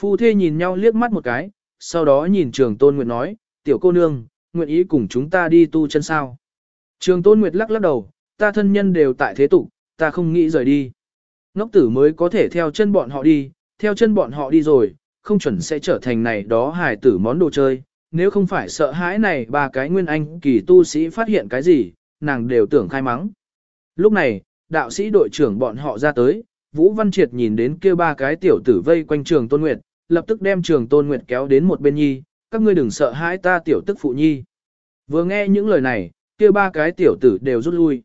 Phu thê nhìn nhau liếc mắt một cái, sau đó nhìn trường tôn nguyệt nói, tiểu cô nương, nguyện ý cùng chúng ta đi tu chân sao. Trường tôn nguyệt lắc lắc đầu, ta thân nhân đều tại thế tục, ta không nghĩ rời đi. Ngốc tử mới có thể theo chân bọn họ đi, theo chân bọn họ đi rồi, không chuẩn sẽ trở thành này đó hài tử món đồ chơi. Nếu không phải sợ hãi này ba cái nguyên anh kỳ tu sĩ phát hiện cái gì, nàng đều tưởng khai mắng. Lúc này, đạo sĩ đội trưởng bọn họ ra tới, Vũ Văn Triệt nhìn đến kia ba cái tiểu tử vây quanh trường Tôn Nguyệt, lập tức đem trường Tôn Nguyệt kéo đến một bên nhi, các ngươi đừng sợ hãi ta tiểu tức phụ nhi. Vừa nghe những lời này, kia ba cái tiểu tử đều rút lui.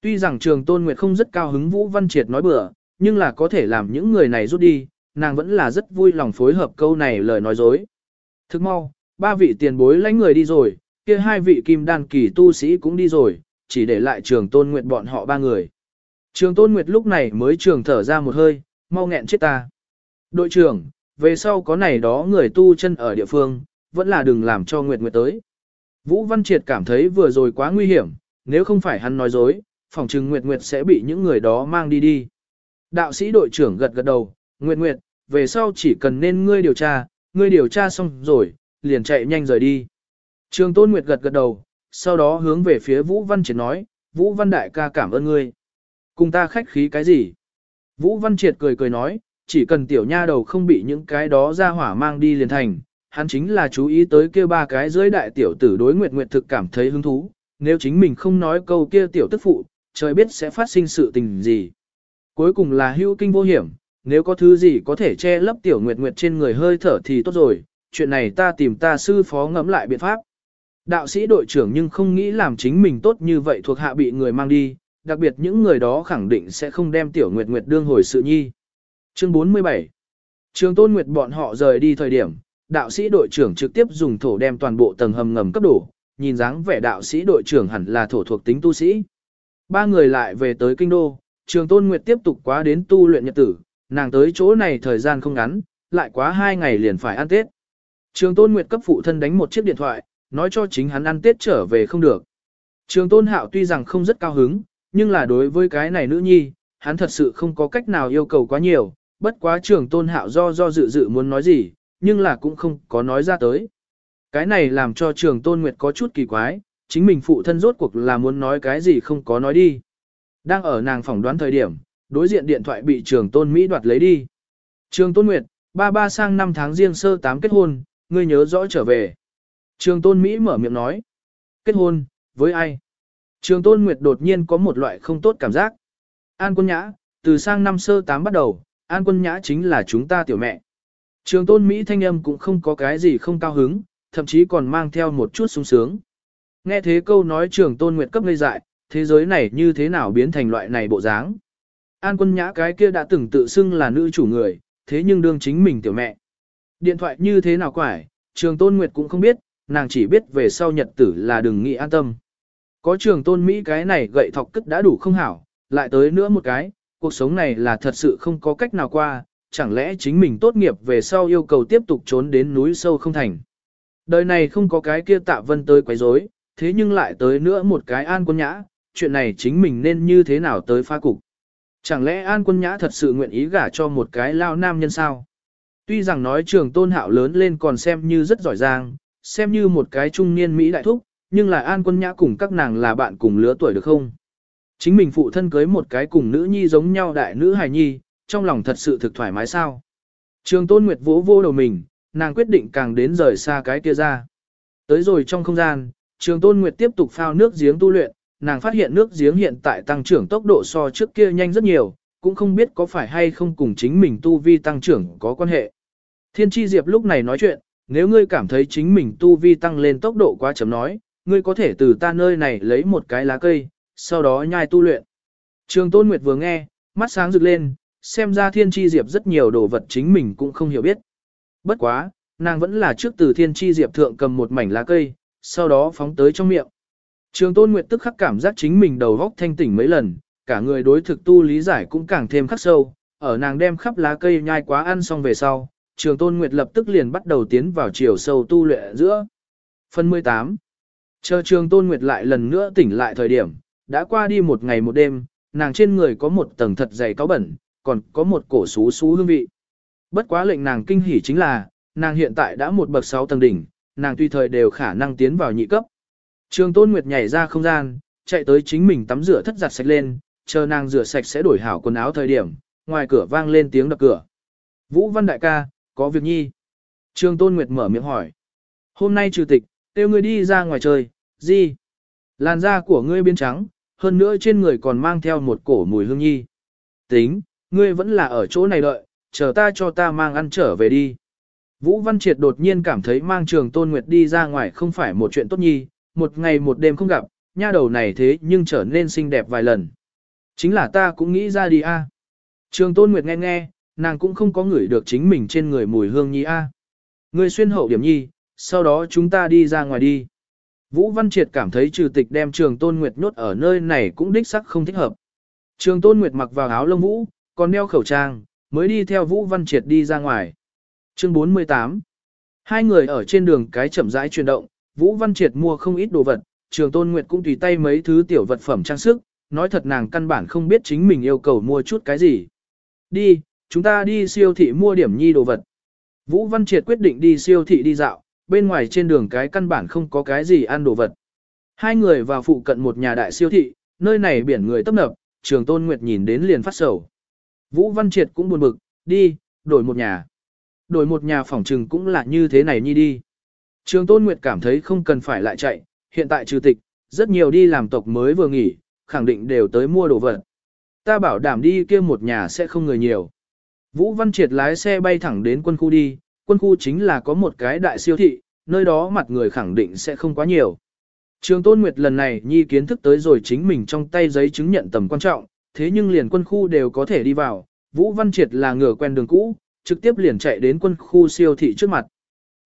Tuy rằng trường Tôn Nguyệt không rất cao hứng Vũ Văn Triệt nói bừa, nhưng là có thể làm những người này rút đi, nàng vẫn là rất vui lòng phối hợp câu này lời nói dối. Thức mau, ba vị tiền bối lãnh người đi rồi, kia hai vị kim đan kỳ tu sĩ cũng đi rồi, chỉ để lại trường Tôn Nguyệt bọn họ ba người. Trường Tôn Nguyệt lúc này mới trường thở ra một hơi, mau nghẹn chết ta. Đội trưởng, về sau có này đó người tu chân ở địa phương, vẫn là đừng làm cho Nguyệt Nguyệt tới. Vũ Văn Triệt cảm thấy vừa rồi quá nguy hiểm, nếu không phải hắn nói dối, phòng trừng Nguyệt Nguyệt sẽ bị những người đó mang đi đi. Đạo sĩ đội trưởng gật gật đầu, Nguyệt Nguyệt, về sau chỉ cần nên ngươi điều tra, ngươi điều tra xong rồi, liền chạy nhanh rời đi. Trường Tôn Nguyệt gật gật đầu, sau đó hướng về phía Vũ Văn Triệt nói, Vũ Văn Đại ca cảm ơn ngươi. Cùng ta khách khí cái gì? Vũ Văn Triệt cười cười nói, chỉ cần tiểu nha đầu không bị những cái đó ra hỏa mang đi liền thành, hắn chính là chú ý tới kia ba cái dưới đại tiểu tử đối nguyệt nguyệt thực cảm thấy hứng thú, nếu chính mình không nói câu kia tiểu tức phụ, trời biết sẽ phát sinh sự tình gì. Cuối cùng là hưu kinh vô hiểm, nếu có thứ gì có thể che lấp tiểu nguyệt nguyệt trên người hơi thở thì tốt rồi, chuyện này ta tìm ta sư phó ngẫm lại biện pháp. Đạo sĩ đội trưởng nhưng không nghĩ làm chính mình tốt như vậy thuộc hạ bị người mang đi, đặc biệt những người đó khẳng định sẽ không đem tiểu nguyệt nguyệt đương hồi sự nhi. Chương 47 Trường tôn nguyệt bọn họ rời đi thời điểm, đạo sĩ đội trưởng trực tiếp dùng thổ đem toàn bộ tầng hầm ngầm cấp đổ, nhìn dáng vẻ đạo sĩ đội trưởng hẳn là thổ thuộc tính tu sĩ. Ba người lại về tới kinh đô, trường tôn nguyệt tiếp tục quá đến tu luyện nhật tử, nàng tới chỗ này thời gian không ngắn, lại quá hai ngày liền phải ăn Tết. Trường tôn nguyệt cấp phụ thân đánh một chiếc điện thoại, nói cho chính hắn ăn Tết trở về không được. Trường tôn hạo tuy rằng không rất cao hứng, nhưng là đối với cái này nữ nhi, hắn thật sự không có cách nào yêu cầu quá nhiều, bất quá trường tôn hạo do do dự dự muốn nói gì, nhưng là cũng không có nói ra tới. Cái này làm cho trường tôn nguyệt có chút kỳ quái, chính mình phụ thân rốt cuộc là muốn nói cái gì không có nói đi. Đang ở nàng phỏng đoán thời điểm, đối diện điện thoại bị trường tôn Mỹ đoạt lấy đi. Trường tôn nguyệt, ba ba sang năm tháng riêng sơ tám kết hôn, ngươi nhớ rõ trở về. Trường tôn Mỹ mở miệng nói. Kết hôn, với ai? Trường tôn nguyệt đột nhiên có một loại không tốt cảm giác. An quân nhã, từ sang năm sơ tám bắt đầu, an quân nhã chính là chúng ta tiểu mẹ. Trường tôn Mỹ thanh âm cũng không có cái gì không cao hứng, thậm chí còn mang theo một chút sung sướng. Nghe thế câu nói trường tôn nguyệt cấp ngây dại, thế giới này như thế nào biến thành loại này bộ dáng. An quân nhã cái kia đã từng tự xưng là nữ chủ người, thế nhưng đương chính mình tiểu mẹ. Điện thoại như thế nào quải, trường tôn nguyệt cũng không biết, nàng chỉ biết về sau nhật tử là đừng nghĩ an tâm. Có trường tôn Mỹ cái này gậy thọc cất đã đủ không hảo, lại tới nữa một cái, cuộc sống này là thật sự không có cách nào qua, chẳng lẽ chính mình tốt nghiệp về sau yêu cầu tiếp tục trốn đến núi sâu không thành. Đời này không có cái kia tạ vân tới quấy rối, thế nhưng lại tới nữa một cái an quân nhã, chuyện này chính mình nên như thế nào tới pha cục. Chẳng lẽ an quân nhã thật sự nguyện ý gả cho một cái lao nam nhân sao? Tuy rằng nói trường tôn hạo lớn lên còn xem như rất giỏi giang, xem như một cái trung niên Mỹ đại thúc, nhưng là an quân nhã cùng các nàng là bạn cùng lứa tuổi được không? Chính mình phụ thân cưới một cái cùng nữ nhi giống nhau đại nữ hài nhi, trong lòng thật sự thực thoải mái sao? Trường tôn nguyệt vỗ vô đầu mình, nàng quyết định càng đến rời xa cái kia ra. Tới rồi trong không gian, trường tôn nguyệt tiếp tục phao nước giếng tu luyện, nàng phát hiện nước giếng hiện tại tăng trưởng tốc độ so trước kia nhanh rất nhiều, cũng không biết có phải hay không cùng chính mình tu vi tăng trưởng có quan hệ. Thiên tri diệp lúc này nói chuyện, nếu ngươi cảm thấy chính mình tu vi tăng lên tốc độ quá chấm nói, ngươi có thể từ ta nơi này lấy một cái lá cây, sau đó nhai tu luyện. Trường Tôn Nguyệt vừa nghe, mắt sáng rực lên, xem ra thiên tri diệp rất nhiều đồ vật chính mình cũng không hiểu biết. Bất quá, nàng vẫn là trước từ thiên tri diệp thượng cầm một mảnh lá cây, sau đó phóng tới trong miệng. Trường Tôn Nguyệt tức khắc cảm giác chính mình đầu góc thanh tỉnh mấy lần, cả người đối thực tu lý giải cũng càng thêm khắc sâu, ở nàng đem khắp lá cây nhai quá ăn xong về sau, Trường Tôn Nguyệt lập tức liền bắt đầu tiến vào chiều sâu tu luyện giữa. Phần 18 Chờ trường tôn nguyệt lại lần nữa tỉnh lại thời điểm, đã qua đi một ngày một đêm, nàng trên người có một tầng thật dày cáo bẩn, còn có một cổ xú xú hương vị. bất quá lệnh nàng kinh hỉ chính là, nàng hiện tại đã một bậc 6 tầng đỉnh, nàng tùy thời đều khả năng tiến vào nhị cấp. Trường Tôn Nguyệt nhảy ra không gian, chạy tới chính mình tắm rửa thất giặt sạch lên, chờ nàng rửa sạch sẽ đổi hảo quần áo thời điểm, ngoài cửa vang lên tiếng đập cửa. Vũ Văn đại ca, có việc nhi. Trường Tôn Nguyệt mở miệng hỏi. Hôm nay trừ tịch, kêu ngươi đi ra ngoài chơi, gì? Làn da của ngươi biến trắng, hơn nữa trên người còn mang theo một cổ mùi hương nhi. Tính, ngươi vẫn là ở chỗ này đợi, chờ ta cho ta mang ăn trở về đi. Vũ Văn Triệt đột nhiên cảm thấy mang trường Tôn Nguyệt đi ra ngoài không phải một chuyện tốt nhi, một ngày một đêm không gặp, nha đầu này thế nhưng trở nên xinh đẹp vài lần. Chính là ta cũng nghĩ ra đi a. Trường Tôn Nguyệt nghe nghe, nàng cũng không có ngửi được chính mình trên người mùi hương nhi a. Ngươi xuyên hậu điểm nhi, sau đó chúng ta đi ra ngoài đi. Vũ Văn Triệt cảm thấy trừ tịch đem trường Tôn Nguyệt nhốt ở nơi này cũng đích sắc không thích hợp. Trường Tôn Nguyệt mặc vào áo lông vũ, còn đeo khẩu trang, mới đi theo Vũ Văn Triệt đi ra ngoài. Chương 48 Hai người ở trên đường cái chậm rãi chuyển động, Vũ Văn Triệt mua không ít đồ vật, Trường Tôn Nguyệt cũng tùy tay mấy thứ tiểu vật phẩm trang sức, nói thật nàng căn bản không biết chính mình yêu cầu mua chút cái gì. Đi, chúng ta đi siêu thị mua điểm nhi đồ vật. Vũ Văn Triệt quyết định đi siêu thị đi dạo, bên ngoài trên đường cái căn bản không có cái gì ăn đồ vật. Hai người vào phụ cận một nhà đại siêu thị, nơi này biển người tấp nập, Trường Tôn Nguyệt nhìn đến liền phát sầu. Vũ Văn Triệt cũng buồn bực, đi, đổi một nhà. Đổi một nhà phòng trừng cũng là như thế này nhi đi. Trường Tôn Nguyệt cảm thấy không cần phải lại chạy, hiện tại trừ tịch, rất nhiều đi làm tộc mới vừa nghỉ, khẳng định đều tới mua đồ vật. Ta bảo đảm đi kia một nhà sẽ không người nhiều. Vũ Văn Triệt lái xe bay thẳng đến quân khu đi, quân khu chính là có một cái đại siêu thị, nơi đó mặt người khẳng định sẽ không quá nhiều. Trường Tôn Nguyệt lần này nhi kiến thức tới rồi chính mình trong tay giấy chứng nhận tầm quan trọng, thế nhưng liền quân khu đều có thể đi vào, Vũ Văn Triệt là ngửa quen đường cũ, trực tiếp liền chạy đến quân khu siêu thị trước mặt.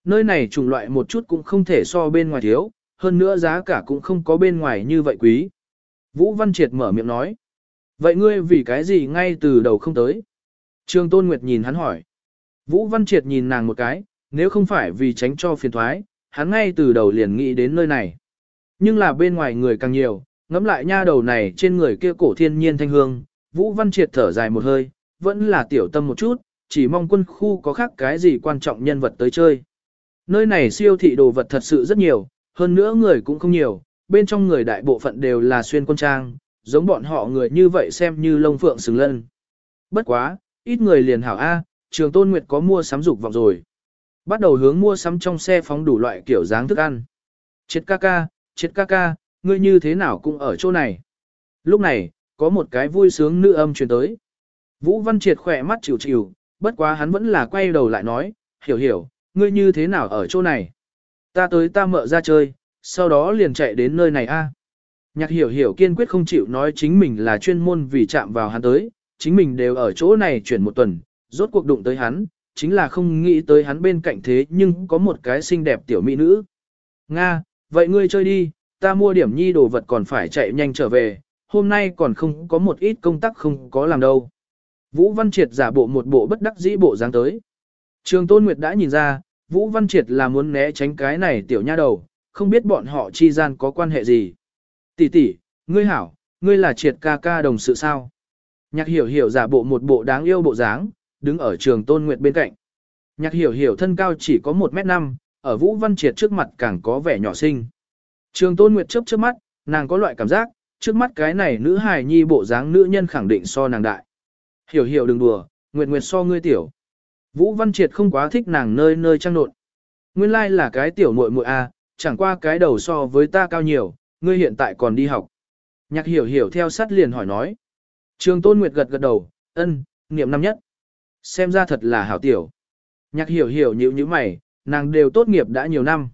Nơi này chủng loại một chút cũng không thể so bên ngoài thiếu, hơn nữa giá cả cũng không có bên ngoài như vậy quý. Vũ Văn Triệt mở miệng nói. Vậy ngươi vì cái gì ngay từ đầu không tới? Trường Tôn Nguyệt nhìn hắn hỏi. Vũ Văn Triệt nhìn nàng một cái, nếu không phải vì tránh cho phiền thoái, hắn ngay từ đầu liền nghĩ đến nơi này. Nhưng là bên ngoài người càng nhiều, ngắm lại nha đầu này trên người kia cổ thiên nhiên thanh hương, Vũ Văn Triệt thở dài một hơi, vẫn là tiểu tâm một chút, chỉ mong quân khu có khác cái gì quan trọng nhân vật tới chơi. Nơi này siêu thị đồ vật thật sự rất nhiều, hơn nữa người cũng không nhiều, bên trong người đại bộ phận đều là xuyên quân trang, giống bọn họ người như vậy xem như lông phượng xứng lân. Bất quá, ít người liền hảo A, trường tôn nguyệt có mua sắm dục vọng rồi. Bắt đầu hướng mua sắm trong xe phóng đủ loại kiểu dáng thức ăn. Chết ca ca, chết ca ca, ngươi như thế nào cũng ở chỗ này. Lúc này, có một cái vui sướng nữ âm truyền tới. Vũ Văn Triệt khỏe mắt chịu chịu, bất quá hắn vẫn là quay đầu lại nói, hiểu hiểu, ngươi như thế nào ở chỗ này. Ta tới ta mợ ra chơi, sau đó liền chạy đến nơi này a. Nhạc hiểu hiểu kiên quyết không chịu nói chính mình là chuyên môn vì chạm vào hắn tới, chính mình đều ở chỗ này chuyển một tuần, rốt cuộc đụng tới hắn, chính là không nghĩ tới hắn bên cạnh thế nhưng có một cái xinh đẹp tiểu mỹ nữ. Nga, vậy ngươi chơi đi, ta mua điểm nhi đồ vật còn phải chạy nhanh trở về, hôm nay còn không có một ít công tác không có làm đâu. Vũ Văn Triệt giả bộ một bộ bất đắc dĩ bộ dáng tới. Trường Tôn Nguyệt đã nhìn ra, Vũ Văn Triệt là muốn né tránh cái này tiểu nha đầu, không biết bọn họ chi gian có quan hệ gì. Tỷ tỷ, ngươi hảo, ngươi là Triệt ca ca đồng sự sao? Nhạc hiểu hiểu giả bộ một bộ đáng yêu bộ dáng, đứng ở trường Tôn Nguyệt bên cạnh. Nhạc hiểu hiểu thân cao chỉ có 1m5, ở Vũ Văn Triệt trước mặt càng có vẻ nhỏ xinh. Trường Tôn Nguyệt chớp chớp mắt, nàng có loại cảm giác, trước mắt cái này nữ hài nhi bộ dáng nữ nhân khẳng định so nàng đại. Hiểu hiểu đừng đùa, Nguyệt Nguyệt so ngươi tiểu. Vũ Văn Triệt không quá thích nàng nơi nơi trang nộn. Nguyên lai like là cái tiểu muội muội a, chẳng qua cái đầu so với ta cao nhiều, ngươi hiện tại còn đi học. Nhạc hiểu hiểu theo sát liền hỏi nói. Trường Tôn Nguyệt gật gật đầu, ân, niệm năm nhất. Xem ra thật là hảo tiểu. Nhạc hiểu hiểu nhíu như mày, nàng đều tốt nghiệp đã nhiều năm.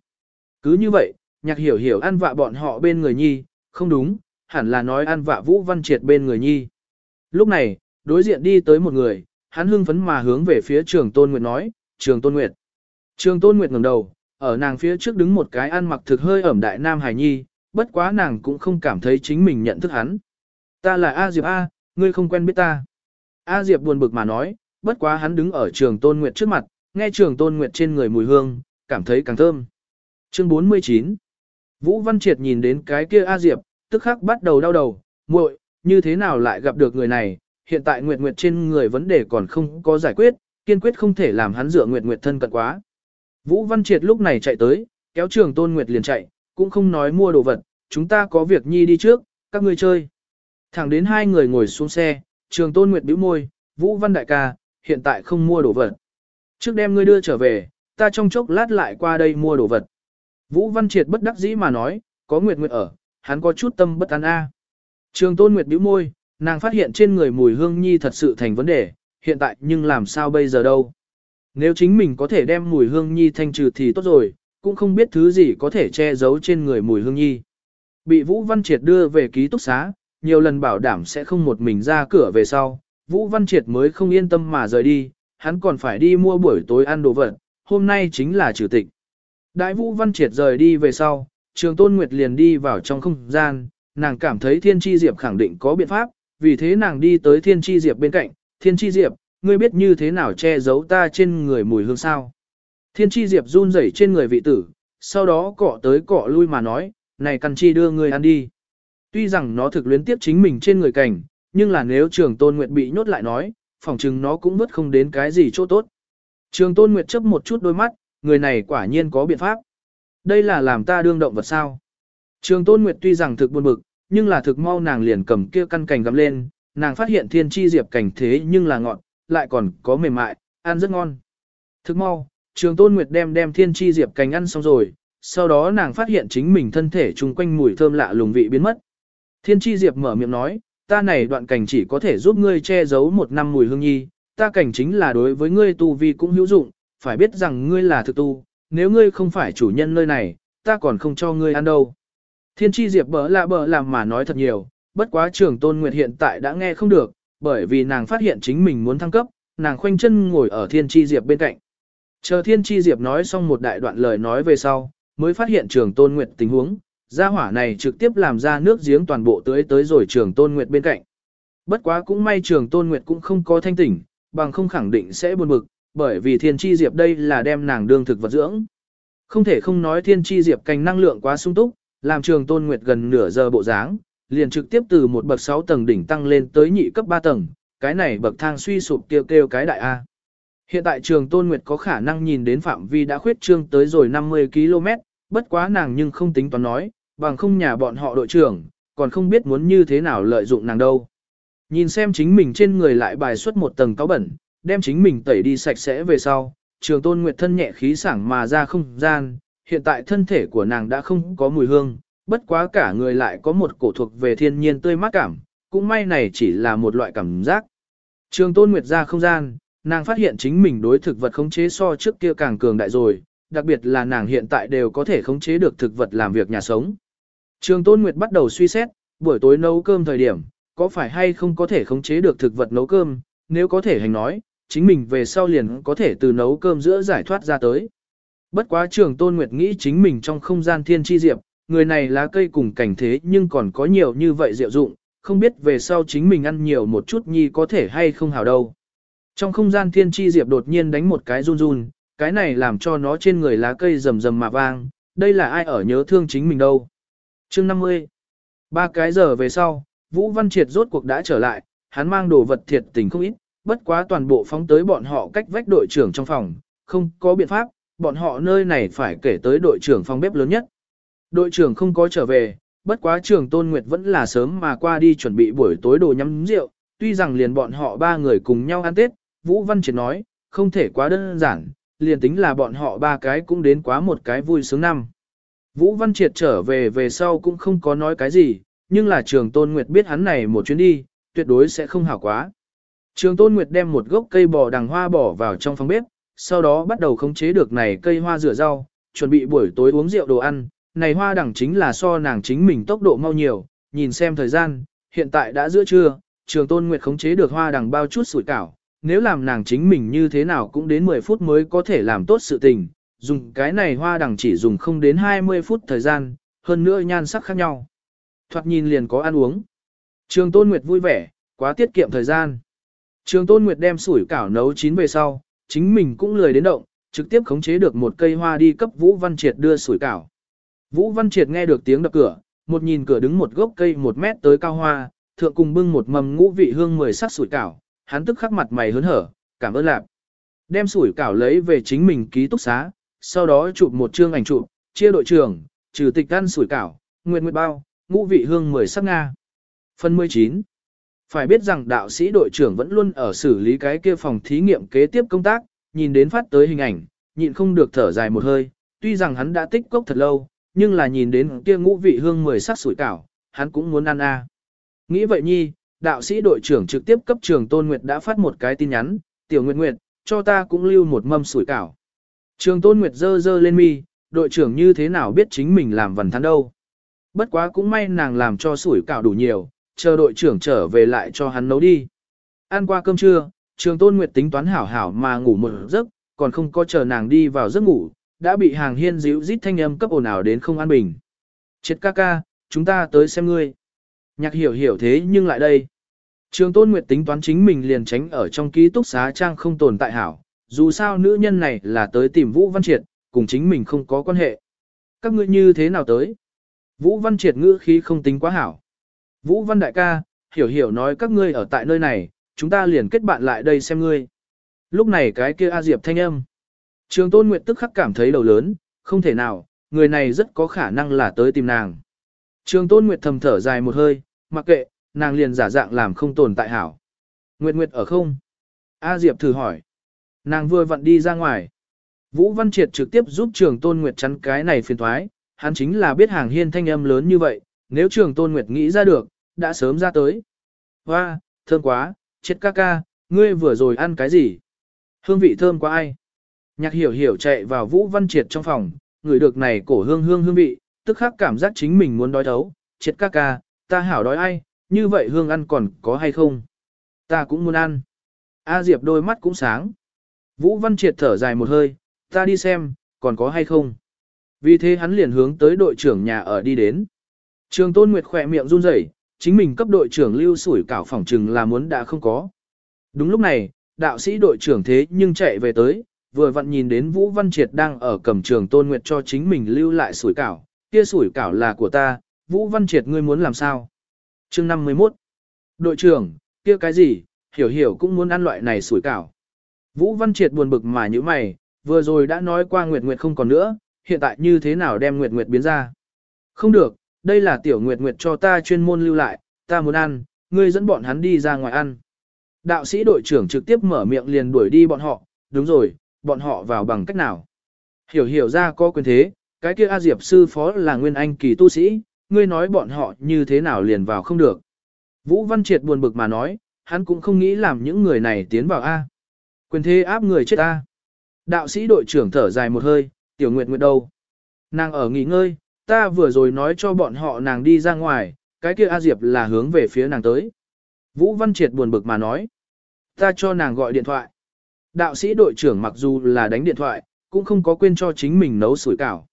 Cứ như vậy, nhạc hiểu hiểu ăn vạ bọn họ bên người nhi, không đúng, hẳn là nói ăn vạ Vũ Văn Triệt bên người nhi. Lúc này, đối diện đi tới một người, hắn hưng phấn mà hướng về phía trường Tôn Nguyệt nói, trường Tôn Nguyệt. Trường Tôn Nguyệt ngẩng đầu, ở nàng phía trước đứng một cái ăn mặc thực hơi ẩm đại nam hải nhi, bất quá nàng cũng không cảm thấy chính mình nhận thức hắn. Ta là A Diệp A, ngươi không quen biết ta. A Diệp buồn bực mà nói, bất quá hắn đứng ở trường Tôn Nguyệt trước mặt, nghe trường Tôn Nguyệt trên người mùi hương, cảm thấy càng thơm. Chương 49 Vũ Văn Triệt nhìn đến cái kia A Diệp, tức khắc bắt đầu đau đầu, muội, như thế nào lại gặp được người này, hiện tại Nguyệt Nguyệt trên người vấn đề còn không có giải quyết, kiên quyết không thể làm hắn dựa Nguyệt Nguyệt thân cận quá. Vũ Văn Triệt lúc này chạy tới, kéo trường Tôn Nguyệt liền chạy, cũng không nói mua đồ vật, chúng ta có việc nhi đi trước, các ngươi chơi. Thẳng đến hai người ngồi xuống xe, trường Tôn Nguyệt bĩu môi, Vũ Văn đại ca, hiện tại không mua đồ vật. Trước đem ngươi đưa trở về, ta trong chốc lát lại qua đây mua đồ vật. Vũ Văn Triệt bất đắc dĩ mà nói, có Nguyệt Nguyệt ở, hắn có chút tâm bất an a. Trường Tôn Nguyệt bĩu môi, nàng phát hiện trên người mùi hương nhi thật sự thành vấn đề, hiện tại nhưng làm sao bây giờ đâu. Nếu chính mình có thể đem mùi hương nhi thanh trừ thì tốt rồi, cũng không biết thứ gì có thể che giấu trên người mùi hương nhi. Bị Vũ Văn Triệt đưa về ký túc xá, nhiều lần bảo đảm sẽ không một mình ra cửa về sau, Vũ Văn Triệt mới không yên tâm mà rời đi, hắn còn phải đi mua buổi tối ăn đồ vật, hôm nay chính là trừ tịch. Đại Vũ Văn Triệt rời đi về sau, Trường Tôn Nguyệt liền đi vào trong không gian, nàng cảm thấy Thiên Chi Diệp khẳng định có biện pháp, vì thế nàng đi tới Thiên Chi Diệp bên cạnh, Thiên Chi Diệp, ngươi biết như thế nào che giấu ta trên người mùi hương sao? Thiên Chi Diệp run rẩy trên người vị tử, sau đó cọ tới cọ lui mà nói, này căn chi đưa ngươi ăn đi. Tuy rằng nó thực luyến tiếp chính mình trên người cảnh, nhưng là nếu trường tôn nguyệt bị nhốt lại nói, phỏng chừng nó cũng vứt không đến cái gì chỗ tốt. Trường tôn nguyệt chấp một chút đôi mắt, người này quả nhiên có biện pháp. Đây là làm ta đương động vật sao. Trường tôn nguyệt tuy rằng thực buồn bực, nhưng là thực mau nàng liền cầm kia căn cành gắm lên, nàng phát hiện thiên chi diệp cảnh thế nhưng là ngọn, lại còn có mềm mại, ăn rất ngon. Thực mau, trường tôn nguyệt đem đem thiên chi diệp cành ăn xong rồi, sau đó nàng phát hiện chính mình thân thể chung quanh mùi thơm lạ lùng vị biến mất. Thiên chi diệp mở miệng nói, ta này đoạn cảnh chỉ có thể giúp ngươi che giấu một năm mùi hương nhi, ta cảnh chính là đối với ngươi tu vi cũng hữu dụng, phải biết rằng ngươi là thực tu, nếu ngươi không phải chủ nhân nơi này, ta còn không cho ngươi ăn đâu. Thiên tri diệp bỡ lạ bỡ làm mà nói thật nhiều, bất quá trường tôn nguyệt hiện tại đã nghe không được, bởi vì nàng phát hiện chính mình muốn thăng cấp, nàng khoanh chân ngồi ở thiên tri diệp bên cạnh. Chờ thiên tri diệp nói xong một đại đoạn lời nói về sau, mới phát hiện trường tôn nguyệt tình huống, gia hỏa này trực tiếp làm ra nước giếng toàn bộ tưới tới rồi trường tôn nguyệt bên cạnh. Bất quá cũng may trường tôn nguyệt cũng không có thanh tỉnh, bằng không khẳng định sẽ buồn bực, bởi vì thiên tri diệp đây là đem nàng đương thực vật dưỡng. Không thể không nói thiên tri diệp cành năng lượng quá sung túc, làm trường tôn nguyệt gần nửa giờ bộ dáng, liền trực tiếp từ một bậc 6 tầng đỉnh tăng lên tới nhị cấp 3 tầng, cái này bậc thang suy sụp kêu kêu cái đại A. Hiện tại trường tôn nguyệt có khả năng nhìn đến phạm vi đã khuyết trương tới rồi 50 km, bất quá nàng nhưng không tính toán nói, bằng không nhà bọn họ đội trưởng, còn không biết muốn như thế nào lợi dụng nàng đâu. Nhìn xem chính mình trên người lại bài xuất một tầng cáo bẩn, đem chính mình tẩy đi sạch sẽ về sau, trường tôn nguyệt thân nhẹ khí sảng mà ra không gian, hiện tại thân thể của nàng đã không có mùi hương, bất quá cả người lại có một cổ thuộc về thiên nhiên tươi mát cảm, cũng may này chỉ là một loại cảm giác. Trường tôn nguyệt ra không gian, nàng phát hiện chính mình đối thực vật khống chế so trước kia càng cường đại rồi, đặc biệt là nàng hiện tại đều có thể khống chế được thực vật làm việc nhà sống. Trường tôn nguyệt bắt đầu suy xét, buổi tối nấu cơm thời điểm, có phải hay không có thể khống chế được thực vật nấu cơm, nếu có thể hành nói, chính mình về sau liền có thể từ nấu cơm giữa giải thoát ra tới. Bất quá trường Tôn Nguyệt nghĩ chính mình trong không gian thiên chi diệp, người này lá cây cùng cảnh thế nhưng còn có nhiều như vậy diệu dụng, không biết về sau chính mình ăn nhiều một chút nhi có thể hay không hảo đâu. Trong không gian thiên chi diệp đột nhiên đánh một cái run run, cái này làm cho nó trên người lá cây rầm rầm mà vang, đây là ai ở nhớ thương chính mình đâu. Chương 50 Ba cái giờ về sau, Vũ Văn Triệt rốt cuộc đã trở lại, hắn mang đồ vật thiệt tình không ít, bất quá toàn bộ phóng tới bọn họ cách vách đội trưởng trong phòng, không có biện pháp, bọn họ nơi này phải kể tới đội trưởng phòng bếp lớn nhất. Đội trưởng không có trở về, bất quá trưởng Tôn Nguyệt vẫn là sớm mà qua đi chuẩn bị buổi tối đồ nhắm rượu, tuy rằng liền bọn họ ba người cùng nhau ăn Tết, Vũ Văn Triệt nói, không thể quá đơn giản, liền tính là bọn họ ba cái cũng đến quá một cái vui sướng năm. Vũ Văn Triệt trở về về sau cũng không có nói cái gì, nhưng là trường Tôn Nguyệt biết hắn này một chuyến đi, tuyệt đối sẽ không hảo quá. Trường Tôn Nguyệt đem một gốc cây bò đằng hoa bỏ vào trong phòng bếp, sau đó bắt đầu khống chế được này cây hoa rửa rau, chuẩn bị buổi tối uống rượu đồ ăn. Này hoa đằng chính là so nàng chính mình tốc độ mau nhiều, nhìn xem thời gian, hiện tại đã giữa trưa, Trường Tôn Nguyệt khống chế được hoa đằng bao chút sủi cảo, nếu làm nàng chính mình như thế nào cũng đến 10 phút mới có thể làm tốt sự tình, dùng cái này hoa đằng chỉ dùng không đến 20 phút thời gian, hơn nữa nhan sắc khác nhau. Thoạt nhìn liền có ăn uống. Trường Tôn Nguyệt vui vẻ, quá tiết kiệm thời gian. Trường Tôn Nguyệt đem sủi cảo nấu chín về sau, chính mình cũng lười đến động, trực tiếp khống chế được một cây hoa đi cấp Vũ Văn Triệt đưa sủi cảo. Vũ Văn Triệt nghe được tiếng đập cửa, một nhìn cửa đứng một gốc cây một mét tới cao hoa, thượng cùng bưng một mầm ngũ vị hương mười sắc sủi cảo, hắn tức khắc mặt mày hớn hở, cảm ơn lạp. Đem sủi cảo lấy về chính mình ký túc xá, sau đó chụp một chương ảnh chụp, chia đội trưởng, trừ tịch ăn sủi cảo, nguyệt nguyệt bao, ngũ vị hương mười sắc Nga. Phần 19 Phải biết rằng đạo sĩ đội trưởng vẫn luôn ở xử lý cái kia phòng thí nghiệm kế tiếp công tác, nhìn đến phát tới hình ảnh, nhịn không được thở dài một hơi, tuy rằng hắn đã tích cốc thật lâu, nhưng là nhìn đến kia ngũ vị hương mười sắc sủi cảo, hắn cũng muốn ăn a. Nghĩ vậy nhi, đạo sĩ đội trưởng trực tiếp cấp trường Tôn Nguyệt đã phát một cái tin nhắn, tiểu Nguyệt Nguyệt, cho ta cũng lưu một mâm sủi cảo. Trường Tôn Nguyệt dơ dơ lên mi, đội trưởng như thế nào biết chính mình làm vần thắn đâu. Bất quá cũng may nàng làm cho sủi cảo đủ nhiều, chờ đội trưởng trở về lại cho hắn nấu đi. Ăn qua cơm trưa, trường Tôn Nguyệt tính toán hảo hảo mà ngủ một giấc, còn không có chờ nàng đi vào giấc ngủ, đã bị hàng hiên díu rít thanh âm cấp ồn ào đến không an bình. Chết ca ca, chúng ta tới xem ngươi. Nhạc hiểu hiểu thế nhưng lại đây. Trường Tôn Nguyệt tính toán chính mình liền tránh ở trong ký túc xá trang không tồn tại hảo, dù sao nữ nhân này là tới tìm Vũ Văn Triệt, cùng chính mình không có quan hệ. Các ngươi như thế nào tới? Vũ Văn Triệt ngữ khí không tính quá hảo. Vũ Văn Đại ca, hiểu hiểu nói các ngươi ở tại nơi này, chúng ta liền kết bạn lại đây xem ngươi. Lúc này cái kia A Diệp thanh âm. Trường Tôn Nguyệt tức khắc cảm thấy đầu lớn, không thể nào, người này rất có khả năng là tới tìm nàng. Trường Tôn Nguyệt thầm thở dài một hơi, mặc kệ, nàng liền giả dạng làm không tồn tại hảo. Nguyệt Nguyệt ở không? A Diệp thử hỏi. Nàng vừa vặn đi ra ngoài. Vũ Văn Triệt trực tiếp giúp Trường Tôn Nguyệt chắn cái này phiền thoái, hắn chính là biết hàng hiên thanh âm lớn như vậy, nếu Trường Tôn Nguyệt nghĩ ra được, đã sớm ra tới. Hoa, thơm quá, chết ca ca, ngươi vừa rồi ăn cái gì? Hương vị thơm quá ai? Nhạc hiểu hiểu chạy vào Vũ Văn Triệt trong phòng, người được này cổ hương hương hương vị, tức khắc cảm giác chính mình muốn đói thấu. Triệt ca ca, ta hảo đói ai, như vậy hương ăn còn có hay không? Ta cũng muốn ăn. A Diệp đôi mắt cũng sáng. Vũ Văn Triệt thở dài một hơi, ta đi xem, còn có hay không? Vì thế hắn liền hướng tới đội trưởng nhà ở đi đến. Trường Tôn Nguyệt khỏe miệng run rẩy, chính mình cấp đội trưởng lưu sủi cảo phỏng trừng là muốn đã không có. Đúng lúc này, đạo sĩ đội trưởng thế nhưng chạy về tới, vừa vặn nhìn đến Vũ Văn Triệt đang ở cầm trường Tôn Nguyệt cho chính mình lưu lại sủi cảo, kia sủi cảo là của ta, Vũ Văn Triệt ngươi muốn làm sao? Chương 51 Đội trưởng, kia cái gì, hiểu hiểu cũng muốn ăn loại này sủi cảo. Vũ Văn Triệt buồn bực mà như mày, vừa rồi đã nói qua Nguyệt Nguyệt không còn nữa, hiện tại như thế nào đem Nguyệt Nguyệt biến ra? Không được, đây là tiểu Nguyệt Nguyệt cho ta chuyên môn lưu lại, ta muốn ăn, ngươi dẫn bọn hắn đi ra ngoài ăn. Đạo sĩ đội trưởng trực tiếp mở miệng liền đuổi đi bọn họ, đúng rồi, bọn họ vào bằng cách nào? Hiểu hiểu ra có quyền thế, cái kia A Diệp sư phó là nguyên anh kỳ tu sĩ, ngươi nói bọn họ như thế nào liền vào không được. Vũ Văn Triệt buồn bực mà nói, hắn cũng không nghĩ làm những người này tiến vào A. Quyền thế áp người chết ta. Đạo sĩ đội trưởng thở dài một hơi, tiểu nguyệt nguyệt đâu? Nàng ở nghỉ ngơi, ta vừa rồi nói cho bọn họ nàng đi ra ngoài, cái kia A Diệp là hướng về phía nàng tới. Vũ Văn Triệt buồn bực mà nói. Ta cho nàng gọi điện thoại. Đạo sĩ đội trưởng mặc dù là đánh điện thoại, cũng không có quên cho chính mình nấu sủi cảo.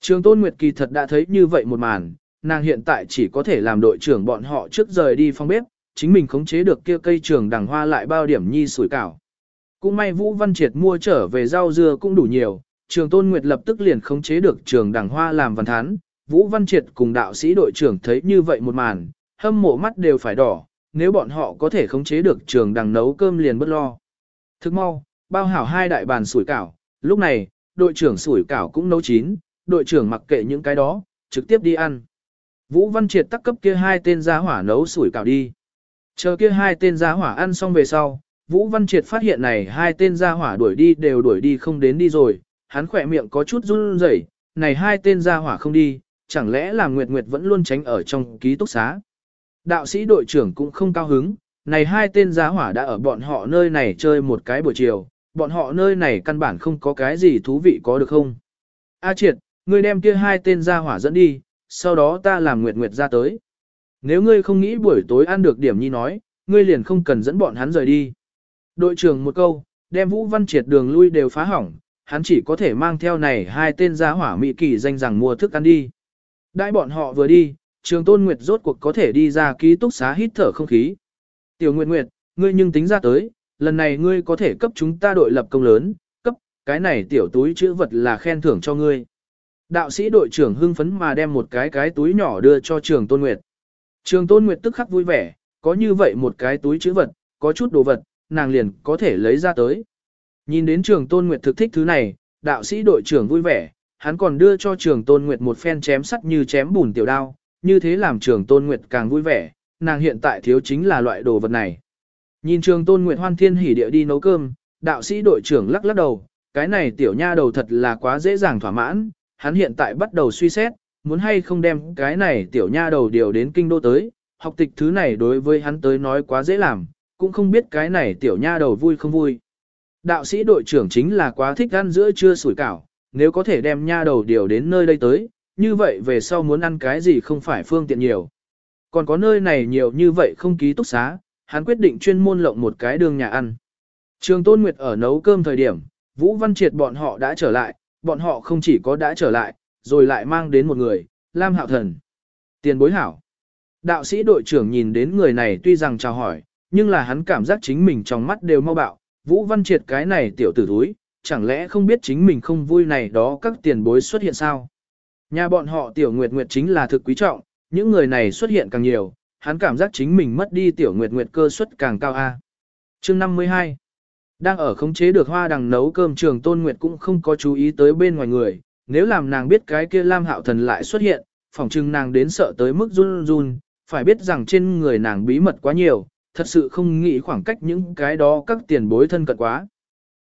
Trường Tôn Nguyệt kỳ thật đã thấy như vậy một màn, nàng hiện tại chỉ có thể làm đội trưởng bọn họ trước rời đi phòng bếp, chính mình khống chế được kia cây trường đằng hoa lại bao điểm nhi sủi cảo. Cũng may Vũ Văn Triệt mua trở về rau dưa cũng đủ nhiều, trường Tôn Nguyệt lập tức liền khống chế được trường đằng hoa làm văn thán. Vũ Văn Triệt cùng đạo sĩ đội trưởng thấy như vậy một màn, hâm mộ mắt đều phải đỏ, nếu bọn họ có thể khống chế được trường đằng nấu cơm liền bất lo. Thức mau, bao hảo hai đại bàn sủi cảo, lúc này, đội trưởng sủi cảo cũng nấu chín, đội trưởng mặc kệ những cái đó, trực tiếp đi ăn. Vũ Văn Triệt tắc cấp kia hai tên giá hỏa nấu sủi cảo đi. Chờ kia hai tên giá hỏa ăn xong về sau, Vũ Văn Triệt phát hiện này hai tên gia hỏa đuổi đi đều đuổi đi không đến đi rồi, hắn khỏe miệng có chút run rẩy, này hai tên gia hỏa không đi, chẳng lẽ là Nguyệt Nguyệt vẫn luôn tránh ở trong ký túc xá. Đạo sĩ đội trưởng cũng không cao hứng, này hai tên gia hỏa đã ở bọn họ nơi này chơi một cái buổi chiều, bọn họ nơi này căn bản không có cái gì thú vị có được không. A triệt, ngươi đem kia hai tên gia hỏa dẫn đi, sau đó ta làm Nguyệt Nguyệt ra tới. Nếu ngươi không nghĩ buổi tối ăn được điểm nhi nói, ngươi liền không cần dẫn bọn hắn rời đi. Đội trưởng một câu, đem Vũ Văn Triệt đường lui đều phá hỏng, hắn chỉ có thể mang theo này hai tên gia hỏa mỹ kỳ danh rằng mua thức ăn đi. Đãi bọn họ vừa đi, trường tôn Nguyệt rốt cuộc có thể đi ra ký túc xá hít thở không khí. Tiểu Nguyệt Nguyệt, ngươi nhưng tính ra tới, lần này ngươi có thể cấp chúng ta đội lập công lớn, cấp, cái này tiểu túi chữ vật là khen thưởng cho ngươi. Đạo sĩ đội trưởng hưng phấn mà đem một cái cái túi nhỏ đưa cho trường Tôn Nguyệt. Trường Tôn Nguyệt tức khắc vui vẻ, có như vậy một cái túi chữ vật, có chút đồ vật, nàng liền có thể lấy ra tới. Nhìn đến trường tôn nguyệt thực thích thứ này, đạo sĩ đội trưởng vui vẻ, hắn còn đưa cho trường tôn nguyệt một phen chém sắt như chém bùn tiểu đao, như thế làm trường tôn nguyệt càng vui vẻ, nàng hiện tại thiếu chính là loại đồ vật này. Nhìn trường tôn nguyệt hoan thiên hỉ địa đi nấu cơm, đạo sĩ đội trưởng lắc lắc đầu, cái này tiểu nha đầu thật là quá dễ dàng thỏa mãn, hắn hiện tại bắt đầu suy xét, muốn hay không đem cái này tiểu nha đầu điều đến kinh đô tới, học tịch thứ này đối với hắn tới nói quá dễ làm, cũng không biết cái này tiểu nha đầu vui không vui. Đạo sĩ đội trưởng chính là quá thích ăn giữa trưa sủi cảo, nếu có thể đem nha đầu điều đến nơi đây tới, như vậy về sau muốn ăn cái gì không phải phương tiện nhiều. Còn có nơi này nhiều như vậy không ký túc xá, hắn quyết định chuyên môn lộng một cái đường nhà ăn. Trường Tôn Nguyệt ở nấu cơm thời điểm, Vũ Văn Triệt bọn họ đã trở lại, bọn họ không chỉ có đã trở lại, rồi lại mang đến một người, Lam Hạo Thần. Tiền bối hảo. Đạo sĩ đội trưởng nhìn đến người này tuy rằng chào hỏi, nhưng là hắn cảm giác chính mình trong mắt đều mau bạo, Vũ Văn Triệt cái này tiểu tử thúi, chẳng lẽ không biết chính mình không vui này đó các tiền bối xuất hiện sao? Nhà bọn họ tiểu nguyệt nguyệt chính là thực quý trọng, những người này xuất hiện càng nhiều, hắn cảm giác chính mình mất đi tiểu nguyệt nguyệt cơ suất càng cao a. Chương 52 Đang ở khống chế được hoa đằng nấu cơm trường tôn nguyệt cũng không có chú ý tới bên ngoài người, nếu làm nàng biết cái kia Lam Hạo Thần lại xuất hiện, phỏng chừng nàng đến sợ tới mức run run, phải biết rằng trên người nàng bí mật quá nhiều, thật sự không nghĩ khoảng cách những cái đó các tiền bối thân cận quá.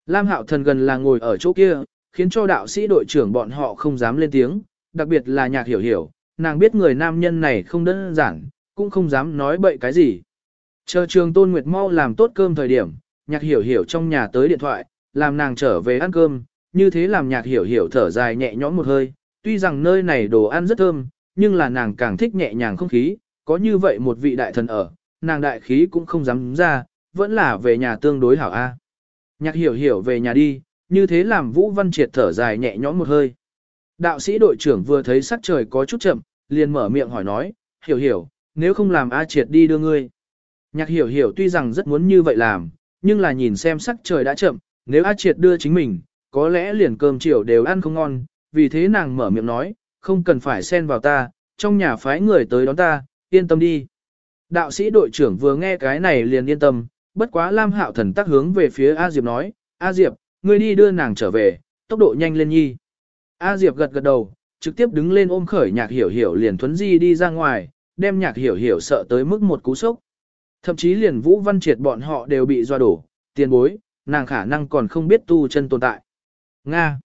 Lam Hạo Thần gần là ngồi ở chỗ kia, khiến cho đạo sĩ đội trưởng bọn họ không dám lên tiếng, đặc biệt là nhạc hiểu hiểu, nàng biết người nam nhân này không đơn giản, cũng không dám nói bậy cái gì. Chờ trường Tôn Nguyệt mau làm tốt cơm thời điểm, nhạc hiểu hiểu trong nhà tới điện thoại, làm nàng trở về ăn cơm, như thế làm nhạc hiểu hiểu thở dài nhẹ nhõm một hơi, tuy rằng nơi này đồ ăn rất thơm, nhưng là nàng càng thích nhẹ nhàng không khí, có như vậy một vị đại thần ở, nàng đại khí cũng không dám ra, vẫn là về nhà tương đối hảo A. Nhạc hiểu hiểu về nhà đi, như thế làm Vũ Văn Triệt thở dài nhẹ nhõm một hơi. Đạo sĩ đội trưởng vừa thấy sắc trời có chút chậm, liền mở miệng hỏi nói, hiểu hiểu, nếu không làm A Triệt đi đưa ngươi. Nhạc hiểu hiểu tuy rằng rất muốn như vậy làm, nhưng là nhìn xem sắc trời đã chậm, nếu A Triệt đưa chính mình, có lẽ liền cơm chiều đều ăn không ngon, vì thế nàng mở miệng nói, không cần phải xen vào ta, trong nhà phái người tới đón ta, yên tâm đi. Đạo sĩ đội trưởng vừa nghe cái này liền yên tâm, bất quá Lam Hạo Thần tác hướng về phía A Diệp nói, A Diệp, ngươi đi đưa nàng trở về, tốc độ nhanh lên nhi. A Diệp gật gật đầu, trực tiếp đứng lên ôm khởi nhạc hiểu hiểu liền thuấn di đi ra ngoài, đem nhạc hiểu hiểu sợ tới mức một cú sốc. Thậm chí liền Vũ Văn Triệt bọn họ đều bị doa đổ, tiền bối, nàng khả năng còn không biết tu chân tồn tại. Nga!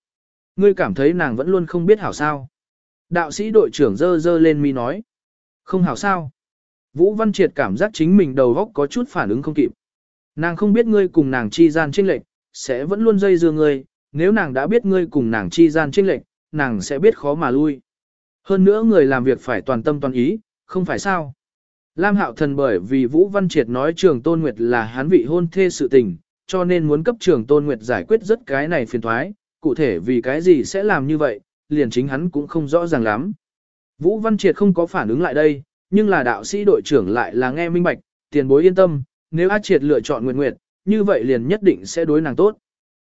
Ngươi cảm thấy nàng vẫn luôn không biết hảo sao. Đạo sĩ đội trưởng dơ dơ lên mi nói. Không hảo sao. Vũ Văn Triệt cảm giác chính mình đầu góc có chút phản ứng không kịp. Nàng không biết ngươi cùng nàng chi gian trinh lệnh, sẽ vẫn luôn dây dưa ngươi, nếu nàng đã biết ngươi cùng nàng chi gian trinh lệnh, nàng sẽ biết khó mà lui. Hơn nữa người làm việc phải toàn tâm toàn ý, không phải sao. Lam Hạo Thần bởi vì Vũ Văn Triệt nói trường Tôn Nguyệt là hắn vị hôn thê sự tình, cho nên muốn cấp trường Tôn Nguyệt giải quyết rất cái này phiền thoái, cụ thể vì cái gì sẽ làm như vậy, liền chính hắn cũng không rõ ràng lắm. Vũ Văn Triệt không có phản ứng lại đây, nhưng là đạo sĩ đội trưởng lại là nghe minh bạch, tiền bối yên tâm, nếu A Triệt lựa chọn Nguyệt Nguyệt, như vậy liền nhất định sẽ đối nàng tốt.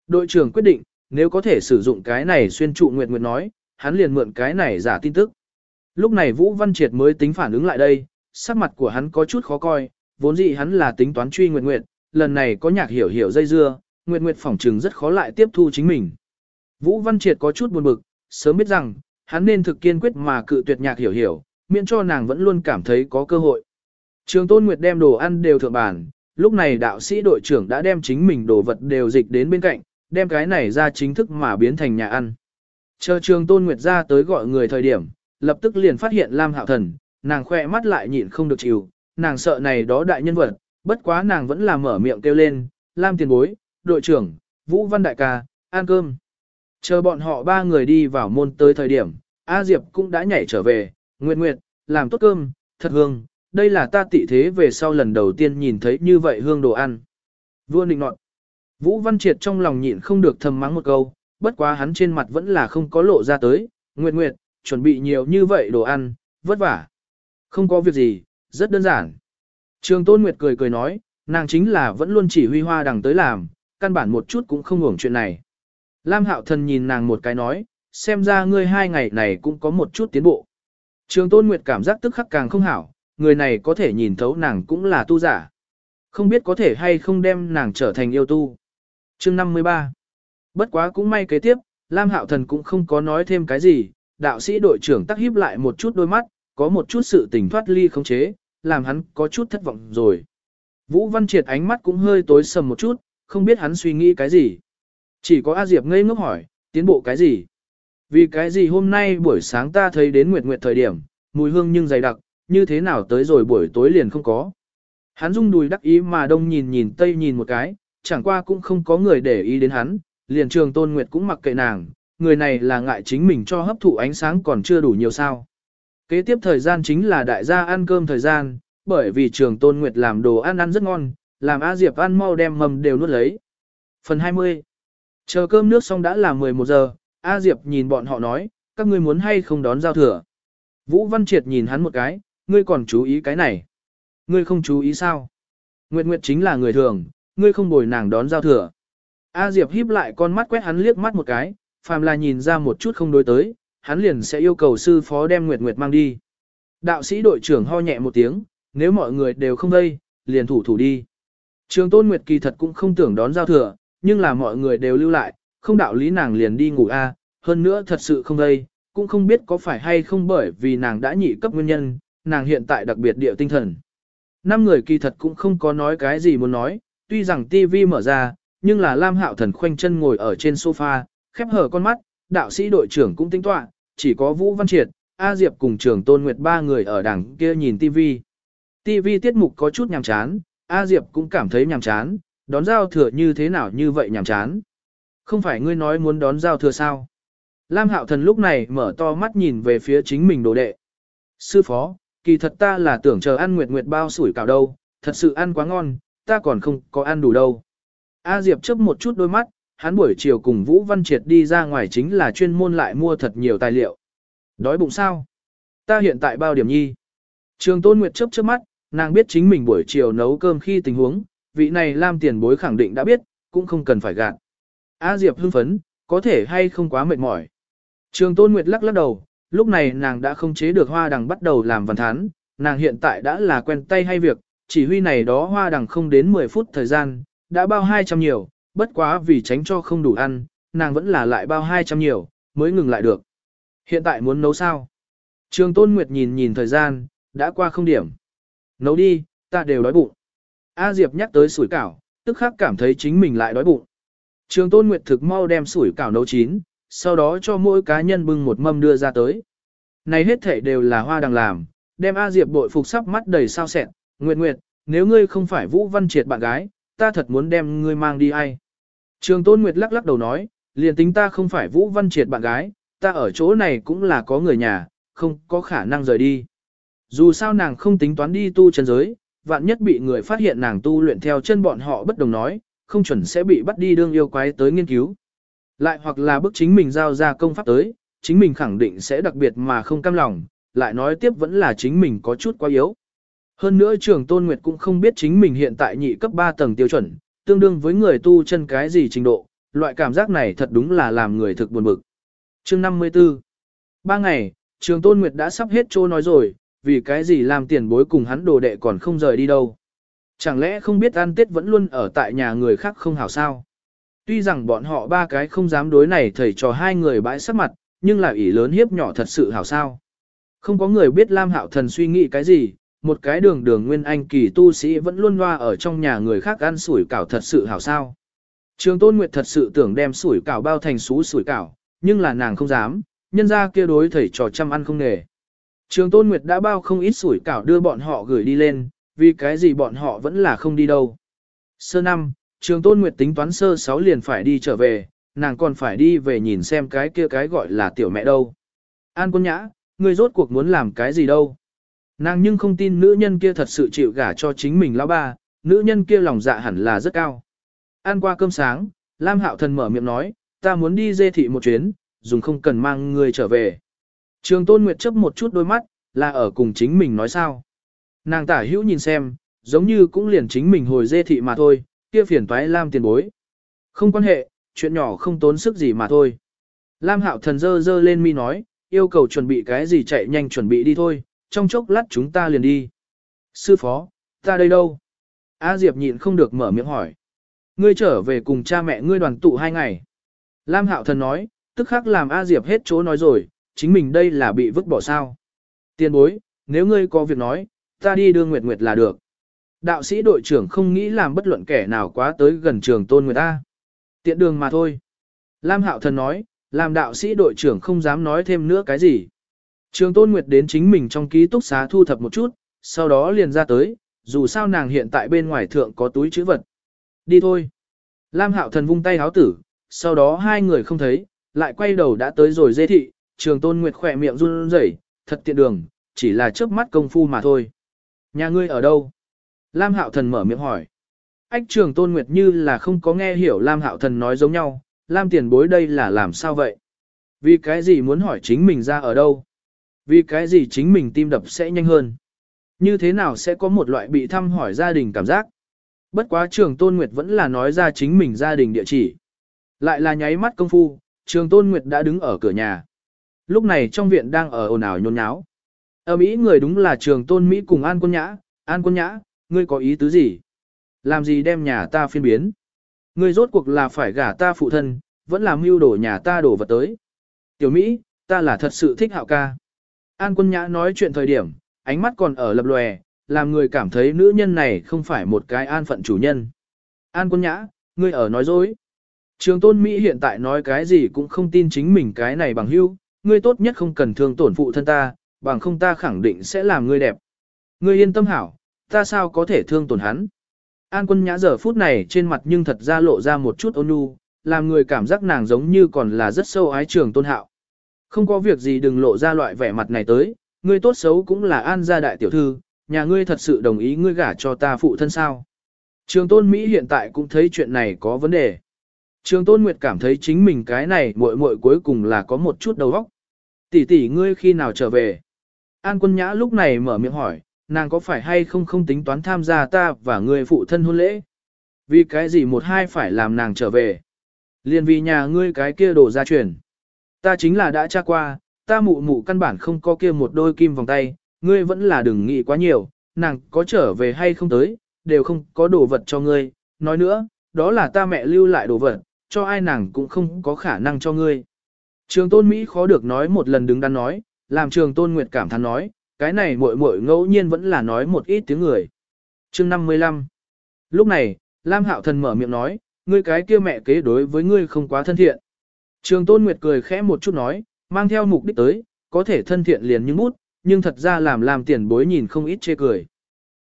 Đội trưởng quyết định, nếu có thể sử dụng cái này xuyên trụ Nguyệt Nguyệt nói, hắn liền mượn cái này giả tin tức. Lúc này Vũ Văn Triệt mới tính phản ứng lại đây, sắc mặt của hắn có chút khó coi, vốn dĩ hắn là tính toán truy Nguyệt Nguyệt, lần này có nhạc hiểu hiểu dây dưa, Nguyệt Nguyệt phỏng trừng rất khó lại tiếp thu chính mình. Vũ Văn Triệt có chút buồn bực, sớm biết rằng, hắn nên thực kiên quyết mà cự tuyệt nhạc hiểu hiểu, miễn cho nàng vẫn luôn cảm thấy có cơ hội. Trường Tôn Nguyệt đem đồ ăn đều thượng bàn, lúc này đạo sĩ đội trưởng đã đem chính mình đồ vật đều dịch đến bên cạnh, đem cái này ra chính thức mà biến thành nhà ăn. Chờ trường Tôn Nguyệt ra tới gọi người thời điểm, lập tức liền phát hiện Lam Hạo Thần, nàng khoe mắt lại nhịn không được chịu, nàng sợ này đó đại nhân vật, bất quá nàng vẫn là mở miệng kêu lên, Lam tiền bối, đội trưởng, Vũ Văn Đại ca, ăn cơm. Chờ bọn họ ba người đi vào môn tới thời điểm, A Diệp cũng đã nhảy trở về, Nguyệt Nguyệt, làm tốt cơm, thật hương, đây là ta tị thế về sau lần đầu tiên nhìn thấy như vậy hương đồ ăn. Vua định nọt. Vũ Văn Triệt trong lòng nhịn không được thầm mắng một câu, bất quá hắn trên mặt vẫn là không có lộ ra tới, Nguyệt Nguyệt, chuẩn bị nhiều như vậy đồ ăn, vất vả. Không có việc gì, rất đơn giản. Trường Tôn Nguyệt cười cười nói, nàng chính là vẫn luôn chỉ huy hoa đằng tới làm, căn bản một chút cũng không hưởng chuyện này. Lam Hạo Thần nhìn nàng một cái nói, xem ra ngươi hai ngày này cũng có một chút tiến bộ. Trường Tôn Nguyệt cảm giác tức khắc càng không hảo, người này có thể nhìn thấu nàng cũng là tu giả. Không biết có thể hay không đem nàng trở thành yêu tu. Chương 53 Bất quá cũng may kế tiếp, Lam Hạo Thần cũng không có nói thêm cái gì, đạo sĩ đội trưởng tắc híp lại một chút đôi mắt, có một chút sự tình thoát ly không chế, làm hắn có chút thất vọng rồi. Vũ Văn Triệt ánh mắt cũng hơi tối sầm một chút, không biết hắn suy nghĩ cái gì. Chỉ có A Diệp ngây ngốc hỏi, tiến bộ cái gì? Vì cái gì hôm nay buổi sáng ta thấy đến nguyệt nguyệt thời điểm, mùi hương nhưng dày đặc, như thế nào tới rồi buổi tối liền không có. Hắn rung đùi đắc ý mà đông nhìn nhìn tây nhìn một cái, chẳng qua cũng không có người để ý đến hắn, liền trường tôn nguyệt cũng mặc kệ nàng, người này là ngại chính mình cho hấp thụ ánh sáng còn chưa đủ nhiều sao. Kế tiếp thời gian chính là đại gia ăn cơm thời gian, bởi vì trường tôn nguyệt làm đồ ăn ăn rất ngon, làm A Diệp ăn mau đem mầm đều nuốt lấy. Phần 20 Chờ cơm nước xong đã là 11 giờ, A Diệp nhìn bọn họ nói, các ngươi muốn hay không đón giao thừa. Vũ Văn Triệt nhìn hắn một cái, ngươi còn chú ý cái này. Ngươi không chú ý sao? Nguyệt Nguyệt chính là người thường, ngươi không bồi nàng đón giao thừa. A Diệp híp lại con mắt quét hắn liếc mắt một cái, phàm là nhìn ra một chút không đối tới, hắn liền sẽ yêu cầu sư phó đem Nguyệt Nguyệt mang đi. Đạo sĩ đội trưởng ho nhẹ một tiếng, nếu mọi người đều không đây, liền thủ thủ đi. Trường Tôn Nguyệt kỳ thật cũng không tưởng đón giao thừa, nhưng là mọi người đều lưu lại, không đạo lý nàng liền đi ngủ a, hơn nữa thật sự không đây, cũng không biết có phải hay không bởi vì nàng đã nhị cấp nguyên nhân, nàng hiện tại đặc biệt địa tinh thần. Năm người kỳ thật cũng không có nói cái gì muốn nói, tuy rằng TV mở ra, nhưng là Lam Hạo Thần khoanh chân ngồi ở trên sofa, khép hở con mắt, đạo sĩ đội trưởng cũng tính toán, chỉ có Vũ Văn Triệt, A Diệp cùng trưởng Tôn Nguyệt ba người ở đằng kia nhìn TV. TV tiết mục có chút nhàm chán, A Diệp cũng cảm thấy nhàm chán, đón giao thừa như thế nào như vậy nhàm chán. Không phải ngươi nói muốn đón giao thừa sao? Lam Hạo Thần lúc này mở to mắt nhìn về phía chính mình đồ đệ. Sư phó, kỳ thật ta là tưởng chờ ăn nguyệt nguyệt bao sủi cảo đâu, thật sự ăn quá ngon, ta còn không có ăn đủ đâu. A Diệp chớp một chút đôi mắt, hắn buổi chiều cùng Vũ Văn Triệt đi ra ngoài chính là chuyên môn lại mua thật nhiều tài liệu. Đói bụng sao? Ta hiện tại bao điểm nhi. Trường Tôn Nguyệt chớp chớp mắt, nàng biết chính mình buổi chiều nấu cơm khi tình huống, vị này Lam tiền bối khẳng định đã biết, cũng không cần phải gạt. A Diệp hưng phấn, có thể hay không quá mệt mỏi. Trường Tôn Nguyệt lắc lắc đầu, lúc này nàng đã không chế được hoa đằng bắt đầu làm văn thán, nàng hiện tại đã là quen tay hay việc, chỉ huy này đó hoa đằng không đến 10 phút thời gian, đã bao 200 nhiều, bất quá vì tránh cho không đủ ăn, nàng vẫn là lại bao 200 nhiều, mới ngừng lại được. Hiện tại muốn nấu sao? Trường Tôn Nguyệt nhìn nhìn thời gian, đã qua không điểm. Nấu đi, ta đều đói bụng. A Diệp nhắc tới sủi cảo, tức khắc cảm thấy chính mình lại đói bụng. Trường Tôn Nguyệt thực mau đem sủi cảo nấu chín, sau đó cho mỗi cá nhân bưng một mâm đưa ra tới. Này hết thể đều là hoa đằng làm, đem A Diệp bội phục sắp mắt đầy sao sẹn, Nguyệt Nguyệt, nếu ngươi không phải Vũ Văn Triệt bạn gái, ta thật muốn đem ngươi mang đi ai. Trường Tôn Nguyệt lắc lắc đầu nói, liền tính ta không phải Vũ Văn Triệt bạn gái, ta ở chỗ này cũng là có người nhà, không có khả năng rời đi. Dù sao nàng không tính toán đi tu chân giới, vạn nhất bị người phát hiện nàng tu luyện theo chân bọn họ bất đồng nói, không chuẩn sẽ bị bắt đi đương yêu quái tới nghiên cứu. Lại hoặc là bức chính mình giao ra công pháp tới, chính mình khẳng định sẽ đặc biệt mà không cam lòng, lại nói tiếp vẫn là chính mình có chút quá yếu. Hơn nữa trường Tôn Nguyệt cũng không biết chính mình hiện tại nhị cấp 3 tầng tiêu chuẩn, tương đương với người tu chân cái gì trình độ, loại cảm giác này thật đúng là làm người thực buồn bực. Chương 54 Ba ngày, trường Tôn Nguyệt đã sắp hết trô nói rồi, vì cái gì làm tiền bối cùng hắn đồ đệ còn không rời đi đâu. Chẳng lẽ không biết ăn tết vẫn luôn ở tại nhà người khác không hảo sao? Tuy rằng bọn họ ba cái không dám đối này thầy trò hai người bãi sắc mặt, nhưng là ỷ lớn hiếp nhỏ thật sự hảo sao. Không có người biết Lam Hạo Thần suy nghĩ cái gì, một cái đường đường nguyên anh kỳ tu sĩ vẫn luôn loa ở trong nhà người khác ăn sủi cảo thật sự hảo sao. Trường Tôn Nguyệt thật sự tưởng đem sủi cảo bao thành sú sủi cảo, nhưng là nàng không dám, nhân ra kia đối thầy trò chăm ăn không nghề. Trường Tôn Nguyệt đã bao không ít sủi cảo đưa bọn họ gửi đi lên, vì cái gì bọn họ vẫn là không đi đâu. Sơ năm, Trường Tôn Nguyệt tính toán sơ sáu liền phải đi trở về, nàng còn phải đi về nhìn xem cái kia cái gọi là tiểu mẹ đâu. An quân nhã, ngươi rốt cuộc muốn làm cái gì đâu. Nàng nhưng không tin nữ nhân kia thật sự chịu gả cho chính mình lão ba, nữ nhân kia lòng dạ hẳn là rất cao. Ăn qua cơm sáng, Lam Hạo Thần mở miệng nói, ta muốn đi dê thị một chuyến, dùng không cần mang người trở về. Trường Tôn Nguyệt chấp một chút đôi mắt, là ở cùng chính mình nói sao. Nàng tả hữu nhìn xem, giống như cũng liền chính mình hồi dê thị mà thôi, kia phiền toái Lam tiền bối. Không quan hệ, chuyện nhỏ không tốn sức gì mà thôi. Lam hạo thần dơ dơ lên mi nói, yêu cầu chuẩn bị cái gì chạy nhanh chuẩn bị đi thôi, trong chốc lát chúng ta liền đi. Sư phó, ta đây đâu? A Diệp nhịn không được mở miệng hỏi. Ngươi trở về cùng cha mẹ ngươi đoàn tụ hai ngày. Lam Hạo Thần nói, tức khắc làm A Diệp hết chỗ nói rồi, chính mình đây là bị vứt bỏ sao. Tiên bối, nếu ngươi có việc nói, ta đi đưa Nguyệt Nguyệt là được. Đạo sĩ đội trưởng không nghĩ làm bất luận kẻ nào quá tới gần trường tôn người ta. Tiện đường mà thôi. Lam Hạo Thần nói, làm đạo sĩ đội trưởng không dám nói thêm nữa cái gì. Trường tôn nguyệt đến chính mình trong ký túc xá thu thập một chút, sau đó liền ra tới, dù sao nàng hiện tại bên ngoài thượng có túi chữ vật. Đi thôi. Lam Hạo Thần vung tay háo tử, sau đó hai người không thấy, lại quay đầu đã tới rồi dê thị, trường tôn nguyệt khỏe miệng run rẩy, thật tiện đường, chỉ là chớp mắt công phu mà thôi. Nhà ngươi ở đâu? Lam Hạo Thần mở miệng hỏi. Ách trường tôn nguyệt như là không có nghe hiểu Lam Hạo Thần nói giống nhau, Lam tiền bối đây là làm sao vậy? Vì cái gì muốn hỏi chính mình ra ở đâu? Vì cái gì chính mình tim đập sẽ nhanh hơn? Như thế nào sẽ có một loại bị thăm hỏi gia đình cảm giác? Bất quá trường Tôn Nguyệt vẫn là nói ra chính mình gia đình địa chỉ. Lại là nháy mắt công phu, trường Tôn Nguyệt đã đứng ở cửa nhà. Lúc này trong viện đang ở ồn ào nhôn nháo. Ở Mỹ người đúng là trường Tôn Mỹ cùng An Quân Nhã. An Quân Nhã, ngươi có ý tứ gì? Làm gì đem nhà ta phiên biến? Ngươi rốt cuộc là phải gả ta phụ thân, vẫn làm mưu đổ nhà ta đổ vật tới. Tiểu Mỹ, ta là thật sự thích hạo ca. An Quân Nhã nói chuyện thời điểm, ánh mắt còn ở lập lòe, làm người cảm thấy nữ nhân này không phải một cái an phận chủ nhân. An quân nhã, ngươi ở nói dối. Trường tôn Mỹ hiện tại nói cái gì cũng không tin chính mình cái này bằng hữu, ngươi tốt nhất không cần thương tổn phụ thân ta, bằng không ta khẳng định sẽ làm ngươi đẹp. Ngươi yên tâm hảo, ta sao có thể thương tổn hắn. An quân nhã giờ phút này trên mặt nhưng thật ra lộ ra một chút ôn nhu, làm người cảm giác nàng giống như còn là rất sâu ái trường tôn hạo. Không có việc gì đừng lộ ra loại vẻ mặt này tới, ngươi tốt xấu cũng là an gia đại tiểu thư, nhà ngươi thật sự đồng ý ngươi gả cho ta phụ thân sao. Trường tôn Mỹ hiện tại cũng thấy chuyện này có vấn đề. Trường tôn Nguyệt cảm thấy chính mình cái này muội muội cuối cùng là có một chút đầu óc. Tỷ tỷ ngươi khi nào trở về? An quân nhã lúc này mở miệng hỏi, nàng có phải hay không không tính toán tham gia ta và người phụ thân hôn lễ? Vì cái gì một hai phải làm nàng trở về? Liên vì nhà ngươi cái kia đổ ra truyền. Ta chính là đã tra qua, ta mụ mụ căn bản không có kia một đôi kim vòng tay, ngươi vẫn là đừng nghĩ quá nhiều, nàng có trở về hay không tới, đều không có đồ vật cho ngươi, nói nữa, đó là ta mẹ lưu lại đồ vật, cho ai nàng cũng không có khả năng cho ngươi. Trường tôn Mỹ khó được nói một lần đứng đắn nói, làm trường tôn Nguyệt cảm thán nói, cái này muội muội ngẫu nhiên vẫn là nói một ít tiếng người. chương 55 Lúc này, Lam Hạo Thần mở miệng nói, ngươi cái kia mẹ kế đối với ngươi không quá thân thiện. Trường tôn Nguyệt cười khẽ một chút nói, mang theo mục đích tới, có thể thân thiện liền như mút, nhưng thật ra làm làm tiền bối nhìn không ít chê cười.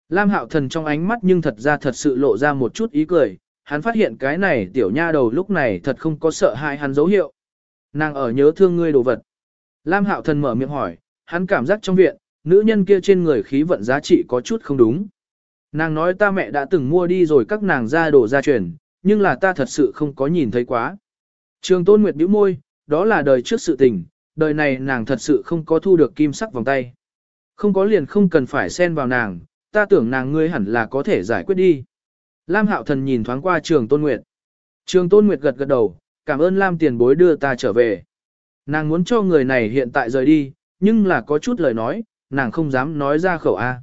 Lam hạo thần trong ánh mắt nhưng thật ra thật sự lộ ra một chút ý cười, hắn phát hiện cái này tiểu nha đầu lúc này thật không có sợ hãi hắn dấu hiệu. Nàng ở nhớ thương ngươi đồ vật. Lam hạo thần mở miệng hỏi, hắn cảm giác trong viện, nữ nhân kia trên người khí vận giá trị có chút không đúng. Nàng nói ta mẹ đã từng mua đi rồi các nàng ra đồ gia truyền, nhưng là ta thật sự không có nhìn thấy quá. Trường tôn nguyệt bĩu môi, đó là đời trước sự tình, đời này nàng thật sự không có thu được kim sắc vòng tay. Không có liền không cần phải xen vào nàng, ta tưởng nàng ngươi hẳn là có thể giải quyết đi. Lam Hạo Thần nhìn thoáng qua trường Tôn Nguyệt. Trường Tôn Nguyệt gật gật đầu, cảm ơn Lam tiền bối đưa ta trở về. Nàng muốn cho người này hiện tại rời đi, nhưng là có chút lời nói, nàng không dám nói ra khẩu A.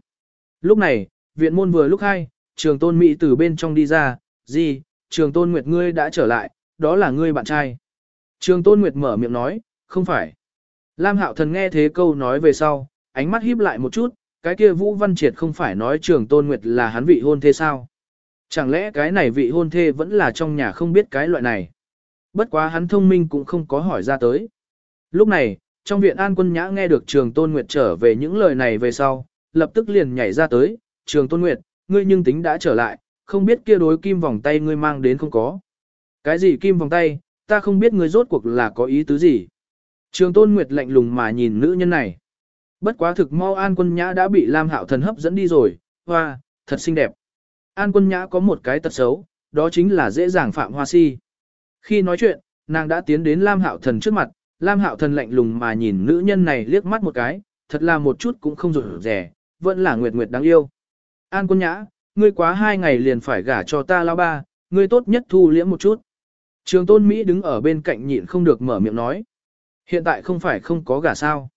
Lúc này, viện môn vừa lúc hai, trường Tôn Mỹ từ bên trong đi ra, gì, trường Tôn Nguyệt ngươi đã trở lại, đó là ngươi bạn trai. Trường Tôn Nguyệt mở miệng nói, không phải. Lam Hạo Thần nghe thế câu nói về sau, ánh mắt híp lại một chút, cái kia Vũ Văn Triệt không phải nói trường Tôn Nguyệt là hắn vị hôn thê sao? Chẳng lẽ cái này vị hôn thê vẫn là trong nhà không biết cái loại này? Bất quá hắn thông minh cũng không có hỏi ra tới. Lúc này, trong viện An Quân Nhã nghe được trường Tôn Nguyệt trở về những lời này về sau, lập tức liền nhảy ra tới, trường Tôn Nguyệt, ngươi nhưng tính đã trở lại, không biết kia đối kim vòng tay ngươi mang đến không có. Cái gì kim vòng tay, ta không biết ngươi rốt cuộc là có ý tứ gì. Trường Tôn Nguyệt lạnh lùng mà nhìn nữ nhân này. Bất quá thực mau An Quân Nhã đã bị Lam Hạo Thần hấp dẫn đi rồi, hoa, thật xinh đẹp. An Quân Nhã có một cái tật xấu, đó chính là dễ dàng phạm hoa si. Khi nói chuyện, nàng đã tiến đến Lam Hạo Thần trước mặt, Lam Hạo Thần lạnh lùng mà nhìn nữ nhân này liếc mắt một cái, thật là một chút cũng không rủi rẻ, vẫn là Nguyệt Nguyệt đáng yêu. An Quân Nhã, ngươi quá hai ngày liền phải gả cho ta lao ba, ngươi tốt nhất thu liễm một chút. Trường Tôn Mỹ đứng ở bên cạnh nhịn không được mở miệng nói. Hiện tại không phải không có gả sao.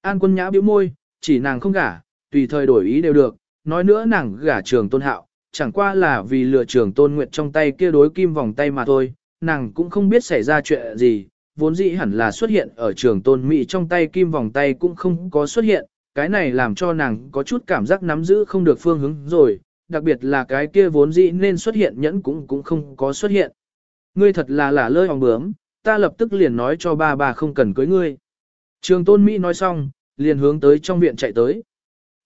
An quân nhã bĩu môi, chỉ nàng không gả, tùy thời đổi ý đều được, nói nữa nàng gả trường tôn hạo, chẳng qua là vì lừa trường tôn nguyệt trong tay kia đối kim vòng tay mà thôi, nàng cũng không biết xảy ra chuyện gì, vốn dĩ hẳn là xuất hiện ở trường tôn mỹ trong tay kim vòng tay cũng không có xuất hiện, cái này làm cho nàng có chút cảm giác nắm giữ không được phương hướng rồi, đặc biệt là cái kia vốn dĩ nên xuất hiện nhẫn cũng cũng không có xuất hiện. Ngươi thật là lả lơi hòng bướm, ta lập tức liền nói cho ba bà không cần cưới ngươi. Trường tôn Mỹ nói xong, liền hướng tới trong viện chạy tới.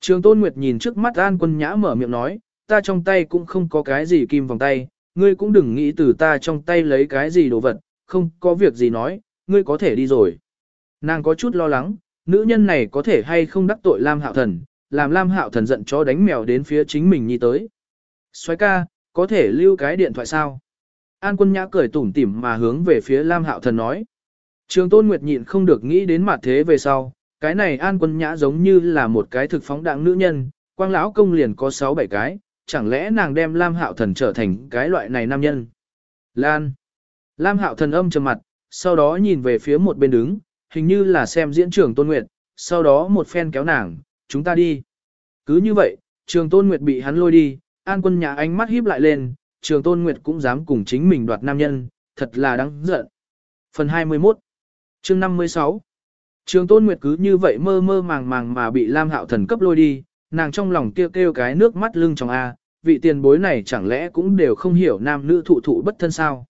Trường tôn Nguyệt nhìn trước mắt An quân nhã mở miệng nói, ta trong tay cũng không có cái gì kim vòng tay, ngươi cũng đừng nghĩ từ ta trong tay lấy cái gì đồ vật, không có việc gì nói, ngươi có thể đi rồi. Nàng có chút lo lắng, nữ nhân này có thể hay không đắc tội Lam Hạo Thần, làm Lam Hạo Thần giận chó đánh mèo đến phía chính mình nhi tới. Xoái ca, có thể lưu cái điện thoại sao? An quân nhã cười tủm tỉm mà hướng về phía Lam Hạo Thần nói. Trường Tôn Nguyệt nhịn không được nghĩ đến mặt thế về sau, cái này An quân nhã giống như là một cái thực phóng đẳng nữ nhân, quang lão công liền có 6-7 cái, chẳng lẽ nàng đem Lam Hạo Thần trở thành cái loại này nam nhân? Lan. Lam Hạo Thần âm trầm mặt, sau đó nhìn về phía một bên đứng, hình như là xem diễn trường Tôn Nguyệt, sau đó một phen kéo nàng, chúng ta đi. Cứ như vậy, trường Tôn Nguyệt bị hắn lôi đi, An quân nhà ánh mắt híp lại lên, trường Tôn Nguyệt cũng dám cùng chính mình đoạt nam nhân, thật là đáng giận. Phần 21 chương 56 Trường Tôn Nguyệt cứ như vậy mơ mơ màng màng mà bị Lam Hạo Thần cấp lôi đi, nàng trong lòng kêu kêu cái nước mắt lưng trong A, vị tiền bối này chẳng lẽ cũng đều không hiểu nam nữ thụ thụ bất thân sao.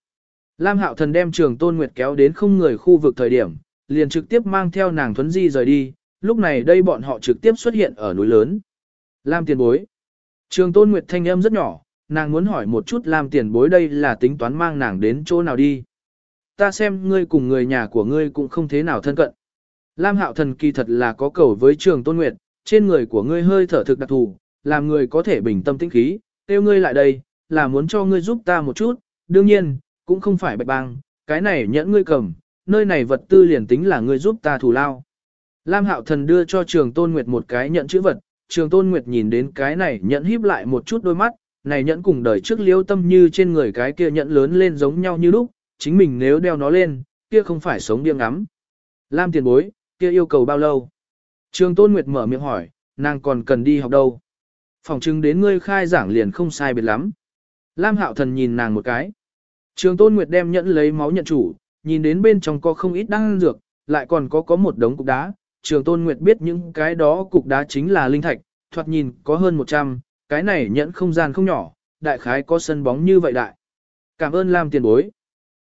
Lam Hạo Thần đem Trường Tôn Nguyệt kéo đến không người khu vực thời điểm, liền trực tiếp mang theo nàng thuấn di rời đi, lúc này đây bọn họ trực tiếp xuất hiện ở núi lớn. Lam tiền bối. Trường Tôn Nguyệt thanh âm rất nhỏ, nàng muốn hỏi một chút Lam tiền bối đây là tính toán mang nàng đến chỗ nào đi. Ta xem ngươi cùng người nhà của ngươi cũng không thế nào thân cận. Lam Hạo Thần kỳ thật là có cầu với Trường Tôn Nguyệt, trên người của ngươi hơi thở thực đặc thù, làm người có thể bình tâm tĩnh khí, tiêu ngươi lại đây, là muốn cho ngươi giúp ta một chút, đương nhiên, cũng không phải bạch bang, cái này nhẫn ngươi cầm, nơi này vật tư liền tính là ngươi giúp ta thù lao. Lam Hạo Thần đưa cho Trường Tôn Nguyệt một cái nhận chữ vật, Trường Tôn Nguyệt nhìn đến cái này nhận híp lại một chút đôi mắt, này nhẫn cùng đời trước liêu tâm như trên người cái kia nhẫn lớn lên giống nhau như lúc, chính mình nếu đeo nó lên, kia không phải sống điên ngắm. Lam tiền bối, kia yêu cầu bao lâu? Trường Tôn Nguyệt mở miệng hỏi, nàng còn cần đi học đâu? Phòng chứng đến ngươi khai giảng liền không sai biệt lắm. Lam Hạo Thần nhìn nàng một cái. Trường Tôn Nguyệt đem nhẫn lấy máu nhận chủ, nhìn đến bên trong có không ít đan dược, lại còn có có một đống cục đá. Trường Tôn Nguyệt biết những cái đó cục đá chính là linh thạch, thoạt nhìn có hơn 100, cái này nhẫn không gian không nhỏ, đại khái có sân bóng như vậy đại. Cảm ơn Lam tiền bối.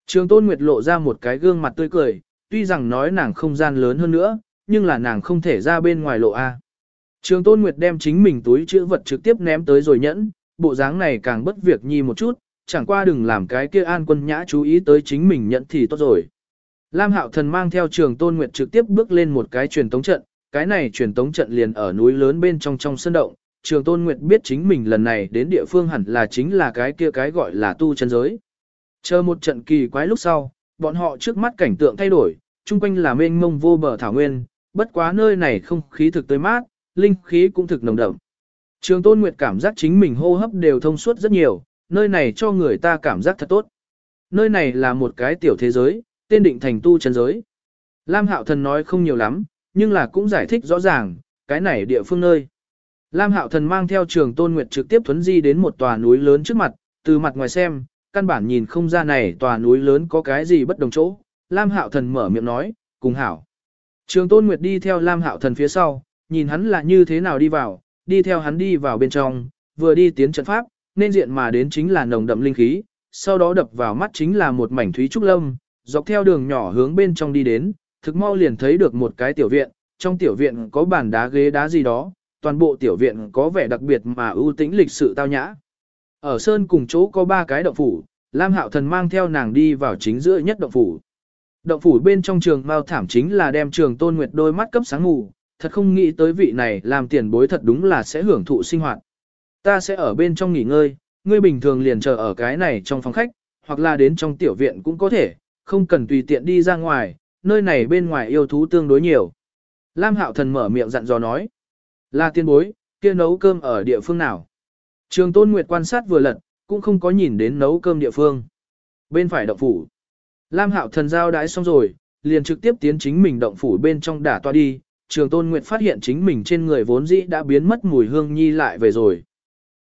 Trường Tôn Nguyệt lộ ra một cái gương mặt tươi cười, tuy rằng nói nàng không gian lớn hơn nữa, nhưng là nàng không thể ra bên ngoài lộ A. Trường Tôn Nguyệt đem chính mình túi chữ vật trực tiếp ném tới rồi nhẫn, bộ dáng này càng bất việc nhi một chút, chẳng qua đừng làm cái kia an quân nhã chú ý tới chính mình nhận thì tốt rồi. Lam Hạo Thần mang theo trường Tôn Nguyệt trực tiếp bước lên một cái truyền tống trận, cái này truyền tống trận liền ở núi lớn bên trong trong sân động. Trường Tôn Nguyệt biết chính mình lần này đến địa phương hẳn là chính là cái kia cái gọi là tu chân giới. Chờ một trận kỳ quái lúc sau, bọn họ trước mắt cảnh tượng thay đổi, chung quanh là mênh mông vô bờ thảo nguyên, bất quá nơi này không khí thực tươi mát, linh khí cũng thực nồng đậm. Trường Tôn Nguyệt cảm giác chính mình hô hấp đều thông suốt rất nhiều, nơi này cho người ta cảm giác thật tốt. Nơi này là một cái tiểu thế giới, tên định thành tu chân giới. Lam Hạo Thần nói không nhiều lắm, nhưng là cũng giải thích rõ ràng, cái này địa phương nơi. Lam Hạo Thần mang theo trường Tôn Nguyệt trực tiếp thuấn di đến một tòa núi lớn trước mặt, từ mặt ngoài xem, căn bản nhìn không ra này tòa núi lớn có cái gì bất đồng chỗ. Lam Hạo Thần mở miệng nói, cùng hảo. Trường Tôn Nguyệt đi theo Lam Hạo Thần phía sau, nhìn hắn là như thế nào đi vào, đi theo hắn đi vào bên trong, vừa đi tiến trận pháp, nên diện mà đến chính là nồng đậm linh khí, sau đó đập vào mắt chính là một mảnh thúy trúc lâm, dọc theo đường nhỏ hướng bên trong đi đến, thực mau liền thấy được một cái tiểu viện, trong tiểu viện có bàn đá ghế đá gì đó, toàn bộ tiểu viện có vẻ đặc biệt mà ưu tĩnh lịch sự tao nhã. Ở sơn cùng chỗ có ba cái động phủ, Lam Hạo Thần mang theo nàng đi vào chính giữa nhất động phủ. Động phủ bên trong trường mao thảm chính là đem trường tôn nguyệt đôi mắt cấp sáng ngủ, thật không nghĩ tới vị này làm tiền bối thật đúng là sẽ hưởng thụ sinh hoạt. Ta sẽ ở bên trong nghỉ ngơi, ngươi bình thường liền chờ ở cái này trong phòng khách, hoặc là đến trong tiểu viện cũng có thể, không cần tùy tiện đi ra ngoài, nơi này bên ngoài yêu thú tương đối nhiều. Lam Hạo Thần mở miệng dặn dò nói. Là tiên bối, kia nấu cơm ở địa phương nào? Trường Tôn Nguyệt quan sát vừa lật, cũng không có nhìn đến nấu cơm địa phương. Bên phải động phủ. Lam Hạo Thần giao đãi xong rồi, liền trực tiếp tiến chính mình động phủ bên trong đả toa đi. Trường Tôn Nguyệt phát hiện chính mình trên người vốn dĩ đã biến mất mùi hương nhi lại về rồi.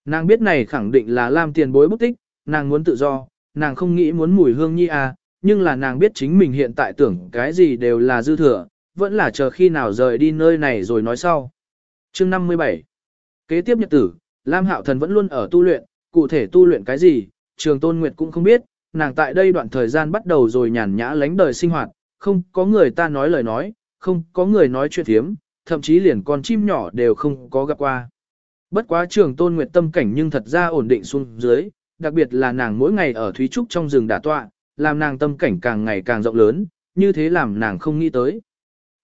Nàng biết này khẳng định là Lam tiền bối bút tích, nàng muốn tự do, nàng không nghĩ muốn mùi hương nhi à, nhưng là nàng biết chính mình hiện tại tưởng cái gì đều là dư thừa, vẫn là chờ khi nào rời đi nơi này rồi nói sau. Chương 57 Kế tiếp nhật tử, Lam Hạo Thần vẫn luôn ở tu luyện, cụ thể tu luyện cái gì, Trường Tôn Nguyệt cũng không biết, nàng tại đây đoạn thời gian bắt đầu rồi nhàn nhã lánh đời sinh hoạt, không có người ta nói lời nói, không có người nói chuyện thiếm, thậm chí liền con chim nhỏ đều không có gặp qua. Bất quá Trường Tôn Nguyệt tâm cảnh nhưng thật ra ổn định xuống dưới, đặc biệt là nàng mỗi ngày ở Thúy Trúc trong rừng đả tọa, làm nàng tâm cảnh càng ngày càng rộng lớn, như thế làm nàng không nghĩ tới.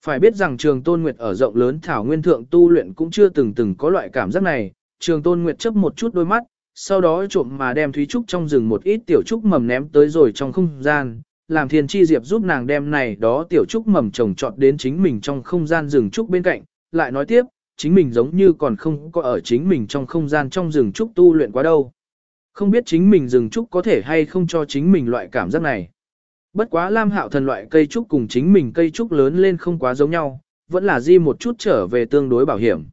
Phải biết rằng trường tôn nguyệt ở rộng lớn thảo nguyên thượng tu luyện cũng chưa từng từng có loại cảm giác này, trường tôn nguyệt chấp một chút đôi mắt, sau đó trộm mà đem thúy trúc trong rừng một ít tiểu trúc mầm ném tới rồi trong không gian, làm thiên chi diệp giúp nàng đem này đó tiểu trúc mầm trồng trọt đến chính mình trong không gian rừng trúc bên cạnh, lại nói tiếp, chính mình giống như còn không có ở chính mình trong không gian trong rừng trúc tu luyện quá đâu. Không biết chính mình rừng trúc có thể hay không cho chính mình loại cảm giác này. Bất quá Lam Hạo Thần loại cây trúc cùng chính mình cây trúc lớn lên không quá giống nhau, vẫn là di một chút trở về tương đối bảo hiểm.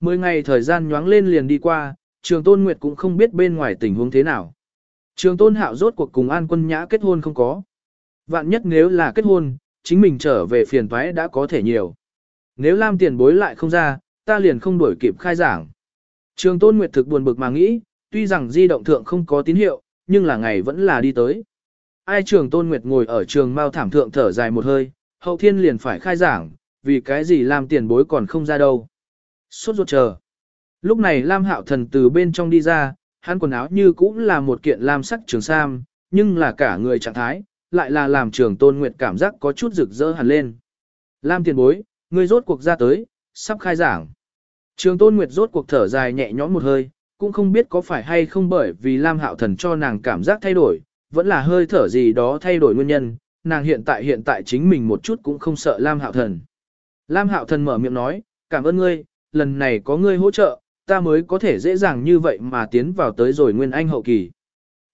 Mười ngày thời gian nhoáng lên liền đi qua, Trường Tôn Nguyệt cũng không biết bên ngoài tình huống thế nào. Trường Tôn Hạo rốt cuộc cùng An Quân Nhã kết hôn không có. Vạn nhất nếu là kết hôn, chính mình trở về phiền toái đã có thể nhiều. Nếu Lam tiền bối lại không ra, ta liền không đuổi kịp khai giảng. Trường Tôn Nguyệt thực buồn bực mà nghĩ, tuy rằng di động thượng không có tín hiệu, nhưng là ngày vẫn là đi tới ai trường tôn nguyệt ngồi ở trường mao thảm thượng thở dài một hơi, hậu thiên liền phải khai giảng, vì cái gì làm tiền bối còn không ra đâu. Suốt ruột chờ. Lúc này Lam Hạo Thần từ bên trong đi ra, hắn quần áo như cũng là một kiện lam sắc trường sam, nhưng là cả người trạng thái, lại là làm trường tôn nguyệt cảm giác có chút rực rỡ hẳn lên. Lam tiền bối, ngươi rốt cuộc ra tới, sắp khai giảng. Trường tôn nguyệt rốt cuộc thở dài nhẹ nhõm một hơi, cũng không biết có phải hay không bởi vì Lam Hạo Thần cho nàng cảm giác thay đổi, vẫn là hơi thở gì đó thay đổi nguyên nhân, nàng hiện tại hiện tại chính mình một chút cũng không sợ Lam Hạo Thần. Lam Hạo Thần mở miệng nói, cảm ơn ngươi, lần này có ngươi hỗ trợ, ta mới có thể dễ dàng như vậy mà tiến vào tới rồi Nguyên Anh hậu kỳ.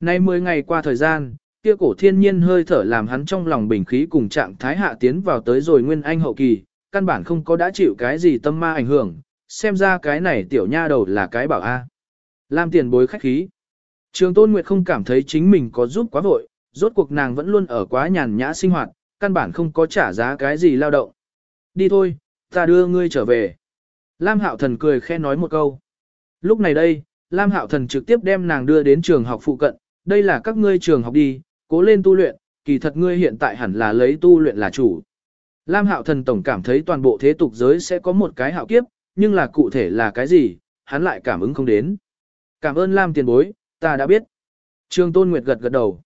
Nay 10 ngày qua thời gian, kia cổ thiên nhiên hơi thở làm hắn trong lòng bình khí cùng trạng thái hạ tiến vào tới rồi Nguyên Anh hậu kỳ, căn bản không có đã chịu cái gì tâm ma ảnh hưởng, xem ra cái này tiểu nha đầu là cái bảo A. Lam tiền bối khách khí. Trường Tôn Nguyệt không cảm thấy chính mình có giúp quá vội, rốt cuộc nàng vẫn luôn ở quá nhàn nhã sinh hoạt, căn bản không có trả giá cái gì lao động. Đi thôi, ta đưa ngươi trở về. Lam Hạo Thần cười khẽ nói một câu. Lúc này đây, Lam Hạo Thần trực tiếp đem nàng đưa đến trường học phụ cận, đây là các ngươi trường học đi, cố lên tu luyện, kỳ thật ngươi hiện tại hẳn là lấy tu luyện là chủ. Lam Hạo Thần tổng cảm thấy toàn bộ thế tục giới sẽ có một cái hạo kiếp, nhưng là cụ thể là cái gì, hắn lại cảm ứng không đến. Cảm ơn Lam tiền bối, ta đã biết. Trường Tôn Nguyệt gật gật đầu.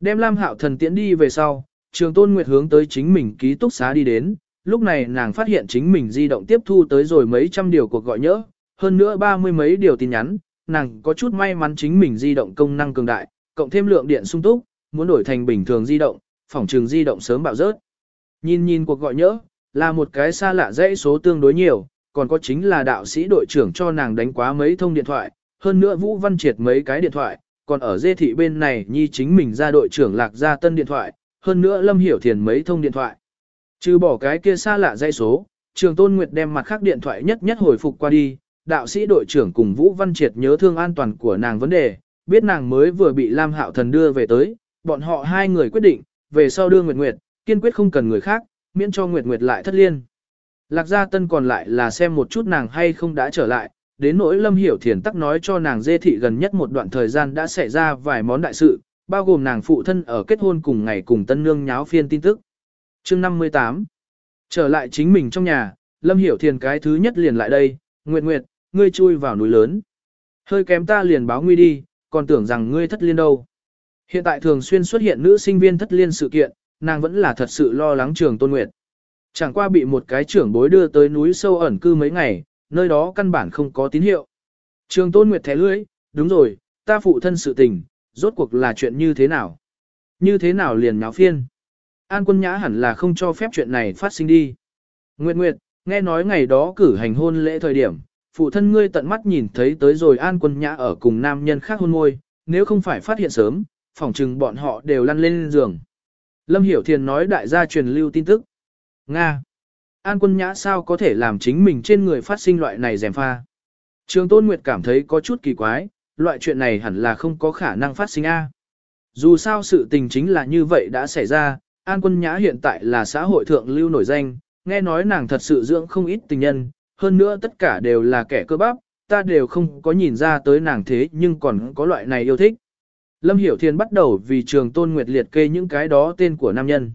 Đem Lam Hạo Thần tiễn đi về sau, Trường Tôn Nguyệt hướng tới chính mình ký túc xá đi đến, lúc này nàng phát hiện chính mình di động tiếp thu tới rồi mấy trăm điều cuộc gọi nhỡ, hơn nữa ba mươi mấy điều tin nhắn, nàng có chút may mắn chính mình di động công năng cường đại, cộng thêm lượng điện sung túc, muốn đổi thành bình thường di động, phòng trường di động sớm bạo rớt. Nhìn nhìn cuộc gọi nhỡ, là một cái xa lạ dãy số tương đối nhiều, còn có chính là đạo sĩ đội trưởng cho nàng đánh quá mấy thông điện thoại, hơn nữa Vũ Văn Triệt mấy cái điện thoại, còn ở dê thị bên này nhi chính mình ra đội trưởng lạc ra tân điện thoại, hơn nữa Lâm Hiểu Thiền mấy thông điện thoại. Trừ bỏ cái kia xa lạ dây số, trường Tôn Nguyệt đem mặt khác điện thoại nhất nhất hồi phục qua đi, đạo sĩ đội trưởng cùng Vũ Văn Triệt nhớ thương an toàn của nàng vấn đề, biết nàng mới vừa bị Lam Hạo Thần đưa về tới, bọn họ hai người quyết định, về sau đưa Nguyệt Nguyệt, kiên quyết không cần người khác, miễn cho Nguyệt Nguyệt lại thất liên. Lạc Gia Tân còn lại là xem một chút nàng hay không đã trở lại, đến nỗi Lâm Hiểu Thiền tắc nói cho nàng dê thị gần nhất một đoạn thời gian đã xảy ra vài món đại sự, bao gồm nàng phụ thân ở kết hôn cùng ngày cùng tân nương nháo phiên tin tức. chương 58 Trở lại chính mình trong nhà, Lâm Hiểu Thiền cái thứ nhất liền lại đây, Nguyệt Nguyệt, ngươi chui vào núi lớn. Hơi kém ta liền báo nguy đi, còn tưởng rằng ngươi thất liên đâu. Hiện tại thường xuyên xuất hiện nữ sinh viên thất liên sự kiện, nàng vẫn là thật sự lo lắng trường Tôn Nguyệt. Chẳng qua bị một cái trưởng bối đưa tới núi sâu ẩn cư mấy ngày, nơi đó căn bản không có tín hiệu. Trường Tôn Nguyệt thẻ lưỡi, đúng rồi, ta phụ thân sự tình, rốt cuộc là chuyện như thế nào? Như thế nào liền nháo phiên? An quân nhã hẳn là không cho phép chuyện này phát sinh đi. Nguyệt Nguyệt, nghe nói ngày đó cử hành hôn lễ thời điểm, phụ thân ngươi tận mắt nhìn thấy tới rồi An quân nhã ở cùng nam nhân khác hôn môi, nếu không phải phát hiện sớm, phỏng chừng bọn họ đều lăn lên giường. Lâm Hiểu Thiền nói đại gia truyền lưu tin tức. Nga. An quân nhã sao có thể làm chính mình trên người phát sinh loại này dèm pha. Trường Tôn Nguyệt cảm thấy có chút kỳ quái, loại chuyện này hẳn là không có khả năng phát sinh A. Dù sao sự tình chính là như vậy đã xảy ra, An Quân Nhã hiện tại là xã hội thượng lưu nổi danh, nghe nói nàng thật sự dưỡng không ít tình nhân, hơn nữa tất cả đều là kẻ cơ bắp, ta đều không có nhìn ra tới nàng thế nhưng còn có loại này yêu thích. Lâm Hiểu Thiên bắt đầu vì trường Tôn Nguyệt liệt kê những cái đó tên của nam nhân.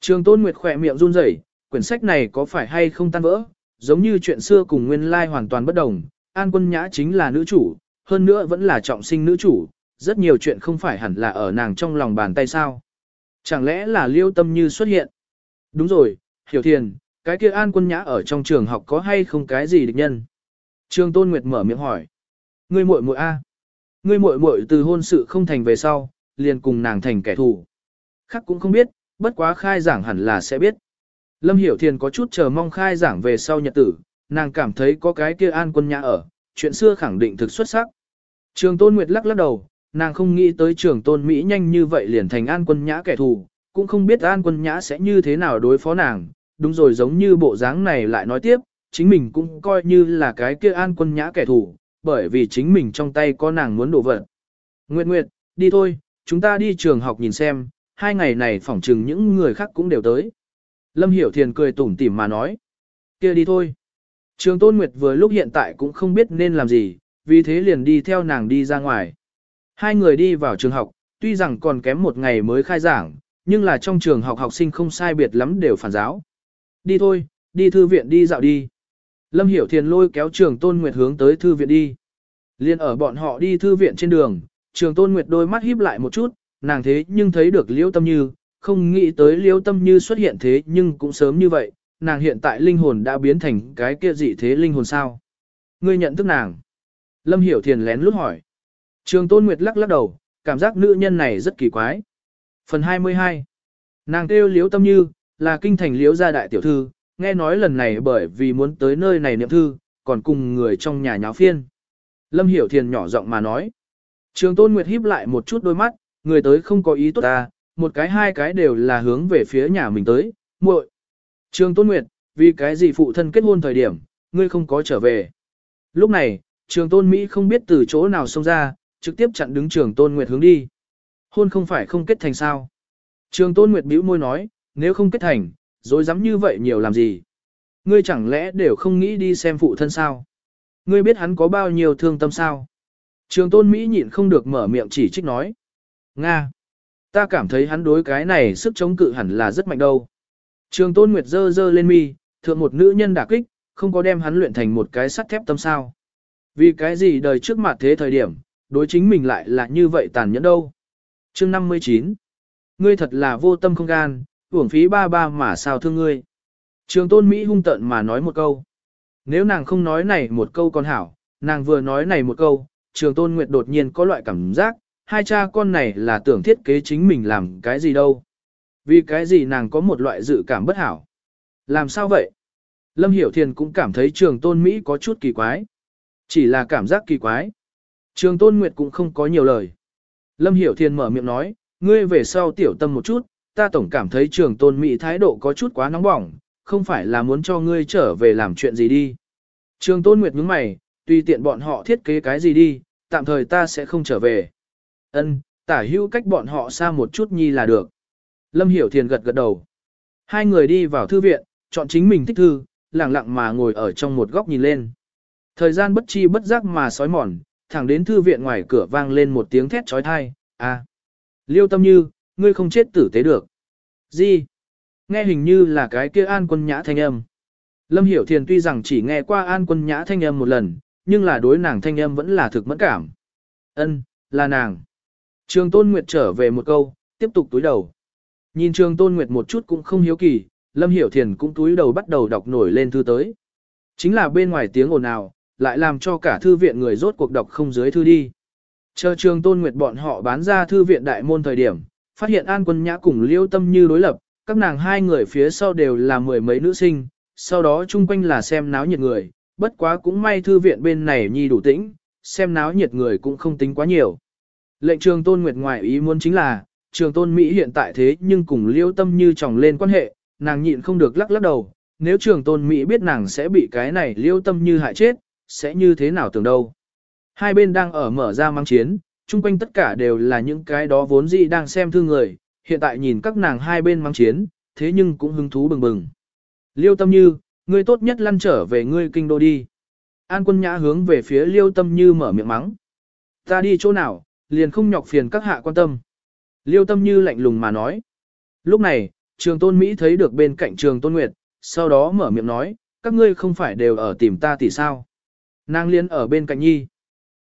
Trường Tôn Nguyệt khỏe miệng run rẩy, quyển sách này có phải hay không tan vỡ, giống như chuyện xưa cùng nguyên lai hoàn toàn bất đồng, An Quân Nhã chính là nữ chủ, hơn nữa vẫn là trọng sinh nữ chủ, rất nhiều chuyện không phải hẳn là ở nàng trong lòng bàn tay sao. Chẳng lẽ là liêu tâm như xuất hiện? Đúng rồi, Hiểu Thiền, cái kia An Quân Nhã ở trong trường học có hay không cái gì địch nhân? Trường Tôn Nguyệt mở miệng hỏi. Ngươi muội muội a? Ngươi muội muội từ hôn sự không thành về sau, liền cùng nàng thành kẻ thù. Khác cũng không biết, bất quá khai giảng hẳn là sẽ biết. Lâm Hiểu Thiền có chút chờ mong khai giảng về sau nhật tử, nàng cảm thấy có cái kia an quân nhã ở, chuyện xưa khẳng định thực xuất sắc. Trường Tôn Nguyệt lắc lắc đầu, nàng không nghĩ tới trường Tôn Mỹ nhanh như vậy liền thành an quân nhã kẻ thù, cũng không biết an quân nhã sẽ như thế nào đối phó nàng, đúng rồi giống như bộ dáng này lại nói tiếp, chính mình cũng coi như là cái kia an quân nhã kẻ thù, bởi vì chính mình trong tay có nàng muốn đổ vật. Nguyệt Nguyệt, đi thôi, chúng ta đi trường học nhìn xem, hai ngày này phỏng chừng những người khác cũng đều tới. Lâm Hiểu Thiền cười tủm tỉm mà nói. kia đi thôi. Trường Tôn Nguyệt vừa lúc hiện tại cũng không biết nên làm gì, vì thế liền đi theo nàng đi ra ngoài. Hai người đi vào trường học, tuy rằng còn kém một ngày mới khai giảng, nhưng là trong trường học học sinh không sai biệt lắm đều phản giáo. Đi thôi, đi thư viện đi dạo đi. Lâm Hiểu Thiền lôi kéo trường Tôn Nguyệt hướng tới thư viện đi. Liên ở bọn họ đi thư viện trên đường, trường Tôn Nguyệt đôi mắt híp lại một chút, nàng thế nhưng thấy được Liễu Tâm Như, không nghĩ tới Liễu Tâm Như xuất hiện thế nhưng cũng sớm như vậy, nàng hiện tại linh hồn đã biến thành cái kia dị thế linh hồn sao. Ngươi nhận thức nàng. Lâm Hiểu Thiền lén lút hỏi. Trường Tôn Nguyệt lắc lắc đầu, cảm giác nữ nhân này rất kỳ quái. Phần 22 Nàng kêu Liễu Tâm Như, là kinh thành Liễu gia đại tiểu thư, nghe nói lần này bởi vì muốn tới nơi này niệm thư, còn cùng người trong nhà nháo phiên. Lâm Hiểu Thiền nhỏ giọng mà nói. Trường Tôn Nguyệt híp lại một chút đôi mắt, người tới không có ý tốt ta, một cái hai cái đều là hướng về phía nhà mình tới, muội. Trường Tôn Nguyệt, vì cái gì phụ thân kết hôn thời điểm, ngươi không có trở về. Lúc này, Trường Tôn Mỹ không biết từ chỗ nào xông ra, trực tiếp chặn đứng Trường Tôn Nguyệt hướng đi. Hôn không phải không kết thành sao. Trường Tôn Nguyệt bĩu môi nói, nếu không kết thành, rồi dám như vậy nhiều làm gì? Ngươi chẳng lẽ đều không nghĩ đi xem phụ thân sao? Ngươi biết hắn có bao nhiêu thương tâm sao? Trường tôn Mỹ nhịn không được mở miệng chỉ trích nói. Nga! Ta cảm thấy hắn đối cái này sức chống cự hẳn là rất mạnh đâu. Trường tôn Nguyệt dơ dơ lên mi, thượng một nữ nhân đả kích, không có đem hắn luyện thành một cái sắt thép tâm sao. Vì cái gì đời trước mặt thế thời điểm, đối chính mình lại là như vậy tàn nhẫn đâu. Chương 59 Ngươi thật là vô tâm không gan, uổng phí ba ba mà sao thương ngươi. Trường tôn Mỹ hung tận mà nói một câu. Nếu nàng không nói này một câu còn hảo, nàng vừa nói này một câu, trường tôn nguyệt đột nhiên có loại cảm giác, hai cha con này là tưởng thiết kế chính mình làm cái gì đâu. Vì cái gì nàng có một loại dự cảm bất hảo. Làm sao vậy? Lâm Hiểu Thiền cũng cảm thấy trường tôn Mỹ có chút kỳ quái. Chỉ là cảm giác kỳ quái. Trường tôn Nguyệt cũng không có nhiều lời. Lâm Hiểu Thiền mở miệng nói, ngươi về sau tiểu tâm một chút, ta tổng cảm thấy trường tôn Mỹ thái độ có chút quá nóng bỏng, không phải là muốn cho ngươi trở về làm chuyện gì đi. Trường tôn Nguyệt nhướng mày, tùy tiện bọn họ thiết kế cái gì đi, tạm thời ta sẽ không trở về. Ân, tả hữu cách bọn họ xa một chút nhi là được. Lâm Hiểu Thiền gật gật đầu. Hai người đi vào thư viện, chọn chính mình thích thư, lặng lặng mà ngồi ở trong một góc nhìn lên. Thời gian bất chi bất giác mà sói mòn, thẳng đến thư viện ngoài cửa vang lên một tiếng thét trói thai, à. Liêu tâm như, ngươi không chết tử tế được. Gì? Nghe hình như là cái kia an quân nhã thanh âm. Lâm Hiểu Thiền tuy rằng chỉ nghe qua an quân nhã thanh âm một lần, nhưng là đối nàng thanh âm vẫn là thực mẫn cảm. Ân, là nàng. Trường Tôn Nguyệt trở về một câu, tiếp tục túi đầu. Nhìn Trường Tôn Nguyệt một chút cũng không hiếu kỳ, Lâm Hiểu Thiền cũng túi đầu bắt đầu đọc nổi lên thư tới. Chính là bên ngoài tiếng ồn ào, lại làm cho cả thư viện người rốt cuộc đọc không dưới thư đi. Chờ Trường Tôn Nguyệt bọn họ bán ra thư viện đại môn thời điểm, phát hiện An Quân Nhã cùng Liêu Tâm Như đối lập, các nàng hai người phía sau đều là mười mấy nữ sinh, sau đó chung quanh là xem náo nhiệt người, bất quá cũng may thư viện bên này nhi đủ tĩnh, xem náo nhiệt người cũng không tính quá nhiều. Lệnh trường tôn nguyệt ngoại ý muốn chính là, trường tôn Mỹ hiện tại thế nhưng cùng liêu tâm như chồng lên quan hệ, nàng nhịn không được lắc lắc đầu, nếu trường tôn Mỹ biết nàng sẽ bị cái này liêu tâm như hại chết, sẽ như thế nào tưởng đâu. Hai bên đang ở mở ra mang chiến, chung quanh tất cả đều là những cái đó vốn dĩ đang xem thương người, hiện tại nhìn các nàng hai bên mang chiến, thế nhưng cũng hứng thú bừng bừng. Liêu tâm như, ngươi tốt nhất lăn trở về ngươi kinh đô đi. An quân nhã hướng về phía liêu tâm như mở miệng mắng. Ta đi chỗ nào, liền không nhọc phiền các hạ quan tâm. Liêu tâm như lạnh lùng mà nói. Lúc này, trường tôn Mỹ thấy được bên cạnh trường tôn Nguyệt, sau đó mở miệng nói, các ngươi không phải đều ở tìm ta tỷ sao. Nàng liên ở bên cạnh nhi.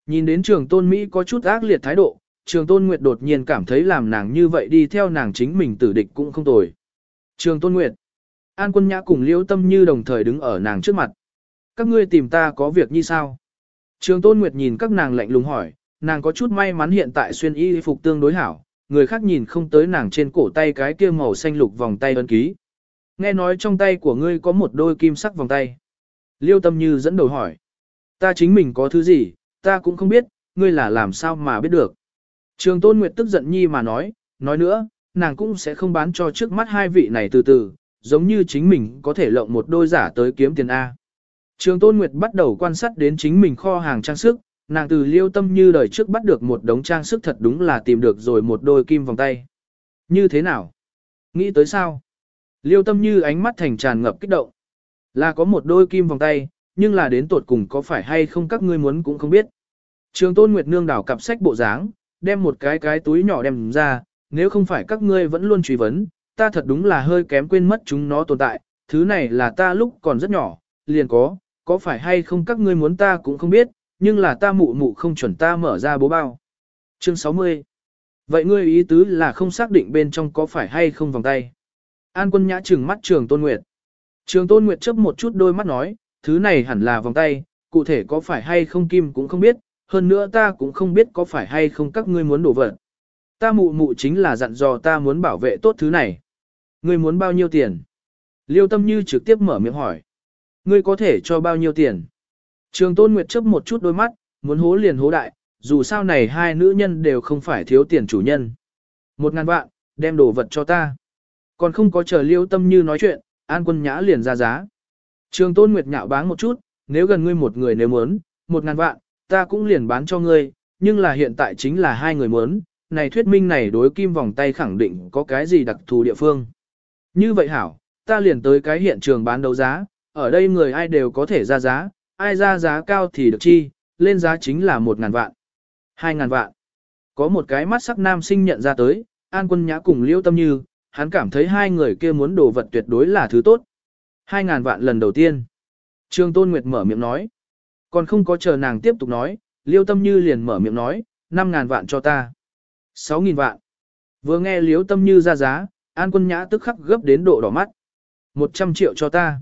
Nhìn đến trường tôn Mỹ có chút ác liệt thái độ, trường tôn Nguyệt đột nhiên cảm thấy làm nàng như vậy đi theo nàng chính mình tử địch cũng không tồi. Trường tôn Nguyệt. An quân nhã cùng liêu tâm như đồng thời đứng ở nàng trước mặt. Các ngươi tìm ta có việc như sao? Trường tôn Nguyệt nhìn các nàng lạnh lùng hỏi, nàng có chút may mắn hiện tại xuyên y phục tương đối hảo, người khác nhìn không tới nàng trên cổ tay cái kia màu xanh lục vòng tay ấn ký. Nghe nói trong tay của ngươi có một đôi kim sắc vòng tay. Liêu tâm như dẫn đầu hỏi. Ta chính mình có thứ gì, ta cũng không biết, ngươi là làm sao mà biết được. Trường Tôn Nguyệt tức giận nhi mà nói, nói nữa, nàng cũng sẽ không bán cho trước mắt hai vị này từ từ, giống như chính mình có thể lộng một đôi giả tới kiếm tiền A. Trường Tôn Nguyệt bắt đầu quan sát đến chính mình kho hàng trang sức, nàng từ liêu tâm như đời trước bắt được một đống trang sức thật đúng là tìm được rồi một đôi kim vòng tay. Như thế nào? Nghĩ tới sao? Liêu tâm như ánh mắt thành tràn ngập kích động. Là có một đôi kim vòng tay, nhưng là đến tột cùng có phải hay không các ngươi muốn cũng không biết. Trường Tôn Nguyệt Nương đảo cặp sách bộ dáng, đem một cái cái túi nhỏ đem ra, nếu không phải các ngươi vẫn luôn truy vấn, ta thật đúng là hơi kém quên mất chúng nó tồn tại, thứ này là ta lúc còn rất nhỏ, liền có, có phải hay không các ngươi muốn ta cũng không biết, nhưng là ta mụ mụ không chuẩn ta mở ra bố bao. Chương 60 Vậy ngươi ý tứ là không xác định bên trong có phải hay không vòng tay. An quân nhã trừng mắt trường Tôn Nguyệt. Trường Tôn Nguyệt chớp một chút đôi mắt nói, thứ này hẳn là vòng tay, cụ thể có phải hay không kim cũng không biết, hơn nữa ta cũng không biết có phải hay không các ngươi muốn đổ vật. Ta mụ mụ chính là dặn dò ta muốn bảo vệ tốt thứ này. Ngươi muốn bao nhiêu tiền? Liêu tâm như trực tiếp mở miệng hỏi. Ngươi có thể cho bao nhiêu tiền? Trường Tôn Nguyệt chớp một chút đôi mắt, muốn hố liền hố đại, dù sao này hai nữ nhân đều không phải thiếu tiền chủ nhân. Một ngàn vạn, đem đồ vật cho ta. Còn không có chờ liêu tâm như nói chuyện, an quân nhã liền ra giá. Trường Tôn Nguyệt nhạo báng một chút, nếu gần ngươi một người nếu muốn, một ngàn vạn, ta cũng liền bán cho ngươi, nhưng là hiện tại chính là hai người muốn, này thuyết minh này đối kim vòng tay khẳng định có cái gì đặc thù địa phương. Như vậy hảo, ta liền tới cái hiện trường bán đấu giá, ở đây người ai đều có thể ra giá, ai ra giá cao thì được chi, lên giá chính là một ngàn vạn. Hai ngàn vạn. Có một cái mắt sắc nam sinh nhận ra tới, An Quân Nhã cùng Liêu Tâm Như, hắn cảm thấy hai người kia muốn đồ vật tuyệt đối là thứ tốt. Hai ngàn vạn lần đầu tiên. Trương Tôn Nguyệt mở miệng nói. Còn không có chờ nàng tiếp tục nói, Liêu Tâm Như liền mở miệng nói, năm ngàn vạn cho ta. Sáu nghìn vạn. Vừa nghe Liêu Tâm Như ra giá, An Quân Nhã tức khắc gấp đến độ đỏ mắt. Một trăm triệu cho ta.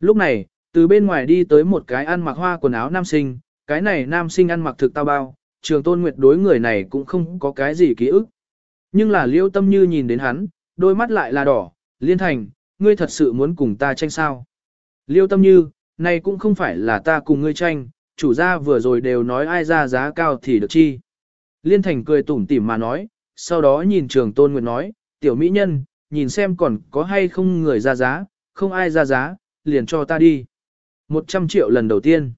Lúc này, từ bên ngoài đi tới một cái ăn mặc hoa quần áo nam sinh, cái này nam sinh ăn mặc thực tao bao, trường tôn nguyệt đối người này cũng không có cái gì ký ức. Nhưng là liêu tâm như nhìn đến hắn, đôi mắt lại là đỏ, liên thành, ngươi thật sự muốn cùng ta tranh sao. Liêu tâm như, này cũng không phải là ta cùng ngươi tranh, chủ gia vừa rồi đều nói ai ra giá cao thì được chi. Liên thành cười tủm tỉm mà nói, sau đó nhìn trường tôn nguyệt nói, tiểu mỹ nhân, nhìn xem còn có hay không người ra giá, không ai ra giá, liền cho ta đi. 100 triệu lần đầu tiên.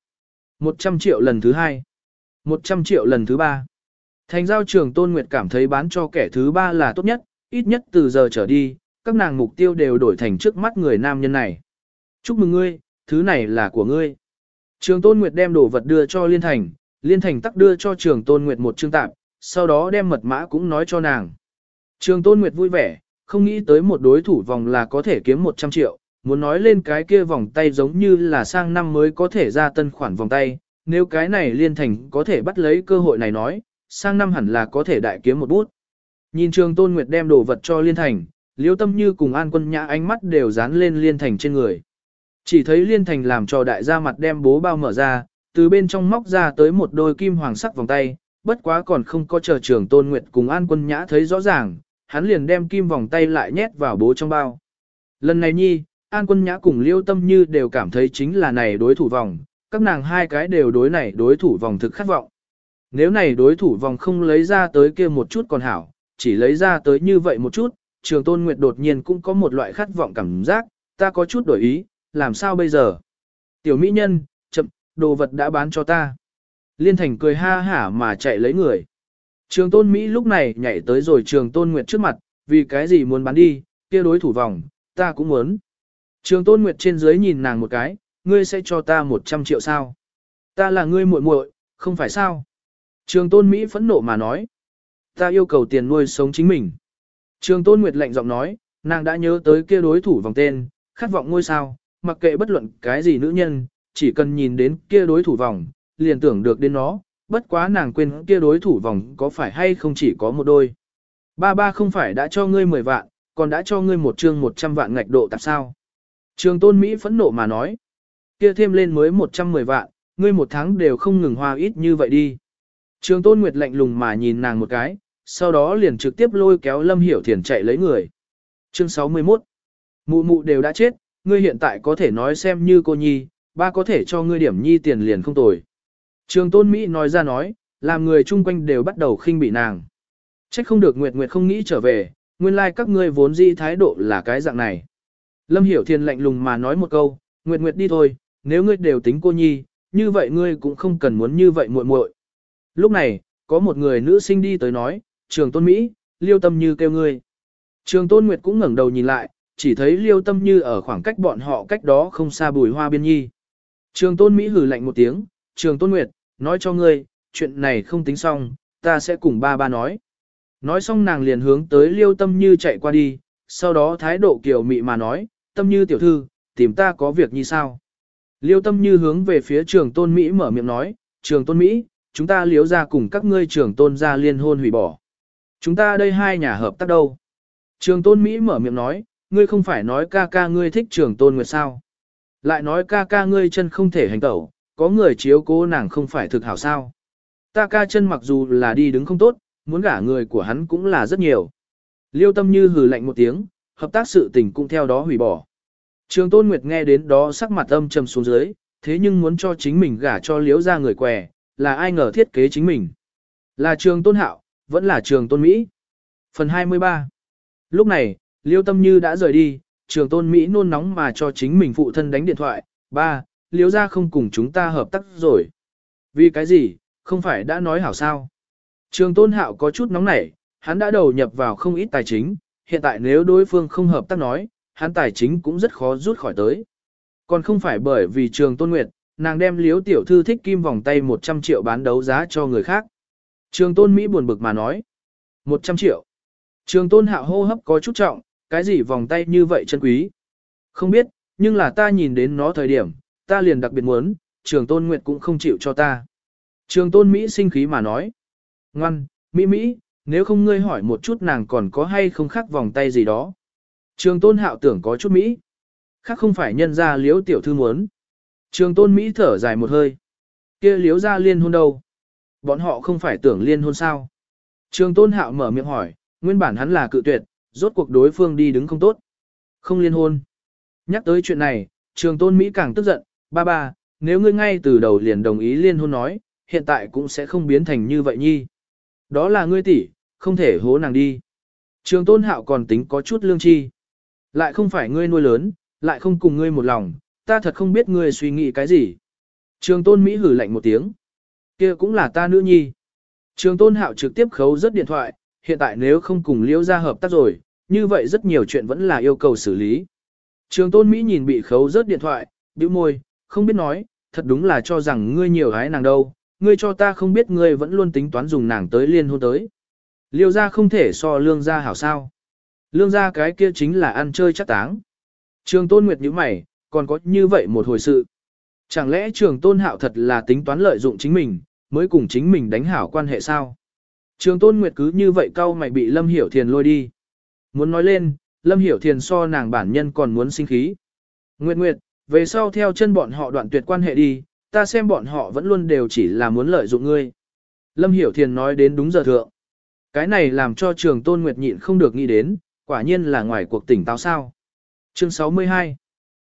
100 triệu lần thứ hai. 100 triệu lần thứ ba. Thành giao trường Tôn Nguyệt cảm thấy bán cho kẻ thứ ba là tốt nhất, ít nhất từ giờ trở đi, các nàng mục tiêu đều đổi thành trước mắt người nam nhân này. Chúc mừng ngươi, thứ này là của ngươi. Trường Tôn Nguyệt đem đồ vật đưa cho Liên Thành, Liên Thành tắc đưa cho Trường Tôn Nguyệt một chương tạp, sau đó đem mật mã cũng nói cho nàng. Trường Tôn Nguyệt vui vẻ, không nghĩ tới một đối thủ vòng là có thể kiếm 100 triệu, muốn nói lên cái kia vòng tay giống như là sang năm mới có thể ra tân khoản vòng tay, nếu cái này liên thành có thể bắt lấy cơ hội này nói, sang năm hẳn là có thể đại kiếm một bút. Nhìn trường tôn nguyệt đem đồ vật cho liên thành, liêu tâm như cùng an quân nhã ánh mắt đều dán lên liên thành trên người. Chỉ thấy liên thành làm cho đại gia mặt đem bố bao mở ra, từ bên trong móc ra tới một đôi kim hoàng sắc vòng tay, bất quá còn không có chờ trường tôn nguyệt cùng an quân nhã thấy rõ ràng, hắn liền đem kim vòng tay lại nhét vào bố trong bao. Lần này nhi, An quân nhã cùng liêu tâm như đều cảm thấy chính là này đối thủ vòng, các nàng hai cái đều đối này đối thủ vòng thực khát vọng. Nếu này đối thủ vòng không lấy ra tới kia một chút còn hảo, chỉ lấy ra tới như vậy một chút, trường tôn nguyệt đột nhiên cũng có một loại khát vọng cảm giác, ta có chút đổi ý, làm sao bây giờ? Tiểu mỹ nhân, chậm, đồ vật đã bán cho ta. Liên thành cười ha hả mà chạy lấy người. Trường tôn Mỹ lúc này nhảy tới rồi trường tôn Nguyệt trước mặt, vì cái gì muốn bán đi, kia đối thủ vòng, ta cũng muốn. Trường tôn Nguyệt trên dưới nhìn nàng một cái, ngươi sẽ cho ta 100 triệu sao? Ta là ngươi muội muội, không phải sao? Trường tôn Mỹ phẫn nộ mà nói. Ta yêu cầu tiền nuôi sống chính mình. Trường tôn Nguyệt lạnh giọng nói, nàng đã nhớ tới kia đối thủ vòng tên, khát vọng ngôi sao, mặc kệ bất luận cái gì nữ nhân, chỉ cần nhìn đến kia đối thủ vòng, liền tưởng được đến nó, bất quá nàng quên kia đối thủ vòng có phải hay không chỉ có một đôi. Ba ba không phải đã cho ngươi 10 vạn, còn đã cho ngươi một chương 100 vạn ngạch độ tạp sao. Trường tôn Mỹ phẫn nộ mà nói, kia thêm lên mới 110 vạn, ngươi một tháng đều không ngừng hoa ít như vậy đi. Trường tôn Nguyệt lạnh lùng mà nhìn nàng một cái, sau đó liền trực tiếp lôi kéo Lâm Hiểu Thiền chạy lấy người. Chương 61 Mụ mụ đều đã chết, ngươi hiện tại có thể nói xem như cô nhi, ba có thể cho ngươi điểm nhi tiền liền không tồi. Trường tôn Mỹ nói ra nói, làm người chung quanh đều bắt đầu khinh bị nàng. Trách không được Nguyệt Nguyệt không nghĩ trở về, nguyên lai like các ngươi vốn dĩ thái độ là cái dạng này. Lâm Hiểu Thiên lạnh lùng mà nói một câu, Nguyệt Nguyệt đi thôi, nếu ngươi đều tính cô nhi, như vậy ngươi cũng không cần muốn như vậy muội muội. Lúc này, có một người nữ sinh đi tới nói, trường tôn Mỹ, liêu tâm như kêu ngươi. Trường tôn Nguyệt cũng ngẩng đầu nhìn lại, chỉ thấy liêu tâm như ở khoảng cách bọn họ cách đó không xa bùi hoa biên nhi. Trường tôn Mỹ hử lạnh một tiếng, trường tôn Nguyệt, nói cho ngươi, chuyện này không tính xong, ta sẽ cùng ba ba nói. Nói xong nàng liền hướng tới liêu tâm như chạy qua đi, sau đó thái độ kiểu mị mà nói, tâm như tiểu thư, tìm ta có việc như sao. Liêu tâm như hướng về phía trường tôn Mỹ mở miệng nói, trường tôn Mỹ, chúng ta liếu ra cùng các ngươi trường tôn ra liên hôn hủy bỏ. Chúng ta đây hai nhà hợp tác đâu. Trường tôn Mỹ mở miệng nói, ngươi không phải nói ca ca ngươi thích trường tôn nguyệt sao. Lại nói ca ca ngươi chân không thể hành tẩu, có người chiếu cố nàng không phải thực hảo sao. Ta ca chân mặc dù là đi đứng không tốt, muốn gả người của hắn cũng là rất nhiều. Liêu tâm như hừ lạnh một tiếng, hợp tác sự tình cũng theo đó hủy bỏ. Trường Tôn Nguyệt nghe đến đó sắc mặt âm trầm xuống dưới, thế nhưng muốn cho chính mình gả cho liếu ra người què, là ai ngờ thiết kế chính mình. Là trường Tôn Hạo, vẫn là trường Tôn Mỹ. Phần 23 Lúc này, Liêu Tâm Như đã rời đi, trường Tôn Mỹ nôn nóng mà cho chính mình phụ thân đánh điện thoại, ba, Liêu ra không cùng chúng ta hợp tác rồi. Vì cái gì, không phải đã nói hảo sao. Trường Tôn Hạo có chút nóng nảy, hắn đã đầu nhập vào không ít tài chính, hiện tại nếu đối phương không hợp tác nói, hắn tài chính cũng rất khó rút khỏi tới. Còn không phải bởi vì trường Tôn Nguyệt, nàng đem liếu tiểu thư thích kim vòng tay 100 triệu bán đấu giá cho người khác. Trường Tôn Mỹ buồn bực mà nói. 100 triệu. Trường Tôn Hạo hô hấp có chút trọng, cái gì vòng tay như vậy chân quý. Không biết, nhưng là ta nhìn đến nó thời điểm, ta liền đặc biệt muốn, trường Tôn Nguyệt cũng không chịu cho ta. Trường Tôn Mỹ sinh khí mà nói. Ngoan, Mỹ Mỹ, nếu không ngươi hỏi một chút nàng còn có hay không khác vòng tay gì đó. Trường tôn hạo tưởng có chút Mỹ. Khác không phải nhân ra liếu tiểu thư muốn. Trường tôn Mỹ thở dài một hơi. kia liếu ra liên hôn đâu? Bọn họ không phải tưởng liên hôn sao? Trường tôn hạo mở miệng hỏi, nguyên bản hắn là cự tuyệt, rốt cuộc đối phương đi đứng không tốt. Không liên hôn. Nhắc tới chuyện này, trường tôn Mỹ càng tức giận, ba ba, nếu ngươi ngay từ đầu liền đồng ý liên hôn nói, hiện tại cũng sẽ không biến thành như vậy nhi. Đó là ngươi tỷ, không thể hố nàng đi. Trường tôn hạo còn tính có chút lương chi. Lại không phải ngươi nuôi lớn, lại không cùng ngươi một lòng, ta thật không biết ngươi suy nghĩ cái gì. Trường tôn Mỹ hử lạnh một tiếng. kia cũng là ta nữ nhi. Trường tôn hạo trực tiếp khấu rất điện thoại, hiện tại nếu không cùng liễu ra hợp tác rồi, như vậy rất nhiều chuyện vẫn là yêu cầu xử lý. Trường tôn Mỹ nhìn bị khấu rớt điện thoại, bĩu môi, không biết nói, thật đúng là cho rằng ngươi nhiều gái nàng đâu, ngươi cho ta không biết ngươi vẫn luôn tính toán dùng nàng tới liên hôn tới. Liêu gia không thể so lương gia hảo sao. Lương gia cái kia chính là ăn chơi chắc táng. Trường tôn nguyệt như mày, còn có như vậy một hồi sự. Chẳng lẽ trường tôn hạo thật là tính toán lợi dụng chính mình, mới cùng chính mình đánh hảo quan hệ sao? Trường tôn nguyệt cứ như vậy cau mày bị Lâm Hiểu Thiền lôi đi. Muốn nói lên, Lâm Hiểu Thiền so nàng bản nhân còn muốn sinh khí. Nguyệt Nguyệt, về sau theo chân bọn họ đoạn tuyệt quan hệ đi, ta xem bọn họ vẫn luôn đều chỉ là muốn lợi dụng ngươi. Lâm Hiểu Thiền nói đến đúng giờ thượng. Cái này làm cho trường tôn nguyệt nhịn không được nghĩ đến, quả nhiên là ngoài cuộc tỉnh táo sao. Chương 62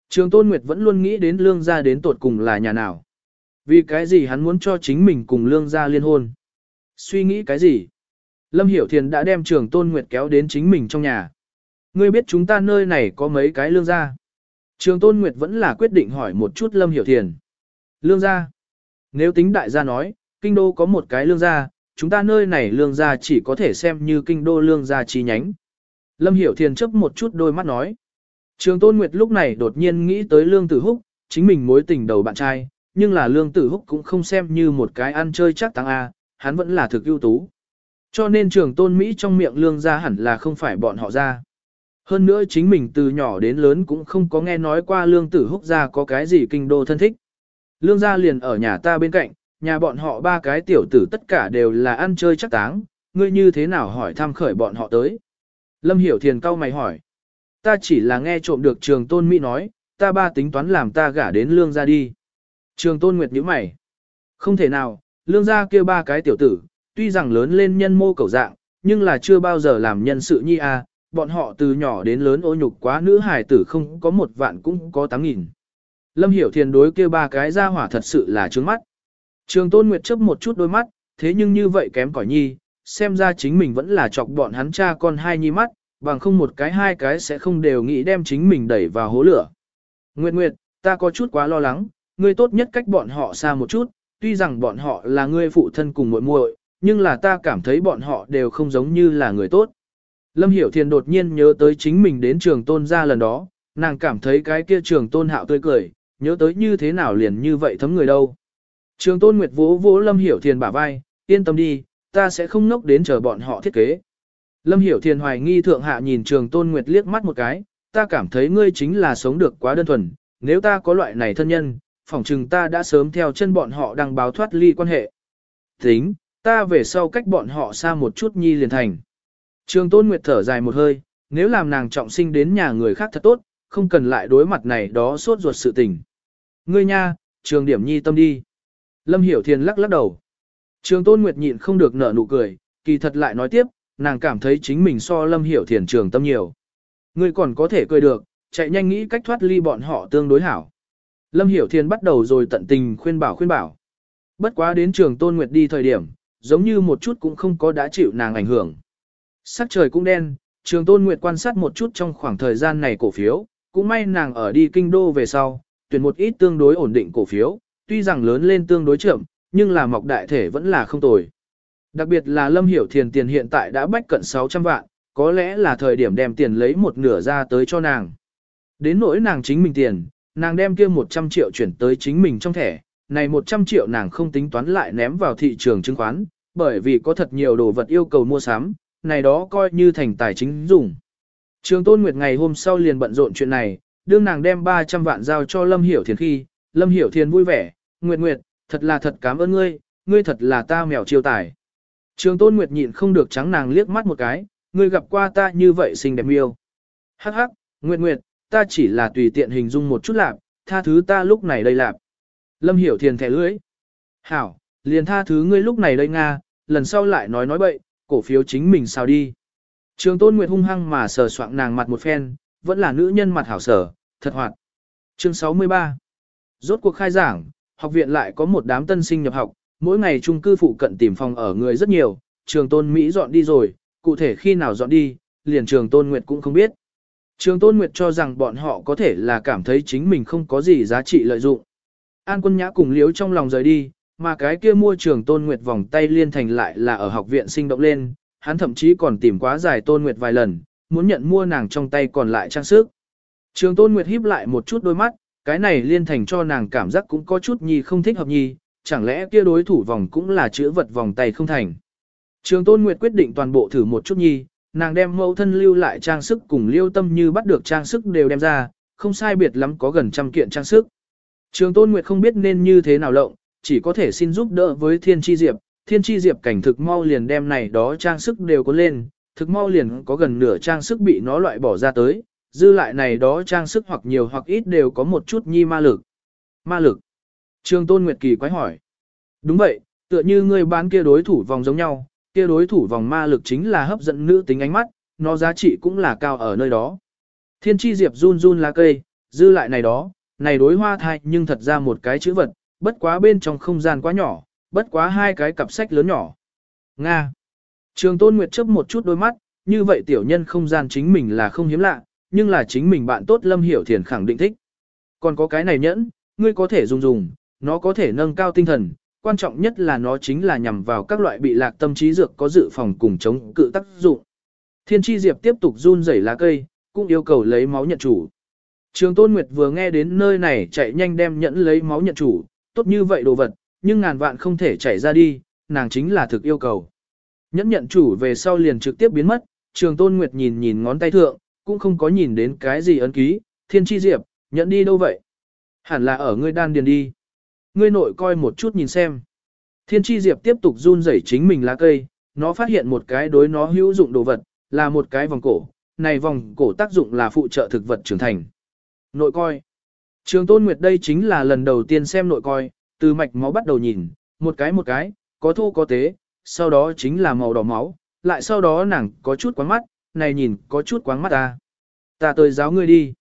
Trường tôn nguyệt vẫn luôn nghĩ đến lương gia đến tột cùng là nhà nào. Vì cái gì hắn muốn cho chính mình cùng lương gia liên hôn. Suy nghĩ cái gì? Lâm Hiểu Thiền đã đem trường tôn nguyệt kéo đến chính mình trong nhà. Ngươi biết chúng ta nơi này có mấy cái lương gia. Trường tôn nguyệt vẫn là quyết định hỏi một chút Lâm Hiểu Thiền. Lương gia. Nếu tính đại gia nói, kinh đô có một cái lương gia, chúng ta nơi này lương gia chỉ có thể xem như kinh đô lương gia chi nhánh. Lâm Hiểu Thiền chấp một chút đôi mắt nói. Trường Tôn Nguyệt lúc này đột nhiên nghĩ tới Lương Tử Húc, chính mình mối tình đầu bạn trai, nhưng là Lương Tử Húc cũng không xem như một cái ăn chơi chắc tăng A, hắn vẫn là thực ưu tú. Cho nên trường Tôn Mỹ trong miệng Lương gia hẳn là không phải bọn họ ra. Hơn nữa chính mình từ nhỏ đến lớn cũng không có nghe nói qua Lương Tử Húc gia có cái gì kinh đô thân thích. Lương gia liền ở nhà ta bên cạnh, nhà bọn họ ba cái tiểu tử tất cả đều là ăn chơi chắc táng, ngươi như thế nào hỏi thăm khởi bọn họ tới. Lâm Hiểu Thiền cau mày hỏi. Ta chỉ là nghe trộm được trường tôn Mỹ nói, ta ba tính toán làm ta gả đến lương gia đi. Trường tôn Nguyệt nhíu mày. Không thể nào, lương gia kia ba cái tiểu tử, tuy rằng lớn lên nhân mô cầu dạng, nhưng là chưa bao giờ làm nhân sự nhi a. bọn họ từ nhỏ đến lớn ô nhục quá nữ hài tử không có một vạn cũng có tám nghìn. Lâm Hiểu Thiền đối kia ba cái ra hỏa thật sự là trướng mắt. Trường Tôn Nguyệt chớp một chút đôi mắt, thế nhưng như vậy kém cỏi nhi, xem ra chính mình vẫn là chọc bọn hắn cha con hai nhi mắt, bằng không một cái hai cái sẽ không đều nghĩ đem chính mình đẩy vào hố lửa. Nguyệt Nguyệt, ta có chút quá lo lắng, ngươi tốt nhất cách bọn họ xa một chút, tuy rằng bọn họ là ngươi phụ thân cùng muội muội, nhưng là ta cảm thấy bọn họ đều không giống như là người tốt. Lâm Hiểu Thiền đột nhiên nhớ tới chính mình đến trường tôn ra lần đó, nàng cảm thấy cái kia trường tôn hạo tươi cười, nhớ tới như thế nào liền như vậy thấm người đâu. Trường tôn Nguyệt vỗ vỗ Lâm Hiểu Thiền bả vai, yên tâm đi, ta sẽ không nốc đến chờ bọn họ thiết kế. Lâm Hiểu Thiền hoài nghi thượng hạ nhìn trường tôn Nguyệt liếc mắt một cái, ta cảm thấy ngươi chính là sống được quá đơn thuần, nếu ta có loại này thân nhân, phỏng chừng ta đã sớm theo chân bọn họ đang báo thoát ly quan hệ. Tính, ta về sau cách bọn họ xa một chút nhi liền thành. Trường tôn Nguyệt thở dài một hơi, nếu làm nàng trọng sinh đến nhà người khác thật tốt, không cần lại đối mặt này đó suốt ruột sự tình. Ngươi nha, trường điểm nhi tâm đi. Lâm Hiểu Thiền lắc lắc đầu. Trường Tôn Nguyệt nhịn không được nở nụ cười, kỳ thật lại nói tiếp, nàng cảm thấy chính mình so Lâm Hiểu Thiền trường tâm nhiều. Ngươi còn có thể cười được, chạy nhanh nghĩ cách thoát ly bọn họ tương đối hảo. Lâm Hiểu Thiền bắt đầu rồi tận tình khuyên bảo khuyên bảo. Bất quá đến trường Tôn Nguyệt đi thời điểm, giống như một chút cũng không có đã chịu nàng ảnh hưởng. Sắc trời cũng đen, trường Tôn Nguyệt quan sát một chút trong khoảng thời gian này cổ phiếu, cũng may nàng ở đi kinh đô về sau, tuyển một ít tương đối ổn định cổ phiếu, tuy rằng lớn lên tương đối chậm, nhưng là mọc đại thể vẫn là không tồi. Đặc biệt là Lâm Hiểu Thiền tiền hiện tại đã bách cận 600 vạn, có lẽ là thời điểm đem tiền lấy một nửa ra tới cho nàng. Đến nỗi nàng chính mình tiền, nàng đem kia 100 triệu chuyển tới chính mình trong thẻ, này 100 triệu nàng không tính toán lại ném vào thị trường chứng khoán, bởi vì có thật nhiều đồ vật yêu cầu mua sắm, này đó coi như thành tài chính dùng. Trường Tôn Nguyệt ngày hôm sau liền bận rộn chuyện này, đương nàng đem 300 vạn giao cho Lâm Hiểu Thiền khi, Lâm Hiểu Thiền vui vẻ, Nguyệt Nguyệt, thật là thật cảm ơn ngươi, ngươi thật là ta mèo chiêu tài. Trường Tôn Nguyệt nhịn không được trắng nàng liếc mắt một cái, ngươi gặp qua ta như vậy xinh đẹp miêu. Hắc hắc, Nguyệt Nguyệt, ta chỉ là tùy tiện hình dung một chút lạp, tha thứ ta lúc này đây lạp. Lâm Hiểu Thiền thẻ lưỡi. Hảo, liền tha thứ ngươi lúc này đây Nga, lần sau lại nói nói bậy, cổ phiếu chính mình sao đi. Trường Tôn Nguyệt hung hăng mà sờ soạng nàng mặt một phen, vẫn là nữ nhân mặt hảo sở, thật hoạt. Chương 63 Rốt cuộc khai giảng, học viện lại có một đám tân sinh nhập học, mỗi ngày trung cư phụ cận tìm phòng ở người rất nhiều, trường tôn Mỹ dọn đi rồi, cụ thể khi nào dọn đi, liền trường tôn Nguyệt cũng không biết. Trường tôn Nguyệt cho rằng bọn họ có thể là cảm thấy chính mình không có gì giá trị lợi dụng. An quân nhã cùng liếu trong lòng rời đi, mà cái kia mua trường tôn Nguyệt vòng tay liên thành lại là ở học viện sinh động lên, hắn thậm chí còn tìm quá dài tôn Nguyệt vài lần, muốn nhận mua nàng trong tay còn lại trang sức. Trường tôn Nguyệt híp lại một chút đôi mắt, cái này liên thành cho nàng cảm giác cũng có chút nhi không thích hợp nhi, chẳng lẽ kia đối thủ vòng cũng là chữ vật vòng tay không thành. Trường Tôn Nguyệt quyết định toàn bộ thử một chút nhi, nàng đem mẫu thân lưu lại trang sức cùng liêu tâm như bắt được trang sức đều đem ra, không sai biệt lắm có gần trăm kiện trang sức. Trường Tôn Nguyệt không biết nên như thế nào lộng, chỉ có thể xin giúp đỡ với Thiên Chi Diệp. Thiên Chi Diệp cảnh thực mau liền đem này đó trang sức đều có lên, thực mau liền có gần nửa trang sức bị nó loại bỏ ra tới, dư lại này đó trang sức hoặc nhiều hoặc ít đều có một chút nhi ma lực. Ma lực. Trương Tôn Nguyệt Kỳ quái hỏi. Đúng vậy, tựa như ngươi bán kia đối thủ vòng giống nhau, kia đối thủ vòng ma lực chính là hấp dẫn nữ tính ánh mắt, nó giá trị cũng là cao ở nơi đó. Thiên chi diệp run run lá cây, dư lại này đó, này đối hoa thai nhưng thật ra một cái chữ vật, bất quá bên trong không gian quá nhỏ, bất quá hai cái cặp sách lớn nhỏ. Nga. Trường Tôn Nguyệt chớp một chút đôi mắt, như vậy tiểu nhân không gian chính mình là không hiếm lạ, nhưng là chính mình bạn tốt Lâm Hiểu Thiền khẳng định thích. Còn có cái này nhẫn, ngươi có thể dùng dùng, nó có thể nâng cao tinh thần, quan trọng nhất là nó chính là nhằm vào các loại bị lạc tâm trí dược có dự phòng cùng chống cự tác dụng. Thiên tri diệp tiếp tục run rẩy lá cây, cũng yêu cầu lấy máu nhận chủ. Trường Tôn Nguyệt vừa nghe đến nơi này chạy nhanh đem nhẫn lấy máu nhận chủ, tốt như vậy đồ vật, nhưng ngàn vạn không thể chảy ra đi, nàng chính là thực yêu cầu. Nhẫn nhận chủ về sau liền trực tiếp biến mất, Trường Tôn Nguyệt nhìn nhìn ngón tay thượng, cũng không có nhìn đến cái gì ấn ký, thiên tri diệp, nhận đi đâu vậy? Hẳn là ở ngươi đan điền đi. Ngươi nội coi một chút nhìn xem. Thiên tri diệp tiếp tục run rẩy chính mình lá cây, nó phát hiện một cái đối nó hữu dụng đồ vật, là một cái vòng cổ, này vòng cổ tác dụng là phụ trợ thực vật trưởng thành. Nội coi. Trường Tôn Nguyệt đây chính là lần đầu tiên xem nội coi, từ mạch máu bắt đầu nhìn, một cái một cái, có thô có tế, sau đó chính là màu đỏ máu, lại sau đó nàng có chút quán mắt, này nhìn có chút quáng mắt ta. Ta tới giáo ngươi đi.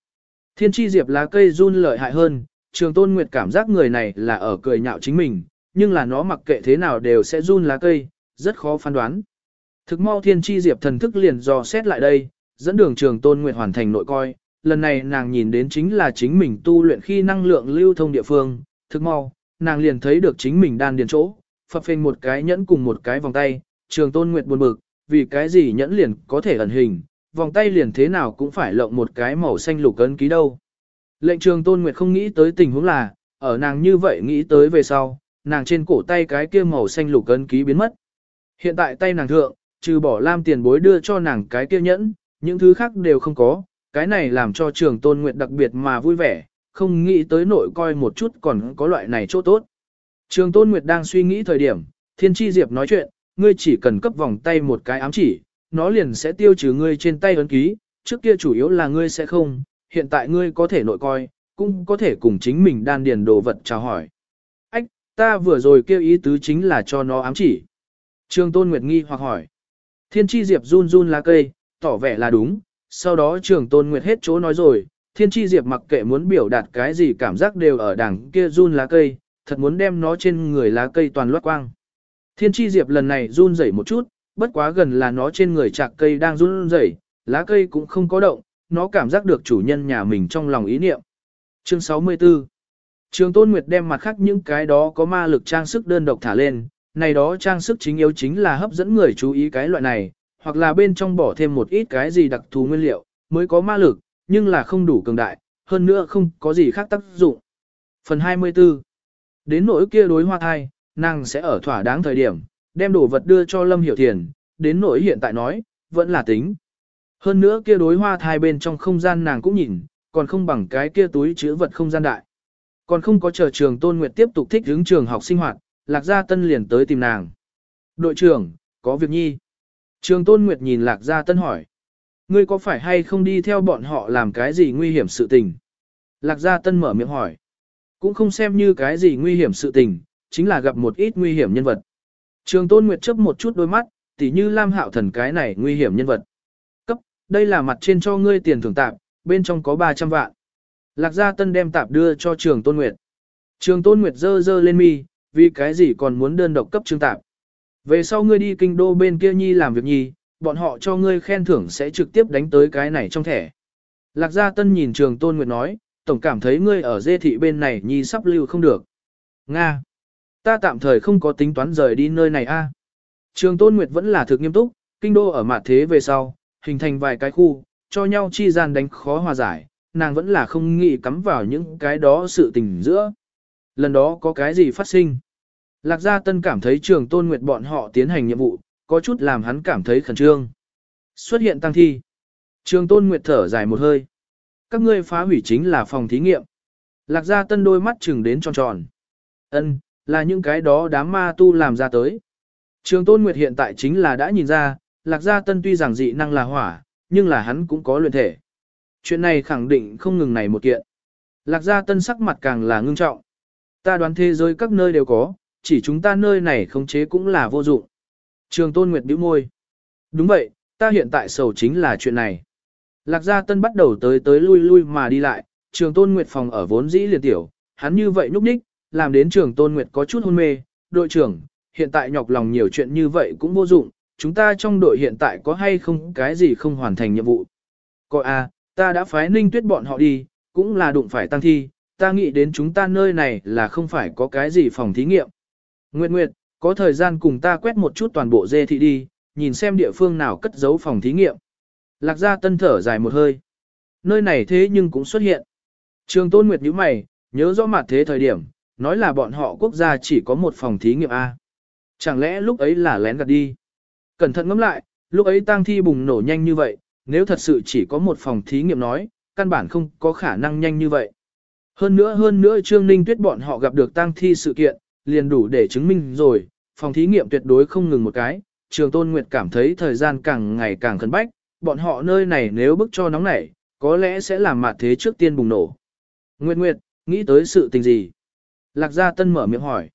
Thiên tri diệp lá cây run lợi hại hơn, trường tôn nguyệt cảm giác người này là ở cười nhạo chính mình, nhưng là nó mặc kệ thế nào đều sẽ run lá cây, rất khó phán đoán. Thực mau thiên tri diệp thần thức liền dò xét lại đây, dẫn đường trường tôn nguyệt hoàn thành nội coi, lần này nàng nhìn đến chính là chính mình tu luyện khi năng lượng lưu thông địa phương, thực mau, nàng liền thấy được chính mình đan điền chỗ, phập phình một cái nhẫn cùng một cái vòng tay, trường tôn nguyệt buồn bực, vì cái gì nhẫn liền có thể ẩn hình, vòng tay liền thế nào cũng phải lộng một cái màu xanh lục ấn ký đâu. Lệnh trường tôn nguyệt không nghĩ tới tình huống là, ở nàng như vậy nghĩ tới về sau, nàng trên cổ tay cái kia màu xanh lục ấn ký biến mất. Hiện tại tay nàng thượng, trừ bỏ lam tiền bối đưa cho nàng cái kia nhẫn, những thứ khác đều không có, cái này làm cho trường tôn nguyệt đặc biệt mà vui vẻ, không nghĩ tới nội coi một chút còn có loại này chỗ tốt. Trường tôn nguyệt đang suy nghĩ thời điểm, thiên tri diệp nói chuyện, ngươi chỉ cần cấp vòng tay một cái ám chỉ, nó liền sẽ tiêu trừ ngươi trên tay ấn ký, trước kia chủ yếu là ngươi sẽ không, hiện tại ngươi có thể nội coi, cũng có thể cùng chính mình đan điền đồ vật chào hỏi. Ách, ta vừa rồi kêu ý tứ chính là cho nó ám chỉ. Trường Tôn Nguyệt nghi hoặc hỏi. Thiên tri diệp run run lá cây, tỏ vẻ là đúng, sau đó trường Tôn Nguyệt hết chỗ nói rồi, thiên tri diệp mặc kệ muốn biểu đạt cái gì cảm giác đều ở đằng kia run lá cây, thật muốn đem nó trên người lá cây toàn loát quang. Thiên tri diệp lần này run rẩy một chút, bất quá gần là nó trên người chạc cây đang run rẩy, lá cây cũng không có động, nó cảm giác được chủ nhân nhà mình trong lòng ý niệm. Chương 64 Trường Tôn Nguyệt đem mặt khác những cái đó có ma lực trang sức đơn độc thả lên, này đó trang sức chính yếu chính là hấp dẫn người chú ý cái loại này, hoặc là bên trong bỏ thêm một ít cái gì đặc thù nguyên liệu, mới có ma lực, nhưng là không đủ cường đại, hơn nữa không có gì khác tác dụng. Phần 24 Đến nỗi kia đối hoa thai, nàng sẽ ở thỏa đáng thời điểm, đem đồ vật đưa cho Lâm Hiểu Thiền, đến nỗi hiện tại nói, vẫn là tính. Hơn nữa kia đối hoa thai bên trong không gian nàng cũng nhìn, còn không bằng cái kia túi chứa vật không gian đại. Còn không có chờ trường Tôn Nguyệt tiếp tục thích hướng trường học sinh hoạt, Lạc Gia Tân liền tới tìm nàng. Đội trưởng, có việc nhi. Trường Tôn Nguyệt nhìn Lạc Gia Tân hỏi. Ngươi có phải hay không đi theo bọn họ làm cái gì nguy hiểm sự tình? Lạc Gia Tân mở miệng hỏi. Cũng không xem như cái gì nguy hiểm sự tình, chính là gặp một ít nguy hiểm nhân vật. Trường Tôn Nguyệt chớp một chút đôi mắt, tỉ như Lam Hạo Thần cái này nguy hiểm nhân vật. Cấp, đây là mặt trên cho ngươi tiền thưởng tạp, bên trong có 300 vạn. Lạc Gia Tân đem tạp đưa cho Trường Tôn Nguyệt. Trường Tôn Nguyệt dơ dơ lên mi, vì cái gì còn muốn đơn độc cấp trương tạp. Về sau ngươi đi kinh đô bên kia nhi làm việc nhi, bọn họ cho ngươi khen thưởng sẽ trực tiếp đánh tới cái này trong thẻ. Lạc Gia Tân nhìn Trường Tôn Nguyệt nói, tổng cảm thấy ngươi ở dê thị bên này nhi sắp lưu không được. Nga. Ta tạm thời không có tính toán rời đi nơi này a. Trường Tôn Nguyệt vẫn là thực nghiêm túc, kinh đô ở mặt thế về sau, hình thành vài cái khu, cho nhau chi gian đánh khó hòa giải, nàng vẫn là không nghĩ cắm vào những cái đó sự tình giữa. Lần đó có cái gì phát sinh? Lạc Gia Tân cảm thấy trường Tôn Nguyệt bọn họ tiến hành nhiệm vụ, có chút làm hắn cảm thấy khẩn trương. Xuất hiện tăng thi. Trường Tôn Nguyệt thở dài một hơi. Các ngươi phá hủy chính là phòng thí nghiệm. Lạc Gia Tân đôi mắt chừng đến tròn tròn. Ân, là những cái đó đám ma tu làm ra tới. Trường Tôn Nguyệt hiện tại chính là đã nhìn ra, Lạc Gia Tân tuy rằng dị năng là hỏa, nhưng là hắn cũng có luyện thể. Chuyện này khẳng định không ngừng này một kiện. Lạc Gia Tân sắc mặt càng là ngưng trọng. Ta đoán thế giới các nơi đều có, chỉ chúng ta nơi này khống chế cũng là vô dụng. Trường Tôn Nguyệt bĩu môi. Đúng vậy, ta hiện tại sầu chính là chuyện này. Lạc Gia Tân bắt đầu tới tới lui lui mà đi lại, trường Tôn Nguyệt phòng ở vốn dĩ liền tiểu, hắn như vậy nhúc nhích, làm đến trường Tôn Nguyệt có chút hôn mê, đội trưởng, hiện tại nhọc lòng nhiều chuyện như vậy cũng vô dụng, chúng ta trong đội hiện tại có hay không cái gì không hoàn thành nhiệm vụ. Coi a, à, ta đã phái ninh tuyết bọn họ đi, cũng là đụng phải tăng thi, ta nghĩ đến chúng ta nơi này là không phải có cái gì phòng thí nghiệm. Nguyệt Nguyệt, có thời gian cùng ta quét một chút toàn bộ dê thị đi, nhìn xem địa phương nào cất giấu phòng thí nghiệm. Lạc gia tân thở dài một hơi. Nơi này thế nhưng cũng xuất hiện. Trường Tôn Nguyệt nhíu mày, nhớ rõ mặt thế thời điểm, nói là bọn họ quốc gia chỉ có một phòng thí nghiệm A. Chẳng lẽ lúc ấy là lén gạt đi? Cẩn thận ngẫm lại, lúc ấy tang thi bùng nổ nhanh như vậy, nếu thật sự chỉ có một phòng thí nghiệm nói, căn bản không có khả năng nhanh như vậy. Hơn nữa hơn nữa Trương Ninh Tuyết bọn họ gặp được tang thi sự kiện, liền đủ để chứng minh rồi, phòng thí nghiệm tuyệt đối không ngừng một cái, Trường Tôn Nguyệt cảm thấy thời gian càng ngày càng khẩn bách, bọn họ nơi này nếu bức cho nóng nảy, có lẽ sẽ làm mặt thế trước tiên bùng nổ. Nguyệt Nguyệt, nghĩ tới sự tình gì? Lạc Gia Tân mở miệng hỏi.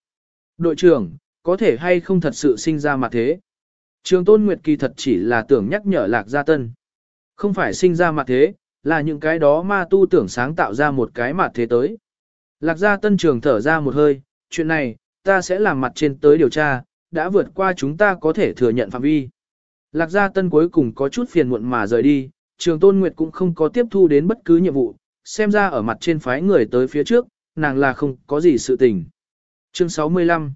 Đội trưởng, có thể hay không thật sự sinh ra mặt thế? Trường Tôn Nguyệt kỳ thật chỉ là tưởng nhắc nhở Lạc Gia Tân. Không phải sinh ra mặt thế, là những cái đó ma tu tưởng sáng tạo ra một cái mặt thế tới. Lạc Gia Tân trường thở ra một hơi, chuyện này, ta sẽ làm mặt trên tới điều tra, đã vượt qua chúng ta có thể thừa nhận phạm vi. Lạc Gia Tân cuối cùng có chút phiền muộn mà rời đi, trường Tôn Nguyệt cũng không có tiếp thu đến bất cứ nhiệm vụ, xem ra ở mặt trên phái người tới phía trước, nàng là không có gì sự tình. Chương 65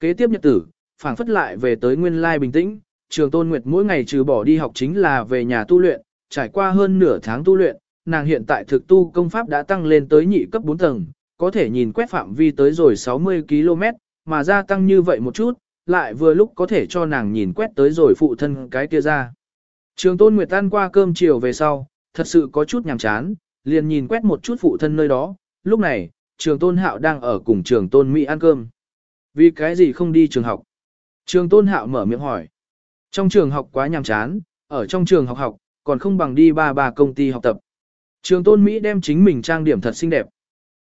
Kế tiếp nhật tử, phảng phất lại về tới nguyên lai bình tĩnh, trường Tôn Nguyệt mỗi ngày trừ bỏ đi học chính là về nhà tu luyện, trải qua hơn nửa tháng tu luyện, nàng hiện tại thực tu công pháp đã tăng lên tới nhị cấp 4 tầng, có thể nhìn quét phạm vi tới rồi 60 km, mà gia tăng như vậy một chút, lại vừa lúc có thể cho nàng nhìn quét tới rồi phụ thân cái kia ra. Trường Tôn Nguyệt tan qua cơm chiều về sau, thật sự có chút nhàm chán, liền nhìn quét một chút phụ thân nơi đó, lúc này, trường Tôn Hạo đang ở cùng trường Tôn Mỹ ăn cơm. Vì cái gì không đi trường học? Trường Tôn Hạo mở miệng hỏi. Trong trường học quá nhàm chán, ở trong trường học học, còn không bằng đi ba ba công ty học tập. Trường Tôn Mỹ đem chính mình trang điểm thật xinh đẹp.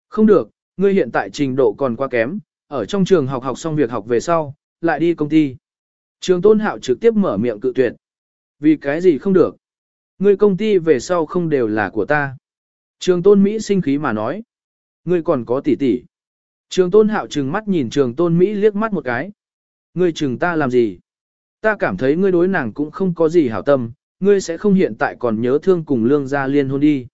Không được, ngươi hiện tại trình độ còn quá kém, ở trong trường học học xong việc học về sau, lại đi công ty. Trường tôn hạo trực tiếp mở miệng cự tuyệt. Vì cái gì không được? Ngươi công ty về sau không đều là của ta. Trường tôn Mỹ sinh khí mà nói. Ngươi còn có tỷ tỷ. Trường tôn hạo trừng mắt nhìn trường tôn Mỹ liếc mắt một cái. Ngươi trừng ta làm gì? Ta cảm thấy ngươi đối nàng cũng không có gì hảo tâm, ngươi sẽ không hiện tại còn nhớ thương cùng lương gia liên hôn đi.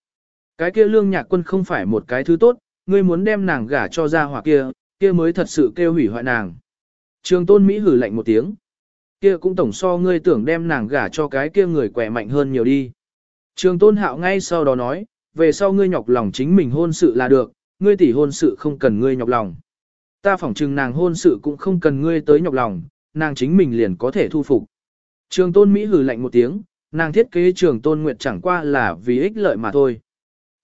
Cái kia lương nhạc quân không phải một cái thứ tốt, ngươi muốn đem nàng gả cho gia hỏa kia, kia mới thật sự kêu hủy hoại nàng. Trường tôn Mỹ hử lạnh một tiếng. Kia cũng tổng so ngươi tưởng đem nàng gả cho cái kia người khỏe mạnh hơn nhiều đi. Trường tôn hạo ngay sau đó nói, về sau ngươi nhọc lòng chính mình hôn sự là được, ngươi tỷ hôn sự không cần ngươi nhọc lòng. Ta phỏng chừng nàng hôn sự cũng không cần ngươi tới nhọc lòng, nàng chính mình liền có thể thu phục. Trường tôn Mỹ hử lạnh một tiếng, nàng thiết kế trường tôn nguyệt chẳng qua là vì ích lợi mà thôi.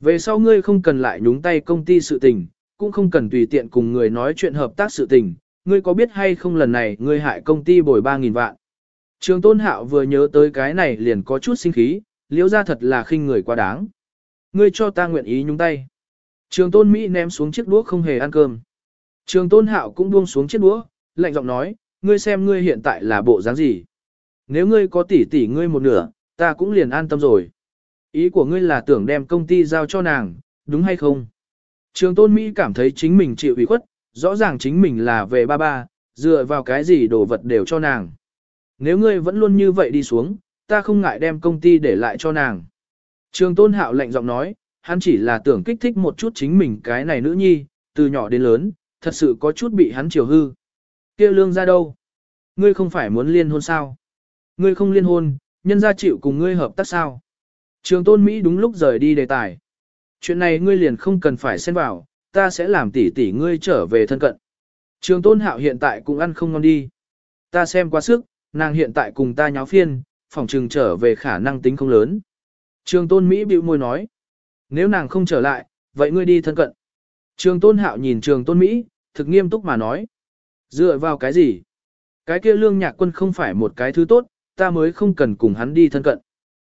Về sau ngươi không cần lại nhúng tay công ty sự tình, cũng không cần tùy tiện cùng người nói chuyện hợp tác sự tình, ngươi có biết hay không lần này ngươi hại công ty bồi 3.000 vạn. Trường tôn hạo vừa nhớ tới cái này liền có chút sinh khí, liễu ra thật là khinh người quá đáng. Ngươi cho ta nguyện ý nhúng tay. Trường tôn Mỹ ném xuống chiếc đũa không hề ăn cơm. Trường tôn hạo cũng buông xuống chiếc đũa, lạnh giọng nói, ngươi xem ngươi hiện tại là bộ dáng gì. Nếu ngươi có tỷ tỷ ngươi một nửa, ta cũng liền an tâm rồi. Ý của ngươi là tưởng đem công ty giao cho nàng, đúng hay không? Trường tôn Mỹ cảm thấy chính mình chịu ủy khuất, rõ ràng chính mình là về ba ba, dựa vào cái gì đồ vật đều cho nàng. Nếu ngươi vẫn luôn như vậy đi xuống, ta không ngại đem công ty để lại cho nàng. Trường tôn hạo lạnh giọng nói, hắn chỉ là tưởng kích thích một chút chính mình cái này nữ nhi, từ nhỏ đến lớn, thật sự có chút bị hắn chiều hư. kia lương ra đâu? Ngươi không phải muốn liên hôn sao? Ngươi không liên hôn, nhân gia chịu cùng ngươi hợp tác sao? Trường tôn Mỹ đúng lúc rời đi đề tài. Chuyện này ngươi liền không cần phải xen vào, ta sẽ làm tỉ tỉ ngươi trở về thân cận. Trường tôn hạo hiện tại cũng ăn không ngon đi. Ta xem quá sức, nàng hiện tại cùng ta nháo phiên, phòng trừng trở về khả năng tính không lớn. Trường tôn Mỹ bĩu môi nói. Nếu nàng không trở lại, vậy ngươi đi thân cận. Trường tôn hạo nhìn trường tôn Mỹ, thực nghiêm túc mà nói. Dựa vào cái gì? Cái kia lương nhạc quân không phải một cái thứ tốt, ta mới không cần cùng hắn đi thân cận.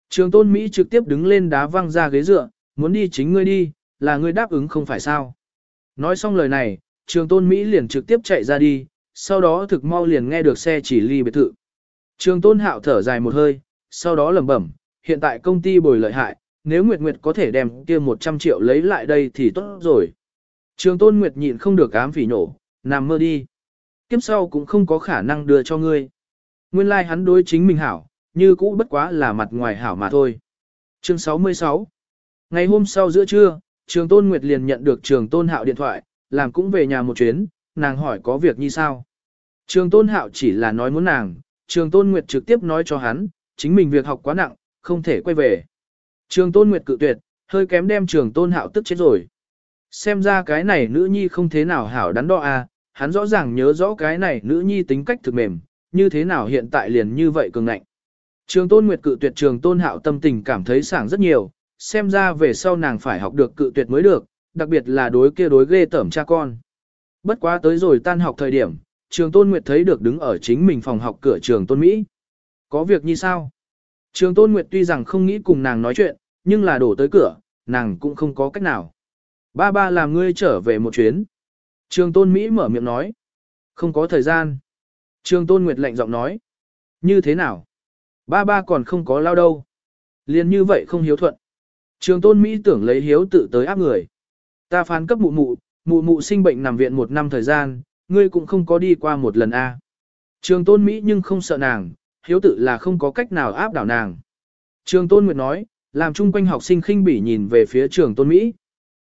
Trường tôn Mỹ trực tiếp đứng lên đá văng ra ghế dựa, muốn đi chính ngươi đi, là ngươi đáp ứng không phải sao. Nói xong lời này, trường tôn Mỹ liền trực tiếp chạy ra đi, sau đó thực mau liền nghe được xe chỉ ly biệt thự. Trường tôn hạo thở dài một hơi, sau đó lẩm bẩm, hiện tại công ty bồi lợi hại, nếu Nguyệt Nguyệt có thể đem kia 100 triệu lấy lại đây thì tốt rồi. Trường tôn Nguyệt nhịn không được ám phỉ nổ, nằm mơ đi. Kiếp sau cũng không có khả năng đưa cho ngươi. Nguyên lai like hắn đối chính mình hảo, như cũ bất quá là mặt ngoài hảo mà thôi. Chương 66 Ngày hôm sau giữa trưa, trường tôn Nguyệt liền nhận được trường tôn hạo điện thoại, làm cũng về nhà một chuyến, nàng hỏi có việc như sao. Trường tôn hạo chỉ là nói muốn nàng, trường tôn nguyệt trực tiếp nói cho hắn, chính mình việc học quá nặng, không thể quay về. Trường tôn nguyệt cự tuyệt, hơi kém đem trường tôn hạo tức chết rồi. Xem ra cái này nữ nhi không thế nào hảo đắn đo à, hắn rõ ràng nhớ rõ cái này nữ nhi tính cách thực mềm, như thế nào hiện tại liền như vậy cường ngạnh. Trường tôn nguyệt cự tuyệt trường tôn hạo tâm tình cảm thấy sảng rất nhiều, xem ra về sau nàng phải học được cự tuyệt mới được, đặc biệt là đối kia đối ghê tởm cha con. Bất quá tới rồi tan học thời điểm, trường tôn nguyệt thấy được đứng ở chính mình phòng học cửa trường tôn Mỹ. Có việc như sao? Trường tôn nguyệt tuy rằng không nghĩ cùng nàng nói chuyện, nhưng là đổ tới cửa, nàng cũng không có cách nào. Ba ba làm ngươi trở về một chuyến. Trường tôn Mỹ mở miệng nói. Không có thời gian. Trường tôn Nguyệt lạnh giọng nói. Như thế nào? Ba ba còn không có lao đâu. Liên như vậy không hiếu thuận. Trường tôn Mỹ tưởng lấy hiếu tự tới áp người. Ta phán cấp mụ mụ, mụ mụ sinh bệnh nằm viện một năm thời gian, ngươi cũng không có đi qua một lần a. Trường tôn Mỹ nhưng không sợ nàng, hiếu tự là không có cách nào áp đảo nàng. Trường tôn Nguyệt nói, làm chung quanh học sinh khinh bỉ nhìn về phía trường tôn Mỹ.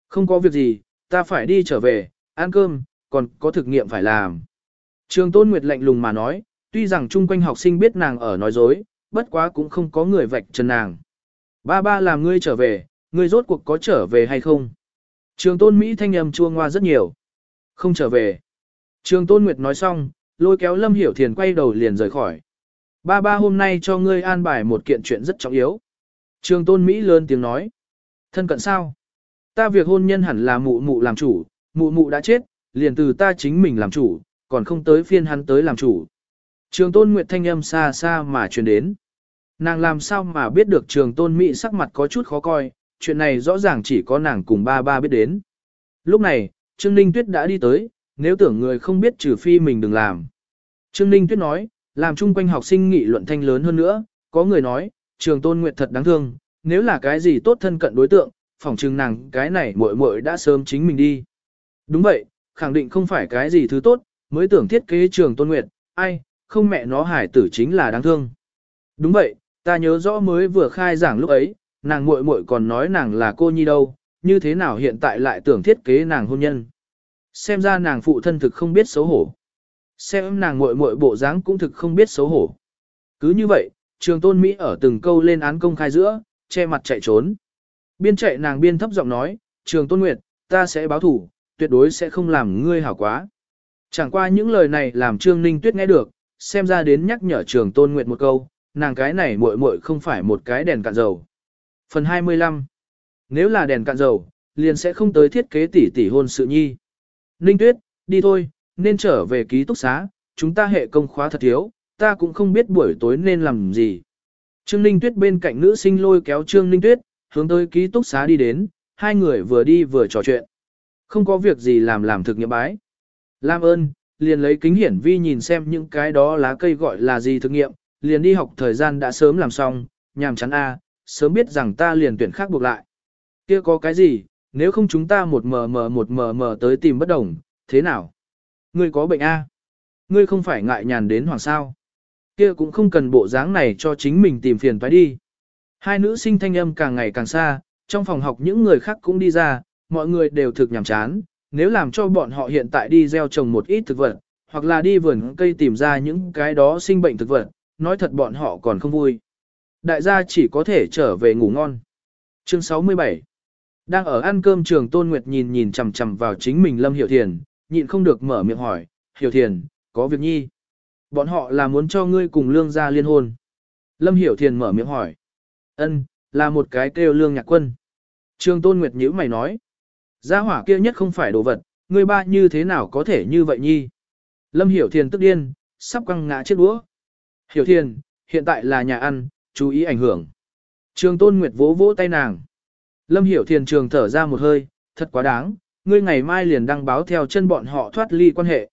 Không có việc gì, ta phải đi trở về, ăn cơm, còn có thực nghiệm phải làm. Trường Tôn Nguyệt lạnh lùng mà nói, tuy rằng chung quanh học sinh biết nàng ở nói dối, bất quá cũng không có người vạch trần nàng. Ba ba làm ngươi trở về, ngươi rốt cuộc có trở về hay không? Trường Tôn Mỹ thanh âm chua ngoa rất nhiều. Không trở về. Trường Tôn Nguyệt nói xong, lôi kéo Lâm Hiểu Thiền quay đầu liền rời khỏi. Ba ba hôm nay cho ngươi an bài một kiện chuyện rất trọng yếu. Trường Tôn Mỹ lớn tiếng nói. Thân cận sao? Ta việc hôn nhân hẳn là mụ mụ làm chủ, mụ mụ đã chết, liền từ ta chính mình làm chủ, còn không tới phiên hắn tới làm chủ. Trường tôn Nguyệt thanh âm xa xa mà truyền đến. Nàng làm sao mà biết được trường tôn Mỹ sắc mặt có chút khó coi, chuyện này rõ ràng chỉ có nàng cùng ba ba biết đến. Lúc này, Trương Ninh Tuyết đã đi tới, nếu tưởng người không biết trừ phi mình đừng làm. Trương Ninh Tuyết nói, làm chung quanh học sinh nghị luận thanh lớn hơn nữa, có người nói, trường tôn Nguyệt thật đáng thương, nếu là cái gì tốt thân cận đối tượng, phỏng chừng nàng cái này muội muội đã sớm chính mình đi. Đúng vậy, khẳng định không phải cái gì thứ tốt, mới tưởng thiết kế trường tôn nguyệt, ai, không mẹ nó hải tử chính là đáng thương. Đúng vậy, ta nhớ rõ mới vừa khai giảng lúc ấy, nàng muội muội còn nói nàng là cô nhi đâu, như thế nào hiện tại lại tưởng thiết kế nàng hôn nhân. Xem ra nàng phụ thân thực không biết xấu hổ. Xem nàng muội muội bộ dáng cũng thực không biết xấu hổ. Cứ như vậy, trường tôn Mỹ ở từng câu lên án công khai giữa, che mặt chạy trốn. Biên chạy nàng biên thấp giọng nói, trường tôn nguyệt, ta sẽ báo thủ, tuyệt đối sẽ không làm ngươi hảo quá. Chẳng qua những lời này làm Trương Ninh Tuyết nghe được, xem ra đến nhắc nhở trường tôn nguyệt một câu, nàng cái này muội muội không phải một cái đèn cạn dầu. Phần 25 Nếu là đèn cạn dầu, liền sẽ không tới thiết kế tỷ tỷ hôn sự nhi. Ninh Tuyết, đi thôi, nên trở về ký túc xá, chúng ta hệ công khóa thật thiếu, ta cũng không biết buổi tối nên làm gì. Trương Ninh Tuyết bên cạnh nữ sinh lôi kéo Trương Ninh Tuyết, hướng tới ký túc xá đi đến, hai người vừa đi vừa trò chuyện. Không có việc gì làm làm thực nghiệm bái. Lam ơn, liền lấy kính hiển vi nhìn xem những cái đó lá cây gọi là gì thực nghiệm, liền đi học thời gian đã sớm làm xong, nhàm chán a, sớm biết rằng ta liền tuyển khác buộc lại. Kia có cái gì, nếu không chúng ta một mờ mờ một mờ mờ tới tìm bất đồng, thế nào? Ngươi có bệnh a? Ngươi không phải ngại nhàn đến hoàng sao? Kia cũng không cần bộ dáng này cho chính mình tìm phiền phải đi. Hai nữ sinh thanh âm càng ngày càng xa, trong phòng học những người khác cũng đi ra, mọi người đều thực nhàm chán, nếu làm cho bọn họ hiện tại đi gieo trồng một ít thực vật, hoặc là đi vườn cây tìm ra những cái đó sinh bệnh thực vật, nói thật bọn họ còn không vui. Đại gia chỉ có thể trở về ngủ ngon. Chương 67 Đang ở ăn cơm trường Tôn Nguyệt nhìn nhìn chằm chằm vào chính mình Lâm Hiểu Thiền, nhịn không được mở miệng hỏi, Hiểu Thiền, có việc nhi. Bọn họ là muốn cho ngươi cùng lương gia liên hôn. Lâm Hiểu Thiền mở miệng hỏi. Ân, là một cái kêu lương nhạc quân. Trương Tôn Nguyệt nhữ mày nói. Gia hỏa kia nhất không phải đồ vật, ngươi ba như thế nào có thể như vậy nhi. Lâm Hiểu Thiền tức điên, sắp quăng ngã chiếc đũa. Hiểu Thiền, hiện tại là nhà ăn, chú ý ảnh hưởng. Trương Tôn Nguyệt vỗ vỗ tay nàng. Lâm Hiểu Thiền trường thở ra một hơi, thật quá đáng, ngươi ngày mai liền đăng báo theo chân bọn họ thoát ly quan hệ.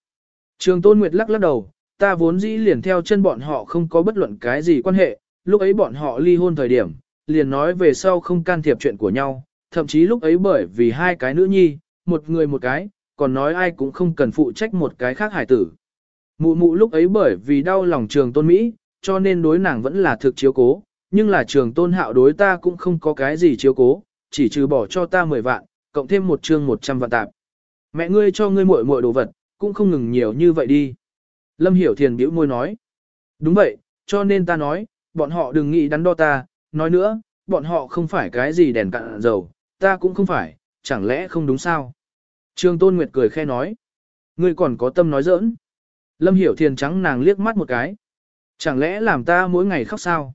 Trường Tôn Nguyệt lắc lắc đầu, ta vốn dĩ liền theo chân bọn họ không có bất luận cái gì quan hệ, lúc ấy bọn họ ly hôn thời điểm, liền nói về sau không can thiệp chuyện của nhau, thậm chí lúc ấy bởi vì hai cái nữ nhi, một người một cái, còn nói ai cũng không cần phụ trách một cái khác hải tử. Mụ mụ lúc ấy bởi vì đau lòng trường tôn Mỹ, cho nên đối nàng vẫn là thực chiếu cố, nhưng là trường tôn hạo đối ta cũng không có cái gì chiếu cố, chỉ trừ bỏ cho ta 10 vạn, cộng thêm một chương 100 vạn tạp. Mẹ ngươi cho ngươi muội muội đồ vật, cũng không ngừng nhiều như vậy đi. Lâm Hiểu Thiền bĩu môi nói. Đúng vậy, cho nên ta nói, bọn họ đừng nghĩ đắn đo ta, nói nữa, bọn họ không phải cái gì đèn cạn dầu, ta cũng không phải, chẳng lẽ không đúng sao? trương Tôn Nguyệt cười khe nói. Ngươi còn có tâm nói giỡn. Lâm Hiểu Thiền trắng nàng liếc mắt một cái. Chẳng lẽ làm ta mỗi ngày khóc sao?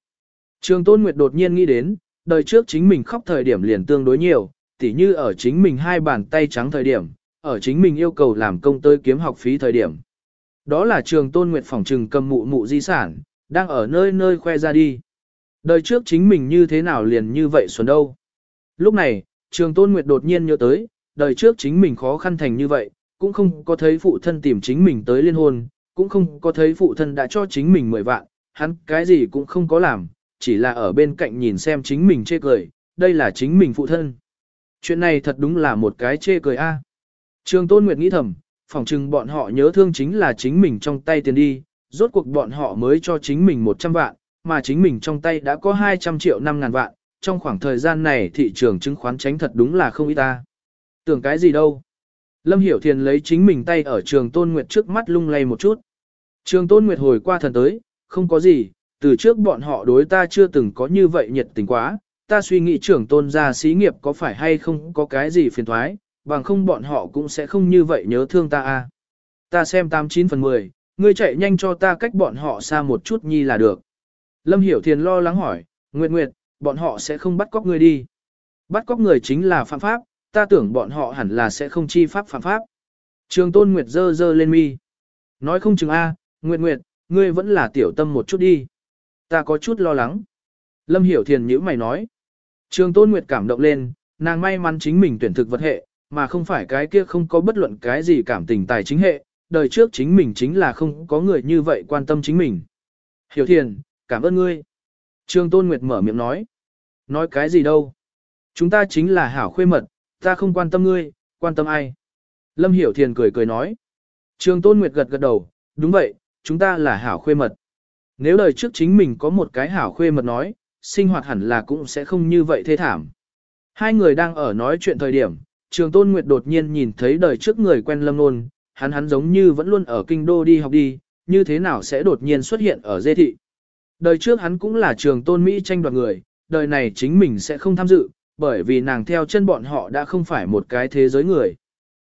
Trường Tôn Nguyệt đột nhiên nghĩ đến, đời trước chính mình khóc thời điểm liền tương đối nhiều, tỉ như ở chính mình hai bàn tay trắng thời điểm, ở chính mình yêu cầu làm công tới kiếm học phí thời điểm. Đó là trường Tôn Nguyệt phòng trừng cầm mụ mụ di sản, đang ở nơi nơi khoe ra đi. Đời trước chính mình như thế nào liền như vậy xuân đâu. Lúc này, trường Tôn Nguyệt đột nhiên nhớ tới, đời trước chính mình khó khăn thành như vậy, cũng không có thấy phụ thân tìm chính mình tới liên hôn, cũng không có thấy phụ thân đã cho chính mình 10 vạn, hắn cái gì cũng không có làm, chỉ là ở bên cạnh nhìn xem chính mình chê cười, đây là chính mình phụ thân. Chuyện này thật đúng là một cái chê cười a. Trường Tôn Nguyệt nghĩ thầm, phỏng chừng bọn họ nhớ thương chính là chính mình trong tay tiền đi, rốt cuộc bọn họ mới cho chính mình 100 vạn, mà chính mình trong tay đã có 200 triệu 5 ngàn vạn, trong khoảng thời gian này thị trường chứng khoán tránh thật đúng là không ít ta. Tưởng cái gì đâu. Lâm Hiểu Thiền lấy chính mình tay ở trường Tôn Nguyệt trước mắt lung lay một chút. Trường Tôn Nguyệt hồi qua thần tới, không có gì, từ trước bọn họ đối ta chưa từng có như vậy nhiệt tình quá, ta suy nghĩ trưởng tôn gia xí nghiệp có phải hay không có cái gì phiền thoái, bằng không bọn họ cũng sẽ không như vậy nhớ thương ta a. Ta xem 89 phần 10, ngươi chạy nhanh cho ta cách bọn họ xa một chút nhi là được. Lâm Hiểu Thiền lo lắng hỏi, Nguyệt Nguyệt, bọn họ sẽ không bắt cóc ngươi đi. Bắt cóc người chính là phạm pháp, ta tưởng bọn họ hẳn là sẽ không chi pháp phạm pháp. Trường Tôn Nguyệt dơ dơ lên mi. Nói không chừng A, Nguyệt Nguyệt, ngươi vẫn là tiểu tâm một chút đi. Ta có chút lo lắng. Lâm Hiểu Thiền nhữ mày nói. Trường Tôn Nguyệt cảm động lên, nàng may mắn chính mình tuyển thực vật hệ, mà không phải cái kia không có bất luận cái gì cảm tình tài chính hệ, đời trước chính mình chính là không có người như vậy quan tâm chính mình. Hiểu Thiền, cảm ơn ngươi. Trường Tôn Nguyệt mở miệng nói. Nói cái gì đâu. Chúng ta chính là hảo khuê mật, ta không quan tâm ngươi, quan tâm ai. Lâm Hiểu Thiền cười cười nói. Trường Tôn Nguyệt gật gật đầu, đúng vậy, chúng ta là hảo khuê mật. Nếu đời trước chính mình có một cái hảo khuê mật nói, sinh hoạt hẳn là cũng sẽ không như vậy thế thảm. Hai người đang ở nói chuyện thời điểm, Trường Tôn Nguyệt đột nhiên nhìn thấy đời trước người quen Lâm Nôn, hắn hắn giống như vẫn luôn ở kinh đô đi học đi, như thế nào sẽ đột nhiên xuất hiện ở dê thị. Đời trước hắn cũng là trường tôn Mỹ tranh đoạt người, đời này chính mình sẽ không tham dự, bởi vì nàng theo chân bọn họ đã không phải một cái thế giới người.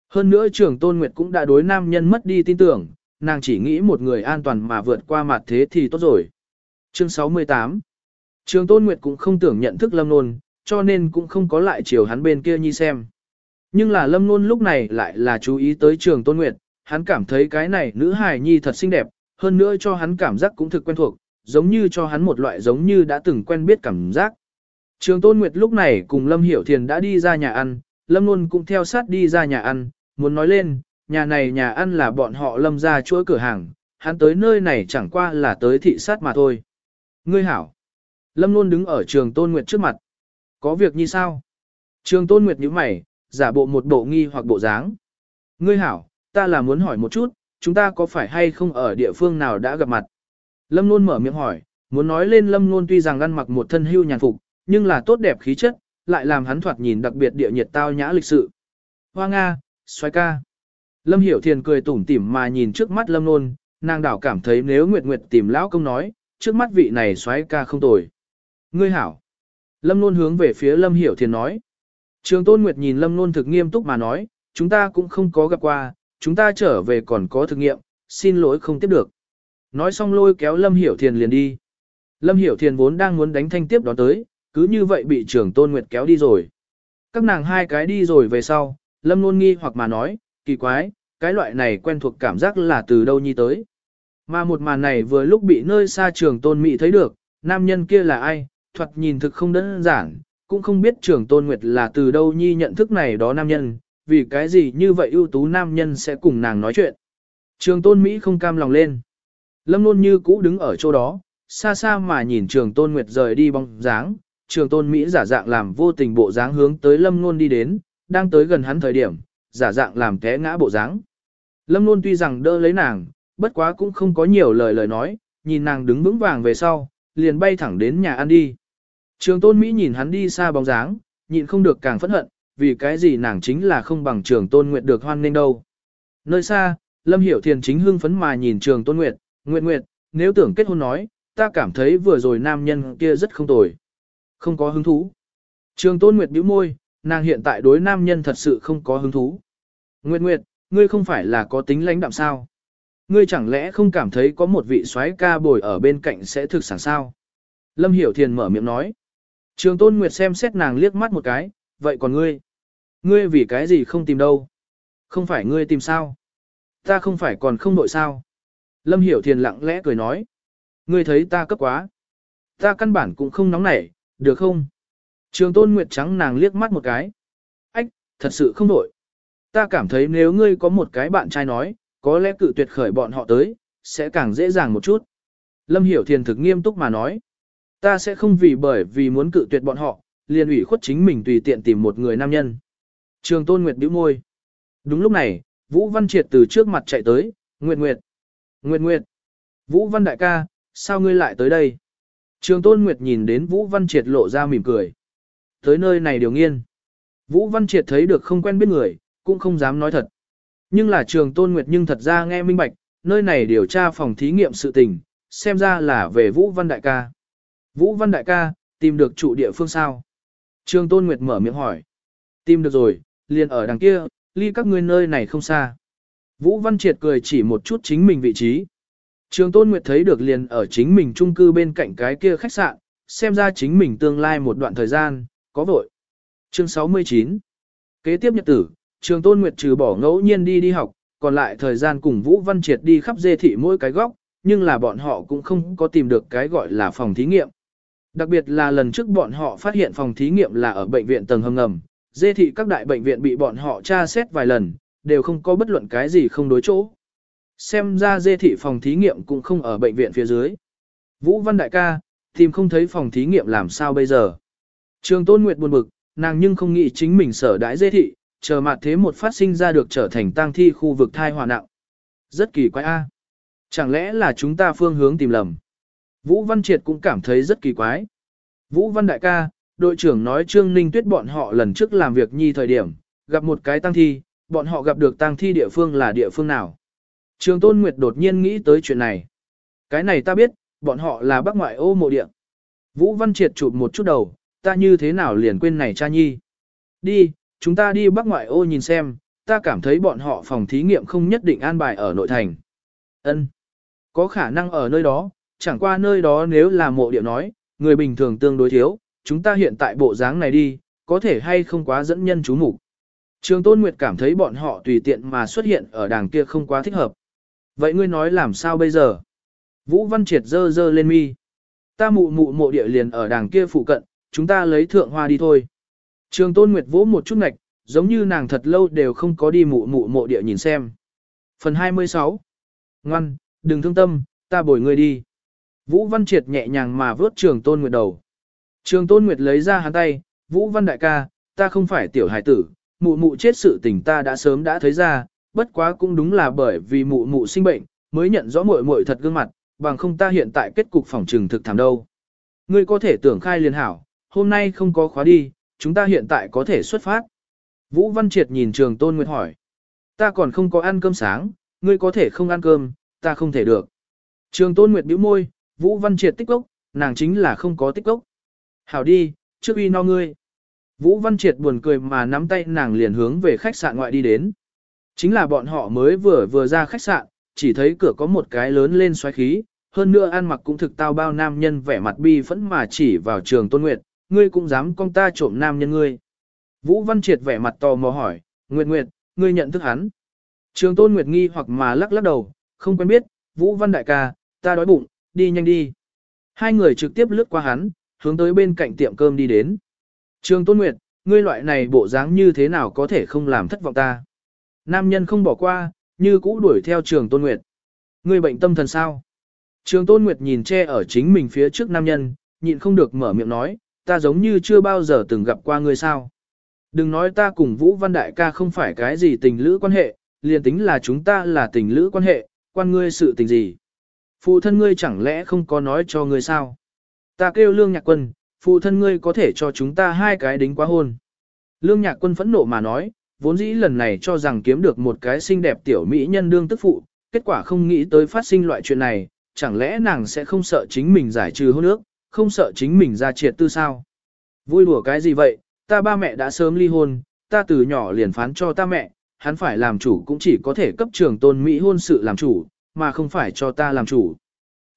Hơn nữa trường tôn Nguyệt cũng đã đối nam nhân mất đi tin tưởng, nàng chỉ nghĩ một người an toàn mà vượt qua mặt thế thì tốt rồi. Chương 68 Trường tôn Nguyệt cũng không tưởng nhận thức lâm nôn, cho nên cũng không có lại chiều hắn bên kia nhi xem. Nhưng là lâm nôn lúc này lại là chú ý tới trường tôn Nguyệt, hắn cảm thấy cái này nữ hài nhi thật xinh đẹp, hơn nữa cho hắn cảm giác cũng thực quen thuộc, giống như cho hắn một loại giống như đã từng quen biết cảm giác. Trường Tôn Nguyệt lúc này cùng Lâm Hiểu Thiền đã đi ra nhà ăn, Lâm Nôn cũng theo sát đi ra nhà ăn, muốn nói lên, nhà này nhà ăn là bọn họ Lâm ra chuỗi cửa hàng, hắn tới nơi này chẳng qua là tới thị sát mà thôi. Ngươi hảo. Lâm Luân đứng ở trường Tôn Nguyệt trước mặt. Có việc như sao? Trường Tôn Nguyệt nhíu mày, giả bộ một bộ nghi hoặc bộ dáng. Ngươi hảo, ta là muốn hỏi một chút, chúng ta có phải hay không ở địa phương nào đã gặp mặt? Lâm Nôn mở miệng hỏi, muốn nói lên Lâm Nôn tuy rằng ăn mặc một thân hưu nhàn phục, nhưng là tốt đẹp khí chất, lại làm hắn thoạt nhìn đặc biệt địa nhiệt tao nhã lịch sự. Hoa Nga, xoay ca. Lâm Hiểu Thiền cười tủm tỉm mà nhìn trước mắt Lâm Nôn, nàng đảo cảm thấy nếu Nguyệt Nguyệt tìm lão công nói, trước mắt vị này xoáy ca không tồi. Ngươi hảo. Lâm Nôn hướng về phía Lâm Hiểu Thiền nói. Trường Tôn Nguyệt nhìn Lâm Nôn thực nghiêm túc mà nói, chúng ta cũng không có gặp qua, chúng ta trở về còn có thực nghiệm, xin lỗi không tiếp được. Nói xong lôi kéo Lâm Hiểu Thiền liền đi. Lâm Hiểu Thiền vốn đang muốn đánh thanh tiếp đó tới, cứ như vậy bị Trường Tôn Nguyệt kéo đi rồi. Các nàng hai cái đi rồi về sau, Lâm nôn nghi hoặc mà nói, kỳ quái, cái loại này quen thuộc cảm giác là từ đâu nhi tới. Mà một màn này vừa lúc bị nơi xa trường Tôn Mỹ thấy được, nam nhân kia là ai, thoạt nhìn thực không đơn giản, cũng không biết trường Tôn Nguyệt là từ đâu nhi nhận thức này đó nam nhân, vì cái gì như vậy ưu tú nam nhân sẽ cùng nàng nói chuyện. Trường Tôn Mỹ không cam lòng lên. Lâm Nôn như cũ đứng ở chỗ đó, xa xa mà nhìn trường tôn nguyệt rời đi bóng dáng, trường tôn Mỹ giả dạng làm vô tình bộ dáng hướng tới Lâm Nôn đi đến, đang tới gần hắn thời điểm, giả dạng làm té ngã bộ dáng. Lâm Nôn tuy rằng đỡ lấy nàng, bất quá cũng không có nhiều lời lời nói, nhìn nàng đứng vững vàng về sau, liền bay thẳng đến nhà ăn đi. Trường tôn Mỹ nhìn hắn đi xa bóng dáng, nhịn không được càng phẫn hận, vì cái gì nàng chính là không bằng trường tôn nguyệt được hoan nên đâu. Nơi xa, Lâm Hiểu Thiền chính hưng phấn mà nhìn trường Tôn Nguyệt, Nguyệt Nguyệt, nếu tưởng kết hôn nói, ta cảm thấy vừa rồi nam nhân kia rất không tồi. Không có hứng thú. Trường Tôn Nguyệt bĩu môi, nàng hiện tại đối nam nhân thật sự không có hứng thú. Nguyệt Nguyệt, ngươi không phải là có tính lãnh đạm sao? Ngươi chẳng lẽ không cảm thấy có một vị soái ca bồi ở bên cạnh sẽ thực sản sao? Lâm Hiểu Thiền mở miệng nói. Trường Tôn Nguyệt xem xét nàng liếc mắt một cái, vậy còn ngươi? Ngươi vì cái gì không tìm đâu? Không phải ngươi tìm sao? Ta không phải còn không đội sao? Lâm Hiểu Thiền lặng lẽ cười nói. Ngươi thấy ta cấp quá. Ta căn bản cũng không nóng nảy, được không? Trường Tôn Nguyệt trắng nàng liếc mắt một cái. Ách, thật sự không đội. Ta cảm thấy nếu ngươi có một cái bạn trai nói, có lẽ cự tuyệt khởi bọn họ tới, sẽ càng dễ dàng một chút. Lâm Hiểu Thiền thực nghiêm túc mà nói. Ta sẽ không vì bởi vì muốn cự tuyệt bọn họ, liền ủy khuất chính mình tùy tiện tìm một người nam nhân. Trường Tôn Nguyệt bĩu môi. Đúng lúc này, Vũ Văn Triệt từ trước mặt chạy tới, Nguyệt Nguyệt. Nguyệt Nguyệt. Vũ Văn đại ca, sao ngươi lại tới đây? Trường Tôn Nguyệt nhìn đến Vũ Văn Triệt lộ ra mỉm cười. Tới nơi này điều nghiên. Vũ Văn Triệt thấy được không quen biết người, cũng không dám nói thật. Nhưng là trường Tôn Nguyệt nhưng thật ra nghe minh bạch, nơi này điều tra phòng thí nghiệm sự tình, xem ra là về Vũ Văn Đại ca. Vũ Văn Đại ca, tìm được trụ địa phương sao? Trường Tôn Nguyệt mở miệng hỏi. Tìm được rồi, liền ở đằng kia, ly các ngươi nơi này không xa. Vũ Văn Triệt cười chỉ một chút chính mình vị trí. Trường Tôn Nguyệt thấy được liền ở chính mình trung cư bên cạnh cái kia khách sạn, xem ra chính mình tương lai một đoạn thời gian, có vội. Chương 69 Kế tiếp nhật tử, Trường Tôn Nguyệt trừ bỏ ngẫu nhiên đi đi học, còn lại thời gian cùng Vũ Văn Triệt đi khắp dê thị mỗi cái góc, nhưng là bọn họ cũng không có tìm được cái gọi là phòng thí nghiệm. Đặc biệt là lần trước bọn họ phát hiện phòng thí nghiệm là ở bệnh viện tầng hầm ngầm, dê thị các đại bệnh viện bị bọn họ tra xét vài lần, đều không có bất luận cái gì không đối chỗ. Xem ra dê thị phòng thí nghiệm cũng không ở bệnh viện phía dưới. Vũ Văn Đại ca, tìm không thấy phòng thí nghiệm làm sao bây giờ. Trường Tôn Nguyệt buồn bực, nàng nhưng không nghĩ chính mình sở đãi dê thị, chờ mặt thế một phát sinh ra được trở thành tang thi khu vực thai hòa nặng. Rất kỳ quái a. Chẳng lẽ là chúng ta phương hướng tìm lầm? Vũ Văn Triệt cũng cảm thấy rất kỳ quái. Vũ Văn Đại ca, đội trưởng nói Trương Ninh Tuyết bọn họ lần trước làm việc nhi thời điểm, gặp một cái tang thi, bọn họ gặp được tang thi địa phương là địa phương nào? Trường Tôn Nguyệt đột nhiên nghĩ tới chuyện này. Cái này ta biết, bọn họ là bác ngoại ô mộ địa. Vũ Văn Triệt chụp một chút đầu, ta như thế nào liền quên này cha nhi. Đi, chúng ta đi bắc ngoại ô nhìn xem, ta cảm thấy bọn họ phòng thí nghiệm không nhất định an bài ở nội thành. Ân, Có khả năng ở nơi đó, chẳng qua nơi đó nếu là mộ địa nói, người bình thường tương đối thiếu, chúng ta hiện tại bộ dáng này đi, có thể hay không quá dẫn nhân chú mục. Trường Tôn Nguyệt cảm thấy bọn họ tùy tiện mà xuất hiện ở đàng kia không quá thích hợp. Vậy ngươi nói làm sao bây giờ? Vũ Văn Triệt dơ dơ lên mi. Ta mụ mụ mộ địa liền ở đàng kia phụ cận, chúng ta lấy thượng hoa đi thôi. Trường Tôn Nguyệt vỗ một chút ngạch, giống như nàng thật lâu đều không có đi mụ mụ mộ địa nhìn xem. Phần 26 Ngoan, đừng thương tâm, ta bồi ngươi đi. Vũ Văn Triệt nhẹ nhàng mà vớt Trường Tôn Nguyệt đầu. Trường Tôn Nguyệt lấy ra hắn tay, Vũ Văn đại ca, ta không phải tiểu hải tử, mụ mụ chết sự tình ta đã sớm đã thấy ra, bất quá cũng đúng là bởi vì mụ mụ sinh bệnh, mới nhận rõ muội muội thật gương mặt, bằng không ta hiện tại kết cục phòng trừng thực thảm đâu. Ngươi có thể tưởng khai liền hảo, hôm nay không có khóa đi, chúng ta hiện tại có thể xuất phát. Vũ Văn Triệt nhìn Trường Tôn Nguyệt hỏi. Ta còn không có ăn cơm sáng, ngươi có thể không ăn cơm, ta không thể được. Trường Tôn Nguyệt bĩu môi, Vũ Văn Triệt tích cốc, nàng chính là không có tích cốc. Hảo đi, trước uy no ngươi. Vũ Văn Triệt buồn cười mà nắm tay nàng liền hướng về khách sạn ngoại đi đến. Chính là bọn họ mới vừa vừa ra khách sạn, chỉ thấy cửa có một cái lớn lên xoáy khí, hơn nữa ăn mặc cũng thực tao bao nam nhân vẻ mặt bi phẫn mà chỉ vào trường Tôn Nguyệt, ngươi cũng dám con ta trộm nam nhân ngươi. Vũ Văn Triệt vẻ mặt tò mò hỏi, Nguyệt Nguyệt, ngươi nhận thức hắn. Trường Tôn Nguyệt nghi hoặc mà lắc lắc đầu, không quen biết, Vũ Văn đại ca, ta đói bụng, đi nhanh đi. Hai người trực tiếp lướt qua hắn, hướng tới bên cạnh tiệm cơm đi đến. Trường Tôn Nguyệt, ngươi loại này bộ dáng như thế nào có thể không làm thất vọng ta. Nam nhân không bỏ qua, như cũ đuổi theo trường Tôn Nguyệt. Ngươi bệnh tâm thần sao? Trường Tôn Nguyệt nhìn che ở chính mình phía trước nam nhân, nhịn không được mở miệng nói, ta giống như chưa bao giờ từng gặp qua ngươi sao. Đừng nói ta cùng Vũ Văn Đại ca không phải cái gì tình lữ quan hệ, liền tính là chúng ta là tình lữ quan hệ, quan ngươi sự tình gì. Phụ thân ngươi chẳng lẽ không có nói cho ngươi sao? Ta kêu Lương Nhạc Quân, phụ thân ngươi có thể cho chúng ta hai cái đính quá hôn. Lương Nhạc Quân phẫn nộ mà nói, vốn dĩ lần này cho rằng kiếm được một cái xinh đẹp tiểu mỹ nhân đương tức phụ, kết quả không nghĩ tới phát sinh loại chuyện này, chẳng lẽ nàng sẽ không sợ chính mình giải trừ hôn ước, không sợ chính mình ra triệt tư sao? Vui đùa cái gì vậy, ta ba mẹ đã sớm ly hôn, ta từ nhỏ liền phán cho ta mẹ, hắn phải làm chủ cũng chỉ có thể cấp trường tôn Mỹ hôn sự làm chủ, mà không phải cho ta làm chủ.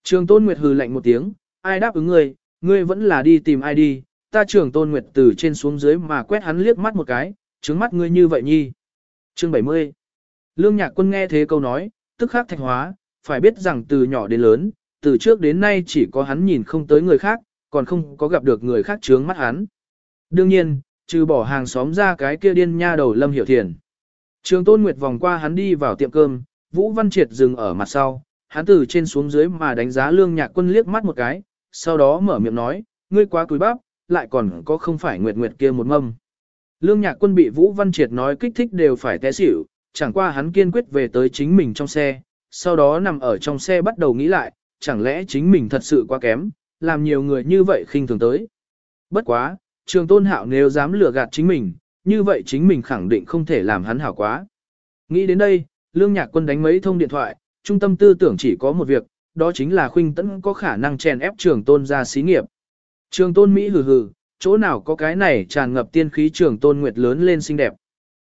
Trường tôn Nguyệt hừ lạnh một tiếng, ai đáp ứng ngươi, ngươi vẫn là đi tìm ai đi, ta trường tôn Nguyệt từ trên xuống dưới mà quét hắn liếc mắt một cái, trứng mắt ngươi như vậy nhi. Chương 70 Lương nhạc quân nghe thế câu nói, tức khắc thạch hóa, phải biết rằng từ nhỏ đến lớn, từ trước đến nay chỉ có hắn nhìn không tới người khác, còn không có gặp được người khác trướng mắt hắn. Đương nhiên, trừ bỏ hàng xóm ra cái kia điên nha đầu Lâm Hiểu Thiền. Trường Tôn Nguyệt vòng qua hắn đi vào tiệm cơm, Vũ Văn Triệt dừng ở mặt sau, hắn từ trên xuống dưới mà đánh giá lương nhạc quân liếc mắt một cái, sau đó mở miệng nói, ngươi quá cúi bắp, lại còn có không phải Nguyệt Nguyệt kia một mâm. Lương nhạc quân bị Vũ Văn Triệt nói kích thích đều phải té xỉu, chẳng qua hắn kiên quyết về tới chính mình trong xe, sau đó nằm ở trong xe bắt đầu nghĩ lại, chẳng lẽ chính mình thật sự quá kém, làm nhiều người như vậy khinh thường tới. Bất quá, trường tôn hạo nếu dám lừa gạt chính mình, như vậy chính mình khẳng định không thể làm hắn hảo quá. Nghĩ đến đây, lương nhạc quân đánh mấy thông điện thoại, trung tâm tư tưởng chỉ có một việc, đó chính là khuynh tẫn có khả năng chèn ép trường tôn ra xí nghiệp. Trường tôn Mỹ hừ hừ, chỗ nào có cái này tràn ngập tiên khí trường tôn nguyệt lớn lên xinh đẹp.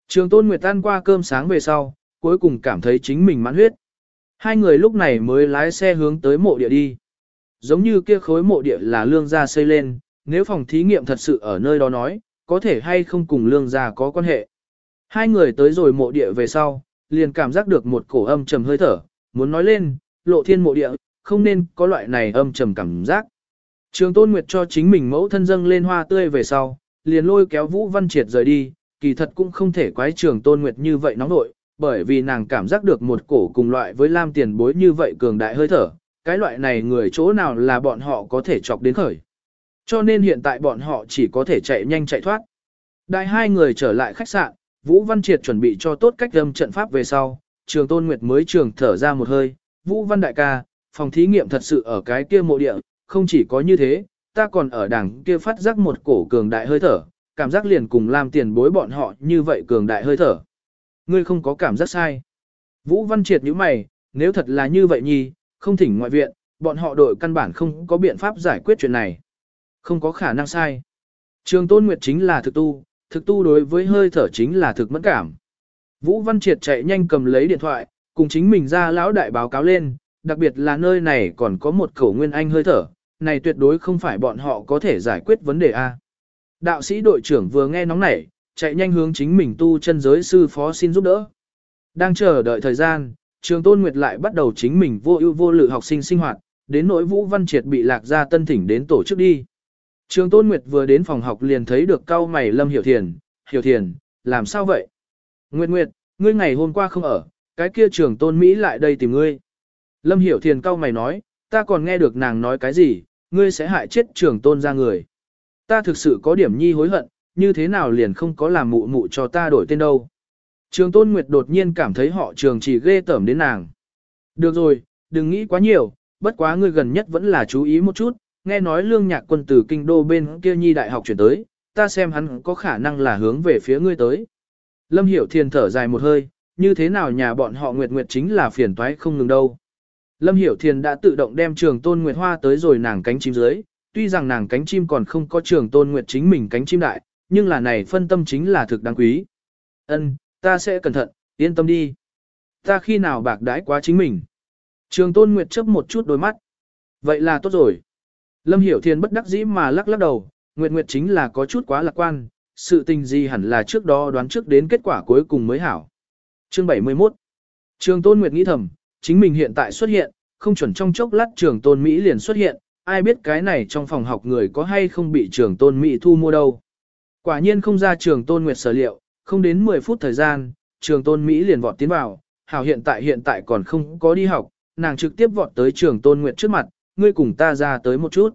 Trường tôn nguyệt ăn qua cơm sáng về sau, cuối cùng cảm thấy chính mình mãn huyết. Hai người lúc này mới lái xe hướng tới mộ địa đi. Giống như kia khối mộ địa là lương gia xây lên, nếu phòng thí nghiệm thật sự ở nơi đó nói, có thể hay không cùng lương gia có quan hệ. Hai người tới rồi mộ địa về sau, liền cảm giác được một cổ âm trầm hơi thở, muốn nói lên, lộ thiên mộ địa, không nên có loại này âm trầm cảm giác. Trường Tôn Nguyệt cho chính mình mẫu thân dâng lên hoa tươi về sau, liền lôi kéo Vũ Văn Triệt rời đi, kỳ thật cũng không thể quái Trường Tôn Nguyệt như vậy nóng nội, bởi vì nàng cảm giác được một cổ cùng loại với lam tiền bối như vậy cường đại hơi thở, cái loại này người chỗ nào là bọn họ có thể chọc đến khởi. Cho nên hiện tại bọn họ chỉ có thể chạy nhanh chạy thoát. Đại hai người trở lại khách sạn, Vũ Văn Triệt chuẩn bị cho tốt cách âm trận pháp về sau, trường Tôn Nguyệt mới trường thở ra một hơi, Vũ Văn Đại ca, phòng thí nghiệm thật sự ở cái kia mộ địa, không chỉ có như thế, ta còn ở đằng kia phát giác một cổ cường đại hơi thở, cảm giác liền cùng làm tiền bối bọn họ như vậy cường đại hơi thở. Ngươi không có cảm giác sai. Vũ Văn Triệt nhíu mày, nếu thật là như vậy nhi, không thỉnh ngoại viện, bọn họ đội căn bản không có biện pháp giải quyết chuyện này. Không có khả năng sai. Trường Tôn Nguyệt chính là thực tu, thực tu đối với hơi thở chính là thực mẫn cảm. Vũ Văn Triệt chạy nhanh cầm lấy điện thoại, cùng chính mình ra lão đại báo cáo lên, đặc biệt là nơi này còn có một khẩu nguyên anh hơi thở, này tuyệt đối không phải bọn họ có thể giải quyết vấn đề A. Đạo sĩ đội trưởng vừa nghe nóng nảy, chạy nhanh hướng chính mình tu chân giới sư phó xin giúp đỡ. Đang chờ đợi thời gian, trường tôn nguyệt lại bắt đầu chính mình vô ưu vô lự học sinh sinh hoạt, đến nỗi vũ văn triệt bị lạc ra tân thỉnh đến tổ chức đi. Trường tôn nguyệt vừa đến phòng học liền thấy được cao mày lâm hiểu thiền, hiểu thiền, làm sao vậy? Nguyệt Nguyệt, ngươi ngày hôm qua không ở, cái kia trường tôn Mỹ lại đây tìm ngươi. Lâm hiểu thiền cao mày nói, ta còn nghe được nàng nói cái gì, ngươi sẽ hại chết trường tôn ra người. Ta thực sự có điểm nhi hối hận, như thế nào liền không có làm mụ mụ cho ta đổi tên đâu. Trường Tôn Nguyệt đột nhiên cảm thấy họ trường chỉ ghê tởm đến nàng. Được rồi, đừng nghĩ quá nhiều, bất quá ngươi gần nhất vẫn là chú ý một chút, nghe nói lương nhạc quân từ kinh đô bên kia nhi đại học chuyển tới, ta xem hắn có khả năng là hướng về phía ngươi tới. Lâm Hiểu Thiền thở dài một hơi, như thế nào nhà bọn họ Nguyệt Nguyệt chính là phiền toái không ngừng đâu. Lâm Hiểu Thiền đã tự động đem trường Tôn Nguyệt Hoa tới rồi nàng cánh chim dưới, tuy rằng nàng cánh chim còn không có trường Tôn Nguyệt chính mình cánh chim đại, nhưng là này phân tâm chính là thực đáng quý. Ân, ta sẽ cẩn thận, yên tâm đi. Ta khi nào bạc đãi quá chính mình. Trường Tôn Nguyệt chớp một chút đôi mắt. Vậy là tốt rồi. Lâm Hiểu Thiên bất đắc dĩ mà lắc lắc đầu, Nguyệt Nguyệt chính là có chút quá lạc quan, sự tình gì hẳn là trước đó đoán trước đến kết quả cuối cùng mới hảo. Chương 71 Trường Tôn Nguyệt nghĩ thầm, chính mình hiện tại xuất hiện, không chuẩn trong chốc lát trường Tôn Mỹ liền xuất hiện, ai biết cái này trong phòng học người có hay không bị trường Tôn Mỹ thu mua đâu. Quả nhiên không ra trường tôn nguyệt sở liệu, không đến 10 phút thời gian, trường tôn Mỹ liền vọt tiến vào, hảo hiện tại hiện tại còn không có đi học, nàng trực tiếp vọt tới trường tôn nguyệt trước mặt, ngươi cùng ta ra tới một chút.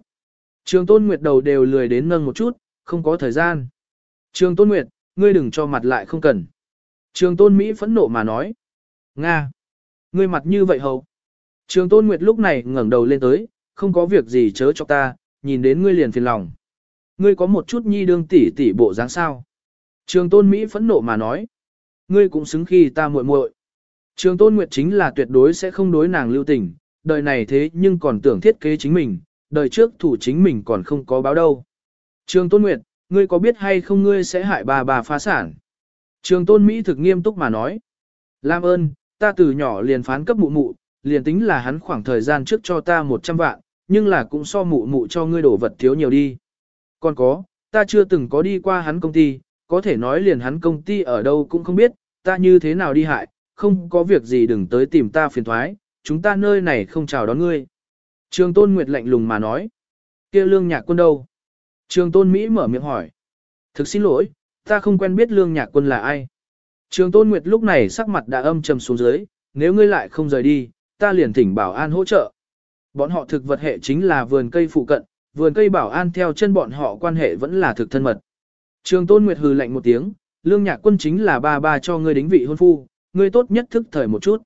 Trường tôn nguyệt đầu đều lười đến nâng một chút, không có thời gian. Trường tôn nguyệt, ngươi đừng cho mặt lại không cần. Trường tôn Mỹ phẫn nộ mà nói. Nga! Ngươi mặt như vậy hầu. Trường tôn nguyệt lúc này ngẩng đầu lên tới, không có việc gì chớ cho ta, nhìn đến ngươi liền phiền lòng. Ngươi có một chút nhi đương tỷ tỷ bộ dáng sao. Trường tôn Mỹ phẫn nộ mà nói. ngươi cũng xứng khi ta muội muội. Trường Tôn Nguyệt chính là tuyệt đối sẽ không đối nàng lưu tình, đời này thế nhưng còn tưởng thiết kế chính mình, đời trước thủ chính mình còn không có báo đâu. Trường Tôn Nguyệt, ngươi có biết hay không ngươi sẽ hại bà bà phá sản? Trường Tôn Mỹ thực nghiêm túc mà nói. Lam ơn, ta từ nhỏ liền phán cấp mụ mụ, liền tính là hắn khoảng thời gian trước cho ta 100 vạn, nhưng là cũng so mụ mụ cho ngươi đổ vật thiếu nhiều đi. Còn có, ta chưa từng có đi qua hắn công ty, có thể nói liền hắn công ty ở đâu cũng không biết, ta như thế nào đi hại, không có việc gì đừng tới tìm ta phiền thoái, chúng ta nơi này không chào đón ngươi. Trường Tôn Nguyệt lạnh lùng mà nói, kia lương nhạc quân đâu? Trường Tôn Mỹ mở miệng hỏi, thực xin lỗi, ta không quen biết lương nhạc quân là ai. Trường Tôn Nguyệt lúc này sắc mặt đã âm trầm xuống dưới, nếu ngươi lại không rời đi, ta liền thỉnh bảo an hỗ trợ. Bọn họ thực vật hệ chính là vườn cây phụ cận, vườn cây bảo an theo chân bọn họ quan hệ vẫn là thực thân mật. Trường Tôn Nguyệt hừ lạnh một tiếng, lương nhạc quân chính là ba ba cho ngươi đính vị hôn phu, ngươi tốt nhất thức thời một chút.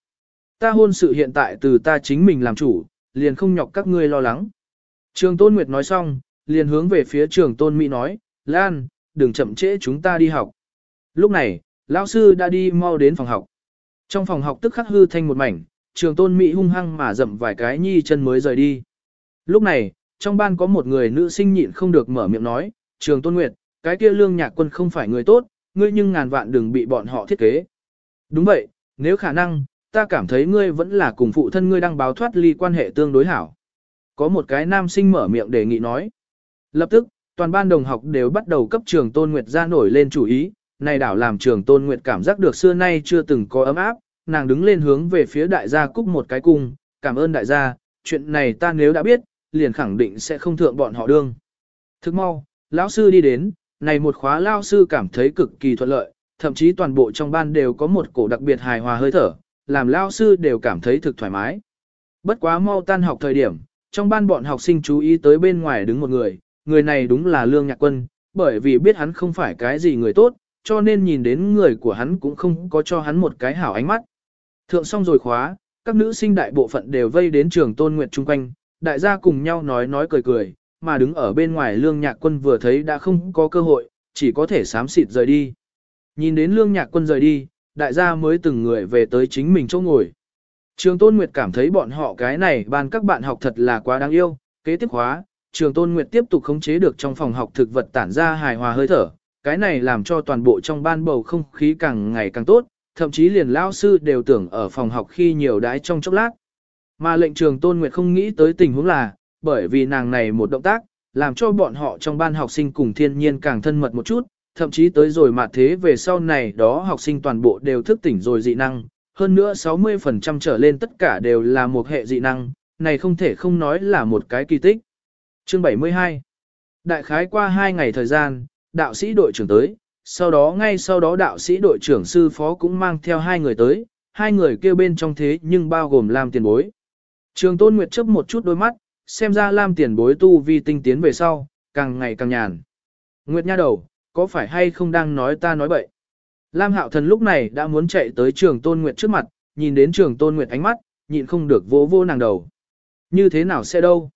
Ta hôn sự hiện tại từ ta chính mình làm chủ, liền không nhọc các ngươi lo lắng. Trường Tôn Nguyệt nói xong, liền hướng về phía trường Tôn Mỹ nói, Lan, đừng chậm trễ chúng ta đi học. Lúc này, lão sư đã đi mau đến phòng học. Trong phòng học tức khắc hư thanh một mảnh, trường Tôn Mỹ hung hăng mà dậm vài cái nhi chân mới rời đi. Lúc này, trong ban có một người nữ sinh nhịn không được mở miệng nói, trường Tôn Nguyệt, cái kia lương nhạc quân không phải người tốt, ngươi nhưng ngàn vạn đừng bị bọn họ thiết kế. Đúng vậy, nếu khả năng, ta cảm thấy ngươi vẫn là cùng phụ thân ngươi đang báo thoát ly quan hệ tương đối hảo. Có một cái nam sinh mở miệng đề nghị nói. Lập tức, toàn ban đồng học đều bắt đầu cấp trường Tôn Nguyệt ra nổi lên chủ ý, này đảo làm trường Tôn Nguyệt cảm giác được xưa nay chưa từng có ấm áp, nàng đứng lên hướng về phía đại gia cúc một cái cung, cảm ơn đại gia, chuyện này ta nếu đã biết, liền khẳng định sẽ không thượng bọn họ đương. Thức mau, lão sư đi đến, này một khóa lao sư cảm thấy cực kỳ thuận lợi, thậm chí toàn bộ trong ban đều có một cổ đặc biệt hài hòa hơi thở, làm lao sư đều cảm thấy thực thoải mái. Bất quá mau tan học thời điểm, trong ban bọn học sinh chú ý tới bên ngoài đứng một người, người này đúng là Lương Nhạc Quân, bởi vì biết hắn không phải cái gì người tốt, cho nên nhìn đến người của hắn cũng không có cho hắn một cái hảo ánh mắt. Thượng xong rồi khóa, các nữ sinh đại bộ phận đều vây đến trường Tôn Nguyệt chung quanh, đại gia cùng nhau nói nói cười cười, mà đứng ở bên ngoài Lương Nhạc Quân vừa thấy đã không có cơ hội, chỉ có thể sám xịt rời đi. Nhìn đến Lương Nhạc Quân rời đi, đại gia mới từng người về tới chính mình chỗ ngồi. Trường Tôn Nguyệt cảm thấy bọn họ cái này ban các bạn học thật là quá đáng yêu, kế tiếp khóa, Trường Tôn Nguyệt tiếp tục khống chế được trong phòng học thực vật tản ra hài hòa hơi thở, cái này làm cho toàn bộ trong ban bầu không khí càng ngày càng tốt, thậm chí liền lao sư đều tưởng ở phòng học khi nhiều đái trong chốc lát. Mà lệnh Trường Tôn Nguyệt không nghĩ tới tình huống là, bởi vì nàng này một động tác, làm cho bọn họ trong ban học sinh cùng thiên nhiên càng thân mật một chút, thậm chí tới rồi mà thế về sau này đó học sinh toàn bộ đều thức tỉnh rồi dị năng, hơn nữa 60% trở lên tất cả đều là một hệ dị năng, này không thể không nói là một cái kỳ tích. Chương 72 Đại khái qua 2 ngày thời gian, đạo sĩ đội trưởng tới, sau đó ngay sau đó đạo sĩ đội trưởng sư phó cũng mang theo hai người tới, hai người kêu bên trong thế nhưng bao gồm Lam tiền bối. Trường Tôn Nguyệt chấp một chút đôi mắt, xem ra Lam tiền bối tu vi tinh tiến về sau, càng ngày càng nhàn. Nguyệt nha đầu, có phải hay không đang nói ta nói bậy? Lam Hạo Thần lúc này đã muốn chạy tới trường Tôn Nguyệt trước mặt, nhìn đến trường Tôn Nguyệt ánh mắt, nhịn không được vỗ vô nàng đầu. Như thế nào sẽ đâu?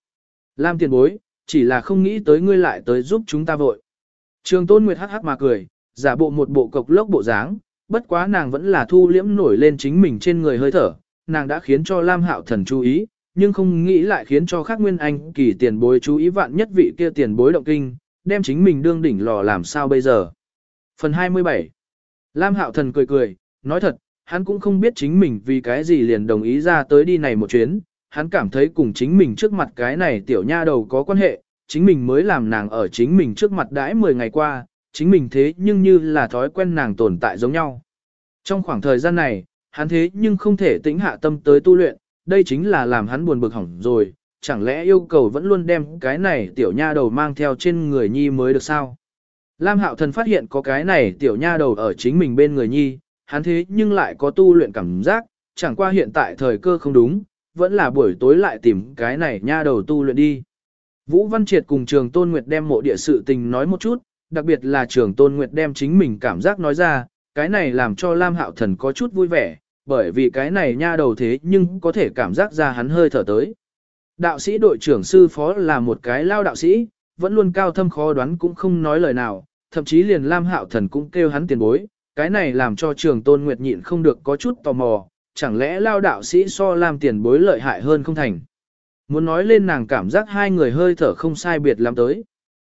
Lam tiền bối, chỉ là không nghĩ tới ngươi lại tới giúp chúng ta vội. Trường Tôn Nguyệt hắc hắc mà cười, giả bộ một bộ cộc lốc bộ dáng, bất quá nàng vẫn là thu liễm nổi lên chính mình trên người hơi thở, nàng đã khiến cho Lam Hạo Thần chú ý, nhưng không nghĩ lại khiến cho khác Nguyên Anh kỳ tiền bối chú ý vạn nhất vị kia tiền bối động kinh, đem chính mình đương đỉnh lò làm sao bây giờ. Phần 27 Lam Hạo Thần cười cười, nói thật, hắn cũng không biết chính mình vì cái gì liền đồng ý ra tới đi này một chuyến, hắn cảm thấy cùng chính mình trước mặt cái này tiểu nha đầu có quan hệ, chính mình mới làm nàng ở chính mình trước mặt đãi 10 ngày qua, chính mình thế nhưng như là thói quen nàng tồn tại giống nhau. Trong khoảng thời gian này, hắn thế nhưng không thể tĩnh hạ tâm tới tu luyện, đây chính là làm hắn buồn bực hỏng rồi, chẳng lẽ yêu cầu vẫn luôn đem cái này tiểu nha đầu mang theo trên người nhi mới được sao? Lam Hạo Thần phát hiện có cái này tiểu nha đầu ở chính mình bên người nhi, hắn thế nhưng lại có tu luyện cảm giác, chẳng qua hiện tại thời cơ không đúng, vẫn là buổi tối lại tìm cái này nha đầu tu luyện đi. Vũ Văn Triệt cùng Trường Tôn Nguyệt đem mộ địa sự tình nói một chút, đặc biệt là Trường Tôn Nguyệt đem chính mình cảm giác nói ra, cái này làm cho Lam Hạo Thần có chút vui vẻ, bởi vì cái này nha đầu thế nhưng có thể cảm giác ra hắn hơi thở tới. Đạo sĩ đội trưởng sư phó là một cái lao đạo sĩ, vẫn luôn cao thâm khó đoán cũng không nói lời nào, thậm chí liền Lam Hạo Thần cũng kêu hắn tiền bối, Cái này làm cho trường tôn nguyệt nhịn không được có chút tò mò, chẳng lẽ lao đạo sĩ so làm tiền bối lợi hại hơn không thành. Muốn nói lên nàng cảm giác hai người hơi thở không sai biệt lắm tới.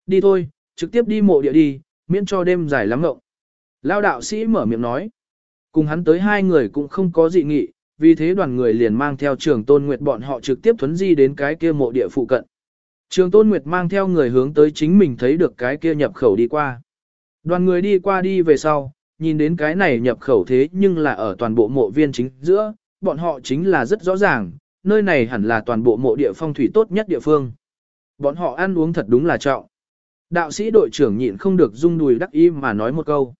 Đi thôi, trực tiếp đi mộ địa đi, miễn cho đêm dài lắm ngộng. Lao đạo sĩ mở miệng nói. Cùng hắn tới hai người cũng không có dị nghị, vì thế đoàn người liền mang theo trường tôn nguyệt bọn họ trực tiếp thuấn di đến cái kia mộ địa phụ cận. Trường tôn nguyệt mang theo người hướng tới chính mình thấy được cái kia nhập khẩu đi qua. Đoàn người đi qua đi về sau, nhìn đến cái này nhập khẩu thế nhưng là ở toàn bộ mộ viên chính giữa, bọn họ chính là rất rõ ràng, nơi này hẳn là toàn bộ mộ địa phong thủy tốt nhất địa phương. Bọn họ ăn uống thật đúng là trọng. Đạo sĩ đội trưởng nhịn không được rung đùi đắc ý mà nói một câu.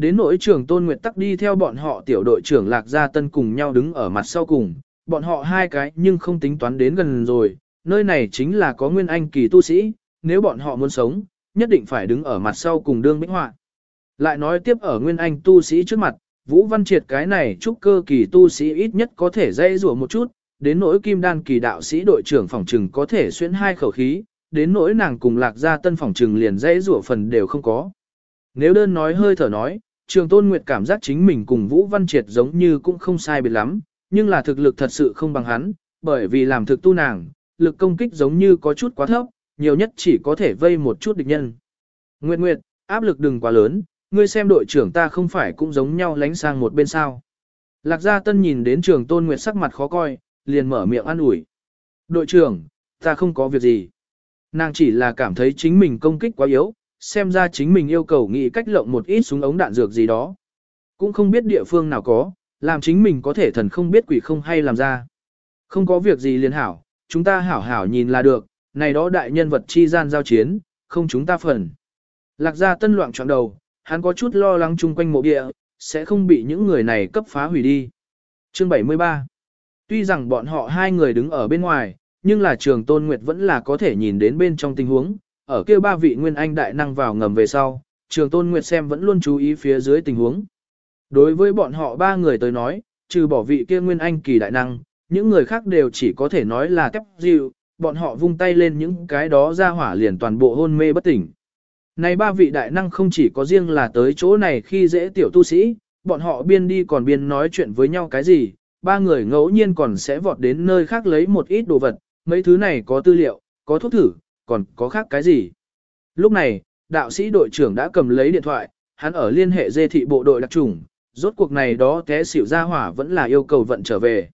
Đến nỗi trưởng Tôn Nguyệt Tắc đi theo bọn họ tiểu đội trưởng Lạc Gia Tân cùng nhau đứng ở mặt sau cùng, bọn họ hai cái nhưng không tính toán đến gần rồi, nơi này chính là có nguyên anh kỳ tu sĩ, nếu bọn họ muốn sống, nhất định phải đứng ở mặt sau cùng đương bích họa. Lại nói tiếp ở nguyên anh tu sĩ trước mặt, Vũ Văn Triệt cái này chúc cơ kỳ tu sĩ ít nhất có thể dây rủa một chút, đến nỗi kim đan kỳ đạo sĩ đội trưởng phòng trừng có thể xuyên hai khẩu khí, đến nỗi nàng cùng lạc gia tân phòng trừng liền dây rủa phần đều không có. Nếu đơn nói hơi thở nói, trường tôn nguyệt cảm giác chính mình cùng Vũ Văn Triệt giống như cũng không sai biệt lắm, nhưng là thực lực thật sự không bằng hắn, bởi vì làm thực tu nàng, lực công kích giống như có chút quá thấp, nhiều nhất chỉ có thể vây một chút địch nhân. Nguyệt Nguyệt, áp lực đừng quá lớn, ngươi xem đội trưởng ta không phải cũng giống nhau lánh sang một bên sao. Lạc Gia Tân nhìn đến trường Tôn Nguyệt sắc mặt khó coi, liền mở miệng an ủi. Đội trưởng, ta không có việc gì. Nàng chỉ là cảm thấy chính mình công kích quá yếu, xem ra chính mình yêu cầu nghĩ cách lộng một ít súng ống đạn dược gì đó. Cũng không biết địa phương nào có, làm chính mình có thể thần không biết quỷ không hay làm ra. Không có việc gì liền hảo, chúng ta hảo hảo nhìn là được, này đó đại nhân vật chi gian giao chiến, không chúng ta phần. Lạc gia tân loạn trọng đầu, hắn có chút lo lắng chung quanh mộ địa, sẽ không bị những người này cấp phá hủy đi. Chương 73 Tuy rằng bọn họ hai người đứng ở bên ngoài, nhưng là trường Tôn Nguyệt vẫn là có thể nhìn đến bên trong tình huống, ở kia ba vị nguyên anh đại năng vào ngầm về sau, trường Tôn Nguyệt xem vẫn luôn chú ý phía dưới tình huống. Đối với bọn họ ba người tới nói, trừ bỏ vị kia nguyên anh kỳ đại năng, những người khác đều chỉ có thể nói là kép dịu, bọn họ vung tay lên những cái đó ra hỏa liền toàn bộ hôn mê bất tỉnh. Này ba vị đại năng không chỉ có riêng là tới chỗ này khi dễ tiểu tu sĩ, bọn họ biên đi còn biên nói chuyện với nhau cái gì, ba người ngẫu nhiên còn sẽ vọt đến nơi khác lấy một ít đồ vật, mấy thứ này có tư liệu, có thuốc thử, còn có khác cái gì. Lúc này, đạo sĩ đội trưởng đã cầm lấy điện thoại, hắn ở liên hệ dê thị bộ đội đặc trùng, rốt cuộc này đó té xỉu ra hỏa vẫn là yêu cầu vận trở về.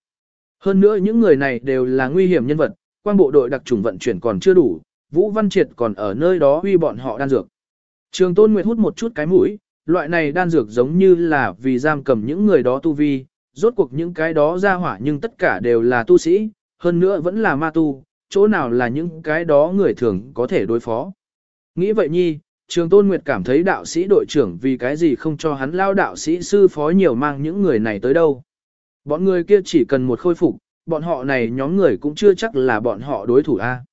Hơn nữa những người này đều là nguy hiểm nhân vật, quan bộ đội đặc trùng vận chuyển còn chưa đủ, Vũ Văn Triệt còn ở nơi đó huy bọn họ đan dược. Trường Tôn Nguyệt hút một chút cái mũi, loại này đan dược giống như là vì giam cầm những người đó tu vi, rốt cuộc những cái đó ra hỏa nhưng tất cả đều là tu sĩ, hơn nữa vẫn là ma tu, chỗ nào là những cái đó người thường có thể đối phó. Nghĩ vậy nhi, Trường Tôn Nguyệt cảm thấy đạo sĩ đội trưởng vì cái gì không cho hắn lao đạo sĩ sư phó nhiều mang những người này tới đâu. Bọn người kia chỉ cần một khôi phục, bọn họ này nhóm người cũng chưa chắc là bọn họ đối thủ a.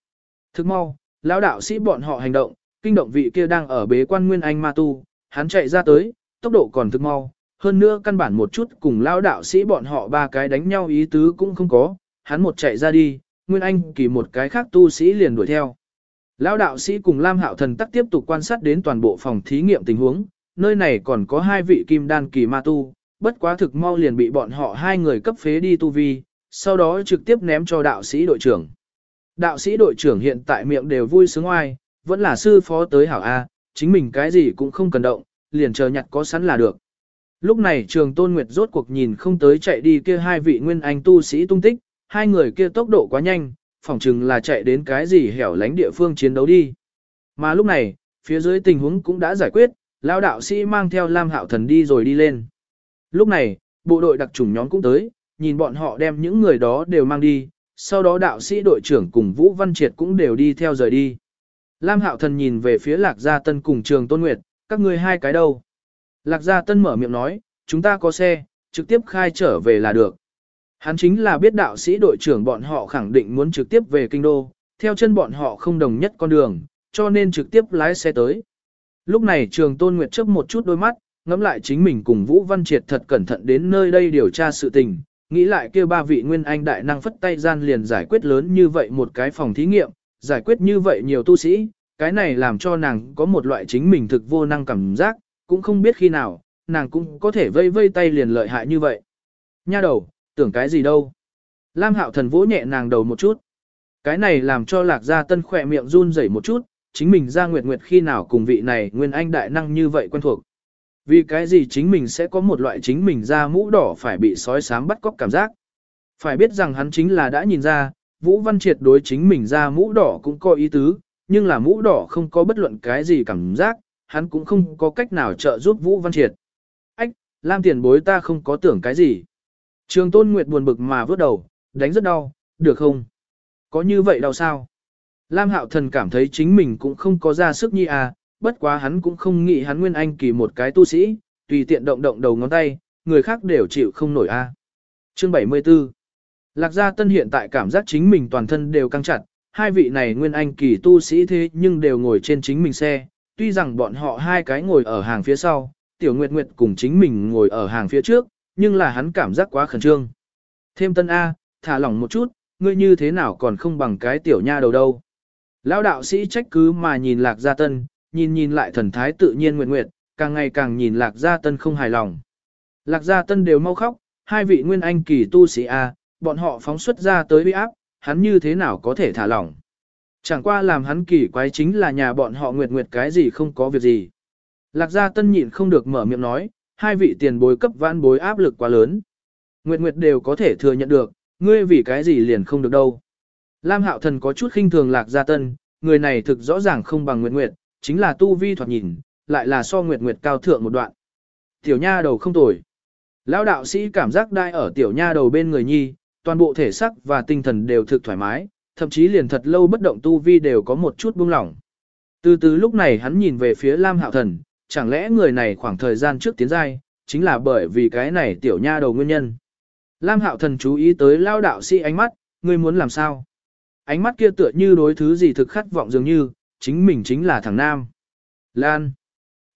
Thức mau, lão đạo sĩ bọn họ hành động, kinh động vị kia đang ở bế quan nguyên anh ma tu, hắn chạy ra tới, tốc độ còn thức mau, hơn nữa căn bản một chút cùng lão đạo sĩ bọn họ ba cái đánh nhau ý tứ cũng không có, hắn một chạy ra đi, nguyên anh kỳ một cái khác tu sĩ liền đuổi theo. Lão đạo sĩ cùng Lam Hạo Thần tắc tiếp tục quan sát đến toàn bộ phòng thí nghiệm tình huống, nơi này còn có hai vị kim đan kỳ ma tu, bất quá thực mau liền bị bọn họ hai người cấp phế đi tu vi, sau đó trực tiếp ném cho đạo sĩ đội trưởng. Đạo sĩ đội trưởng hiện tại miệng đều vui sướng oai, vẫn là sư phó tới hảo A, chính mình cái gì cũng không cần động, liền chờ nhặt có sẵn là được. Lúc này trường tôn nguyệt rốt cuộc nhìn không tới chạy đi kia hai vị nguyên anh tu sĩ tung tích, hai người kia tốc độ quá nhanh, phỏng chừng là chạy đến cái gì hẻo lánh địa phương chiến đấu đi. Mà lúc này, phía dưới tình huống cũng đã giải quyết, lão đạo sĩ mang theo Lam Hạo Thần đi rồi đi lên. Lúc này, bộ đội đặc chủng nhóm cũng tới, nhìn bọn họ đem những người đó đều mang đi, sau đó đạo sĩ đội trưởng cùng Vũ Văn Triệt cũng đều đi theo rời đi. Lam Hạo Thần nhìn về phía Lạc Gia Tân cùng Trường Tôn Nguyệt, các ngươi hai cái đâu? Lạc Gia Tân mở miệng nói, chúng ta có xe, trực tiếp khai trở về là được. Hắn chính là biết đạo sĩ đội trưởng bọn họ khẳng định muốn trực tiếp về kinh đô, theo chân bọn họ không đồng nhất con đường, cho nên trực tiếp lái xe tới. Lúc này Trường Tôn Nguyệt chớp một chút đôi mắt, ngẫm lại chính mình cùng Vũ Văn Triệt thật cẩn thận đến nơi đây điều tra sự tình, nghĩ lại kia ba vị nguyên anh đại năng phất tay gian liền giải quyết lớn như vậy một cái phòng thí nghiệm, giải quyết như vậy nhiều tu sĩ, cái này làm cho nàng có một loại chính mình thực vô năng cảm giác, cũng không biết khi nào, nàng cũng có thể vây vây tay liền lợi hại như vậy. Nha đầu, tưởng cái gì đâu. Lam hạo thần vỗ nhẹ nàng đầu một chút. Cái này làm cho lạc gia tân khỏe miệng run rẩy một chút, chính mình ra nguyệt nguyệt khi nào cùng vị này nguyên anh đại năng như vậy quen thuộc. Vì cái gì chính mình sẽ có một loại chính mình ra mũ đỏ phải bị sói sám bắt cóc cảm giác. Phải biết rằng hắn chính là đã nhìn ra, Vũ Văn Triệt đối chính mình ra mũ đỏ cũng có ý tứ, nhưng là mũ đỏ không có bất luận cái gì cảm giác, hắn cũng không có cách nào trợ giúp Vũ Văn Triệt. Ách, Lam tiền bối ta không có tưởng cái gì. Trường Tôn Nguyệt buồn bực mà vớt đầu, đánh rất đau, được không? Có như vậy đau sao? Lam Hạo Thần cảm thấy chính mình cũng không có ra sức nhi à, bất quá hắn cũng không nghĩ hắn nguyên anh kỳ một cái tu sĩ, tùy tiện động động đầu ngón tay, người khác đều chịu không nổi a. À. Chương 74 Lạc Gia Tân hiện tại cảm giác chính mình toàn thân đều căng chặt, hai vị này nguyên anh kỳ tu sĩ thế nhưng đều ngồi trên chính mình xe, tuy rằng bọn họ hai cái ngồi ở hàng phía sau, Tiểu Nguyệt Nguyệt cùng chính mình ngồi ở hàng phía trước, nhưng là hắn cảm giác quá khẩn trương. Thêm tân A, thả lỏng một chút, ngươi như thế nào còn không bằng cái tiểu nha đầu đâu. Lão đạo sĩ trách cứ mà nhìn Lạc Gia Tân, nhìn nhìn lại thần thái tự nhiên nguyện nguyện càng ngày càng nhìn Lạc Gia Tân không hài lòng. Lạc Gia Tân đều mau khóc, hai vị nguyên anh kỳ tu sĩ A, bọn họ phóng xuất ra tới uy áp, hắn như thế nào có thể thả lỏng. Chẳng qua làm hắn kỳ quái chính là nhà bọn họ nguyệt nguyệt cái gì không có việc gì. Lạc gia tân nhịn không được mở miệng nói, hai vị tiền bối cấp vãn bối áp lực quá lớn. Nguyệt nguyệt đều có thể thừa nhận được, ngươi vì cái gì liền không được đâu. Lam hạo thần có chút khinh thường lạc gia tân, người này thực rõ ràng không bằng nguyệt nguyệt, chính là tu vi thoạt nhìn, lại là so nguyệt nguyệt cao thượng một đoạn. Tiểu nha đầu không tồi. Lão đạo sĩ cảm giác đai ở tiểu nha đầu bên người nhi, toàn bộ thể sắc và tinh thần đều thực thoải mái, thậm chí liền thật lâu bất động tu vi đều có một chút buông lỏng. Từ từ lúc này hắn nhìn về phía Lam Hạo Thần, chẳng lẽ người này khoảng thời gian trước tiến giai, chính là bởi vì cái này tiểu nha đầu nguyên nhân. Lam Hạo Thần chú ý tới lao đạo sĩ ánh mắt, ngươi muốn làm sao? Ánh mắt kia tựa như đối thứ gì thực khát vọng dường như, chính mình chính là thằng nam. Lan,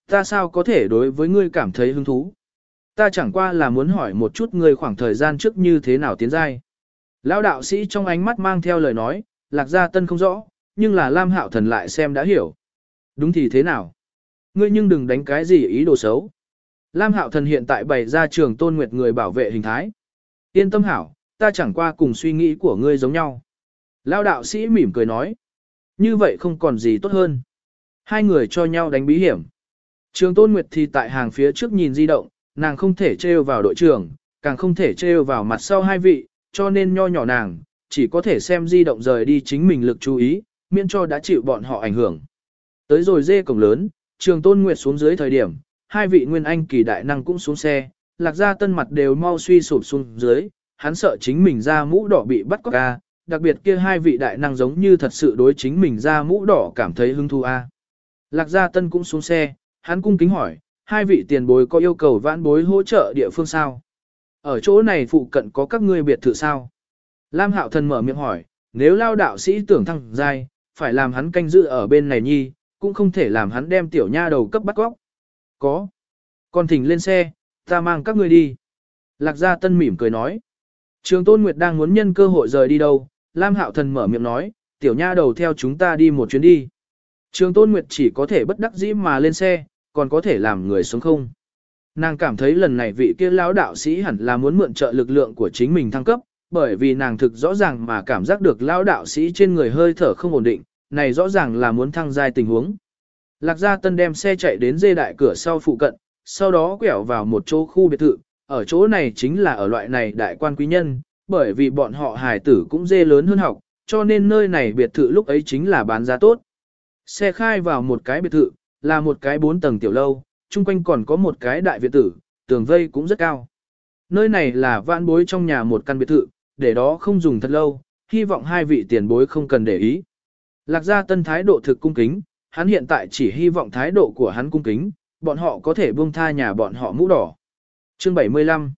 ta sao có thể đối với ngươi cảm thấy hứng thú? Ta chẳng qua là muốn hỏi một chút ngươi khoảng thời gian trước như thế nào tiến giai. Lão đạo sĩ trong ánh mắt mang theo lời nói, lạc gia tân không rõ, nhưng là Lam Hạo Thần lại xem đã hiểu. Đúng thì thế nào? Ngươi nhưng đừng đánh cái gì ý đồ xấu. Lam Hạo Thần hiện tại bày ra trường tôn nguyệt người bảo vệ hình thái. Yên tâm hảo, ta chẳng qua cùng suy nghĩ của ngươi giống nhau. Lão đạo sĩ mỉm cười nói. Như vậy không còn gì tốt hơn. Hai người cho nhau đánh bí hiểm. Trường tôn nguyệt thì tại hàng phía trước nhìn di động, nàng không thể trêu vào đội trưởng, càng không thể trêu vào mặt sau hai vị, cho nên nho nhỏ nàng, chỉ có thể xem di động rời đi chính mình lực chú ý, miễn cho đã chịu bọn họ ảnh hưởng. Tới rồi dê cổng lớn, trường tôn nguyệt xuống dưới thời điểm, hai vị nguyên anh kỳ đại năng cũng xuống xe, lạc ra tân mặt đều mau suy sụp xuống dưới, hắn sợ chính mình ra mũ đỏ bị bắt cóc ca, đặc biệt kia hai vị đại năng giống như thật sự đối chính mình ra mũ đỏ cảm thấy hứng thú a. Lạc gia tân cũng xuống xe, hắn cung kính hỏi, hai vị tiền bối có yêu cầu vãn bối hỗ trợ địa phương sao? Ở chỗ này phụ cận có các ngươi biệt thự sao? Lam Hạo Thần mở miệng hỏi, nếu lao đạo sĩ tưởng thăng giai, phải làm hắn canh giữ ở bên này nhi, cũng không thể làm hắn đem tiểu nha đầu cấp bắt góc. Có. Con thỉnh lên xe, ta mang các ngươi đi. Lạc gia tân mỉm cười nói. Trường Tôn Nguyệt đang muốn nhân cơ hội rời đi đâu, Lam Hạo Thần mở miệng nói, tiểu nha đầu theo chúng ta đi một chuyến đi. Trường Tôn Nguyệt chỉ có thể bất đắc dĩ mà lên xe, còn có thể làm người sống không. Nàng cảm thấy lần này vị kia lão đạo sĩ hẳn là muốn mượn trợ lực lượng của chính mình thăng cấp, bởi vì nàng thực rõ ràng mà cảm giác được lão đạo sĩ trên người hơi thở không ổn định, này rõ ràng là muốn thăng giai tình huống. Lạc Gia Tân đem xe chạy đến dê đại cửa sau phụ cận, sau đó quẹo vào một chỗ khu biệt thự, ở chỗ này chính là ở loại này đại quan quý nhân, bởi vì bọn họ hài tử cũng dê lớn hơn học, cho nên nơi này biệt thự lúc ấy chính là bán giá tốt. Xe khai vào một cái biệt thự, là một cái bốn tầng tiểu lâu, chung quanh còn có một cái đại viện tử, tường vây cũng rất cao. Nơi này là vãn bối trong nhà một căn biệt thự, để đó không dùng thật lâu, hy vọng hai vị tiền bối không cần để ý. Lạc gia tân thái độ thực cung kính, hắn hiện tại chỉ hy vọng thái độ của hắn cung kính, bọn họ có thể buông tha nhà bọn họ mũ đỏ. Chương 75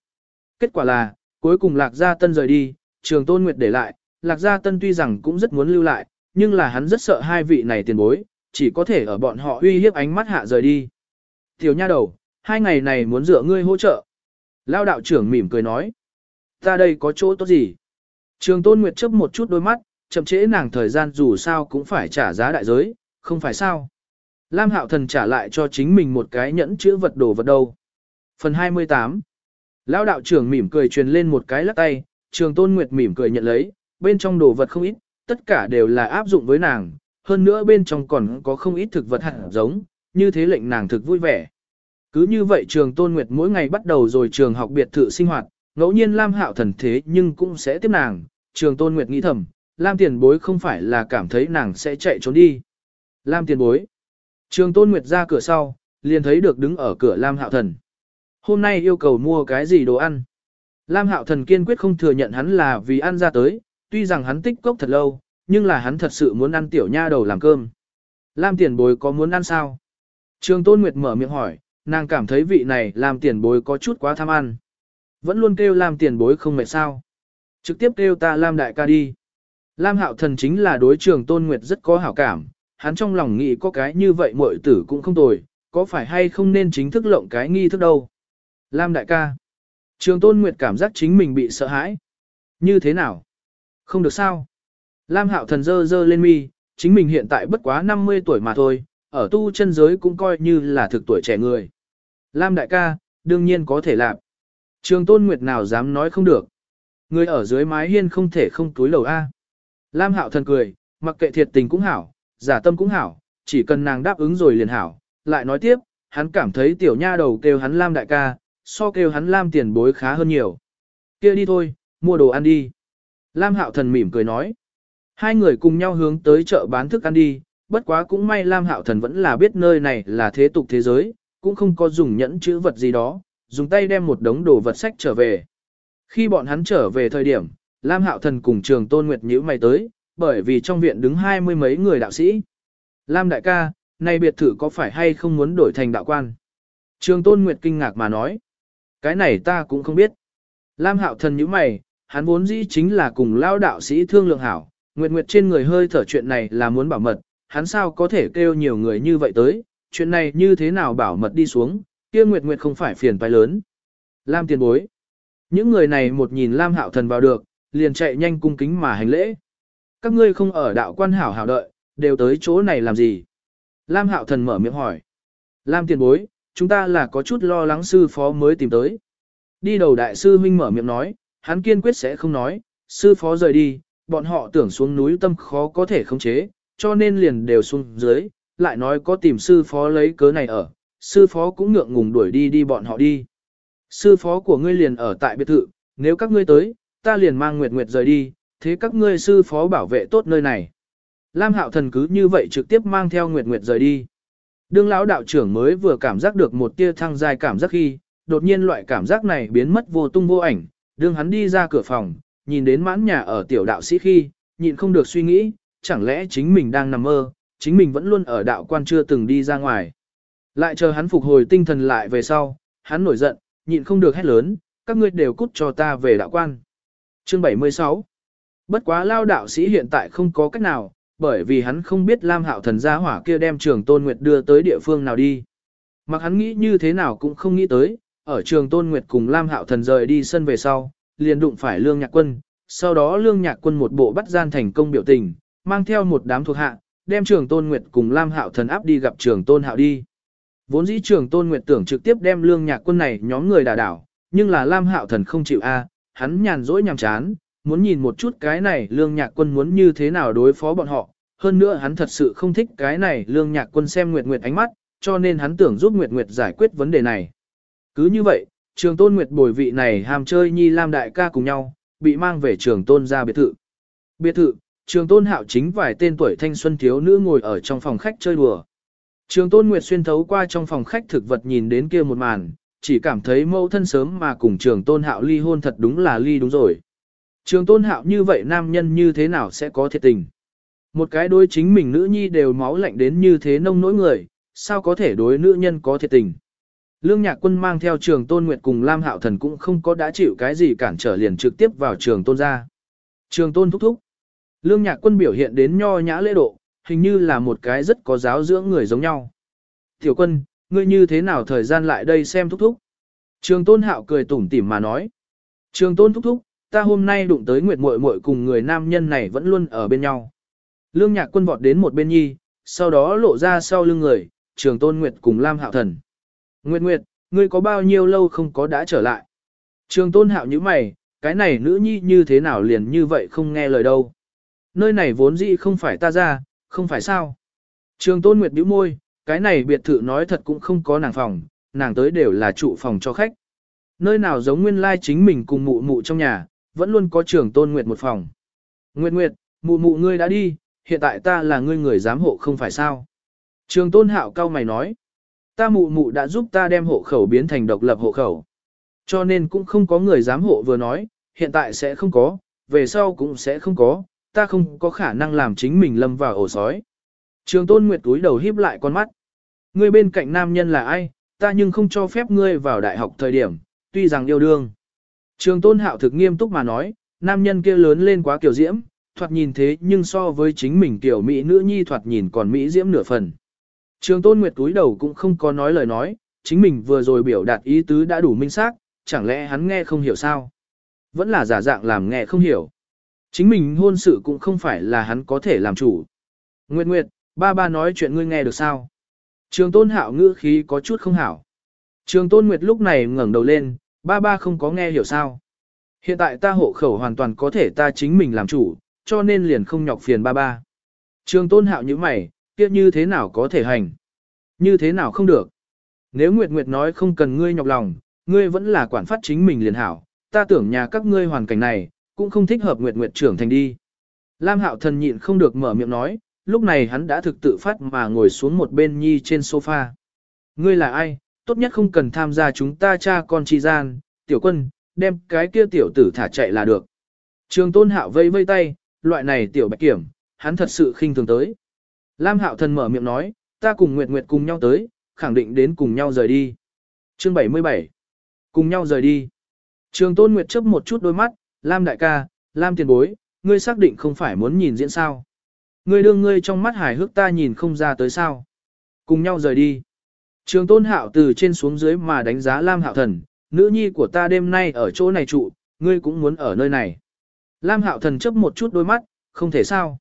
Kết quả là, cuối cùng Lạc gia tân rời đi, trường tôn nguyệt để lại, Lạc gia tân tuy rằng cũng rất muốn lưu lại, nhưng là hắn rất sợ hai vị này tiền bối, chỉ có thể ở bọn họ uy hiếp ánh mắt hạ rời đi. Tiểu nha đầu, hai ngày này muốn dựa ngươi hỗ trợ. Lao đạo trưởng mỉm cười nói. Ta đây có chỗ tốt gì? Trường Tôn Nguyệt chấp một chút đôi mắt, chậm trễ nàng thời gian dù sao cũng phải trả giá đại giới, không phải sao? Lam Hạo Thần trả lại cho chính mình một cái nhẫn chữ vật đồ vật đâu. Phần 28 Lão đạo trưởng mỉm cười truyền lên một cái lắc tay, trường tôn nguyệt mỉm cười nhận lấy, bên trong đồ vật không ít, tất cả đều là áp dụng với nàng, hơn nữa bên trong còn có không ít thực vật hạt giống, như thế lệnh nàng thực vui vẻ. Cứ như vậy trường tôn nguyệt mỗi ngày bắt đầu rồi trường học biệt thự sinh hoạt, ngẫu nhiên Lam hạo thần thế nhưng cũng sẽ tiếp nàng, trường tôn nguyệt nghĩ thầm, Lam tiền bối không phải là cảm thấy nàng sẽ chạy trốn đi. Lam tiền bối. Trường tôn nguyệt ra cửa sau, liền thấy được đứng ở cửa Lam hạo thần. Hôm nay yêu cầu mua cái gì đồ ăn. Lam hạo thần kiên quyết không thừa nhận hắn là vì ăn ra tới, tuy rằng hắn tích cốc thật lâu, nhưng là hắn thật sự muốn ăn tiểu nha đầu làm cơm. Lam tiền bối có muốn ăn sao? Trường tôn nguyệt mở miệng hỏi, nàng cảm thấy vị này làm tiền bối có chút quá tham ăn. Vẫn luôn kêu Lam tiền bối không mệt sao. Trực tiếp kêu ta Lam đại ca đi. Lam hạo thần chính là đối trường tôn nguyệt rất có hảo cảm, hắn trong lòng nghĩ có cái như vậy muội tử cũng không tồi, có phải hay không nên chính thức lộng cái nghi thức đâu. Lam đại ca. Trường tôn nguyệt cảm giác chính mình bị sợ hãi. Như thế nào? Không được sao? Lam hạo thần dơ dơ lên mi, chính mình hiện tại bất quá 50 tuổi mà thôi, ở tu chân giới cũng coi như là thực tuổi trẻ người. Lam đại ca, đương nhiên có thể làm. Trường tôn nguyệt nào dám nói không được. Người ở dưới mái hiên không thể không túi lầu A. Lam hạo thần cười, mặc kệ thiệt tình cũng hảo, giả tâm cũng hảo, chỉ cần nàng đáp ứng rồi liền hảo. Lại nói tiếp, hắn cảm thấy tiểu nha đầu kêu hắn Lam đại ca, so kêu hắn Lam tiền bối khá hơn nhiều. kia đi thôi, mua đồ ăn đi. Lam hạo thần mỉm cười nói. Hai người cùng nhau hướng tới chợ bán thức ăn đi, bất quá cũng may Lam hạo thần vẫn là biết nơi này là thế tục thế giới, cũng không có dùng nhẫn chữ vật gì đó, dùng tay đem một đống đồ vật sách trở về. Khi bọn hắn trở về thời điểm, Lam hạo thần cùng trường tôn nguyệt nhữ mày tới, bởi vì trong viện đứng hai mươi mấy người đạo sĩ. Lam đại ca, này biệt thự có phải hay không muốn đổi thành đạo quan? Trường tôn nguyệt kinh ngạc mà nói. Cái này ta cũng không biết. Lam hạo thần nhíu mày, hắn vốn dĩ chính là cùng lao đạo sĩ thương lượng hảo, nguyệt nguyệt trên người hơi thở chuyện này là muốn bảo mật, hắn sao có thể kêu nhiều người như vậy tới, chuyện này như thế nào bảo mật đi xuống, kia nguyệt nguyệt không phải phiền phải lớn. Lam tiền bối. Những người này một nhìn Lam hạo thần vào được, liền chạy nhanh cung kính mà hành lễ. Các ngươi không ở đạo quan hảo hảo đợi, đều tới chỗ này làm gì? Lam hạo thần mở miệng hỏi. Lam tiền bối, chúng ta là có chút lo lắng sư phó mới tìm tới. Đi đầu đại sư huynh mở miệng nói, hắn kiên quyết sẽ không nói, sư phó rời đi, bọn họ tưởng xuống núi tâm khó có thể khống chế, cho nên liền đều xuống dưới, lại nói có tìm sư phó lấy cớ này ở, sư phó cũng ngượng ngùng đuổi đi đi bọn họ đi. Sư phó của ngươi liền ở tại biệt thự, nếu các ngươi tới, ta liền mang Nguyệt Nguyệt rời đi, thế các ngươi sư phó bảo vệ tốt nơi này. Lam Hạo Thần cứ như vậy trực tiếp mang theo Nguyệt Nguyệt rời đi. Đương lão đạo trưởng mới vừa cảm giác được một tia thăng dài cảm giác khi, đột nhiên loại cảm giác này biến mất vô tung vô ảnh, đương hắn đi ra cửa phòng, nhìn đến mãn nhà ở tiểu đạo sĩ khi, nhịn không được suy nghĩ, chẳng lẽ chính mình đang nằm mơ, chính mình vẫn luôn ở đạo quan chưa từng đi ra ngoài. Lại chờ hắn phục hồi tinh thần lại về sau, hắn nổi giận, nhịn không được hét lớn, các ngươi đều cút cho ta về đạo quan. Chương 76 Bất quá lao đạo sĩ hiện tại không có cách nào, bởi vì hắn không biết Lam Hạo thần gia hỏa kia đem trường Tôn Nguyệt đưa tới địa phương nào đi. Mặc hắn nghĩ như thế nào cũng không nghĩ tới, ở trường Tôn Nguyệt cùng Lam Hạo thần rời đi sân về sau, liền đụng phải Lương Nhạc Quân, sau đó Lương Nhạc Quân một bộ bắt gian thành công biểu tình, mang theo một đám thuộc hạ, đem trường Tôn Nguyệt cùng Lam Hạo thần áp đi gặp trường Tôn Hạo đi. Vốn dĩ trường Tôn Nguyệt tưởng trực tiếp đem Lương Nhạc Quân này nhóm người đả đảo, nhưng là Lam Hạo thần không chịu a, hắn nhàn rỗi nhàm chán, muốn nhìn một chút cái này lương nhạc quân muốn như thế nào đối phó bọn họ. Hơn nữa hắn thật sự không thích cái này lương nhạc quân xem Nguyệt Nguyệt ánh mắt, cho nên hắn tưởng giúp Nguyệt Nguyệt giải quyết vấn đề này. Cứ như vậy, trường tôn Nguyệt bồi vị này hàm chơi nhi lam đại ca cùng nhau, bị mang về trường tôn ra biệt thự. Biệt thự, trường tôn hạo chính vài tên tuổi thanh xuân thiếu nữ ngồi ở trong phòng khách chơi đùa. Trường tôn Nguyệt xuyên thấu qua trong phòng khách thực vật nhìn đến kia một màn, chỉ cảm thấy mẫu thân sớm mà cùng trường tôn hạo ly hôn thật đúng là ly đúng rồi. Trường tôn hạo như vậy nam nhân như thế nào sẽ có thiệt tình? Một cái đối chính mình nữ nhi đều máu lạnh đến như thế nông nỗi người, sao có thể đối nữ nhân có thiệt tình? Lương Nhạc Quân mang theo trường tôn nguyệt cùng Lam Hạo Thần cũng không có đã chịu cái gì cản trở liền trực tiếp vào trường tôn ra. Trường tôn thúc thúc. Lương Nhạc Quân biểu hiện đến nho nhã lễ độ, hình như là một cái rất có giáo dưỡng người giống nhau. Tiểu quân, ngươi như thế nào thời gian lại đây xem thúc thúc? Trường tôn hạo cười tủm tỉm mà nói. Trường tôn thúc thúc, ta hôm nay đụng tới Nguyệt muội muội cùng người nam nhân này vẫn luôn ở bên nhau. Lương nhạc quân vọt đến một bên nhi, sau đó lộ ra sau lưng người, trường tôn Nguyệt cùng Lam Hạo Thần. Nguyệt Nguyệt, ngươi có bao nhiêu lâu không có đã trở lại. Trường tôn hạo như mày, cái này nữ nhi như thế nào liền như vậy không nghe lời đâu. Nơi này vốn dĩ không phải ta ra, không phải sao. Trường tôn nguyệt bĩu môi, cái này biệt thự nói thật cũng không có nàng phòng, nàng tới đều là trụ phòng cho khách. Nơi nào giống nguyên lai chính mình cùng mụ mụ trong nhà, vẫn luôn có trưởng tôn nguyệt một phòng. Nguyệt Nguyệt, mụ mụ ngươi đã đi, hiện tại ta là ngươi người giám hộ không phải sao. Trường tôn hạo cao mày nói, ta mụ mụ đã giúp ta đem hộ khẩu biến thành độc lập hộ khẩu. Cho nên cũng không có người giám hộ vừa nói, hiện tại sẽ không có, về sau cũng sẽ không có, ta không có khả năng làm chính mình lâm vào ổ sói. Trường tôn nguyệt túi đầu híp lại con mắt. Ngươi bên cạnh nam nhân là ai, ta nhưng không cho phép ngươi vào đại học thời điểm, tuy rằng yêu đương. Trường tôn hạo thực nghiêm túc mà nói, nam nhân kia lớn lên quá kiểu diễm, thoạt nhìn thế nhưng so với chính mình kiểu Mỹ nữ nhi thoạt nhìn còn Mỹ diễm nửa phần. Trường tôn nguyệt túi đầu cũng không có nói lời nói, chính mình vừa rồi biểu đạt ý tứ đã đủ minh xác, chẳng lẽ hắn nghe không hiểu sao? Vẫn là giả dạng làm nghe không hiểu. Chính mình hôn sự cũng không phải là hắn có thể làm chủ. Nguyệt Nguyệt, ba ba nói chuyện ngươi nghe được sao? Trường tôn hạo ngữ khí có chút không hảo. Trường tôn Nguyệt lúc này ngẩng đầu lên, ba ba không có nghe hiểu sao? Hiện tại ta hộ khẩu hoàn toàn có thể ta chính mình làm chủ, cho nên liền không nhọc phiền ba ba. Trường tôn hạo như mày, kia như thế nào có thể hành? Như thế nào không được? Nếu Nguyệt Nguyệt nói không cần ngươi nhọc lòng, ngươi vẫn là quản phát chính mình liền hảo, ta tưởng nhà các ngươi hoàn cảnh này, cũng không thích hợp Nguyệt Nguyệt trưởng thành đi. Lam Hạo thần nhịn không được mở miệng nói, lúc này hắn đã thực tự phát mà ngồi xuống một bên nhi trên sofa. Ngươi là ai, tốt nhất không cần tham gia chúng ta cha con chi gian, tiểu quân, đem cái kia tiểu tử thả chạy là được. Trường tôn hạo vây vây tay, loại này tiểu bạch kiểm, hắn thật sự khinh thường tới. Lam hạo thần mở miệng nói, ta cùng Nguyệt Nguyệt cùng nhau tới, khẳng định đến cùng nhau rời đi. Chương 77 Cùng nhau rời đi. Trường tôn Nguyệt chớp một chút đôi mắt, Lam đại ca, Lam tiền bối, ngươi xác định không phải muốn nhìn diễn sao. Ngươi đương ngươi trong mắt hài hước ta nhìn không ra tới sao. Cùng nhau rời đi. Trường tôn hạo từ trên xuống dưới mà đánh giá Lam hạo thần, nữ nhi của ta đêm nay ở chỗ này trụ, ngươi cũng muốn ở nơi này. Lam hạo thần chấp một chút đôi mắt, không thể sao.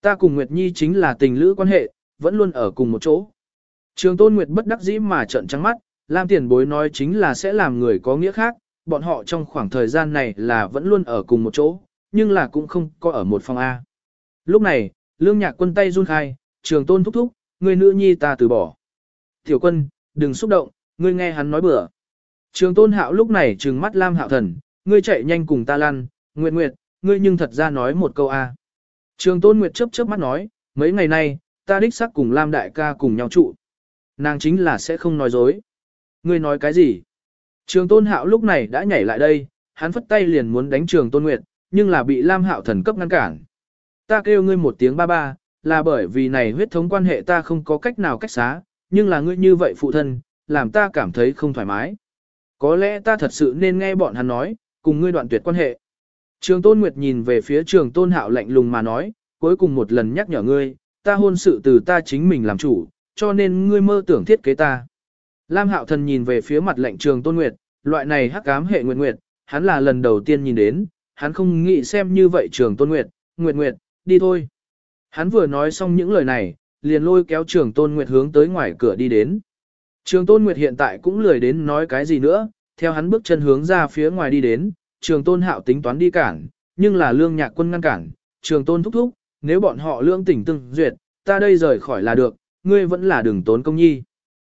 Ta cùng Nguyệt Nhi chính là tình lữ quan hệ, vẫn luôn ở cùng một chỗ. Trường tôn Nguyệt bất đắc dĩ mà trợn trắng mắt, Lam tiền bối nói chính là sẽ làm người có nghĩa khác, bọn họ trong khoảng thời gian này là vẫn luôn ở cùng một chỗ, nhưng là cũng không có ở một phòng A. Lúc này, lương nhạc quân tay run khai, trường tôn thúc thúc, người nữ nhi ta từ bỏ. Tiểu quân, đừng xúc động, ngươi nghe hắn nói bừa. Trường tôn hạo lúc này trừng mắt Lam hạo thần, ngươi chạy nhanh cùng ta lăn, Nguyệt Nguyệt, ngươi nhưng thật ra nói một câu A. Trường tôn Nguyệt chớp chớp mắt nói, mấy ngày nay, ta đích xác cùng Lam đại ca cùng nhau trụ. Nàng chính là sẽ không nói dối. Ngươi nói cái gì? Trường tôn hạo lúc này đã nhảy lại đây, hắn phất tay liền muốn đánh trường tôn Nguyệt, nhưng là bị Lam hạo thần cấp ngăn cản. Ta kêu ngươi một tiếng ba ba, là bởi vì này huyết thống quan hệ ta không có cách nào cách xá, nhưng là ngươi như vậy phụ thân, làm ta cảm thấy không thoải mái. Có lẽ ta thật sự nên nghe bọn hắn nói, cùng ngươi đoạn tuyệt quan hệ. Trường Tôn Nguyệt nhìn về phía trường Tôn Hạo lạnh lùng mà nói, cuối cùng một lần nhắc nhở ngươi, ta hôn sự từ ta chính mình làm chủ, cho nên ngươi mơ tưởng thiết kế ta. Lam Hạo Thần nhìn về phía mặt lạnh trường Tôn Nguyệt, loại này hắc ám hệ Nguyệt Nguyệt, hắn là lần đầu tiên nhìn đến, hắn không nghĩ xem như vậy trường Tôn Nguyệt, Nguyệt Nguyệt, đi thôi. Hắn vừa nói xong những lời này, liền lôi kéo trường Tôn Nguyệt hướng tới ngoài cửa đi đến. Trường Tôn Nguyệt hiện tại cũng lười đến nói cái gì nữa, theo hắn bước chân hướng ra phía ngoài đi đến, trường Tôn Hạo tính toán đi cản, nhưng là lương nhạc quân ngăn cản, trường Tôn thúc thúc, nếu bọn họ lương tỉnh từng duyệt, ta đây rời khỏi là được, ngươi vẫn là đường tốn công nhi.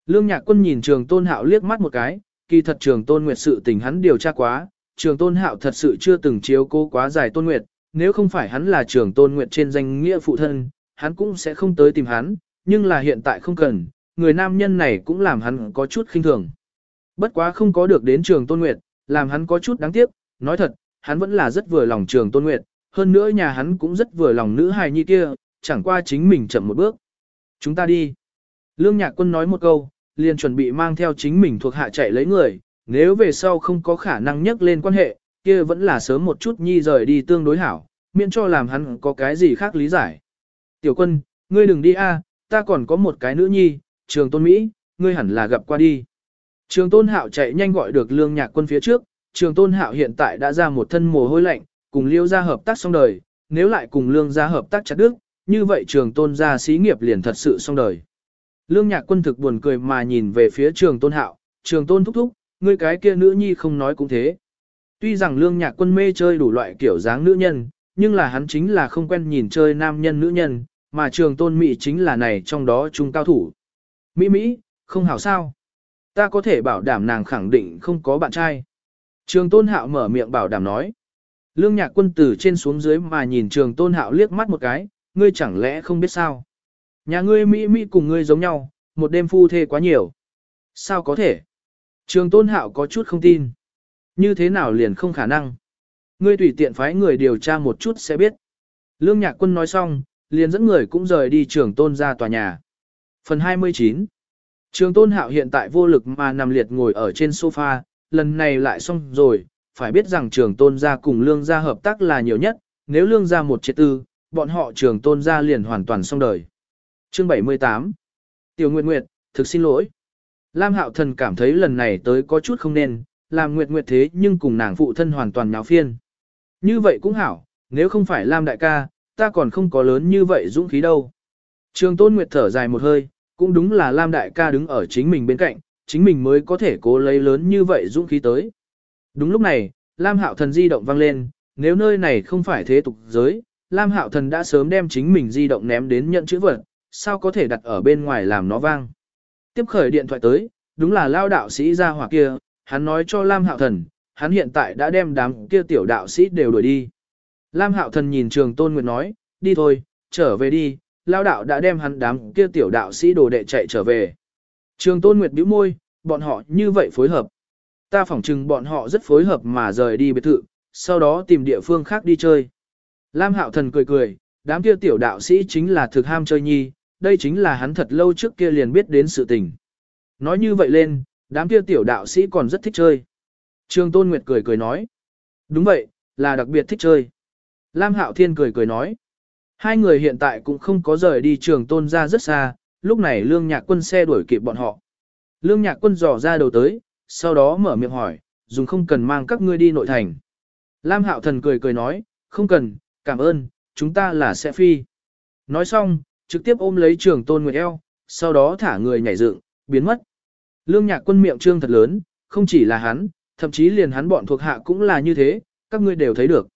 Lương nhạc quân nhìn trường Tôn Hạo liếc mắt một cái, kỳ thật trường Tôn Nguyệt sự tình hắn điều tra quá, trường Tôn Hạo thật sự chưa từng chiếu cố quá dài Tôn Nguyệt, nếu không phải hắn là trưởng Tôn nguyện trên danh nghĩa phụ thân, hắn cũng sẽ không tới tìm hắn, nhưng là hiện tại không cần, người nam nhân này cũng làm hắn có chút khinh thường. Bất quá không có được đến trường Tôn Nguyệt, làm hắn có chút đáng tiếc, nói thật, hắn vẫn là rất vừa lòng trường Tôn Nguyệt, hơn nữa nhà hắn cũng rất vừa lòng nữ hài nhi kia, chẳng qua chính mình chậm một bước. Chúng ta đi. Lương Nhạc Quân nói một câu, liền chuẩn bị mang theo chính mình thuộc hạ chạy lấy người, nếu về sau không có khả năng nhắc lên quan hệ, kia vẫn là sớm một chút nhi rời đi tương đối hảo, miễn cho làm hắn có cái gì khác lý giải. Tiểu quân, ngươi đừng đi a, ta còn có một cái nữ nhi, trường tôn Mỹ, ngươi hẳn là gặp qua đi. Trường tôn hạo chạy nhanh gọi được lương nhạc quân phía trước, trường tôn hạo hiện tại đã ra một thân mồ hôi lạnh, cùng liêu ra hợp tác xong đời, nếu lại cùng lương ra hợp tác chặt đức, như vậy trường tôn ra xí nghiệp liền thật sự xong đời. Lương nhạc quân thực buồn cười mà nhìn về phía trường tôn hạo, trường tôn thúc thúc, ngươi cái kia nữ nhi không nói cũng thế. Tuy rằng lương nhạc quân mê chơi đủ loại kiểu dáng nữ nhân, nhưng là hắn chính là không quen nhìn chơi nam nhân nữ nhân, mà trường tôn mỹ chính là này trong đó trung cao thủ. Mỹ Mỹ, không hảo sao. Ta có thể bảo đảm nàng khẳng định không có bạn trai. Trường tôn hạo mở miệng bảo đảm nói. Lương nhạc quân từ trên xuống dưới mà nhìn trường tôn hạo liếc mắt một cái, ngươi chẳng lẽ không biết sao. Nhà ngươi Mỹ Mỹ cùng ngươi giống nhau, một đêm phu thê quá nhiều. Sao có thể? Trường tôn hạo có chút không tin. Như thế nào liền không khả năng? Ngươi tùy tiện phái người điều tra một chút sẽ biết. Lương nhạc quân nói xong, liền dẫn người cũng rời đi trường tôn ra tòa nhà. Phần 29 Trường tôn hạo hiện tại vô lực mà nằm liệt ngồi ở trên sofa, lần này lại xong rồi, phải biết rằng trường tôn gia cùng lương gia hợp tác là nhiều nhất, nếu lương gia một triệt tư, bọn họ trường tôn gia liền hoàn toàn xong đời. Chương 78 Tiểu Nguyệt Nguyệt, thực xin lỗi. Lam Hạo Thần cảm thấy lần này tới có chút không nên, làm Nguyệt Nguyệt thế nhưng cùng nàng phụ thân hoàn toàn nháo phiên. Như vậy cũng hảo, nếu không phải Lam đại ca, ta còn không có lớn như vậy dũng khí đâu. Trường Tôn Nguyệt thở dài một hơi, cũng đúng là Lam đại ca đứng ở chính mình bên cạnh, chính mình mới có thể cố lấy lớn như vậy dũng khí tới. Đúng lúc này, Lam Hạo Thần di động vang lên, nếu nơi này không phải thế tục giới, Lam Hạo Thần đã sớm đem chính mình di động ném đến nhận chữ vật, sao có thể đặt ở bên ngoài làm nó vang. Tiếp khởi điện thoại tới, đúng là lao đạo sĩ ra hỏa kia, hắn nói cho Lam Hạo Thần, hắn hiện tại đã đem đám kia tiểu đạo sĩ đều đuổi đi. Lam Hạo Thần nhìn Trường Tôn Nguyệt nói, đi thôi, trở về đi, lao đạo đã đem hắn đám kia tiểu đạo sĩ đồ đệ chạy trở về. Trường Tôn Nguyệt bĩu môi, bọn họ như vậy phối hợp. Ta phỏng chừng bọn họ rất phối hợp mà rời đi biệt thự, sau đó tìm địa phương khác đi chơi. Lam Hạo Thần cười cười, đám kia tiểu đạo sĩ chính là thực ham chơi nhi, đây chính là hắn thật lâu trước kia liền biết đến sự tình. Nói như vậy lên, đám kia tiểu đạo sĩ còn rất thích chơi. Trường Tôn Nguyệt cười cười nói. Đúng vậy, là đặc biệt thích chơi. Lam Hạo Thiên cười cười nói. Hai người hiện tại cũng không có rời đi trường Tôn ra rất xa, lúc này lương nhạc quân xe đuổi kịp bọn họ. Lương nhạc quân dò ra đầu tới, sau đó mở miệng hỏi, dùng không cần mang các ngươi đi nội thành. Lam Hạo Thần cười cười nói, không cần, cảm ơn, chúng ta là sẽ phi. Nói xong, trực tiếp ôm lấy trường tôn nguyệt eo, sau đó thả người nhảy dựng, biến mất. Lương nhạc quân miệng trương thật lớn, không chỉ là hắn, thậm chí liền hắn bọn thuộc hạ cũng là như thế, các ngươi đều thấy được.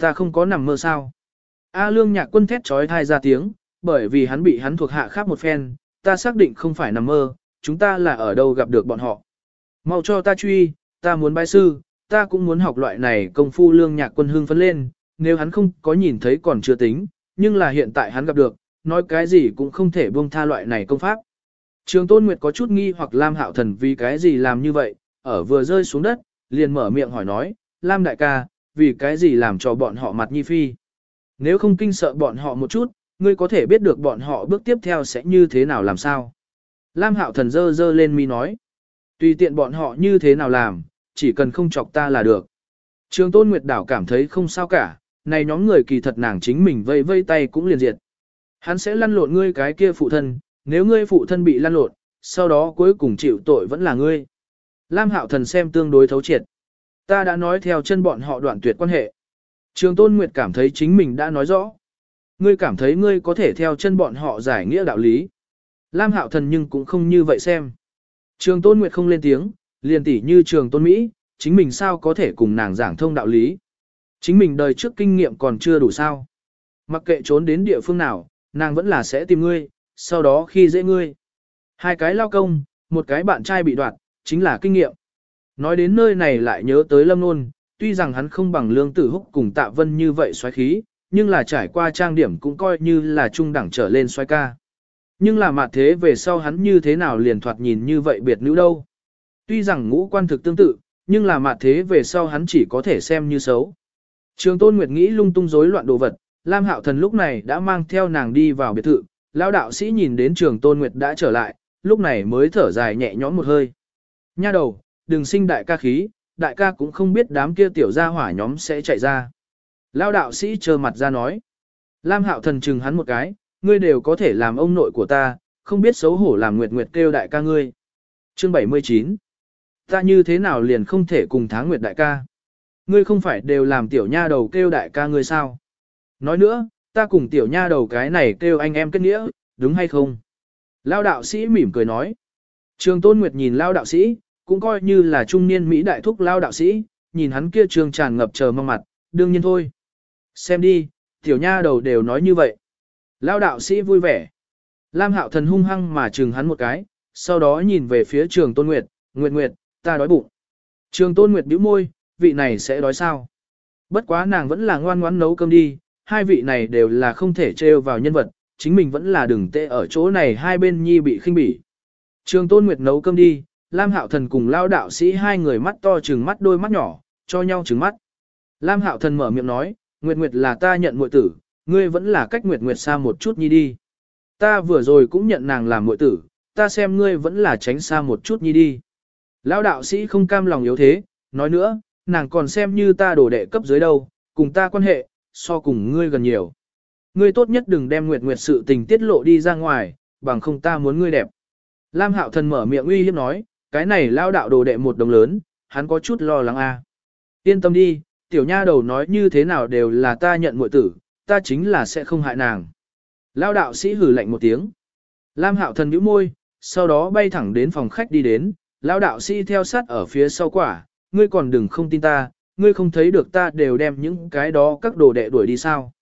Ta không có nằm mơ sao. A lương nhạc quân thét trói thai ra tiếng, bởi vì hắn bị hắn thuộc hạ khác một phen, ta xác định không phải nằm mơ, chúng ta là ở đâu gặp được bọn họ. Mau cho ta truy, ta muốn bái sư, ta cũng muốn học loại này công phu lương nhạc quân hương phấn lên, nếu hắn không có nhìn thấy còn chưa tính, nhưng là hiện tại hắn gặp được, nói cái gì cũng không thể buông tha loại này công pháp. Trường Tôn Nguyệt có chút nghi hoặc Lam Hạo Thần vì cái gì làm như vậy, ở vừa rơi xuống đất, liền mở miệng hỏi nói, Lam đại ca, vì cái gì làm cho bọn họ mặt nhi phi. Nếu không kinh sợ bọn họ một chút, ngươi có thể biết được bọn họ bước tiếp theo sẽ như thế nào làm sao. Lam Hạo Thần dơ dơ lên mi nói, tùy tiện bọn họ như thế nào làm, chỉ cần không chọc ta là được. Trường Tôn Nguyệt Đảo cảm thấy không sao cả, này nhóm người kỳ thật nàng chính mình vây vây tay cũng liền diệt. Hắn sẽ lăn lộn ngươi cái kia phụ thân, nếu ngươi phụ thân bị lăn lộn, sau đó cuối cùng chịu tội vẫn là ngươi. Lam Hạo Thần xem tương đối thấu triệt. Ta đã nói theo chân bọn họ đoạn tuyệt quan hệ. Trường Tôn Nguyệt cảm thấy chính mình đã nói rõ. Ngươi cảm thấy ngươi có thể theo chân bọn họ giải nghĩa đạo lý. Lam Hạo Thần nhưng cũng không như vậy xem. Trường Tôn Nguyệt không lên tiếng, liền tỉ như Trường Tôn Mỹ, chính mình sao có thể cùng nàng giảng thông đạo lý. Chính mình đời trước kinh nghiệm còn chưa đủ sao. Mặc kệ trốn đến địa phương nào, nàng vẫn là sẽ tìm ngươi, sau đó khi dễ ngươi. Hai cái lao công, một cái bạn trai bị đoạt, chính là kinh nghiệm. Nói đến nơi này lại nhớ tới lâm nôn, tuy rằng hắn không bằng lương tử húc cùng tạ vân như vậy xoáy khí, nhưng là trải qua trang điểm cũng coi như là trung đẳng trở lên xoáy ca. Nhưng là mặt thế về sau hắn như thế nào liền thoạt nhìn như vậy biệt nữ đâu. Tuy rằng ngũ quan thực tương tự, nhưng là mặt thế về sau hắn chỉ có thể xem như xấu. Trường Tôn Nguyệt nghĩ lung tung rối loạn đồ vật, Lam Hạo Thần lúc này đã mang theo nàng đi vào biệt thự, lão đạo sĩ nhìn đến Trường Tôn Nguyệt đã trở lại, lúc này mới thở dài nhẹ nhõm một hơi. Nha đầu, đừng sinh đại ca khí, đại ca cũng không biết đám kia tiểu gia hỏa nhóm sẽ chạy ra. Lão đạo sĩ trơ mặt ra nói. Lam Hạo Thần chừng hắn một cái, ngươi đều có thể làm ông nội của ta, không biết xấu hổ làm Nguyệt Nguyệt kêu đại ca ngươi. Chương 79 Ta như thế nào liền không thể cùng tháng Nguyệt đại ca? Ngươi không phải đều làm tiểu nha đầu kêu đại ca ngươi sao? Nói nữa, ta cùng tiểu nha đầu cái này kêu anh em kết nghĩa, đúng hay không? Lao đạo sĩ mỉm cười nói. Trường Tôn Nguyệt nhìn Lao đạo sĩ, cũng coi như là trung niên Mỹ đại thúc lao đạo sĩ, nhìn hắn kia trường tràn ngập chờ mong mặt, đương nhiên thôi. Xem đi, tiểu nha đầu đều nói như vậy. Lao đạo sĩ vui vẻ. Lam hạo thần hung hăng mà chừng hắn một cái, sau đó nhìn về phía trường tôn nguyệt, nguyệt nguyệt, ta đói bụng. Trường tôn nguyệt bĩu môi, vị này sẽ đói sao? Bất quá nàng vẫn là ngoan ngoãn nấu cơm đi, hai vị này đều là không thể trêu vào nhân vật, chính mình vẫn là đừng tệ ở chỗ này hai bên nhi bị khinh bỉ. Trường tôn nguyệt nấu cơm đi, Lam hạo thần cùng lao đạo sĩ hai người mắt to trừng mắt đôi mắt nhỏ, cho nhau trừng mắt. Lam hạo thần mở miệng nói, nguyệt nguyệt là ta nhận muội tử, ngươi vẫn là cách nguyệt nguyệt xa một chút nhi đi. Ta vừa rồi cũng nhận nàng làm muội tử, ta xem ngươi vẫn là tránh xa một chút nhi đi. Lão đạo sĩ không cam lòng yếu thế, nói nữa, nàng còn xem như ta đổ đệ cấp dưới đâu, cùng ta quan hệ, so cùng ngươi gần nhiều. Ngươi tốt nhất đừng đem nguyệt nguyệt sự tình tiết lộ đi ra ngoài, bằng không ta muốn ngươi đẹp. Lam hạo thần mở miệng uy hiếp nói, cái này lao đạo đồ đệ một đồng lớn, hắn có chút lo lắng a. À. Yên tâm đi, tiểu nha đầu nói như thế nào đều là ta nhận muội tử, ta chính là sẽ không hại nàng. Lao đạo sĩ hử lạnh một tiếng. Lam hạo thần nhíu môi, sau đó bay thẳng đến phòng khách đi đến, lao đạo sĩ theo sát ở phía sau quả, ngươi còn đừng không tin ta, ngươi không thấy được ta đều đem những cái đó các đồ đệ đuổi đi sao.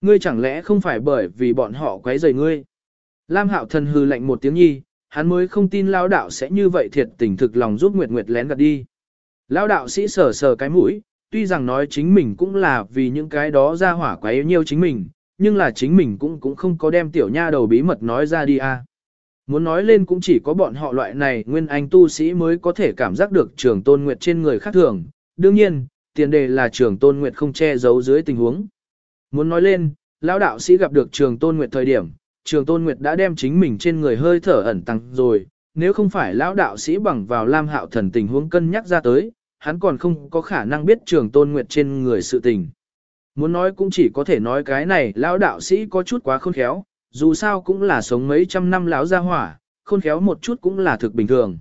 Ngươi chẳng lẽ không phải bởi vì bọn họ quấy rầy ngươi. Lam hạo thần hừ lạnh một tiếng nhi, hắn mới không tin Lão đạo sẽ như vậy thiệt tình thực lòng giúp Nguyệt Nguyệt lén gạt đi. Lão đạo sĩ sờ sờ cái mũi, tuy rằng nói chính mình cũng là vì những cái đó ra hỏa quá yêu nhiêu chính mình, nhưng là chính mình cũng cũng không có đem tiểu nha đầu bí mật nói ra đi à. Muốn nói lên cũng chỉ có bọn họ loại này nguyên anh tu sĩ mới có thể cảm giác được trường tôn nguyệt trên người khác thường. Đương nhiên, tiền đề là trường tôn nguyệt không che giấu dưới tình huống. Muốn nói lên, lão đạo sĩ gặp được trường tôn nguyệt thời điểm, trường tôn nguyệt đã đem chính mình trên người hơi thở ẩn tăng rồi, nếu không phải lão đạo sĩ bằng vào lam hạo thần tình huống cân nhắc ra tới, hắn còn không có khả năng biết trường tôn nguyệt trên người sự tình. Muốn nói cũng chỉ có thể nói cái này lão đạo sĩ có chút quá khôn khéo, dù sao cũng là sống mấy trăm năm lão gia hỏa, khôn khéo một chút cũng là thực bình thường.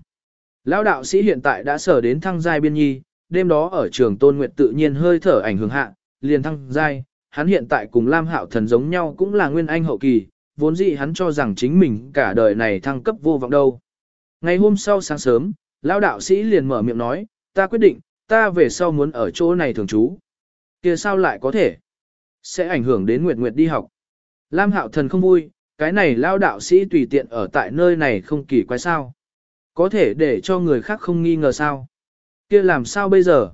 Lão đạo sĩ hiện tại đã sở đến thăng giai biên nhi, đêm đó ở trường tôn nguyệt tự nhiên hơi thở ảnh hưởng hạ, liền thăng giai, hắn hiện tại cùng Lam Hạo Thần giống nhau cũng là nguyên anh hậu kỳ, vốn dĩ hắn cho rằng chính mình cả đời này thăng cấp vô vọng đâu. Ngày hôm sau sáng sớm, lão đạo sĩ liền mở miệng nói, ta quyết định, ta về sau muốn ở chỗ này thường trú. kia sao lại có thể? Sẽ ảnh hưởng đến Nguyệt Nguyệt đi học. Lam Hạo Thần không vui, cái này lão đạo sĩ tùy tiện ở tại nơi này không kỳ quái sao. Có thể để cho người khác không nghi ngờ sao kia làm sao bây giờ?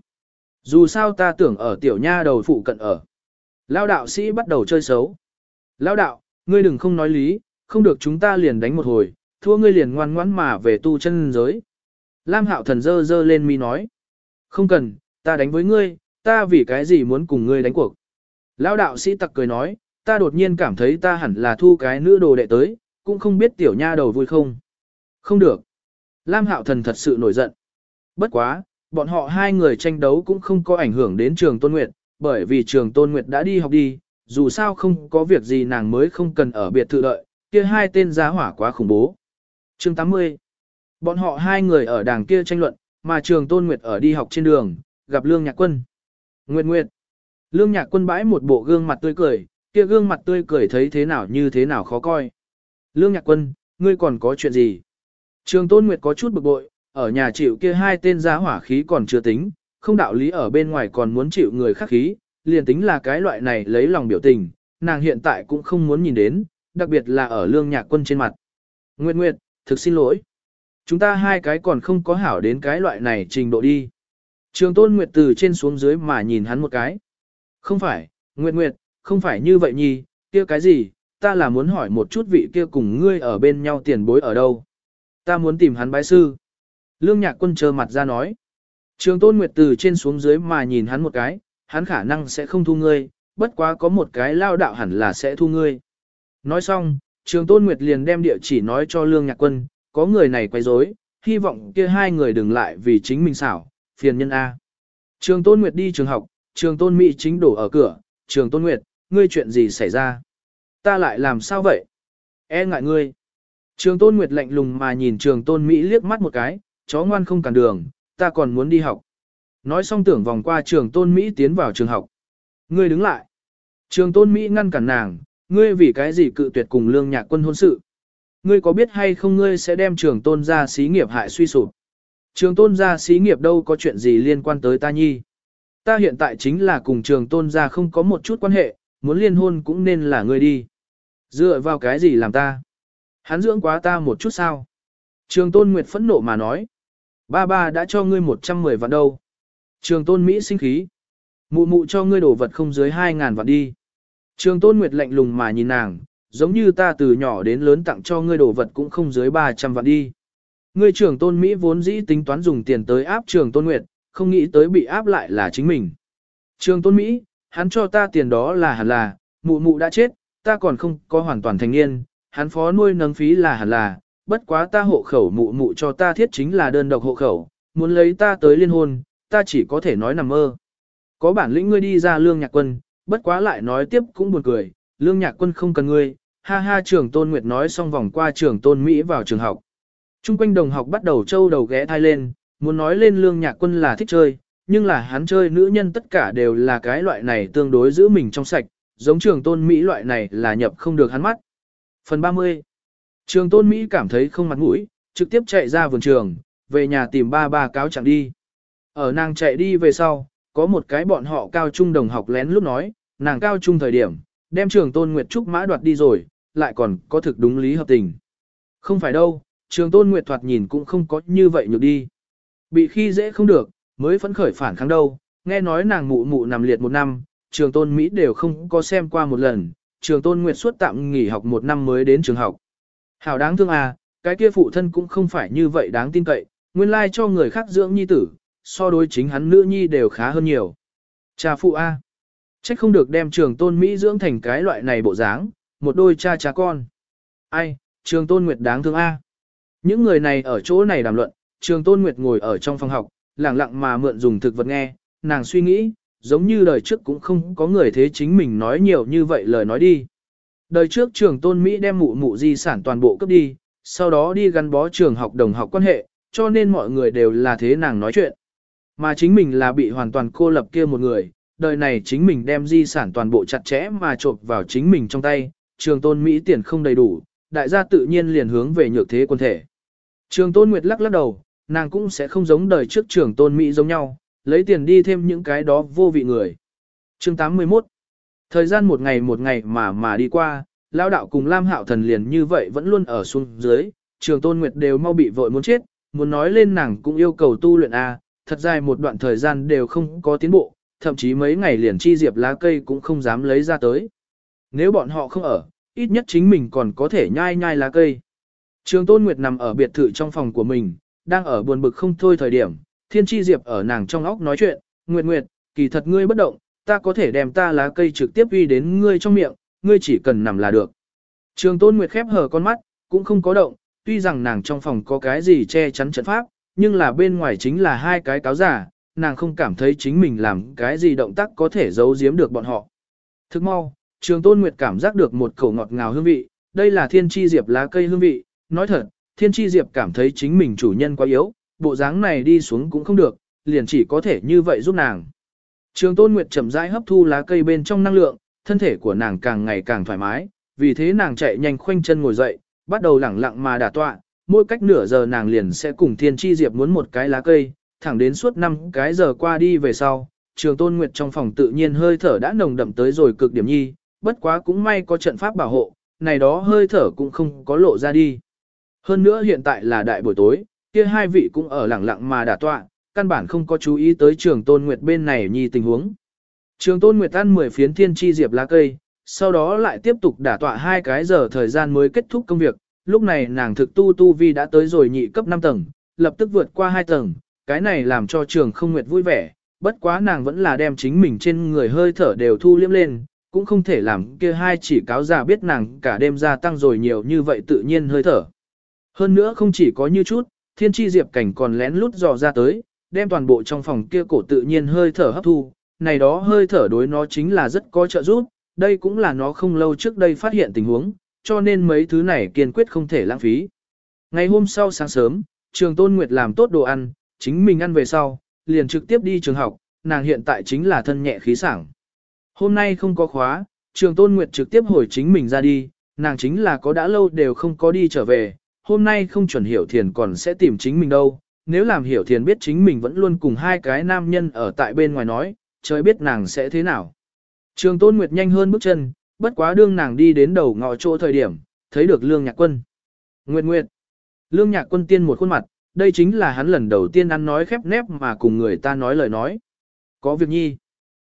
Dù sao ta tưởng ở tiểu nha đầu phụ cận ở. Lão đạo sĩ bắt đầu chơi xấu. Lão đạo, ngươi đừng không nói lý, không được chúng ta liền đánh một hồi, thua ngươi liền ngoan ngoãn mà về tu chân giới. Lam hạo thần dơ dơ lên mi nói. Không cần, ta đánh với ngươi, ta vì cái gì muốn cùng ngươi đánh cuộc. Lão đạo sĩ tặc cười nói, ta đột nhiên cảm thấy ta hẳn là thu cái nữ đồ đệ tới, cũng không biết tiểu nha đầu vui không. Không được. Lam hạo thần thật sự nổi giận. Bất quá, bọn họ hai người tranh đấu cũng không có ảnh hưởng đến trường tôn nguyệt, bởi vì trường tôn nguyệt đã đi học đi, dù sao không có việc gì nàng mới không cần ở biệt thự đợi, kia hai tên giá hỏa quá khủng bố. Chương 80 Bọn họ hai người ở đàng kia tranh luận, mà trường tôn nguyệt ở đi học trên đường, gặp Lương Nhạc Quân. Nguyệt Nguyệt. Lương Nhạc Quân bãi một bộ gương mặt tươi cười, kia gương mặt tươi cười thấy thế nào như thế nào khó coi. Lương Nhạc Quân, ngươi còn có chuyện gì? Trường tôn nguyệt có chút bực bội, ở nhà chịu kia hai tên giá hỏa khí còn chưa tính, không đạo lý ở bên ngoài còn muốn chịu người khác khí, liền tính là cái loại này lấy lòng biểu tình, nàng hiện tại cũng không muốn nhìn đến, đặc biệt là ở lương nhạc quân trên mặt. Nguyệt Nguyệt, thực xin lỗi. Chúng ta hai cái còn không có hảo đến cái loại này trình độ đi. Trường tôn Nguyệt từ trên xuống dưới mà nhìn hắn một cái. Không phải, Nguyệt Nguyệt, không phải như vậy nhi, kia cái gì, ta là muốn hỏi một chút vị kia cùng ngươi ở bên nhau tiền bối ở đâu. Ta muốn tìm hắn bái sư. Lương nhạc quân trơ mặt ra nói. Trường tôn Nguyệt từ trên xuống dưới mà nhìn hắn một cái, hắn khả năng sẽ không thu ngươi, bất quá có một cái lao đạo hẳn là sẽ thu ngươi. Nói xong, trường tôn Nguyệt liền đem địa chỉ nói cho Lương Nhạc Quân, có người này quay rối, hy vọng kia hai người đừng lại vì chính mình xảo, phiền nhân A. Trường tôn Nguyệt đi trường học, trường tôn Mỹ chính đổ ở cửa, trường tôn Nguyệt, ngươi chuyện gì xảy ra? Ta lại làm sao vậy? E ngại ngươi. Trường tôn Nguyệt lạnh lùng mà nhìn trường tôn Mỹ liếc mắt một cái, chó ngoan không cản đường, ta còn muốn đi học. Nói xong tưởng vòng qua trường tôn Mỹ tiến vào trường học. Ngươi đứng lại. Trường tôn Mỹ ngăn cản nàng, ngươi vì cái gì cự tuyệt cùng lương nhạc quân hôn sự. Ngươi có biết hay không ngươi sẽ đem trường tôn ra xí nghiệp hại suy sụp. Trường tôn gia xí nghiệp đâu có chuyện gì liên quan tới ta nhi. Ta hiện tại chính là cùng trường tôn gia không có một chút quan hệ, muốn liên hôn cũng nên là ngươi đi. Dựa vào cái gì làm ta? Hắn dưỡng quá ta một chút sao? Trường tôn Nguyệt phẫn nộ mà nói. Ba ba đã cho ngươi 110 vạn đâu. Trường tôn Mỹ sinh khí. Mụ mụ cho ngươi đổ vật không dưới 2.000 vạn đi. Trường tôn Nguyệt lạnh lùng mà nhìn nàng, giống như ta từ nhỏ đến lớn tặng cho ngươi đổ vật cũng không dưới 300 vạn đi. Ngươi trường tôn Mỹ vốn dĩ tính toán dùng tiền tới áp trường tôn Nguyệt, không nghĩ tới bị áp lại là chính mình. Trường tôn Mỹ, hắn cho ta tiền đó là hẳn là, mụ mụ đã chết, ta còn không có hoàn toàn thành niên, hắn phó nuôi nâng phí là hẳn là, bất quá ta hộ khẩu mụ mụ cho ta thiết chính là đơn độc hộ khẩu, muốn lấy ta tới liên hôn, ta chỉ có thể nói nằm mơ. Có bản lĩnh ngươi đi ra lương nhạc quân, bất quá lại nói tiếp cũng buồn cười, lương nhạc quân không cần ngươi, ha ha trường tôn nguyệt nói xong vòng qua trường tôn Mỹ vào trường học. Trung quanh đồng học bắt đầu trâu đầu ghé thai lên, muốn nói lên lương nhạc quân là thích chơi, nhưng là hắn chơi nữ nhân tất cả đều là cái loại này tương đối giữ mình trong sạch, giống trường tôn Mỹ loại này là nhập không được hắn mắt. Phần 30 Trường tôn Mỹ cảm thấy không mặt mũi, trực tiếp chạy ra vườn trường, về nhà tìm ba ba cáo chẳng đi. Ở nàng chạy đi về sau, có một cái bọn họ cao trung đồng học lén lúc nói, nàng cao trung thời điểm, đem trường tôn Nguyệt Trúc mã đoạt đi rồi, lại còn có thực đúng lý hợp tình. Không phải đâu, trường tôn Nguyệt thoạt nhìn cũng không có như vậy nhược đi. Bị khi dễ không được, mới phấn khởi phản kháng đâu, nghe nói nàng mụ mụ nằm liệt một năm, trường tôn Mỹ đều không có xem qua một lần, trường tôn Nguyệt suốt tạm nghỉ học một năm mới đến trường học. Hảo đáng thương à, cái kia phụ thân cũng không phải như vậy đáng tin cậy, nguyên lai cho người khác dưỡng nhi tử, so đối chính hắn nữ nhi đều khá hơn nhiều. Cha phụ A. Trách không được đem trường tôn Mỹ dưỡng thành cái loại này bộ dáng, một đôi cha cha con. Ai, trường tôn Nguyệt đáng thương A. Những người này ở chỗ này đàm luận, trường tôn Nguyệt ngồi ở trong phòng học, lặng lặng mà mượn dùng thực vật nghe, nàng suy nghĩ, giống như đời trước cũng không có người thế chính mình nói nhiều như vậy lời nói đi. Đời trước trường tôn Mỹ đem mụ mụ di sản toàn bộ cấp đi, sau đó đi gắn bó trường học đồng học quan hệ, cho nên mọi người đều là thế nàng nói chuyện. Mà chính mình là bị hoàn toàn cô lập kia một người, đời này chính mình đem di sản toàn bộ chặt chẽ mà trộp vào chính mình trong tay, trường tôn Mỹ tiền không đầy đủ, đại gia tự nhiên liền hướng về nhược thế quân thể. Trường tôn Nguyệt lắc lắc đầu, nàng cũng sẽ không giống đời trước trường tôn Mỹ giống nhau, lấy tiền đi thêm những cái đó vô vị người. Chương 81 Thời gian một ngày một ngày mà mà đi qua, Lão đạo cùng Lam Hạo Thần liền như vậy vẫn luôn ở xuống dưới, trường tôn Nguyệt đều mau bị vội muốn chết, muốn nói lên nàng cũng yêu cầu tu luyện A, thật dài một đoạn thời gian đều không có tiến bộ, thậm chí mấy ngày liền chi diệp lá cây cũng không dám lấy ra tới. Nếu bọn họ không ở, ít nhất chính mình còn có thể nhai nhai lá cây. Trường Tôn Nguyệt nằm ở biệt thự trong phòng của mình, đang ở buồn bực không thôi thời điểm, Thiên Chi Diệp ở nàng trong óc nói chuyện, "Nguyệt Nguyệt, kỳ thật ngươi bất động, ta có thể đem ta lá cây trực tiếp uy đến ngươi trong miệng, ngươi chỉ cần nằm là được." Trường Tôn Nguyệt khép hờ con mắt, cũng không có động, tuy rằng nàng trong phòng có cái gì che chắn trận pháp, nhưng là bên ngoài chính là hai cái cáo giả, nàng không cảm thấy chính mình làm cái gì động tác có thể giấu giếm được bọn họ. Thức mau, trường tôn nguyệt cảm giác được một khẩu ngọt ngào hương vị, đây là thiên chi diệp lá cây hương vị, nói thật, thiên chi diệp cảm thấy chính mình chủ nhân quá yếu, bộ dáng này đi xuống cũng không được, liền chỉ có thể như vậy giúp nàng. Trường tôn nguyệt chậm rãi hấp thu lá cây bên trong năng lượng, thân thể của nàng càng ngày càng thoải mái, vì thế nàng chạy nhanh khoanh chân ngồi dậy, bắt đầu lẳng lặng mà đả tọa, mỗi cách nửa giờ nàng liền sẽ cùng Thiên Chi Diệp muốn một cái lá cây, thẳng đến suốt năm cái giờ qua đi về sau, Trường Tôn Nguyệt trong phòng tự nhiên hơi thở đã nồng đậm tới rồi cực điểm nhi, bất quá cũng may có trận pháp bảo hộ, này đó hơi thở cũng không có lộ ra đi. Hơn nữa hiện tại là đại buổi tối, kia hai vị cũng ở lẳng lặng mà đả tọa, căn bản không có chú ý tới Trường Tôn Nguyệt bên này nhi tình huống. Trường Tôn Nguyệt ăn 10 phiến Thiên Chi Diệp lá cây, sau đó lại tiếp tục đả tọa hai cái giờ thời gian mới kết thúc công việc, lúc này nàng thực tu tu vi đã tới rồi nhị cấp 5 tầng, lập tức vượt qua 2 tầng, cái này làm cho trường không nguyệt vui vẻ, bất quá nàng vẫn là đem chính mình trên người hơi thở đều thu liếm lên, cũng không thể làm kia hai chỉ cáo già biết nàng cả đêm gia tăng rồi nhiều như vậy tự nhiên hơi thở. Hơn nữa không chỉ có như chút, thiên tri diệp cảnh còn lén lút dò ra tới, đem toàn bộ trong phòng kia cổ tự nhiên hơi thở hấp thu, này đó hơi thở đối nó chính là rất có trợ giúp, đây cũng là nó không lâu trước đây phát hiện tình huống, cho nên mấy thứ này kiên quyết không thể lãng phí. Ngày hôm sau sáng sớm, trường Tôn Nguyệt làm tốt đồ ăn, chính mình ăn về sau, liền trực tiếp đi trường học, nàng hiện tại chính là thân nhẹ khí sảng. Hôm nay không có khóa, trường Tôn Nguyệt trực tiếp hồi chính mình ra đi, nàng chính là có đã lâu đều không có đi trở về, hôm nay không chuẩn hiểu thiền còn sẽ tìm chính mình đâu, nếu làm hiểu thiền biết chính mình vẫn luôn cùng hai cái nam nhân ở tại bên ngoài nói, trời biết nàng sẽ thế nào. Trường Tôn Nguyệt nhanh hơn bước chân, bất quá đương nàng đi đến đầu ngõ chỗ thời điểm, thấy được Lương Nhạc Quân. Nguyệt Nguyệt. Lương Nhạc Quân tiên một khuôn mặt, đây chính là hắn lần đầu tiên ăn nói khép nép mà cùng người ta nói lời nói. Có việc nhi.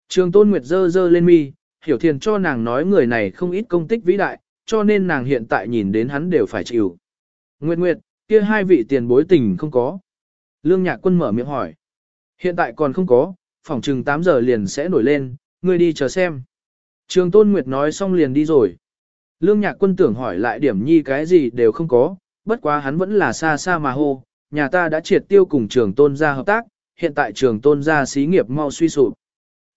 Trường Tôn Nguyệt dơ dơ lên mi, hiểu thiền cho nàng nói người này không ít công tích vĩ đại, cho nên nàng hiện tại nhìn đến hắn đều phải chịu. Nguyệt Nguyệt, kia hai vị tiền bối tình không có. Lương Nhạc Quân mở miệng hỏi. Hiện tại còn không có, phòng chừng 8 giờ liền sẽ nổi lên, ngươi đi chờ xem. Trường Tôn Nguyệt nói xong liền đi rồi. Lương Nhạc Quân tưởng hỏi lại điểm nhi cái gì đều không có, bất quá hắn vẫn là xa xa mà hô, nhà ta đã triệt tiêu cùng trường Tôn gia hợp tác, hiện tại trường Tôn gia xí nghiệp mau suy sụp.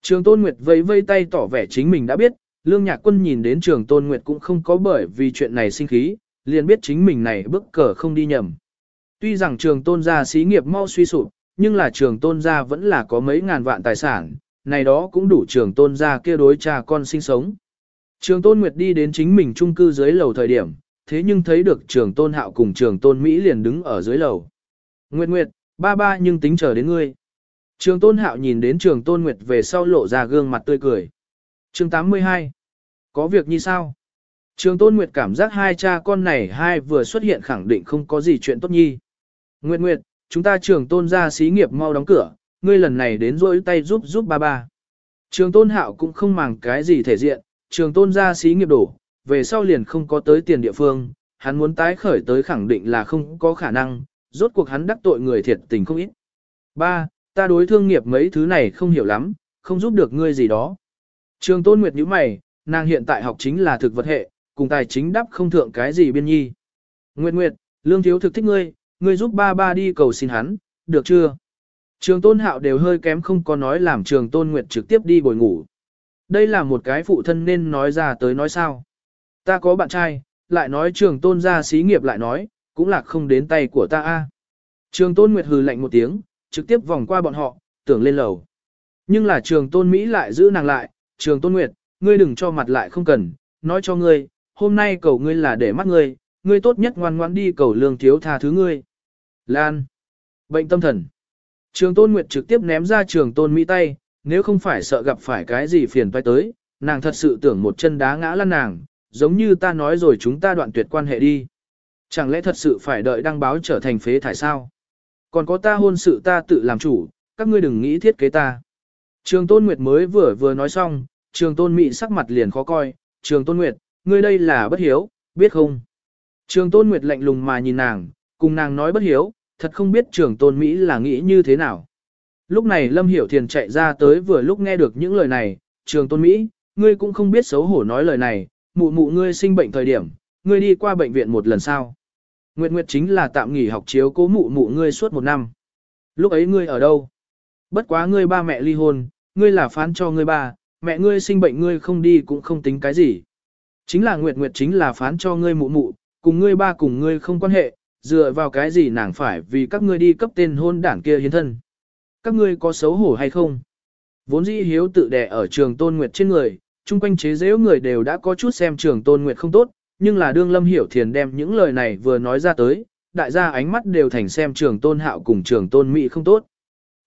Trường Tôn Nguyệt vẫy vây tay tỏ vẻ chính mình đã biết, Lương Nhạc Quân nhìn đến trường Tôn Nguyệt cũng không có bởi vì chuyện này sinh khí, liền biết chính mình này bức cờ không đi nhầm. Tuy rằng trường Tôn gia xí nghiệp mau suy sụp, nhưng là trường Tôn gia vẫn là có mấy ngàn vạn tài sản, này đó cũng đủ trường Tôn gia kia đối cha con sinh sống. Trường Tôn Nguyệt đi đến chính mình trung cư dưới lầu thời điểm, thế nhưng thấy được trường Tôn Hạo cùng trường Tôn Mỹ liền đứng ở dưới lầu. Nguyệt Nguyệt, ba ba nhưng tính chờ đến ngươi. Trường Tôn Hạo nhìn đến trường Tôn Nguyệt về sau lộ ra gương mặt tươi cười. Chương 82. Có việc như sao? Trường Tôn Nguyệt cảm giác hai cha con này hai vừa xuất hiện khẳng định không có gì chuyện tốt nhi. Nguyệt Nguyệt, chúng ta trường Tôn ra xí nghiệp mau đóng cửa, ngươi lần này đến rỗi tay giúp giúp ba ba. Trường Tôn Hạo cũng không màng cái gì thể diện, trường Tôn ra xí nghiệp đổ, về sau liền không có tới tiền địa phương, hắn muốn tái khởi tới khẳng định là không có khả năng, rốt cuộc hắn đắc tội người thiệt tình không ít. Ba, ta đối thương nghiệp mấy thứ này không hiểu lắm, không giúp được ngươi gì đó. Trường Tôn Nguyệt nhíu mày, nàng hiện tại học chính là thực vật hệ, cùng tài chính đắp không thượng cái gì biên nhi. Nguyệt Nguyệt, lương thiếu thực thích ngươi, ngươi giúp ba ba đi cầu xin hắn, được chưa? Trường Tôn Hạo đều hơi kém không có nói làm Trường Tôn Nguyệt trực tiếp đi bồi ngủ. Đây là một cái phụ thân nên nói ra tới nói sao. Ta có bạn trai, lại nói Trường Tôn ra xí nghiệp lại nói, cũng là không đến tay của ta a. Trường Tôn Nguyệt hừ lạnh một tiếng, trực tiếp vòng qua bọn họ, tưởng lên lầu. Nhưng là Trường Tôn Mỹ lại giữ nàng lại, Trường Tôn Nguyệt, ngươi đừng cho mặt lại không cần, nói cho ngươi, hôm nay cầu ngươi là để mắt ngươi, ngươi tốt nhất ngoan ngoãn đi cầu lương thiếu tha thứ ngươi. Lan. Bệnh tâm thần. Trường Tôn Nguyệt trực tiếp ném ra Trường Tôn Mỹ tay, nếu không phải sợ gặp phải cái gì phiền toái tới, nàng thật sự tưởng một chân đá ngã lăn nàng, giống như ta nói rồi chúng ta đoạn tuyệt quan hệ đi. Chẳng lẽ thật sự phải đợi đăng báo trở thành phế thải sao? Còn có ta hôn sự ta tự làm chủ, các ngươi đừng nghĩ thiết kế ta. Trường Tôn Nguyệt mới vừa vừa nói xong, Trường Tôn Mỹ sắc mặt liền khó coi, Trường Tôn Nguyệt, ngươi đây là bất hiếu, biết không? Trường Tôn Nguyệt lạnh lùng mà nhìn nàng, cùng nàng nói bất hiếu, thật không biết Trường Tôn Mỹ là nghĩ như thế nào. Lúc này Lâm Hiểu Thiền chạy ra tới vừa lúc nghe được những lời này, Trường Tôn Mỹ, ngươi cũng không biết xấu hổ nói lời này, mụ mụ ngươi sinh bệnh thời điểm, ngươi đi qua bệnh viện một lần sao. Nguyệt Nguyệt chính là tạm nghỉ học chiếu cố mụ mụ ngươi suốt một năm. Lúc ấy ngươi ở đâu? Bất quá ngươi ba mẹ ly hôn, ngươi là phán cho ngươi ba, mẹ ngươi sinh bệnh ngươi không đi cũng không tính cái gì. Chính là Nguyệt Nguyệt chính là phán cho ngươi mụ mụ, cùng ngươi ba cùng ngươi không quan hệ, dựa vào cái gì nàng phải vì các ngươi đi cấp tên hôn đảng kia hiến thân. Các ngươi có xấu hổ hay không? Vốn dĩ hiếu tự đẻ ở trường tôn Nguyệt trên người, chung quanh chế giễu người đều đã có chút xem trường tôn Nguyệt không tốt, nhưng là đương lâm hiểu thiền đem những lời này vừa nói ra tới, đại gia ánh mắt đều thành xem trường tôn hạo cùng trường tôn Mỹ không tốt.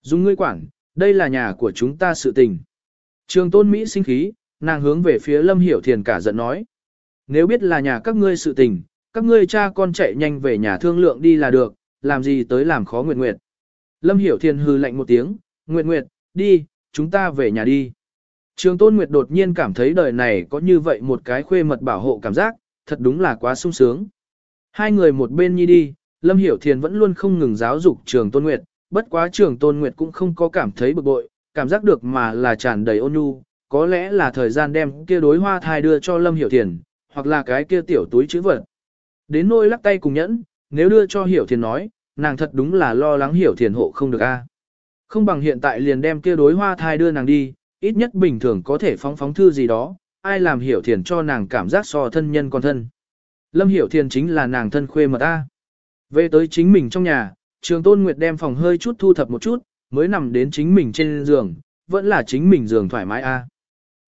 Dùng ngươi quản, đây là nhà của chúng ta sự tình. Trường tôn Mỹ sinh khí, nàng hướng về phía lâm hiểu thiền cả giận nói. Nếu biết là nhà các ngươi sự tình, các ngươi cha con chạy nhanh về nhà thương lượng đi là được, làm gì tới làm khó Nguyệt Nguyệt. Lâm hiểu Thiên hư lạnh một tiếng, Nguyệt Nguyệt, đi, chúng ta về nhà đi. Trường Tôn Nguyệt đột nhiên cảm thấy đời này có như vậy một cái khuê mật bảo hộ cảm giác, thật đúng là quá sung sướng. Hai người một bên nhi đi, Lâm Hiểu Thiền vẫn luôn không ngừng giáo dục Trường Tôn Nguyệt, bất quá Trường Tôn Nguyệt cũng không có cảm thấy bực bội, cảm giác được mà là tràn đầy ôn nhu, có lẽ là thời gian đem kia đối hoa thai đưa cho Lâm Hiểu Thiền, hoặc là cái kia tiểu túi chữ vật. Đến nôi lắc tay cùng nhẫn, nếu đưa cho Hiểu Thiền nói, nàng thật đúng là lo lắng Hiểu Thiền hộ không được a. Không bằng hiện tại liền đem kia đối hoa thai đưa nàng đi, ít nhất bình thường có thể phóng phóng thư gì đó, ai làm hiểu thiền cho nàng cảm giác so thân nhân còn thân. Lâm hiểu thiền chính là nàng thân khuê mật ta. Về tới chính mình trong nhà, trường tôn nguyệt đem phòng hơi chút thu thập một chút, mới nằm đến chính mình trên giường, vẫn là chính mình giường thoải mái a.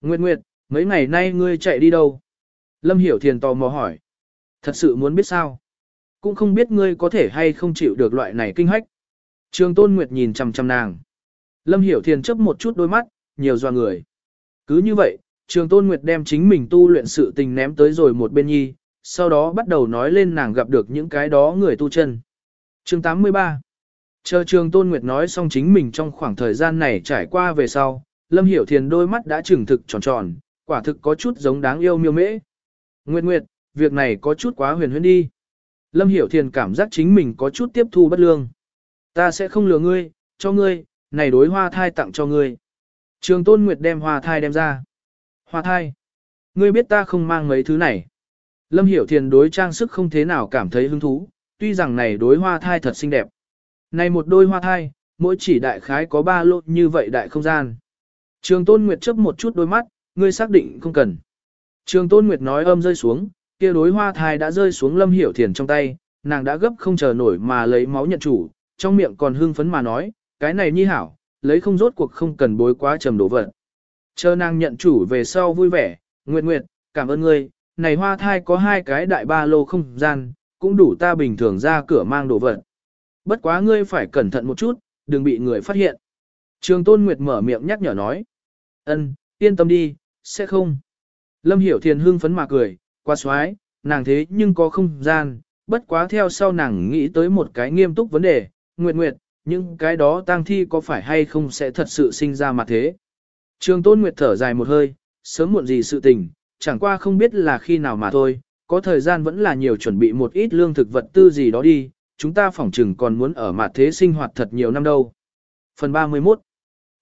Nguyệt Nguyệt, mấy ngày nay ngươi chạy đi đâu? Lâm Hiểu Thiền tò mò hỏi. Thật sự muốn biết sao? Cũng không biết ngươi có thể hay không chịu được loại này kinh hách. Trường Tôn Nguyệt nhìn chằm chằm nàng. Lâm Hiểu Thiền chấp một chút đôi mắt, nhiều doa người. Cứ như vậy, Trường Tôn Nguyệt đem chính mình tu luyện sự tình ném tới rồi một bên nhi, sau đó bắt đầu nói lên nàng gặp được những cái đó người tu chân. Chương 83 Chờ Trường Tôn Nguyệt nói xong chính mình trong khoảng thời gian này trải qua về sau, Lâm Hiểu Thiền đôi mắt đã trừng thực tròn tròn, quả thực có chút giống đáng yêu miêu mễ. Nguyệt Nguyệt, việc này có chút quá huyền huyễn đi. Lâm Hiểu Thiền cảm giác chính mình có chút tiếp thu bất lương. Ta sẽ không lừa ngươi, cho ngươi, này đối hoa thai tặng cho ngươi. Trường Tôn Nguyệt đem hoa thai đem ra. Hoa thai. Ngươi biết ta không mang mấy thứ này. Lâm Hiểu Thiền đối trang sức không thế nào cảm thấy hứng thú, tuy rằng này đối hoa thai thật xinh đẹp. Này một đôi hoa thai, mỗi chỉ đại khái có ba lô như vậy đại không gian. Trường Tôn Nguyệt chớp một chút đôi mắt, ngươi xác định không cần. Trường Tôn Nguyệt nói âm rơi xuống, kia đối hoa thai đã rơi xuống Lâm Hiểu Thiền trong tay, nàng đã gấp không chờ nổi mà lấy máu nhận chủ, trong miệng còn hưng phấn mà nói, cái này nhi hảo, lấy không rốt cuộc không cần bối quá trầm đổ vật. Chờ nàng nhận chủ về sau vui vẻ, Nguyệt Nguyệt, cảm ơn ngươi, này hoa thai có hai cái đại ba lô không gian, cũng đủ ta bình thường ra cửa mang đồ vật. Bất quá ngươi phải cẩn thận một chút, đừng bị người phát hiện. Trường Tôn Nguyệt mở miệng nhắc nhở nói. Ân, yên tâm đi, sẽ không. Lâm Hiểu Thiền hưng phấn mà cười, quá xoái, nàng thế nhưng có không gian, bất quá theo sau nàng nghĩ tới một cái nghiêm túc vấn đề, Nguyệt Nguyệt, những cái đó tang thi có phải hay không sẽ thật sự sinh ra mà thế. Trường Tôn Nguyệt thở dài một hơi, sớm muộn gì sự tình, chẳng qua không biết là khi nào mà thôi, có thời gian vẫn là nhiều chuẩn bị một ít lương thực vật tư gì đó đi, chúng ta phỏng chừng còn muốn ở mặt thế sinh hoạt thật nhiều năm đâu. Phần 31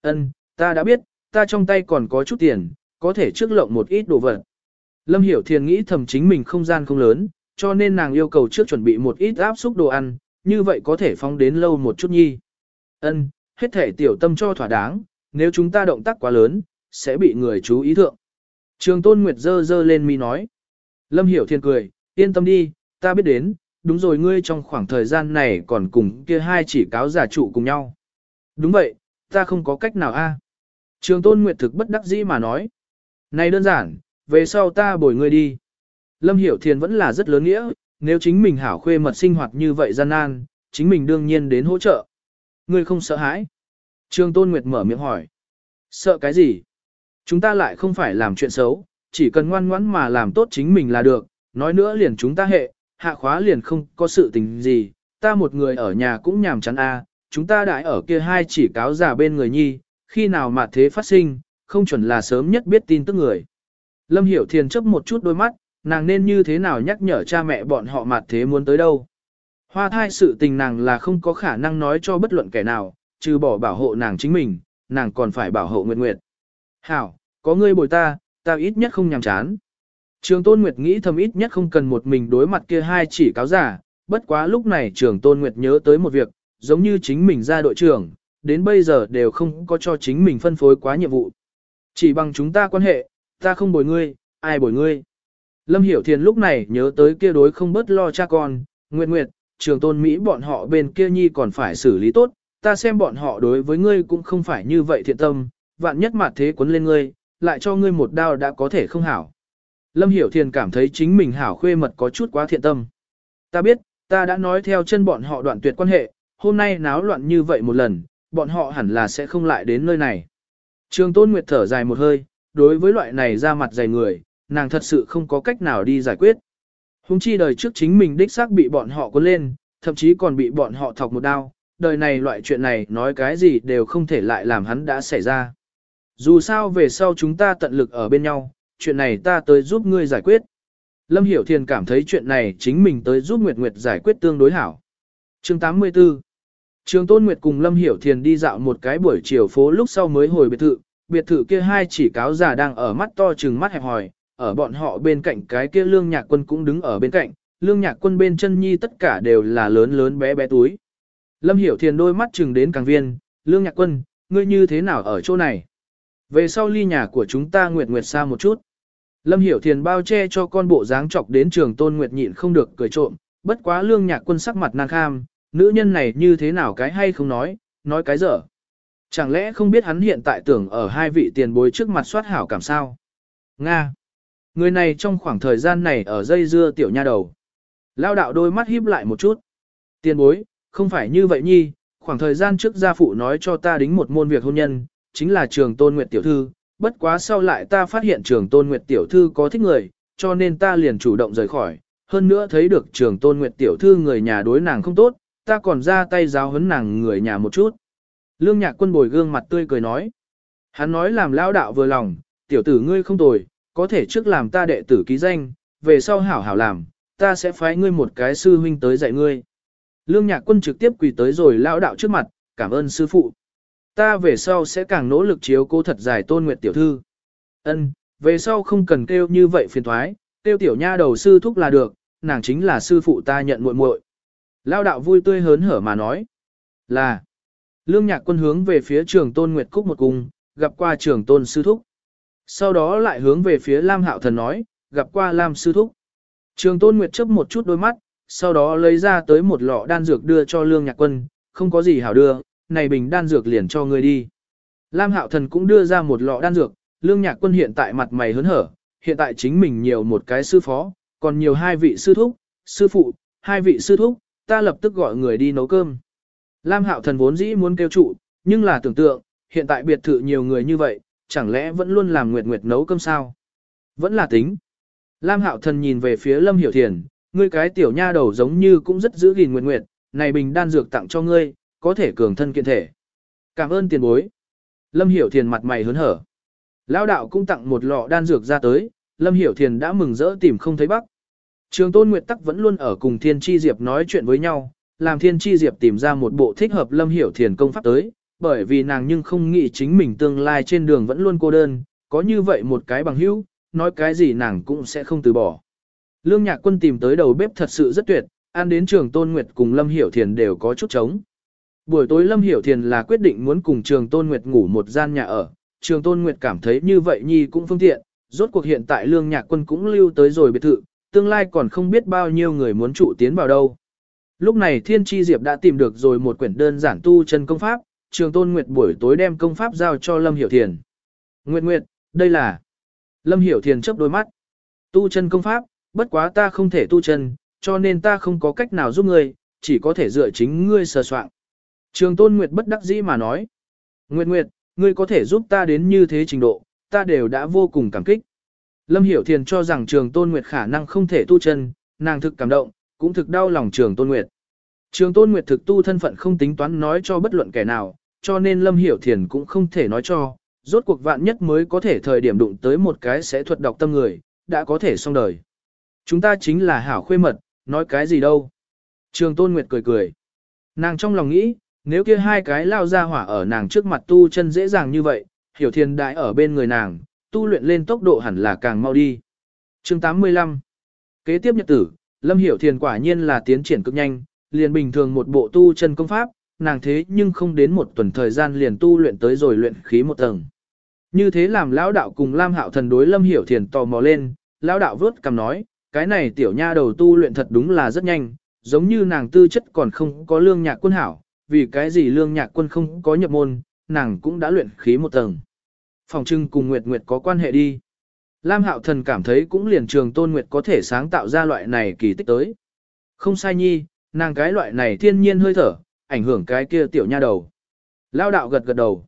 Ân, ta đã biết, ta trong tay còn có chút tiền, có thể trước lộng một ít đồ vật. Lâm Hiểu Thiền nghĩ thầm chính mình không gian không lớn, cho nên nàng yêu cầu trước chuẩn bị một ít áp xúc đồ ăn, như vậy có thể phóng đến lâu một chút nhi. Ân, hết thể tiểu tâm cho thỏa đáng, nếu chúng ta động tác quá lớn, sẽ bị người chú ý thượng. Trường Tôn Nguyệt dơ dơ lên mi nói. Lâm Hiểu Thiên cười, yên tâm đi, ta biết đến, đúng rồi ngươi trong khoảng thời gian này còn cùng kia hai chỉ cáo giả trụ cùng nhau. Đúng vậy, ta không có cách nào a. Trường Tôn Nguyệt thực bất đắc dĩ mà nói. Này đơn giản, về sau ta bồi ngươi đi. Lâm Hiểu Thiên vẫn là rất lớn nghĩa, nếu chính mình hảo khuê mật sinh hoạt như vậy gian nan, chính mình đương nhiên đến hỗ trợ. Ngươi không sợ hãi? Trường Tôn Nguyệt mở miệng hỏi. Sợ cái gì? Chúng ta lại không phải làm chuyện xấu, chỉ cần ngoan ngoãn mà làm tốt chính mình là được, nói nữa liền chúng ta hệ, hạ khóa liền không có sự tình gì, ta một người ở nhà cũng nhàm chán a, chúng ta đại ở kia hai chỉ cáo giả bên người nhi, khi nào mà thế phát sinh, không chuẩn là sớm nhất biết tin tức người. Lâm Hiểu Thiền chấp một chút đôi mắt, nàng nên như thế nào nhắc nhở cha mẹ bọn họ mặt thế muốn tới đâu. Hoa thai sự tình nàng là không có khả năng nói cho bất luận kẻ nào, trừ bỏ bảo hộ nàng chính mình, nàng còn phải bảo hộ Nguyệt Nguyệt. Hảo, có ngươi bồi ta, ta ít nhất không nhàm chán. Trường Tôn Nguyệt nghĩ thầm ít nhất không cần một mình đối mặt kia hai chỉ cáo giả, bất quá lúc này trường Tôn Nguyệt nhớ tới một việc, giống như chính mình ra đội trưởng, đến bây giờ đều không có cho chính mình phân phối quá nhiệm vụ. Chỉ bằng chúng ta quan hệ, ta không bồi ngươi, ai bồi ngươi. Lâm Hiểu Thiền lúc này nhớ tới kia đối không bớt lo cha con, Nguyệt Nguyệt, trường tôn Mỹ bọn họ bên kia nhi còn phải xử lý tốt, ta xem bọn họ đối với ngươi cũng không phải như vậy thiện tâm, vạn nhất mặt thế quấn lên ngươi, lại cho ngươi một đao đã có thể không hảo. Lâm Hiểu Thiền cảm thấy chính mình hảo khuê mật có chút quá thiện tâm. Ta biết, ta đã nói theo chân bọn họ đoạn tuyệt quan hệ, hôm nay náo loạn như vậy một lần, bọn họ hẳn là sẽ không lại đến nơi này. Trường Tôn Nguyệt thở dài một hơi, đối với loại này ra mặt dày người, nàng thật sự không có cách nào đi giải quyết. Hùng chi đời trước chính mình đích xác bị bọn họ cuốn lên, thậm chí còn bị bọn họ thọc một đao, đời này loại chuyện này nói cái gì đều không thể lại làm hắn đã xảy ra. Dù sao về sau chúng ta tận lực ở bên nhau, chuyện này ta tới giúp ngươi giải quyết. Lâm Hiểu Thiền cảm thấy chuyện này chính mình tới giúp Nguyệt Nguyệt giải quyết tương đối hảo. Chương 84 Trường Tôn Nguyệt cùng Lâm Hiểu Thiền đi dạo một cái buổi chiều phố lúc sau mới hồi biệt thự, biệt thự kia hai chỉ cáo già đang ở mắt to trừng mắt hẹp hòi, ở bọn họ bên cạnh cái kia lương nhạc quân cũng đứng ở bên cạnh, lương nhạc quân bên chân nhi tất cả đều là lớn lớn bé bé túi. Lâm Hiểu Thiền đôi mắt trừng đến càng viên, lương nhạc quân, ngươi như thế nào ở chỗ này? Về sau ly nhà của chúng ta nguyệt nguyệt xa một chút. Lâm Hiểu Thiền bao che cho con bộ dáng chọc đến trường tôn nguyệt nhịn không được cười trộm, bất quá lương nhạc quân sắc mặt nàng kham, nữ nhân này như thế nào cái hay không nói, nói cái dở. Chẳng lẽ không biết hắn hiện tại tưởng ở hai vị tiền bối trước mặt soát hảo cảm sao? Nga! Người này trong khoảng thời gian này ở dây dưa tiểu nha đầu. Lao đạo đôi mắt híp lại một chút. Tiền bối, không phải như vậy nhi, khoảng thời gian trước gia phụ nói cho ta đính một môn việc hôn nhân, chính là trường tôn nguyệt tiểu thư, bất quá sau lại ta phát hiện trường tôn nguyệt tiểu thư có thích người, cho nên ta liền chủ động rời khỏi, hơn nữa thấy được trường tôn nguyệt tiểu thư người nhà đối nàng không tốt, ta còn ra tay giáo huấn nàng người nhà một chút. Lương nhạc quân bồi gương mặt tươi cười nói. Hắn nói làm lão đạo vừa lòng, tiểu tử ngươi không tồi, có thể trước làm ta đệ tử ký danh, về sau hảo hảo làm, ta sẽ phái ngươi một cái sư huynh tới dạy ngươi. Lương nhạc quân trực tiếp quỳ tới rồi lão đạo trước mặt, cảm ơn sư phụ. Ta về sau sẽ càng nỗ lực chiếu cố thật giải tôn nguyệt tiểu thư. Ân, về sau không cần kêu như vậy phiền thoái, kêu tiểu nha đầu sư thúc là được, nàng chính là sư phụ ta nhận muội muội. Lão đạo vui tươi hớn hở mà nói. Là. Lương nhạc quân hướng về phía trường tôn nguyệt cúc một cung, gặp qua trường tôn sư thúc. Sau đó lại hướng về phía Lam Hạo Thần nói, gặp qua Lam sư thúc. Trường tôn nguyệt chớp một chút đôi mắt, sau đó lấy ra tới một lọ đan dược đưa cho Lương nhạc quân, không có gì hảo đưa, này bình đan dược liền cho ngươi đi. Lam Hạo Thần cũng đưa ra một lọ đan dược, Lương nhạc quân hiện tại mặt mày hớn hở, hiện tại chính mình nhiều một cái sư phó, còn nhiều hai vị sư thúc, sư phụ, hai vị sư thúc, ta lập tức gọi người đi nấu cơm. Lam Hạo Thần vốn dĩ muốn kêu trụ, nhưng là tưởng tượng, hiện tại biệt thự nhiều người như vậy, chẳng lẽ vẫn luôn làm Nguyệt Nguyệt nấu cơm sao? Vẫn là tính. Lam Hạo Thần nhìn về phía Lâm Hiểu Thiền, ngươi cái tiểu nha đầu giống như cũng rất giữ gìn Nguyệt Nguyệt, này bình đan dược tặng cho ngươi, có thể cường thân kiện thể. Cảm ơn tiền bối. Lâm Hiểu Thiền mặt mày hớn hở. Lão đạo cũng tặng một lọ đan dược ra tới, Lâm Hiểu Thiền đã mừng rỡ tìm không thấy bắc. Trường Tôn Nguyệt Tắc vẫn luôn ở cùng Thiên Chi Diệp nói chuyện với nhau, làm Thiên Chi Diệp tìm ra một bộ thích hợp Lâm Hiểu Thiền công pháp tới, bởi vì nàng nhưng không nghĩ chính mình tương lai trên đường vẫn luôn cô đơn, có như vậy một cái bằng hữu, nói cái gì nàng cũng sẽ không từ bỏ. Lương Nhạc Quân tìm tới đầu bếp thật sự rất tuyệt, ăn đến Trường Tôn Nguyệt cùng Lâm Hiểu Thiền đều có chút trống. Buổi tối Lâm Hiểu Thiền là quyết định muốn cùng Trường Tôn Nguyệt ngủ một gian nhà ở, Trường Tôn Nguyệt cảm thấy như vậy nhi cũng phương tiện, rốt cuộc hiện tại Lương Nhạc Quân cũng lưu tới rồi biệt thự, tương lai còn không biết bao nhiêu người muốn trụ tiến vào đâu. Lúc này Thiên Chi Diệp đã tìm được rồi một quyển đơn giản tu chân công pháp, Trường Tôn Nguyệt buổi tối đem công pháp giao cho Lâm Hiểu Thiền. Nguyệt Nguyệt, đây là... Lâm Hiểu Thiền chớp đôi mắt. Tu chân công pháp, bất quá ta không thể tu chân, cho nên ta không có cách nào giúp ngươi, chỉ có thể dựa chính ngươi sờ soạn. Trường Tôn Nguyệt bất đắc dĩ mà nói. Nguyệt Nguyệt, ngươi có thể giúp ta đến như thế trình độ, ta đều đã vô cùng cảm kích. Lâm Hiểu Thiền cho rằng Trường Tôn Nguyệt khả năng không thể tu chân, nàng thực cảm động, cũng thực đau lòng Trường Tôn Nguyệt. Trường Tôn Nguyệt thực tu thân phận không tính toán nói cho bất luận kẻ nào, cho nên Lâm Hiểu Thiền cũng không thể nói cho, rốt cuộc vạn nhất mới có thể thời điểm đụng tới một cái sẽ thuật đọc tâm người, đã có thể xong đời. Chúng ta chính là hảo khuê mật, nói cái gì đâu. Trường Tôn Nguyệt cười cười. Nàng trong lòng nghĩ, nếu kia hai cái lao ra hỏa ở nàng trước mặt tu chân dễ dàng như vậy, Hiểu Thiền đại ở bên người nàng, tu luyện lên tốc độ hẳn là càng mau đi. Chương 85 Kế tiếp nhật tử, Lâm Hiểu Thiền quả nhiên là tiến triển cực nhanh, liền bình thường một bộ tu chân công pháp, nàng thế nhưng không đến một tuần thời gian liền tu luyện tới rồi luyện khí một tầng. Như thế làm lão đạo cùng Lam Hạo thần đối Lâm Hiểu Thiền tò mò lên, lão đạo vớt cầm nói, cái này tiểu nha đầu tu luyện thật đúng là rất nhanh, giống như nàng tư chất còn không có lương nhạc quân hảo, vì cái gì lương nhạc quân không có nhập môn, nàng cũng đã luyện khí một tầng. Phòng trưng cùng Nguyệt Nguyệt có quan hệ đi. Lam Hạo Thần cảm thấy cũng liền trường Tôn Nguyệt có thể sáng tạo ra loại này kỳ tích tới. Không sai nhi, nàng cái loại này thiên nhiên hơi thở, ảnh hưởng cái kia tiểu nha đầu. Lao đạo gật gật đầu.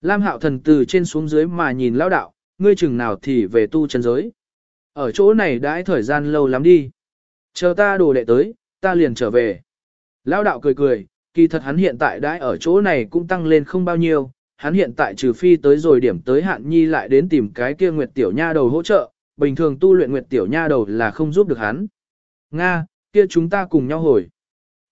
Lam Hạo Thần từ trên xuống dưới mà nhìn Lao đạo, ngươi chừng nào thì về tu chân giới. Ở chỗ này đãi thời gian lâu lắm đi. Chờ ta đồ đệ tới, ta liền trở về. Lao đạo cười cười, kỳ thật hắn hiện tại đãi ở chỗ này cũng tăng lên không bao nhiêu, hắn hiện tại trừ phi tới rồi điểm tới hạn nhi lại đến tìm cái kia Nguyệt Tiểu Nha đầu hỗ trợ, bình thường tu luyện Nguyệt Tiểu Nha đầu là không giúp được hắn. Nga, kia chúng ta cùng nhau hồi.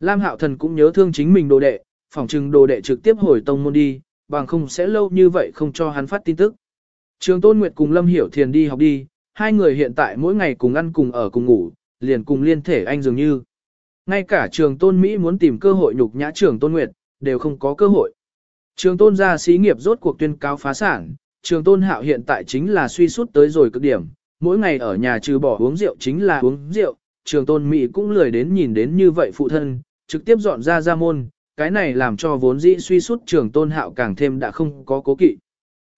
Lam Hạo Thần cũng nhớ thương chính mình đồ đệ, phỏng chừng đồ đệ trực tiếp hồi tông môn đi, bằng không sẽ lâu như vậy không cho hắn phát tin tức. Trường Tôn Nguyệt cùng Lâm Hiểu Thiền đi học đi, hai người hiện tại mỗi ngày cùng ăn cùng ở cùng ngủ, liền cùng liên thể anh dường như. Ngay cả trường Tôn Mỹ muốn tìm cơ hội nhục nhã trường Tôn Nguyệt, đều không có cơ hội. Trường tôn gia xí nghiệp rốt cuộc tuyên cáo phá sản, trường tôn hạo hiện tại chính là suy sút tới rồi cực điểm, mỗi ngày ở nhà trừ bỏ uống rượu chính là uống rượu, trường tôn Mỹ cũng lười đến nhìn đến như vậy phụ thân, trực tiếp dọn ra ra môn, cái này làm cho vốn dĩ suy sút trường tôn hạo càng thêm đã không có cố kỵ.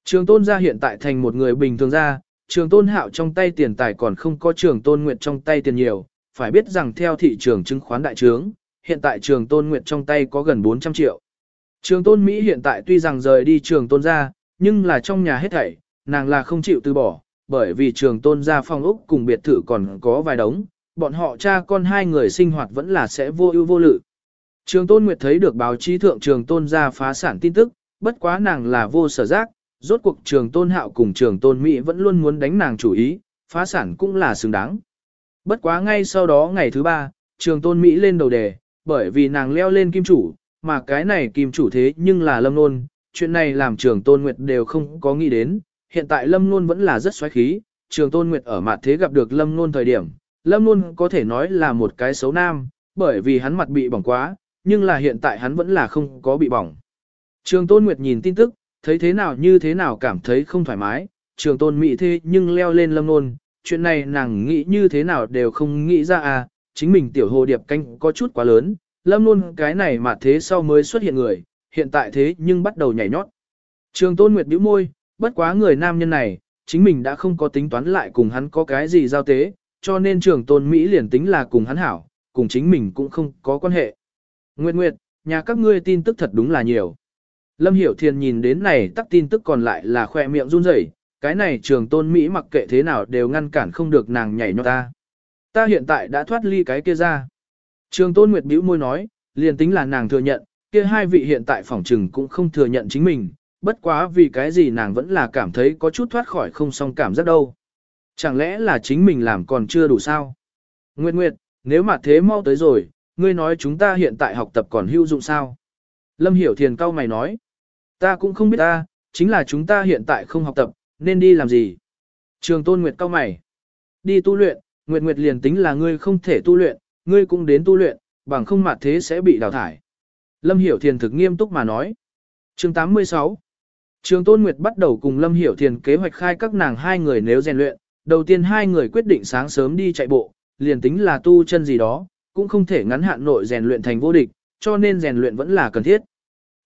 Trường tôn gia hiện tại thành một người bình thường ra, trường tôn hạo trong tay tiền tài còn không có trường tôn nguyệt trong tay tiền nhiều, phải biết rằng theo thị trường chứng khoán đại trướng, hiện tại trường tôn nguyệt trong tay có gần 400 triệu. Trường tôn Mỹ hiện tại tuy rằng rời đi trường tôn ra, nhưng là trong nhà hết thảy, nàng là không chịu từ bỏ, bởi vì trường tôn ra phong ốc cùng biệt thự còn có vài đống, bọn họ cha con hai người sinh hoạt vẫn là sẽ vô ưu vô lự. Trường tôn Nguyệt thấy được báo chí thượng trường tôn ra phá sản tin tức, bất quá nàng là vô sở giác, rốt cuộc trường tôn hạo cùng trường tôn Mỹ vẫn luôn muốn đánh nàng chủ ý, phá sản cũng là xứng đáng. Bất quá ngay sau đó ngày thứ ba, trường tôn Mỹ lên đầu đề, bởi vì nàng leo lên kim chủ, mà cái này kim chủ thế nhưng là lâm nôn, chuyện này làm trường tôn nguyệt đều không có nghĩ đến, hiện tại lâm nôn vẫn là rất xoáy khí, trường tôn nguyệt ở mặt thế gặp được lâm nôn thời điểm, lâm nôn có thể nói là một cái xấu nam, bởi vì hắn mặt bị bỏng quá, nhưng là hiện tại hắn vẫn là không có bị bỏng. Trường tôn nguyệt nhìn tin tức, thấy thế nào như thế nào cảm thấy không thoải mái, trường tôn mỹ thế nhưng leo lên lâm nôn, chuyện này nàng nghĩ như thế nào đều không nghĩ ra à, chính mình tiểu hồ điệp canh có chút quá lớn, lâm luôn cái này mà thế sau mới xuất hiện người, hiện tại thế nhưng bắt đầu nhảy nhót. Trường tôn nguyệt bĩu môi, bất quá người nam nhân này, chính mình đã không có tính toán lại cùng hắn có cái gì giao tế, cho nên trường tôn Mỹ liền tính là cùng hắn hảo, cùng chính mình cũng không có quan hệ. Nguyệt Nguyệt, nhà các ngươi tin tức thật đúng là nhiều. Lâm Hiểu Thiền nhìn đến này tắc tin tức còn lại là khoe miệng run rẩy, cái này trường tôn Mỹ mặc kệ thế nào đều ngăn cản không được nàng nhảy nhót ta. Ta hiện tại đã thoát ly cái kia ra. Trường tôn Nguyệt bĩu môi nói, liền tính là nàng thừa nhận, kia hai vị hiện tại phòng trừng cũng không thừa nhận chính mình, bất quá vì cái gì nàng vẫn là cảm thấy có chút thoát khỏi không xong cảm giác đâu. Chẳng lẽ là chính mình làm còn chưa đủ sao? Nguyệt Nguyệt, nếu mà thế mau tới rồi, ngươi nói chúng ta hiện tại học tập còn hữu dụng sao? Lâm Hiểu Thiền cao mày nói, ta cũng không biết ta, chính là chúng ta hiện tại không học tập, nên đi làm gì? Trường Tôn Nguyệt cao mày, đi tu luyện, Nguyệt Nguyệt liền tính là ngươi không thể tu luyện, ngươi cũng đến tu luyện, bằng không mặt thế sẽ bị đào thải. Lâm Hiểu Thiền thực nghiêm túc mà nói. Chương 86 Trường Tôn Nguyệt bắt đầu cùng Lâm Hiểu Thiền kế hoạch khai các nàng hai người nếu rèn luyện, đầu tiên hai người quyết định sáng sớm đi chạy bộ, liền tính là tu chân gì đó, cũng không thể ngắn hạn nội rèn luyện thành vô địch, cho nên rèn luyện vẫn là cần thiết.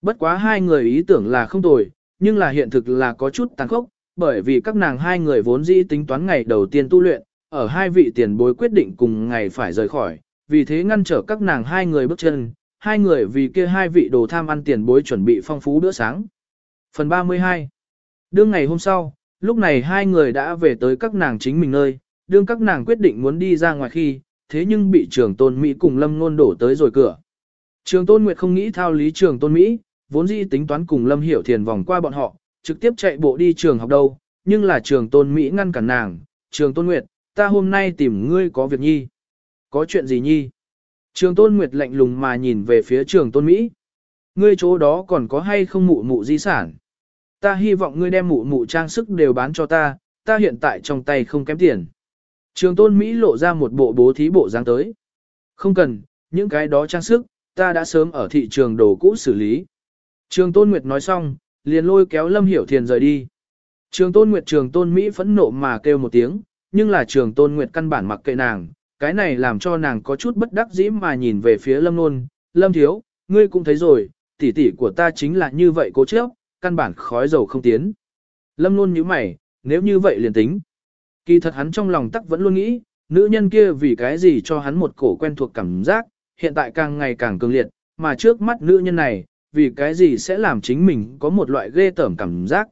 Bất quá hai người ý tưởng là không tồi, nhưng là hiện thực là có chút tàn khốc, bởi vì các nàng hai người vốn dĩ tính toán ngày đầu tiên tu luyện, ở hai vị tiền bối quyết định cùng ngày phải rời khỏi, vì thế ngăn trở các nàng hai người bước chân, hai người vì kia hai vị đồ tham ăn tiền bối chuẩn bị phong phú bữa sáng. Phần 32 Đương ngày hôm sau, lúc này hai người đã về tới các nàng chính mình nơi, đương các nàng quyết định muốn đi ra ngoài khi, thế nhưng bị trường tôn Mỹ cùng Lâm Nôn đổ tới rồi cửa. Trường tôn Nguyệt không nghĩ thao lý trường tôn Mỹ, vốn dĩ tính toán cùng Lâm Hiểu Thiền vòng qua bọn họ, trực tiếp chạy bộ đi trường học đâu, nhưng là trường tôn Mỹ ngăn cản nàng, trường tôn Nguyệt, ta hôm nay tìm ngươi có việc nhi. Có chuyện gì nhi? Trường tôn Nguyệt lạnh lùng mà nhìn về phía trường tôn Mỹ. Ngươi chỗ đó còn có hay không mụ mụ di sản? Ta hy vọng ngươi đem mụ mụ trang sức đều bán cho ta, ta hiện tại trong tay không kém tiền. Trường tôn Mỹ lộ ra một bộ bố thí bộ dáng tới. Không cần, những cái đó trang sức, ta đã sớm ở thị trường đồ cũ xử lý. Trường tôn Nguyệt nói xong, liền lôi kéo Lâm Hiểu Thiền rời đi. Trường tôn Nguyệt trường tôn Mỹ phẫn nộ mà kêu một tiếng, nhưng là trường tôn Nguyệt căn bản mặc kệ nàng, cái này làm cho nàng có chút bất đắc dĩ mà nhìn về phía Lâm Nôn, Lâm Thiếu, ngươi cũng thấy rồi, tỷ tỷ của ta chính là như vậy cố chấp, căn bản khói dầu không tiến. Lâm Nôn nhíu mày, nếu như vậy liền tính. Kỳ thật hắn trong lòng tắc vẫn luôn nghĩ, nữ nhân kia vì cái gì cho hắn một cổ quen thuộc cảm giác, hiện tại càng ngày càng cường liệt, mà trước mắt nữ nhân này, vì cái gì sẽ làm chính mình có một loại ghê tởm cảm giác.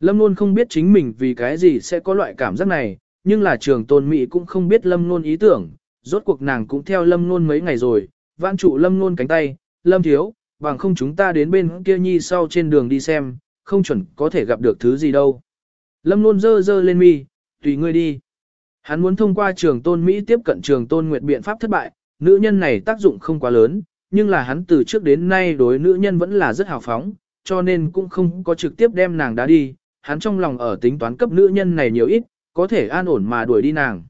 Lâm luôn không biết chính mình vì cái gì sẽ có loại cảm giác này, nhưng là trường tôn Mỹ cũng không biết lâm nôn ý tưởng, rốt cuộc nàng cũng theo lâm nôn mấy ngày rồi, vãn trụ lâm nôn cánh tay, lâm thiếu, bằng không chúng ta đến bên kia nhi sau trên đường đi xem, không chuẩn có thể gặp được thứ gì đâu. Lâm nôn dơ dơ lên mi, tùy ngươi đi. Hắn muốn thông qua trường tôn Mỹ tiếp cận trường tôn nguyệt biện pháp thất bại, nữ nhân này tác dụng không quá lớn, nhưng là hắn từ trước đến nay đối nữ nhân vẫn là rất hào phóng, cho nên cũng không có trực tiếp đem nàng đá đi, hắn trong lòng ở tính toán cấp nữ nhân này nhiều ít, có thể an ổn mà đuổi đi nàng.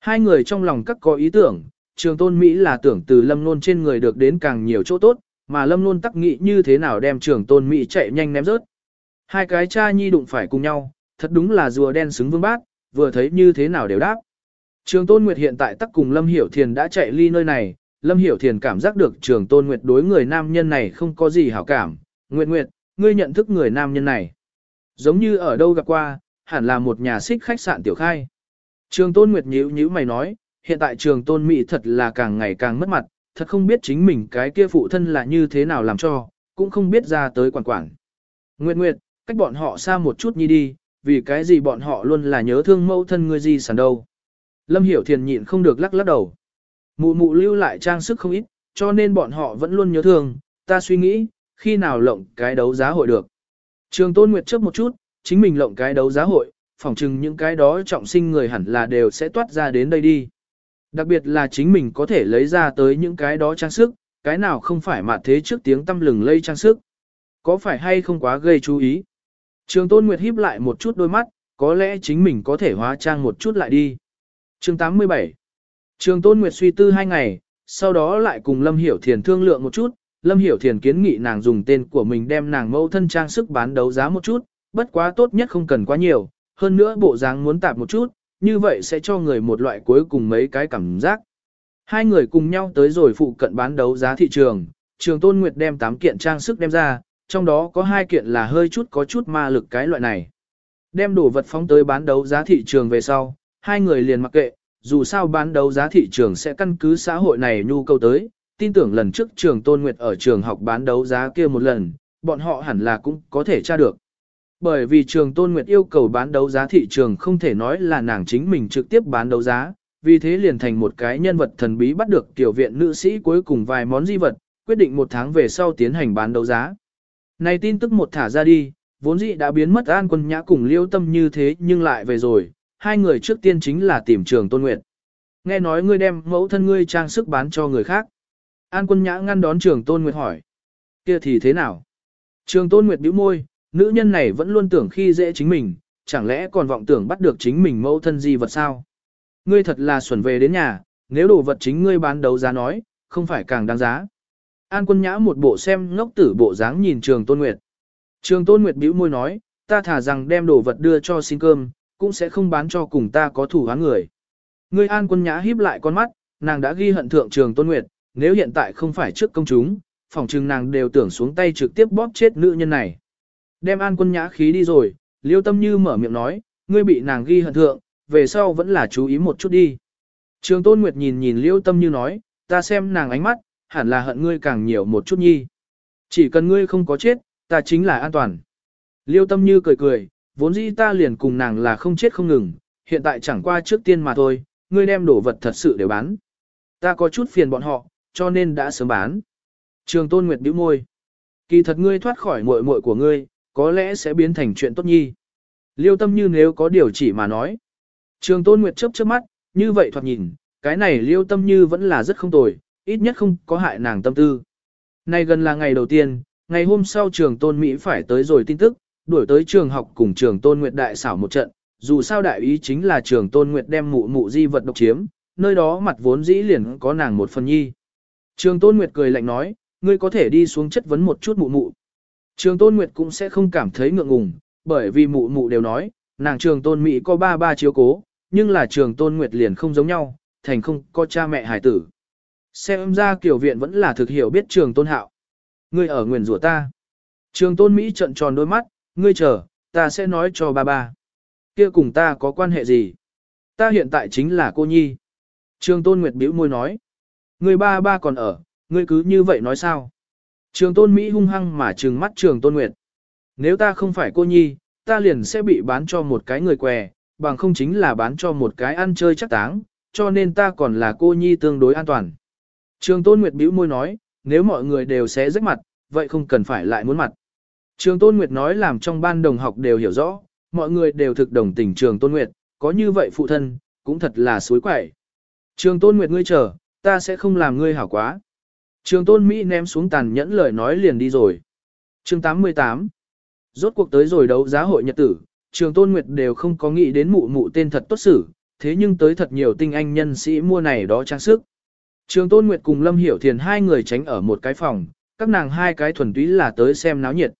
Hai người trong lòng các có ý tưởng, trường tôn Mỹ là tưởng từ lâm nôn trên người được đến càng nhiều chỗ tốt, mà lâm nôn tắc nghĩ như thế nào đem trường tôn Mỹ chạy nhanh ném rớt. Hai cái cha nhi đụng phải cùng nhau, thật đúng là rùa đen xứng vương bát, vừa thấy như thế nào đều đáp. Trường tôn Nguyệt hiện tại tắc cùng Lâm Hiểu Thiền đã chạy ly nơi này, Lâm Hiểu Thiền cảm giác được trường tôn Nguyệt đối người nam nhân này không có gì hảo cảm. Nguyệt Nguyệt, ngươi nhận thức người nam nhân này. Giống như ở đâu gặp qua, hẳn là một nhà xích khách sạn tiểu khai. Trường tôn Nguyệt nhíu nhíu mày nói, hiện tại trường tôn Mỹ thật là càng ngày càng mất mặt, thật không biết chính mình cái kia phụ thân là như thế nào làm cho, cũng không biết ra tới quản quản. Nguyệt Nguyệt, cách bọn họ xa một chút nhi đi, vì cái gì bọn họ luôn là nhớ thương mẫu thân ngươi gì sản đâu. Lâm Hiểu Thiền nhịn không được lắc lắc đầu. Mụ mụ lưu lại trang sức không ít, cho nên bọn họ vẫn luôn nhớ thương, ta suy nghĩ, khi nào lộng cái đấu giá hội được. Trường Tôn Nguyệt chớp một chút, chính mình lộng cái đấu giá hội, phỏng chừng những cái đó trọng sinh người hẳn là đều sẽ toát ra đến đây đi. Đặc biệt là chính mình có thể lấy ra tới những cái đó trang sức, cái nào không phải mà thế trước tiếng tâm lừng lây trang sức. Có phải hay không quá gây chú ý? Trường Tôn Nguyệt híp lại một chút đôi mắt, có lẽ chính mình có thể hóa trang một chút lại đi. Chương 87 Trường Tôn Nguyệt suy tư hai ngày, sau đó lại cùng Lâm Hiểu Thiền thương lượng một chút, Lâm Hiểu Thiền kiến nghị nàng dùng tên của mình đem nàng mẫu thân trang sức bán đấu giá một chút, bất quá tốt nhất không cần quá nhiều, hơn nữa bộ dáng muốn tạp một chút, như vậy sẽ cho người một loại cuối cùng mấy cái cảm giác. Hai người cùng nhau tới rồi phụ cận bán đấu giá thị trường, trường Tôn Nguyệt đem 8 kiện trang sức đem ra, trong đó có hai kiện là hơi chút có chút ma lực cái loại này. Đem đồ vật phóng tới bán đấu giá thị trường về sau, hai người liền mặc kệ, dù sao bán đấu giá thị trường sẽ căn cứ xã hội này nhu cầu tới, tin tưởng lần trước trường Tôn Nguyệt ở trường học bán đấu giá kia một lần, bọn họ hẳn là cũng có thể tra được. Bởi vì trường Tôn Nguyệt yêu cầu bán đấu giá thị trường không thể nói là nàng chính mình trực tiếp bán đấu giá, vì thế liền thành một cái nhân vật thần bí bắt được tiểu viện nữ sĩ cuối cùng vài món di vật, quyết định một tháng về sau tiến hành bán đấu giá. Này tin tức một thả ra đi, vốn dĩ đã biến mất an quân nhã cùng liêu tâm như thế nhưng lại về rồi, hai người trước tiên chính là tìm trường Tôn Nguyệt. Nghe nói ngươi đem mẫu thân ngươi trang sức bán cho người khác. An quân nhã ngăn đón trường Tôn Nguyệt hỏi. kia thì thế nào? Trường Tôn Nguyệt bĩu môi, nữ nhân này vẫn luôn tưởng khi dễ chính mình, chẳng lẽ còn vọng tưởng bắt được chính mình mẫu thân gì vật sao? Ngươi thật là xuẩn về đến nhà, nếu đồ vật chính ngươi bán đấu giá nói, không phải càng đáng giá. An quân nhã một bộ xem ngốc tử bộ dáng nhìn trường Tôn Nguyệt. Trường Tôn Nguyệt bĩu môi nói, ta thả rằng đem đồ vật đưa cho xin cơm, cũng sẽ không bán cho cùng ta có thủ án người. Ngươi An quân nhã híp lại con mắt, nàng đã ghi hận thượng trường Tôn Nguyệt, nếu hiện tại không phải trước công chúng, phòng trừng nàng đều tưởng xuống tay trực tiếp bóp chết nữ nhân này. Đem An quân nhã khí đi rồi, liêu tâm như mở miệng nói, ngươi bị nàng ghi hận thượng, về sau vẫn là chú ý một chút đi. Trường Tôn Nguyệt nhìn nhìn liêu tâm như nói, ta xem nàng ánh mắt, hẳn là hận ngươi càng nhiều một chút nhi. Chỉ cần ngươi không có chết, ta chính là an toàn. Liêu tâm như cười cười, vốn dĩ ta liền cùng nàng là không chết không ngừng, hiện tại chẳng qua trước tiên mà thôi, ngươi đem đổ vật thật sự để bán. Ta có chút phiền bọn họ, cho nên đã sớm bán. Trường Tôn Nguyệt bĩu môi. Kỳ thật ngươi thoát khỏi muội muội của ngươi, có lẽ sẽ biến thành chuyện tốt nhi. Liêu tâm như nếu có điều chỉ mà nói. Trường Tôn Nguyệt chớp chớp mắt, như vậy thoạt nhìn, cái này liêu tâm như vẫn là rất không tồi, ít nhất không có hại nàng tâm tư. Nay gần là ngày đầu tiên, ngày hôm sau trường Tôn Mỹ phải tới rồi tin tức, đuổi tới trường học cùng trường Tôn Nguyệt đại xảo một trận, dù sao đại ý chính là trường Tôn Nguyệt đem mụ mụ di vật độc chiếm, nơi đó mặt vốn dĩ liền có nàng một phần nhi. Trường Tôn Nguyệt cười lạnh nói, ngươi có thể đi xuống chất vấn một chút mụ mụ. Trường Tôn Nguyệt cũng sẽ không cảm thấy ngượng ngùng, bởi vì mụ mụ đều nói, nàng trường Tôn Mỹ có ba ba chiếu cố, nhưng là trường Tôn Nguyệt liền không giống nhau, thành không có cha mẹ hải tử. Xem ra kiểu viện vẫn là thực hiểu biết trường Tôn Hạo. Ngươi ở nguyền rủa ta. Trường Tôn Mỹ trận tròn đôi mắt, ngươi chờ, ta sẽ nói cho ba ba. Kia cùng ta có quan hệ gì? Ta hiện tại chính là cô nhi. Trường Tôn Nguyệt bĩu môi nói. Ngươi ba ba còn ở, ngươi cứ như vậy nói sao? Trường tôn Mỹ hung hăng mà trừng mắt trường tôn Nguyệt. Nếu ta không phải cô nhi, ta liền sẽ bị bán cho một cái người què, bằng không chính là bán cho một cái ăn chơi chắc táng, cho nên ta còn là cô nhi tương đối an toàn. Trường tôn Nguyệt bĩu môi nói, nếu mọi người đều sẽ rách mặt, vậy không cần phải lại muốn mặt. Trường tôn Nguyệt nói làm trong ban đồng học đều hiểu rõ, mọi người đều thực đồng tình trường tôn Nguyệt, có như vậy phụ thân, cũng thật là suối quẩy. Trường tôn Nguyệt ngươi chờ, ta sẽ không làm ngươi hảo quá. Trường tôn Mỹ ném xuống tàn nhẫn lời nói liền đi rồi. chương 88 Rốt cuộc tới rồi đấu giá hội nhật tử, trường tôn Nguyệt đều không có nghĩ đến mụ mụ tên thật tốt xử, thế nhưng tới thật nhiều tinh anh nhân sĩ mua này đó trang sức. Trường tôn Nguyệt cùng Lâm Hiểu Thiền hai người tránh ở một cái phòng, các nàng hai cái thuần túy là tới xem náo nhiệt.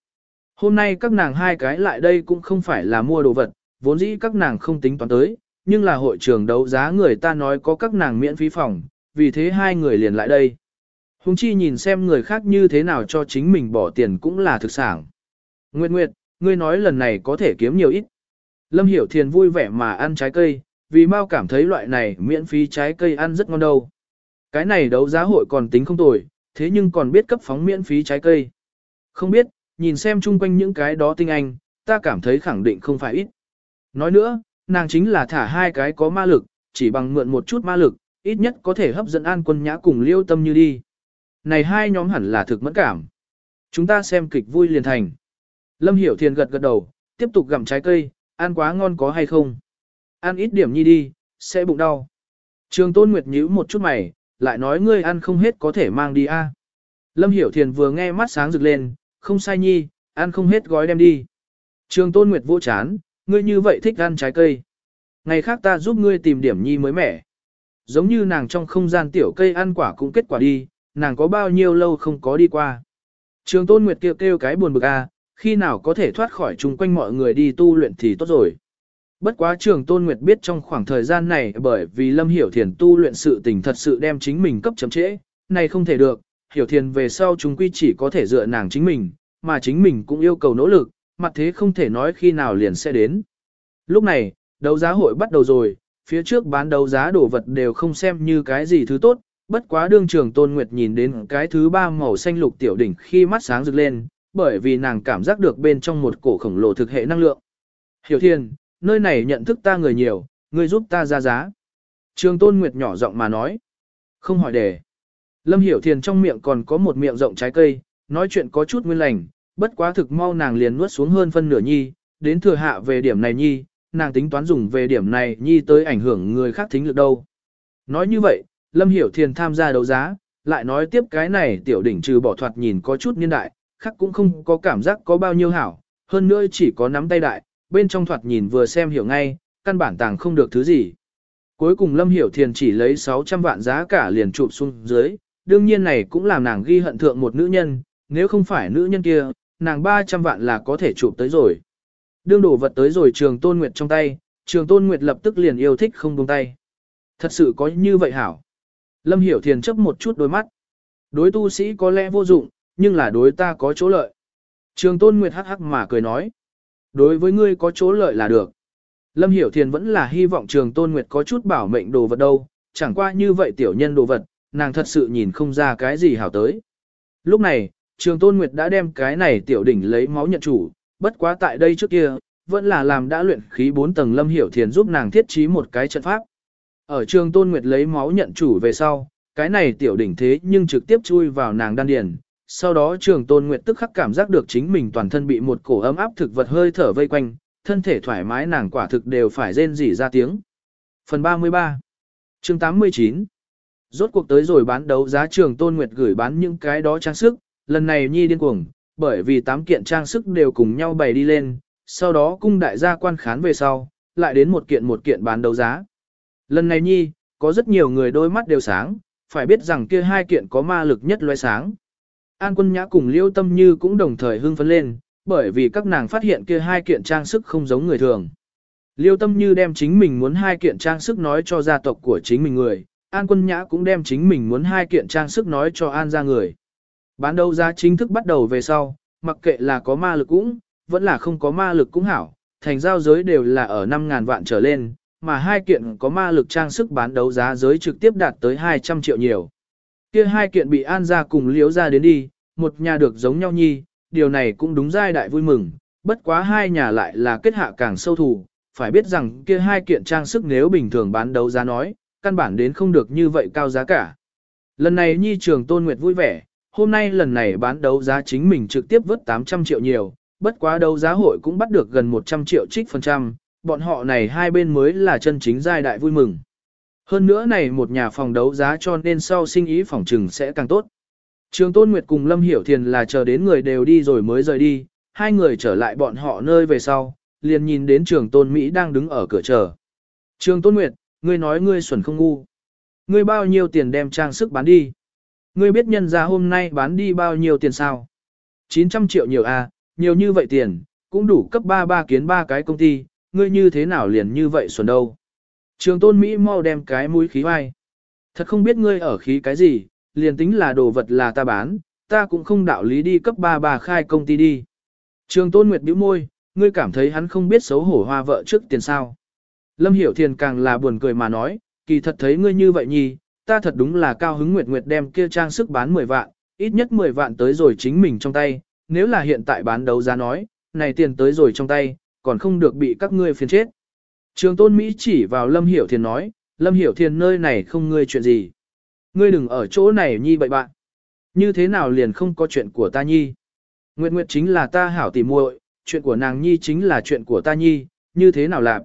Hôm nay các nàng hai cái lại đây cũng không phải là mua đồ vật, vốn dĩ các nàng không tính toán tới, nhưng là hội trường đấu giá người ta nói có các nàng miễn phí phòng, vì thế hai người liền lại đây. Hùng chi nhìn xem người khác như thế nào cho chính mình bỏ tiền cũng là thực sản. Nguyệt Nguyệt, ngươi nói lần này có thể kiếm nhiều ít. Lâm Hiểu Thiền vui vẻ mà ăn trái cây, vì mau cảm thấy loại này miễn phí trái cây ăn rất ngon đâu. Cái này đấu giá hội còn tính không tồi, thế nhưng còn biết cấp phóng miễn phí trái cây. Không biết, nhìn xem chung quanh những cái đó tinh anh, ta cảm thấy khẳng định không phải ít. Nói nữa, nàng chính là thả hai cái có ma lực, chỉ bằng mượn một chút ma lực, ít nhất có thể hấp dẫn an quân nhã cùng liêu tâm như đi. Này hai nhóm hẳn là thực mẫn cảm. Chúng ta xem kịch vui liền thành. Lâm Hiểu Thiền gật gật đầu, tiếp tục gặm trái cây, ăn quá ngon có hay không? Ăn ít điểm nhi đi, sẽ bụng đau. Trường Tôn Nguyệt nhíu một chút mày, lại nói ngươi ăn không hết có thể mang đi a. Lâm Hiểu Thiền vừa nghe mắt sáng rực lên, không sai nhi, ăn không hết gói đem đi. Trường Tôn Nguyệt vô chán, ngươi như vậy thích ăn trái cây. Ngày khác ta giúp ngươi tìm điểm nhi mới mẻ. Giống như nàng trong không gian tiểu cây ăn quả cũng kết quả đi, nàng có bao nhiêu lâu không có đi qua. Trường Tôn Nguyệt kêu kêu cái buồn bực a, khi nào có thể thoát khỏi chung quanh mọi người đi tu luyện thì tốt rồi. Bất quá trường Tôn Nguyệt biết trong khoảng thời gian này bởi vì Lâm Hiểu Thiền tu luyện sự tình thật sự đem chính mình cấp chấm trễ, này không thể được, Hiểu Thiền về sau chúng quy chỉ có thể dựa nàng chính mình, mà chính mình cũng yêu cầu nỗ lực, mặt thế không thể nói khi nào liền sẽ đến. Lúc này, đấu giá hội bắt đầu rồi, phía trước bán đấu giá đồ vật đều không xem như cái gì thứ tốt, bất quá đương trường Tôn Nguyệt nhìn đến cái thứ ba màu xanh lục tiểu đỉnh khi mắt sáng rực lên, bởi vì nàng cảm giác được bên trong một cổ khổng lồ thực hệ năng lượng. Hiểu Thiên, nơi này nhận thức ta người nhiều, ngươi giúp ta ra giá. Trường Tôn Nguyệt nhỏ giọng mà nói. Không hỏi đề. Lâm Hiểu Thiền trong miệng còn có một miệng rộng trái cây, nói chuyện có chút nguyên lành, bất quá thực mau nàng liền nuốt xuống hơn phân nửa nhi, đến thừa hạ về điểm này nhi, nàng tính toán dùng về điểm này nhi tới ảnh hưởng người khác thính lực đâu. Nói như vậy, Lâm Hiểu Thiền tham gia đấu giá, lại nói tiếp cái này tiểu đỉnh trừ bỏ thoạt nhìn có chút niên đại, khác cũng không có cảm giác có bao nhiêu hảo, hơn nữa chỉ có nắm tay đại, bên trong thoạt nhìn vừa xem hiểu ngay, căn bản tàng không được thứ gì. Cuối cùng Lâm Hiểu Thiền chỉ lấy 600 vạn giá cả liền chụp xuống dưới, đương nhiên này cũng làm nàng ghi hận thượng một nữ nhân, nếu không phải nữ nhân kia, nàng 300 vạn là có thể chụp tới rồi. Đương đổ vật tới rồi trường Tôn Nguyệt trong tay, trường Tôn Nguyệt lập tức liền yêu thích không buông tay. Thật sự có như vậy hảo. Lâm Hiểu Thiền chấp một chút đôi mắt. Đối tu sĩ có lẽ vô dụng, nhưng là đối ta có chỗ lợi. Trường Tôn Nguyệt hắc hắc mà cười nói. Đối với ngươi có chỗ lợi là được. Lâm Hiểu Thiền vẫn là hy vọng trường Tôn Nguyệt có chút bảo mệnh đồ vật đâu, chẳng qua như vậy tiểu nhân đồ vật, nàng thật sự nhìn không ra cái gì hảo tới. Lúc này, trường Tôn Nguyệt đã đem cái này tiểu đỉnh lấy máu nhận chủ, bất quá tại đây trước kia, vẫn là làm đã luyện khí 4 tầng Lâm Hiểu Thiền giúp nàng thiết trí một cái trận pháp. Ở trường Tôn Nguyệt lấy máu nhận chủ về sau, cái này tiểu đỉnh thế nhưng trực tiếp chui vào nàng đan điền, sau đó trường tôn nguyệt tức khắc cảm giác được chính mình toàn thân bị một cổ ấm áp thực vật hơi thở vây quanh, thân thể thoải mái nàng quả thực đều phải rên rỉ ra tiếng. Phần 33 chương 89 Rốt cuộc tới rồi bán đấu giá trường tôn nguyệt gửi bán những cái đó trang sức, lần này nhi điên cuồng, bởi vì tám kiện trang sức đều cùng nhau bày đi lên, sau đó cung đại gia quan khán về sau, lại đến một kiện một kiện bán đấu giá. Lần này nhi, có rất nhiều người đôi mắt đều sáng, phải biết rằng kia hai kiện có ma lực nhất loe sáng. An quân nhã cùng liêu tâm như cũng đồng thời hưng phấn lên, bởi vì các nàng phát hiện kia hai kiện trang sức không giống người thường. Liêu tâm như đem chính mình muốn hai kiện trang sức nói cho gia tộc của chính mình người, An quân nhã cũng đem chính mình muốn hai kiện trang sức nói cho An ra người. Bán đấu giá chính thức bắt đầu về sau, mặc kệ là có ma lực cũng, vẫn là không có ma lực cũng hảo, thành giao giới đều là ở 5.000 vạn trở lên, mà hai kiện có ma lực trang sức bán đấu giá giới trực tiếp đạt tới 200 triệu nhiều. Kia hai kiện bị an ra cùng liếu ra đến đi, một nhà được giống nhau nhi, điều này cũng đúng giai đại vui mừng, bất quá hai nhà lại là kết hạ càng sâu thù, phải biết rằng kia hai kiện trang sức nếu bình thường bán đấu giá nói, căn bản đến không được như vậy cao giá cả. Lần này nhi trường tôn nguyệt vui vẻ, hôm nay lần này bán đấu giá chính mình trực tiếp vớt 800 triệu nhiều, bất quá đấu giá hội cũng bắt được gần 100 triệu trích phần trăm, bọn họ này hai bên mới là chân chính giai đại vui mừng. Hơn nữa này một nhà phòng đấu giá cho nên sau sinh ý phòng trừng sẽ càng tốt. Trường Tôn Nguyệt cùng Lâm Hiểu Thiền là chờ đến người đều đi rồi mới rời đi, hai người trở lại bọn họ nơi về sau, liền nhìn đến trường Tôn Mỹ đang đứng ở cửa chờ. Trường Tôn Nguyệt, ngươi nói ngươi xuẩn không ngu. Ngươi bao nhiêu tiền đem trang sức bán đi? Ngươi biết nhân ra hôm nay bán đi bao nhiêu tiền sao? 900 triệu nhiều à, nhiều như vậy tiền, cũng đủ cấp 3 ba kiến ba cái công ty, ngươi như thế nào liền như vậy xuẩn đâu? Trường tôn Mỹ mau đem cái mũi khí vai. Thật không biết ngươi ở khí cái gì, liền tính là đồ vật là ta bán, ta cũng không đạo lý đi cấp ba bà khai công ty đi. Trường tôn Nguyệt bĩu môi, ngươi cảm thấy hắn không biết xấu hổ hoa vợ trước tiền sao. Lâm Hiểu Thiền càng là buồn cười mà nói, kỳ thật thấy ngươi như vậy nhì, ta thật đúng là cao hứng Nguyệt Nguyệt đem kia trang sức bán 10 vạn, ít nhất 10 vạn tới rồi chính mình trong tay, nếu là hiện tại bán đấu giá nói, này tiền tới rồi trong tay, còn không được bị các ngươi phiền chết. Trường tôn Mỹ chỉ vào Lâm Hiểu Thiền nói, Lâm Hiểu Thiền nơi này không ngươi chuyện gì. Ngươi đừng ở chỗ này nhi bậy bạn. Như thế nào liền không có chuyện của ta nhi. Nguyệt Nguyệt chính là ta hảo tỉ muội, chuyện của nàng nhi chính là chuyện của ta nhi, như thế nào làm.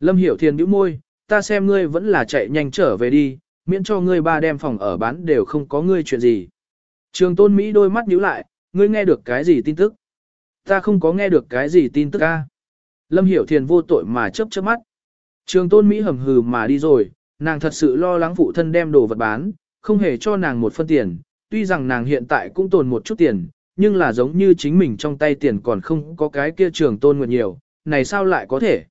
Lâm Hiểu Thiền nhíu môi, ta xem ngươi vẫn là chạy nhanh trở về đi, miễn cho ngươi ba đem phòng ở bán đều không có ngươi chuyện gì. Trường tôn Mỹ đôi mắt nhíu lại, ngươi nghe được cái gì tin tức? Ta không có nghe được cái gì tin tức a. Lâm Hiểu Thiền vô tội mà chớp chớp mắt. Trường tôn Mỹ hầm hừ mà đi rồi, nàng thật sự lo lắng phụ thân đem đồ vật bán, không hề cho nàng một phân tiền, tuy rằng nàng hiện tại cũng tồn một chút tiền, nhưng là giống như chính mình trong tay tiền còn không có cái kia trường tôn nguyệt nhiều, này sao lại có thể?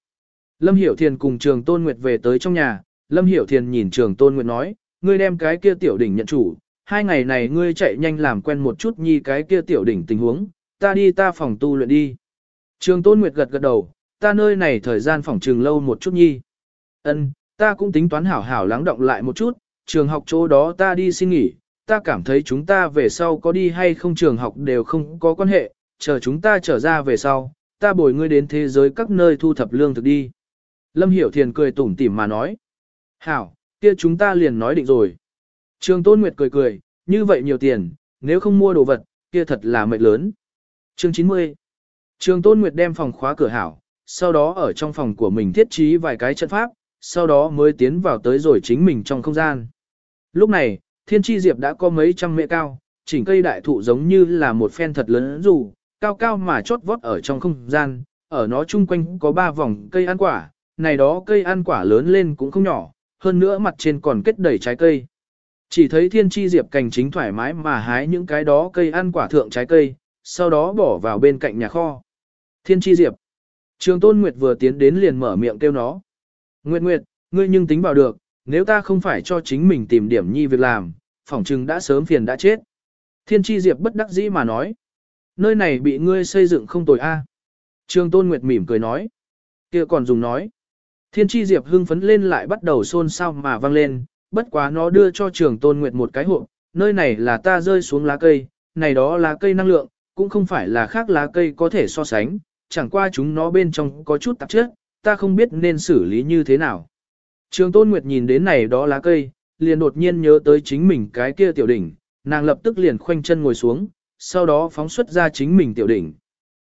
Lâm Hiểu Thiền cùng trường tôn nguyệt về tới trong nhà, Lâm Hiểu Thiền nhìn trường tôn nguyệt nói, ngươi đem cái kia tiểu đỉnh nhận chủ, hai ngày này ngươi chạy nhanh làm quen một chút nhi cái kia tiểu đỉnh tình huống, ta đi ta phòng tu luyện đi. Trường tôn nguyệt gật gật đầu, ta nơi này thời gian phòng trường lâu một chút nhi. Ân, ta cũng tính toán hảo hảo lắng động lại một chút, trường học chỗ đó ta đi xin nghỉ, ta cảm thấy chúng ta về sau có đi hay không trường học đều không có quan hệ, chờ chúng ta trở ra về sau, ta bồi ngươi đến thế giới các nơi thu thập lương thực đi. Lâm Hiểu Thiền cười tủm tỉm mà nói. Hảo, kia chúng ta liền nói định rồi. Trường Tôn Nguyệt cười cười, như vậy nhiều tiền, nếu không mua đồ vật, kia thật là mệt lớn. Chương 90 Trường Tôn Nguyệt đem phòng khóa cửa hảo, sau đó ở trong phòng của mình thiết trí vài cái trận pháp, sau đó mới tiến vào tới rồi chính mình trong không gian. Lúc này, thiên tri diệp đã có mấy trăm mệ cao, chỉnh cây đại thụ giống như là một phen thật lớn dù, cao cao mà chót vót ở trong không gian, ở nó chung quanh có ba vòng cây ăn quả, này đó cây ăn quả lớn lên cũng không nhỏ, hơn nữa mặt trên còn kết đầy trái cây. Chỉ thấy thiên tri diệp cành chính thoải mái mà hái những cái đó cây ăn quả thượng trái cây, sau đó bỏ vào bên cạnh nhà kho. Thiên tri diệp. Trường Tôn Nguyệt vừa tiến đến liền mở miệng kêu nó. Nguyệt Nguyệt, ngươi nhưng tính bảo được, nếu ta không phải cho chính mình tìm điểm nhi việc làm, phỏng chừng đã sớm phiền đã chết. Thiên Chi diệp bất đắc dĩ mà nói. Nơi này bị ngươi xây dựng không tồi a. À. Trường Tôn Nguyệt mỉm cười nói. kia còn dùng nói. Thiên Chi diệp hưng phấn lên lại bắt đầu xôn xao mà vang lên, bất quá nó đưa cho trường Tôn Nguyệt một cái hộp, nơi này là ta rơi xuống lá cây, này đó là cây năng lượng, cũng không phải là khác lá cây có thể so sánh, chẳng qua chúng nó bên trong có chút tạp chất, ta không biết nên xử lý như thế nào. Trường Tôn Nguyệt nhìn đến này đó lá cây, liền đột nhiên nhớ tới chính mình cái kia tiểu đỉnh, nàng lập tức liền khoanh chân ngồi xuống, sau đó phóng xuất ra chính mình tiểu đỉnh.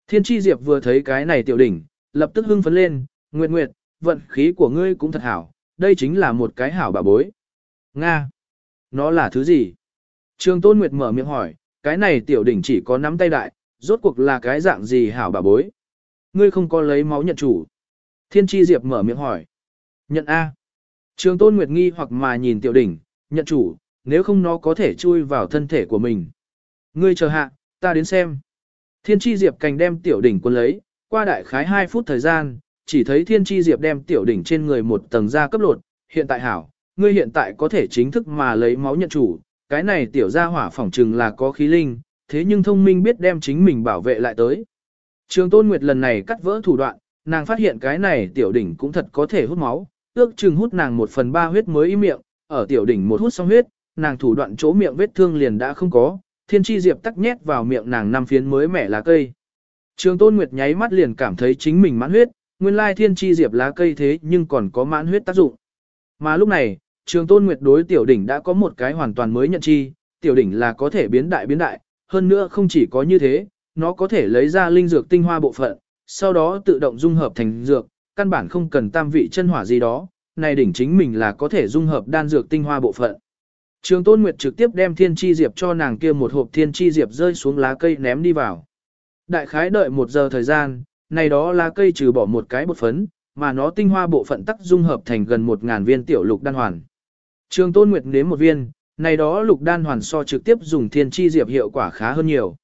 Thiên Chi Diệp vừa thấy cái này tiểu đỉnh, lập tức hưng phấn lên, Nguyệt Nguyệt, vận khí của ngươi cũng thật hảo, đây chính là một cái hảo bà bối. Nga! Nó là thứ gì? Trường Tôn Nguyệt mở miệng hỏi, cái này tiểu đỉnh chỉ có nắm tay đại, rốt cuộc là cái dạng gì hảo bà bối? Ngươi không có lấy máu nhận chủ. Thiên Tri Diệp mở miệng hỏi. Nhận A. Trường Tôn Nguyệt nghi hoặc mà nhìn tiểu đỉnh, nhận chủ, nếu không nó có thể chui vào thân thể của mình. Ngươi chờ hạ, ta đến xem. Thiên Tri Diệp cành đem tiểu đỉnh quân lấy, qua đại khái 2 phút thời gian, chỉ thấy Thiên Tri Diệp đem tiểu đỉnh trên người một tầng da cấp lột, hiện tại hảo, ngươi hiện tại có thể chính thức mà lấy máu nhận chủ, cái này tiểu gia hỏa phỏng trừng là có khí linh, thế nhưng thông minh biết đem chính mình bảo vệ lại tới. Trường Tôn Nguyệt lần này cắt vỡ thủ đoạn, nàng phát hiện cái này tiểu đỉnh cũng thật có thể hút máu, ước chừng hút nàng một phần ba huyết mới im miệng, ở tiểu đỉnh một hút xong huyết, nàng thủ đoạn chỗ miệng vết thương liền đã không có, thiên chi diệp tắc nhét vào miệng nàng năm phiến mới mẻ lá cây. Trường Tôn Nguyệt nháy mắt liền cảm thấy chính mình mãn huyết, nguyên lai thiên chi diệp lá cây thế nhưng còn có mãn huyết tác dụng. Mà lúc này, Trường Tôn Nguyệt đối tiểu đỉnh đã có một cái hoàn toàn mới nhận chi, tiểu đỉnh là có thể biến đại biến đại, hơn nữa không chỉ có như thế, nó có thể lấy ra linh dược tinh hoa bộ phận, sau đó tự động dung hợp thành dược, căn bản không cần tam vị chân hỏa gì đó, này đỉnh chính mình là có thể dung hợp đan dược tinh hoa bộ phận. Trường Tôn Nguyệt trực tiếp đem thiên chi diệp cho nàng kia một hộp thiên chi diệp rơi xuống lá cây ném đi vào. Đại khái đợi một giờ thời gian, này đó lá cây trừ bỏ một cái bột phấn, mà nó tinh hoa bộ phận tắc dung hợp thành gần một ngàn viên tiểu lục đan hoàn. Trường Tôn Nguyệt nếm một viên, này đó lục đan hoàn so trực tiếp dùng thiên chi diệp hiệu quả khá hơn nhiều.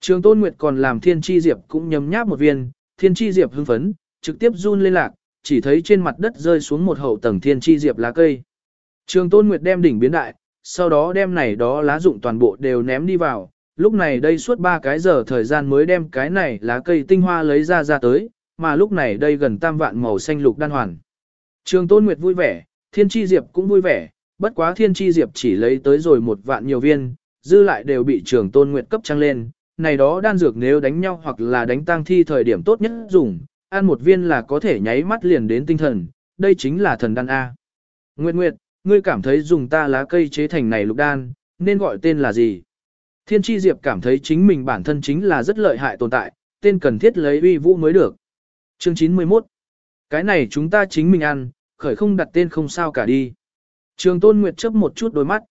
Trường Tôn Nguyệt còn làm thiên chi diệp cũng nhấm nháp một viên, thiên chi diệp hưng phấn, trực tiếp run lên lạc, chỉ thấy trên mặt đất rơi xuống một hậu tầng thiên chi diệp lá cây. Trường Tôn Nguyệt đem đỉnh biến đại, sau đó đem này đó lá dụng toàn bộ đều ném đi vào, lúc này đây suốt 3 cái giờ thời gian mới đem cái này lá cây tinh hoa lấy ra ra tới, mà lúc này đây gần tam vạn màu xanh lục đan hoàn. Trường Tôn Nguyệt vui vẻ, Thiên Chi Diệp cũng vui vẻ, bất quá Thiên Chi Diệp chỉ lấy tới rồi một vạn nhiều viên, dư lại đều bị Trường Tôn Nguyệt cấp trăng lên, này đó đan dược nếu đánh nhau hoặc là đánh tang thi thời điểm tốt nhất dùng, ăn một viên là có thể nháy mắt liền đến tinh thần, đây chính là thần đan A. Nguyệt Nguyệt, ngươi cảm thấy dùng ta lá cây chế thành này lục đan, nên gọi tên là gì? Thiên tri diệp cảm thấy chính mình bản thân chính là rất lợi hại tồn tại, tên cần thiết lấy uy vũ mới được. Chương 91 Cái này chúng ta chính mình ăn, khởi không đặt tên không sao cả đi. Trường Tôn Nguyệt chấp một chút đôi mắt.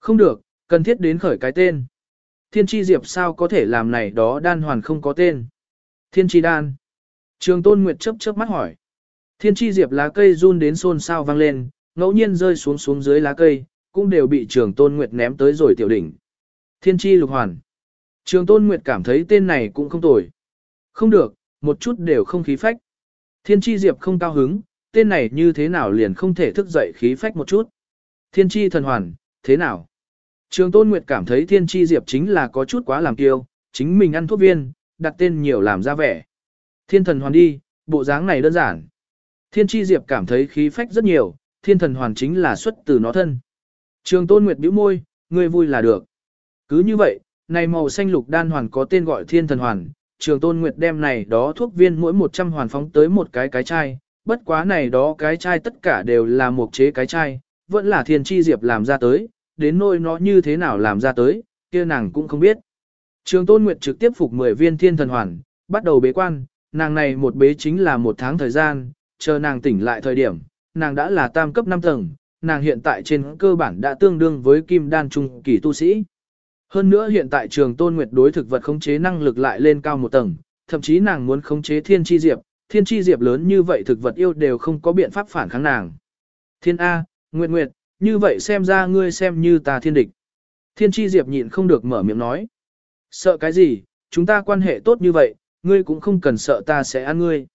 Không được, cần thiết đến khởi cái tên. Thiên tri diệp sao có thể làm này đó đan hoàn không có tên. Thiên tri đan. Trường Tôn Nguyệt chấp chớp mắt hỏi. Thiên tri diệp lá cây run đến xôn xao vang lên, ngẫu nhiên rơi xuống xuống dưới lá cây, cũng đều bị trường Tôn Nguyệt ném tới rồi tiểu đỉnh. Thiên tri lục hoàn. Trường Tôn Nguyệt cảm thấy tên này cũng không tồi. Không được, một chút đều không khí phách. Thiên tri diệp không cao hứng, tên này như thế nào liền không thể thức dậy khí phách một chút. Thiên tri thần hoàn, thế nào? Trường Tôn Nguyệt cảm thấy thiên Chi diệp chính là có chút quá làm kiêu, chính mình ăn thuốc viên, đặt tên nhiều làm ra vẻ. Thiên thần hoàn đi, bộ dáng này đơn giản. Thiên Chi diệp cảm thấy khí phách rất nhiều, thiên thần hoàn chính là xuất từ nó thân. Trường Tôn Nguyệt bĩu môi, ngươi vui là được. Cứ như vậy, này màu xanh lục đan hoàn có tên gọi thiên thần hoàn, trường Tôn Nguyệt đem này đó thuốc viên mỗi 100 hoàn phóng tới một cái cái chai, bất quá này đó cái chai tất cả đều là một chế cái chai, vẫn là thiên Chi diệp làm ra tới, đến nỗi nó như thế nào làm ra tới, kia nàng cũng không biết. Trường Tôn Nguyệt trực tiếp phục 10 viên thiên thần hoàn, bắt đầu bế quan, nàng này một bế chính là một tháng thời gian, chờ nàng tỉnh lại thời điểm, nàng đã là tam cấp 5 tầng, nàng hiện tại trên cơ bản đã tương đương với kim đan trung kỳ tu sĩ. Hơn nữa hiện tại trường Tôn Nguyệt đối thực vật khống chế năng lực lại lên cao một tầng, thậm chí nàng muốn khống chế thiên chi diệp, thiên chi diệp lớn như vậy thực vật yêu đều không có biện pháp phản kháng nàng. Thiên A, Nguyệt Nguyệt, như vậy xem ra ngươi xem như ta thiên địch. Thiên chi diệp nhịn không được mở miệng nói. Sợ cái gì, chúng ta quan hệ tốt như vậy, ngươi cũng không cần sợ ta sẽ ăn ngươi.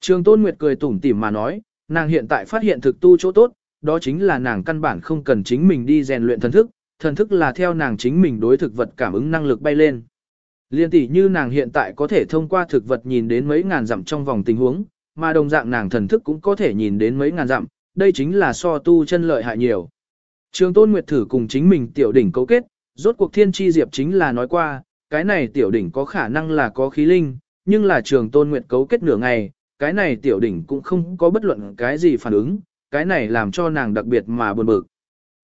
Trường Tôn Nguyệt cười tủm tỉm mà nói, nàng hiện tại phát hiện thực tu chỗ tốt, đó chính là nàng căn bản không cần chính mình đi rèn luyện thần thức, thần thức là theo nàng chính mình đối thực vật cảm ứng năng lực bay lên. Liên tỷ như nàng hiện tại có thể thông qua thực vật nhìn đến mấy ngàn dặm trong vòng tình huống, mà đồng dạng nàng thần thức cũng có thể nhìn đến mấy ngàn dặm, đây chính là so tu chân lợi hại nhiều. Trường Tôn Nguyệt thử cùng chính mình tiểu đỉnh cấu kết, rốt cuộc thiên chi diệp chính là nói qua, cái này tiểu đỉnh có khả năng là có khí linh, nhưng là trường Tôn Nguyệt cấu kết nửa ngày, cái này tiểu đỉnh cũng không có bất luận cái gì phản ứng, cái này làm cho nàng đặc biệt mà buồn bực.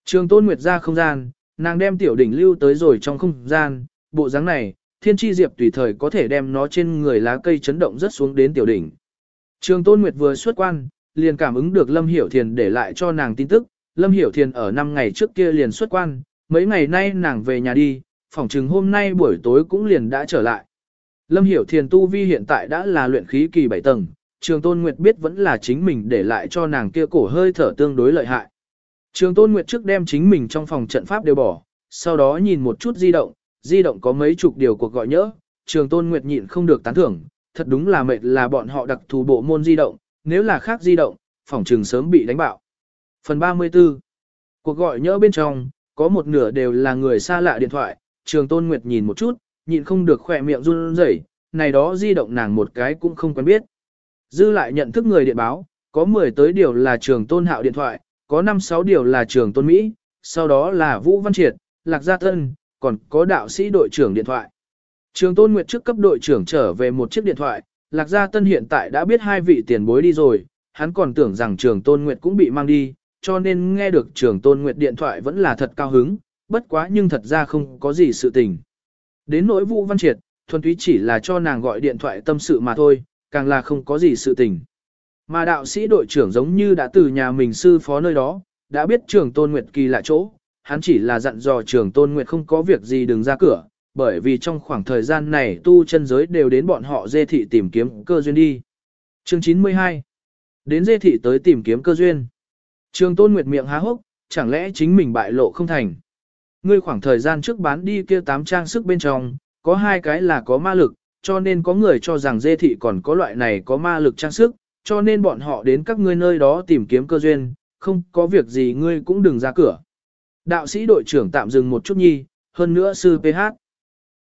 Trường Tôn Nguyệt ra không gian, nàng đem tiểu đỉnh lưu tới rồi trong không gian, bộ dáng này, thiên chi diệp tùy thời có thể đem nó trên người lá cây chấn động rất xuống đến tiểu đỉnh. Trường Tôn Nguyệt vừa xuất quan, liền cảm ứng được Lâm Hiểu Thiền để lại cho nàng tin tức, Lâm Hiểu Thiền ở 5 ngày trước kia liền xuất quan, mấy ngày nay nàng về nhà đi, phỏng chừng hôm nay buổi tối cũng liền đã trở lại. Lâm Hiểu Thiền tu vi hiện tại đã là luyện khí kỳ 7 tầng, Trường Tôn Nguyệt biết vẫn là chính mình để lại cho nàng kia cổ hơi thở tương đối lợi hại. Trường Tôn Nguyệt trước đem chính mình trong phòng trận pháp đều bỏ, sau đó nhìn một chút di động, di động có mấy chục điều cuộc gọi nhớ, Trường Tôn Nguyệt nhịn không được tán thưởng, thật đúng là mệt là bọn họ đặc thù bộ môn di động, nếu là khác di động, phòng trường sớm bị đánh bạo. Phần 34 Cuộc gọi nhỡ bên trong, có một nửa đều là người xa lạ điện thoại, Trường Tôn Nguyệt nhìn một chút, nhịn không được khỏe miệng run rẩy, này đó di động nàng một cái cũng không quen biết. Dư lại nhận thức người điện báo, có 10 tới điều là Trường Tôn Hạo điện thoại, có 5-6 điều là Trường Tôn Mỹ, sau đó là Vũ Văn Triệt, Lạc Gia Tân, còn có đạo sĩ đội trưởng điện thoại. Trường Tôn Nguyệt trước cấp đội trưởng trở về một chiếc điện thoại, Lạc Gia Tân hiện tại đã biết hai vị tiền bối đi rồi, hắn còn tưởng rằng Trường Tôn Nguyệt cũng bị mang đi, cho nên nghe được Trường Tôn Nguyệt điện thoại vẫn là thật cao hứng, bất quá nhưng thật ra không có gì sự tình. Đến nỗi Vũ Văn Triệt, thuần túy chỉ là cho nàng gọi điện thoại tâm sự mà thôi, càng là không có gì sự tình. Mà đạo sĩ đội trưởng giống như đã từ nhà mình sư phó nơi đó, đã biết Trường Tôn Nguyệt kỳ lạ chỗ, hắn chỉ là dặn dò Trường Tôn Nguyệt không có việc gì đừng ra cửa, bởi vì trong khoảng thời gian này tu chân giới đều đến bọn họ dê thị tìm kiếm cơ duyên đi. Chương 92 Đến dê thị tới tìm kiếm cơ duyên. Trường Tôn Nguyệt miệng há hốc, chẳng lẽ chính mình bại lộ không thành. Ngươi khoảng thời gian trước bán đi kia tám trang sức bên trong, có hai cái là có ma lực, cho nên có người cho rằng dê thị còn có loại này có ma lực trang sức, cho nên bọn họ đến các ngươi nơi đó tìm kiếm cơ duyên, không có việc gì ngươi cũng đừng ra cửa. Đạo sĩ đội trưởng tạm dừng một chút nhi, hơn nữa sư PH.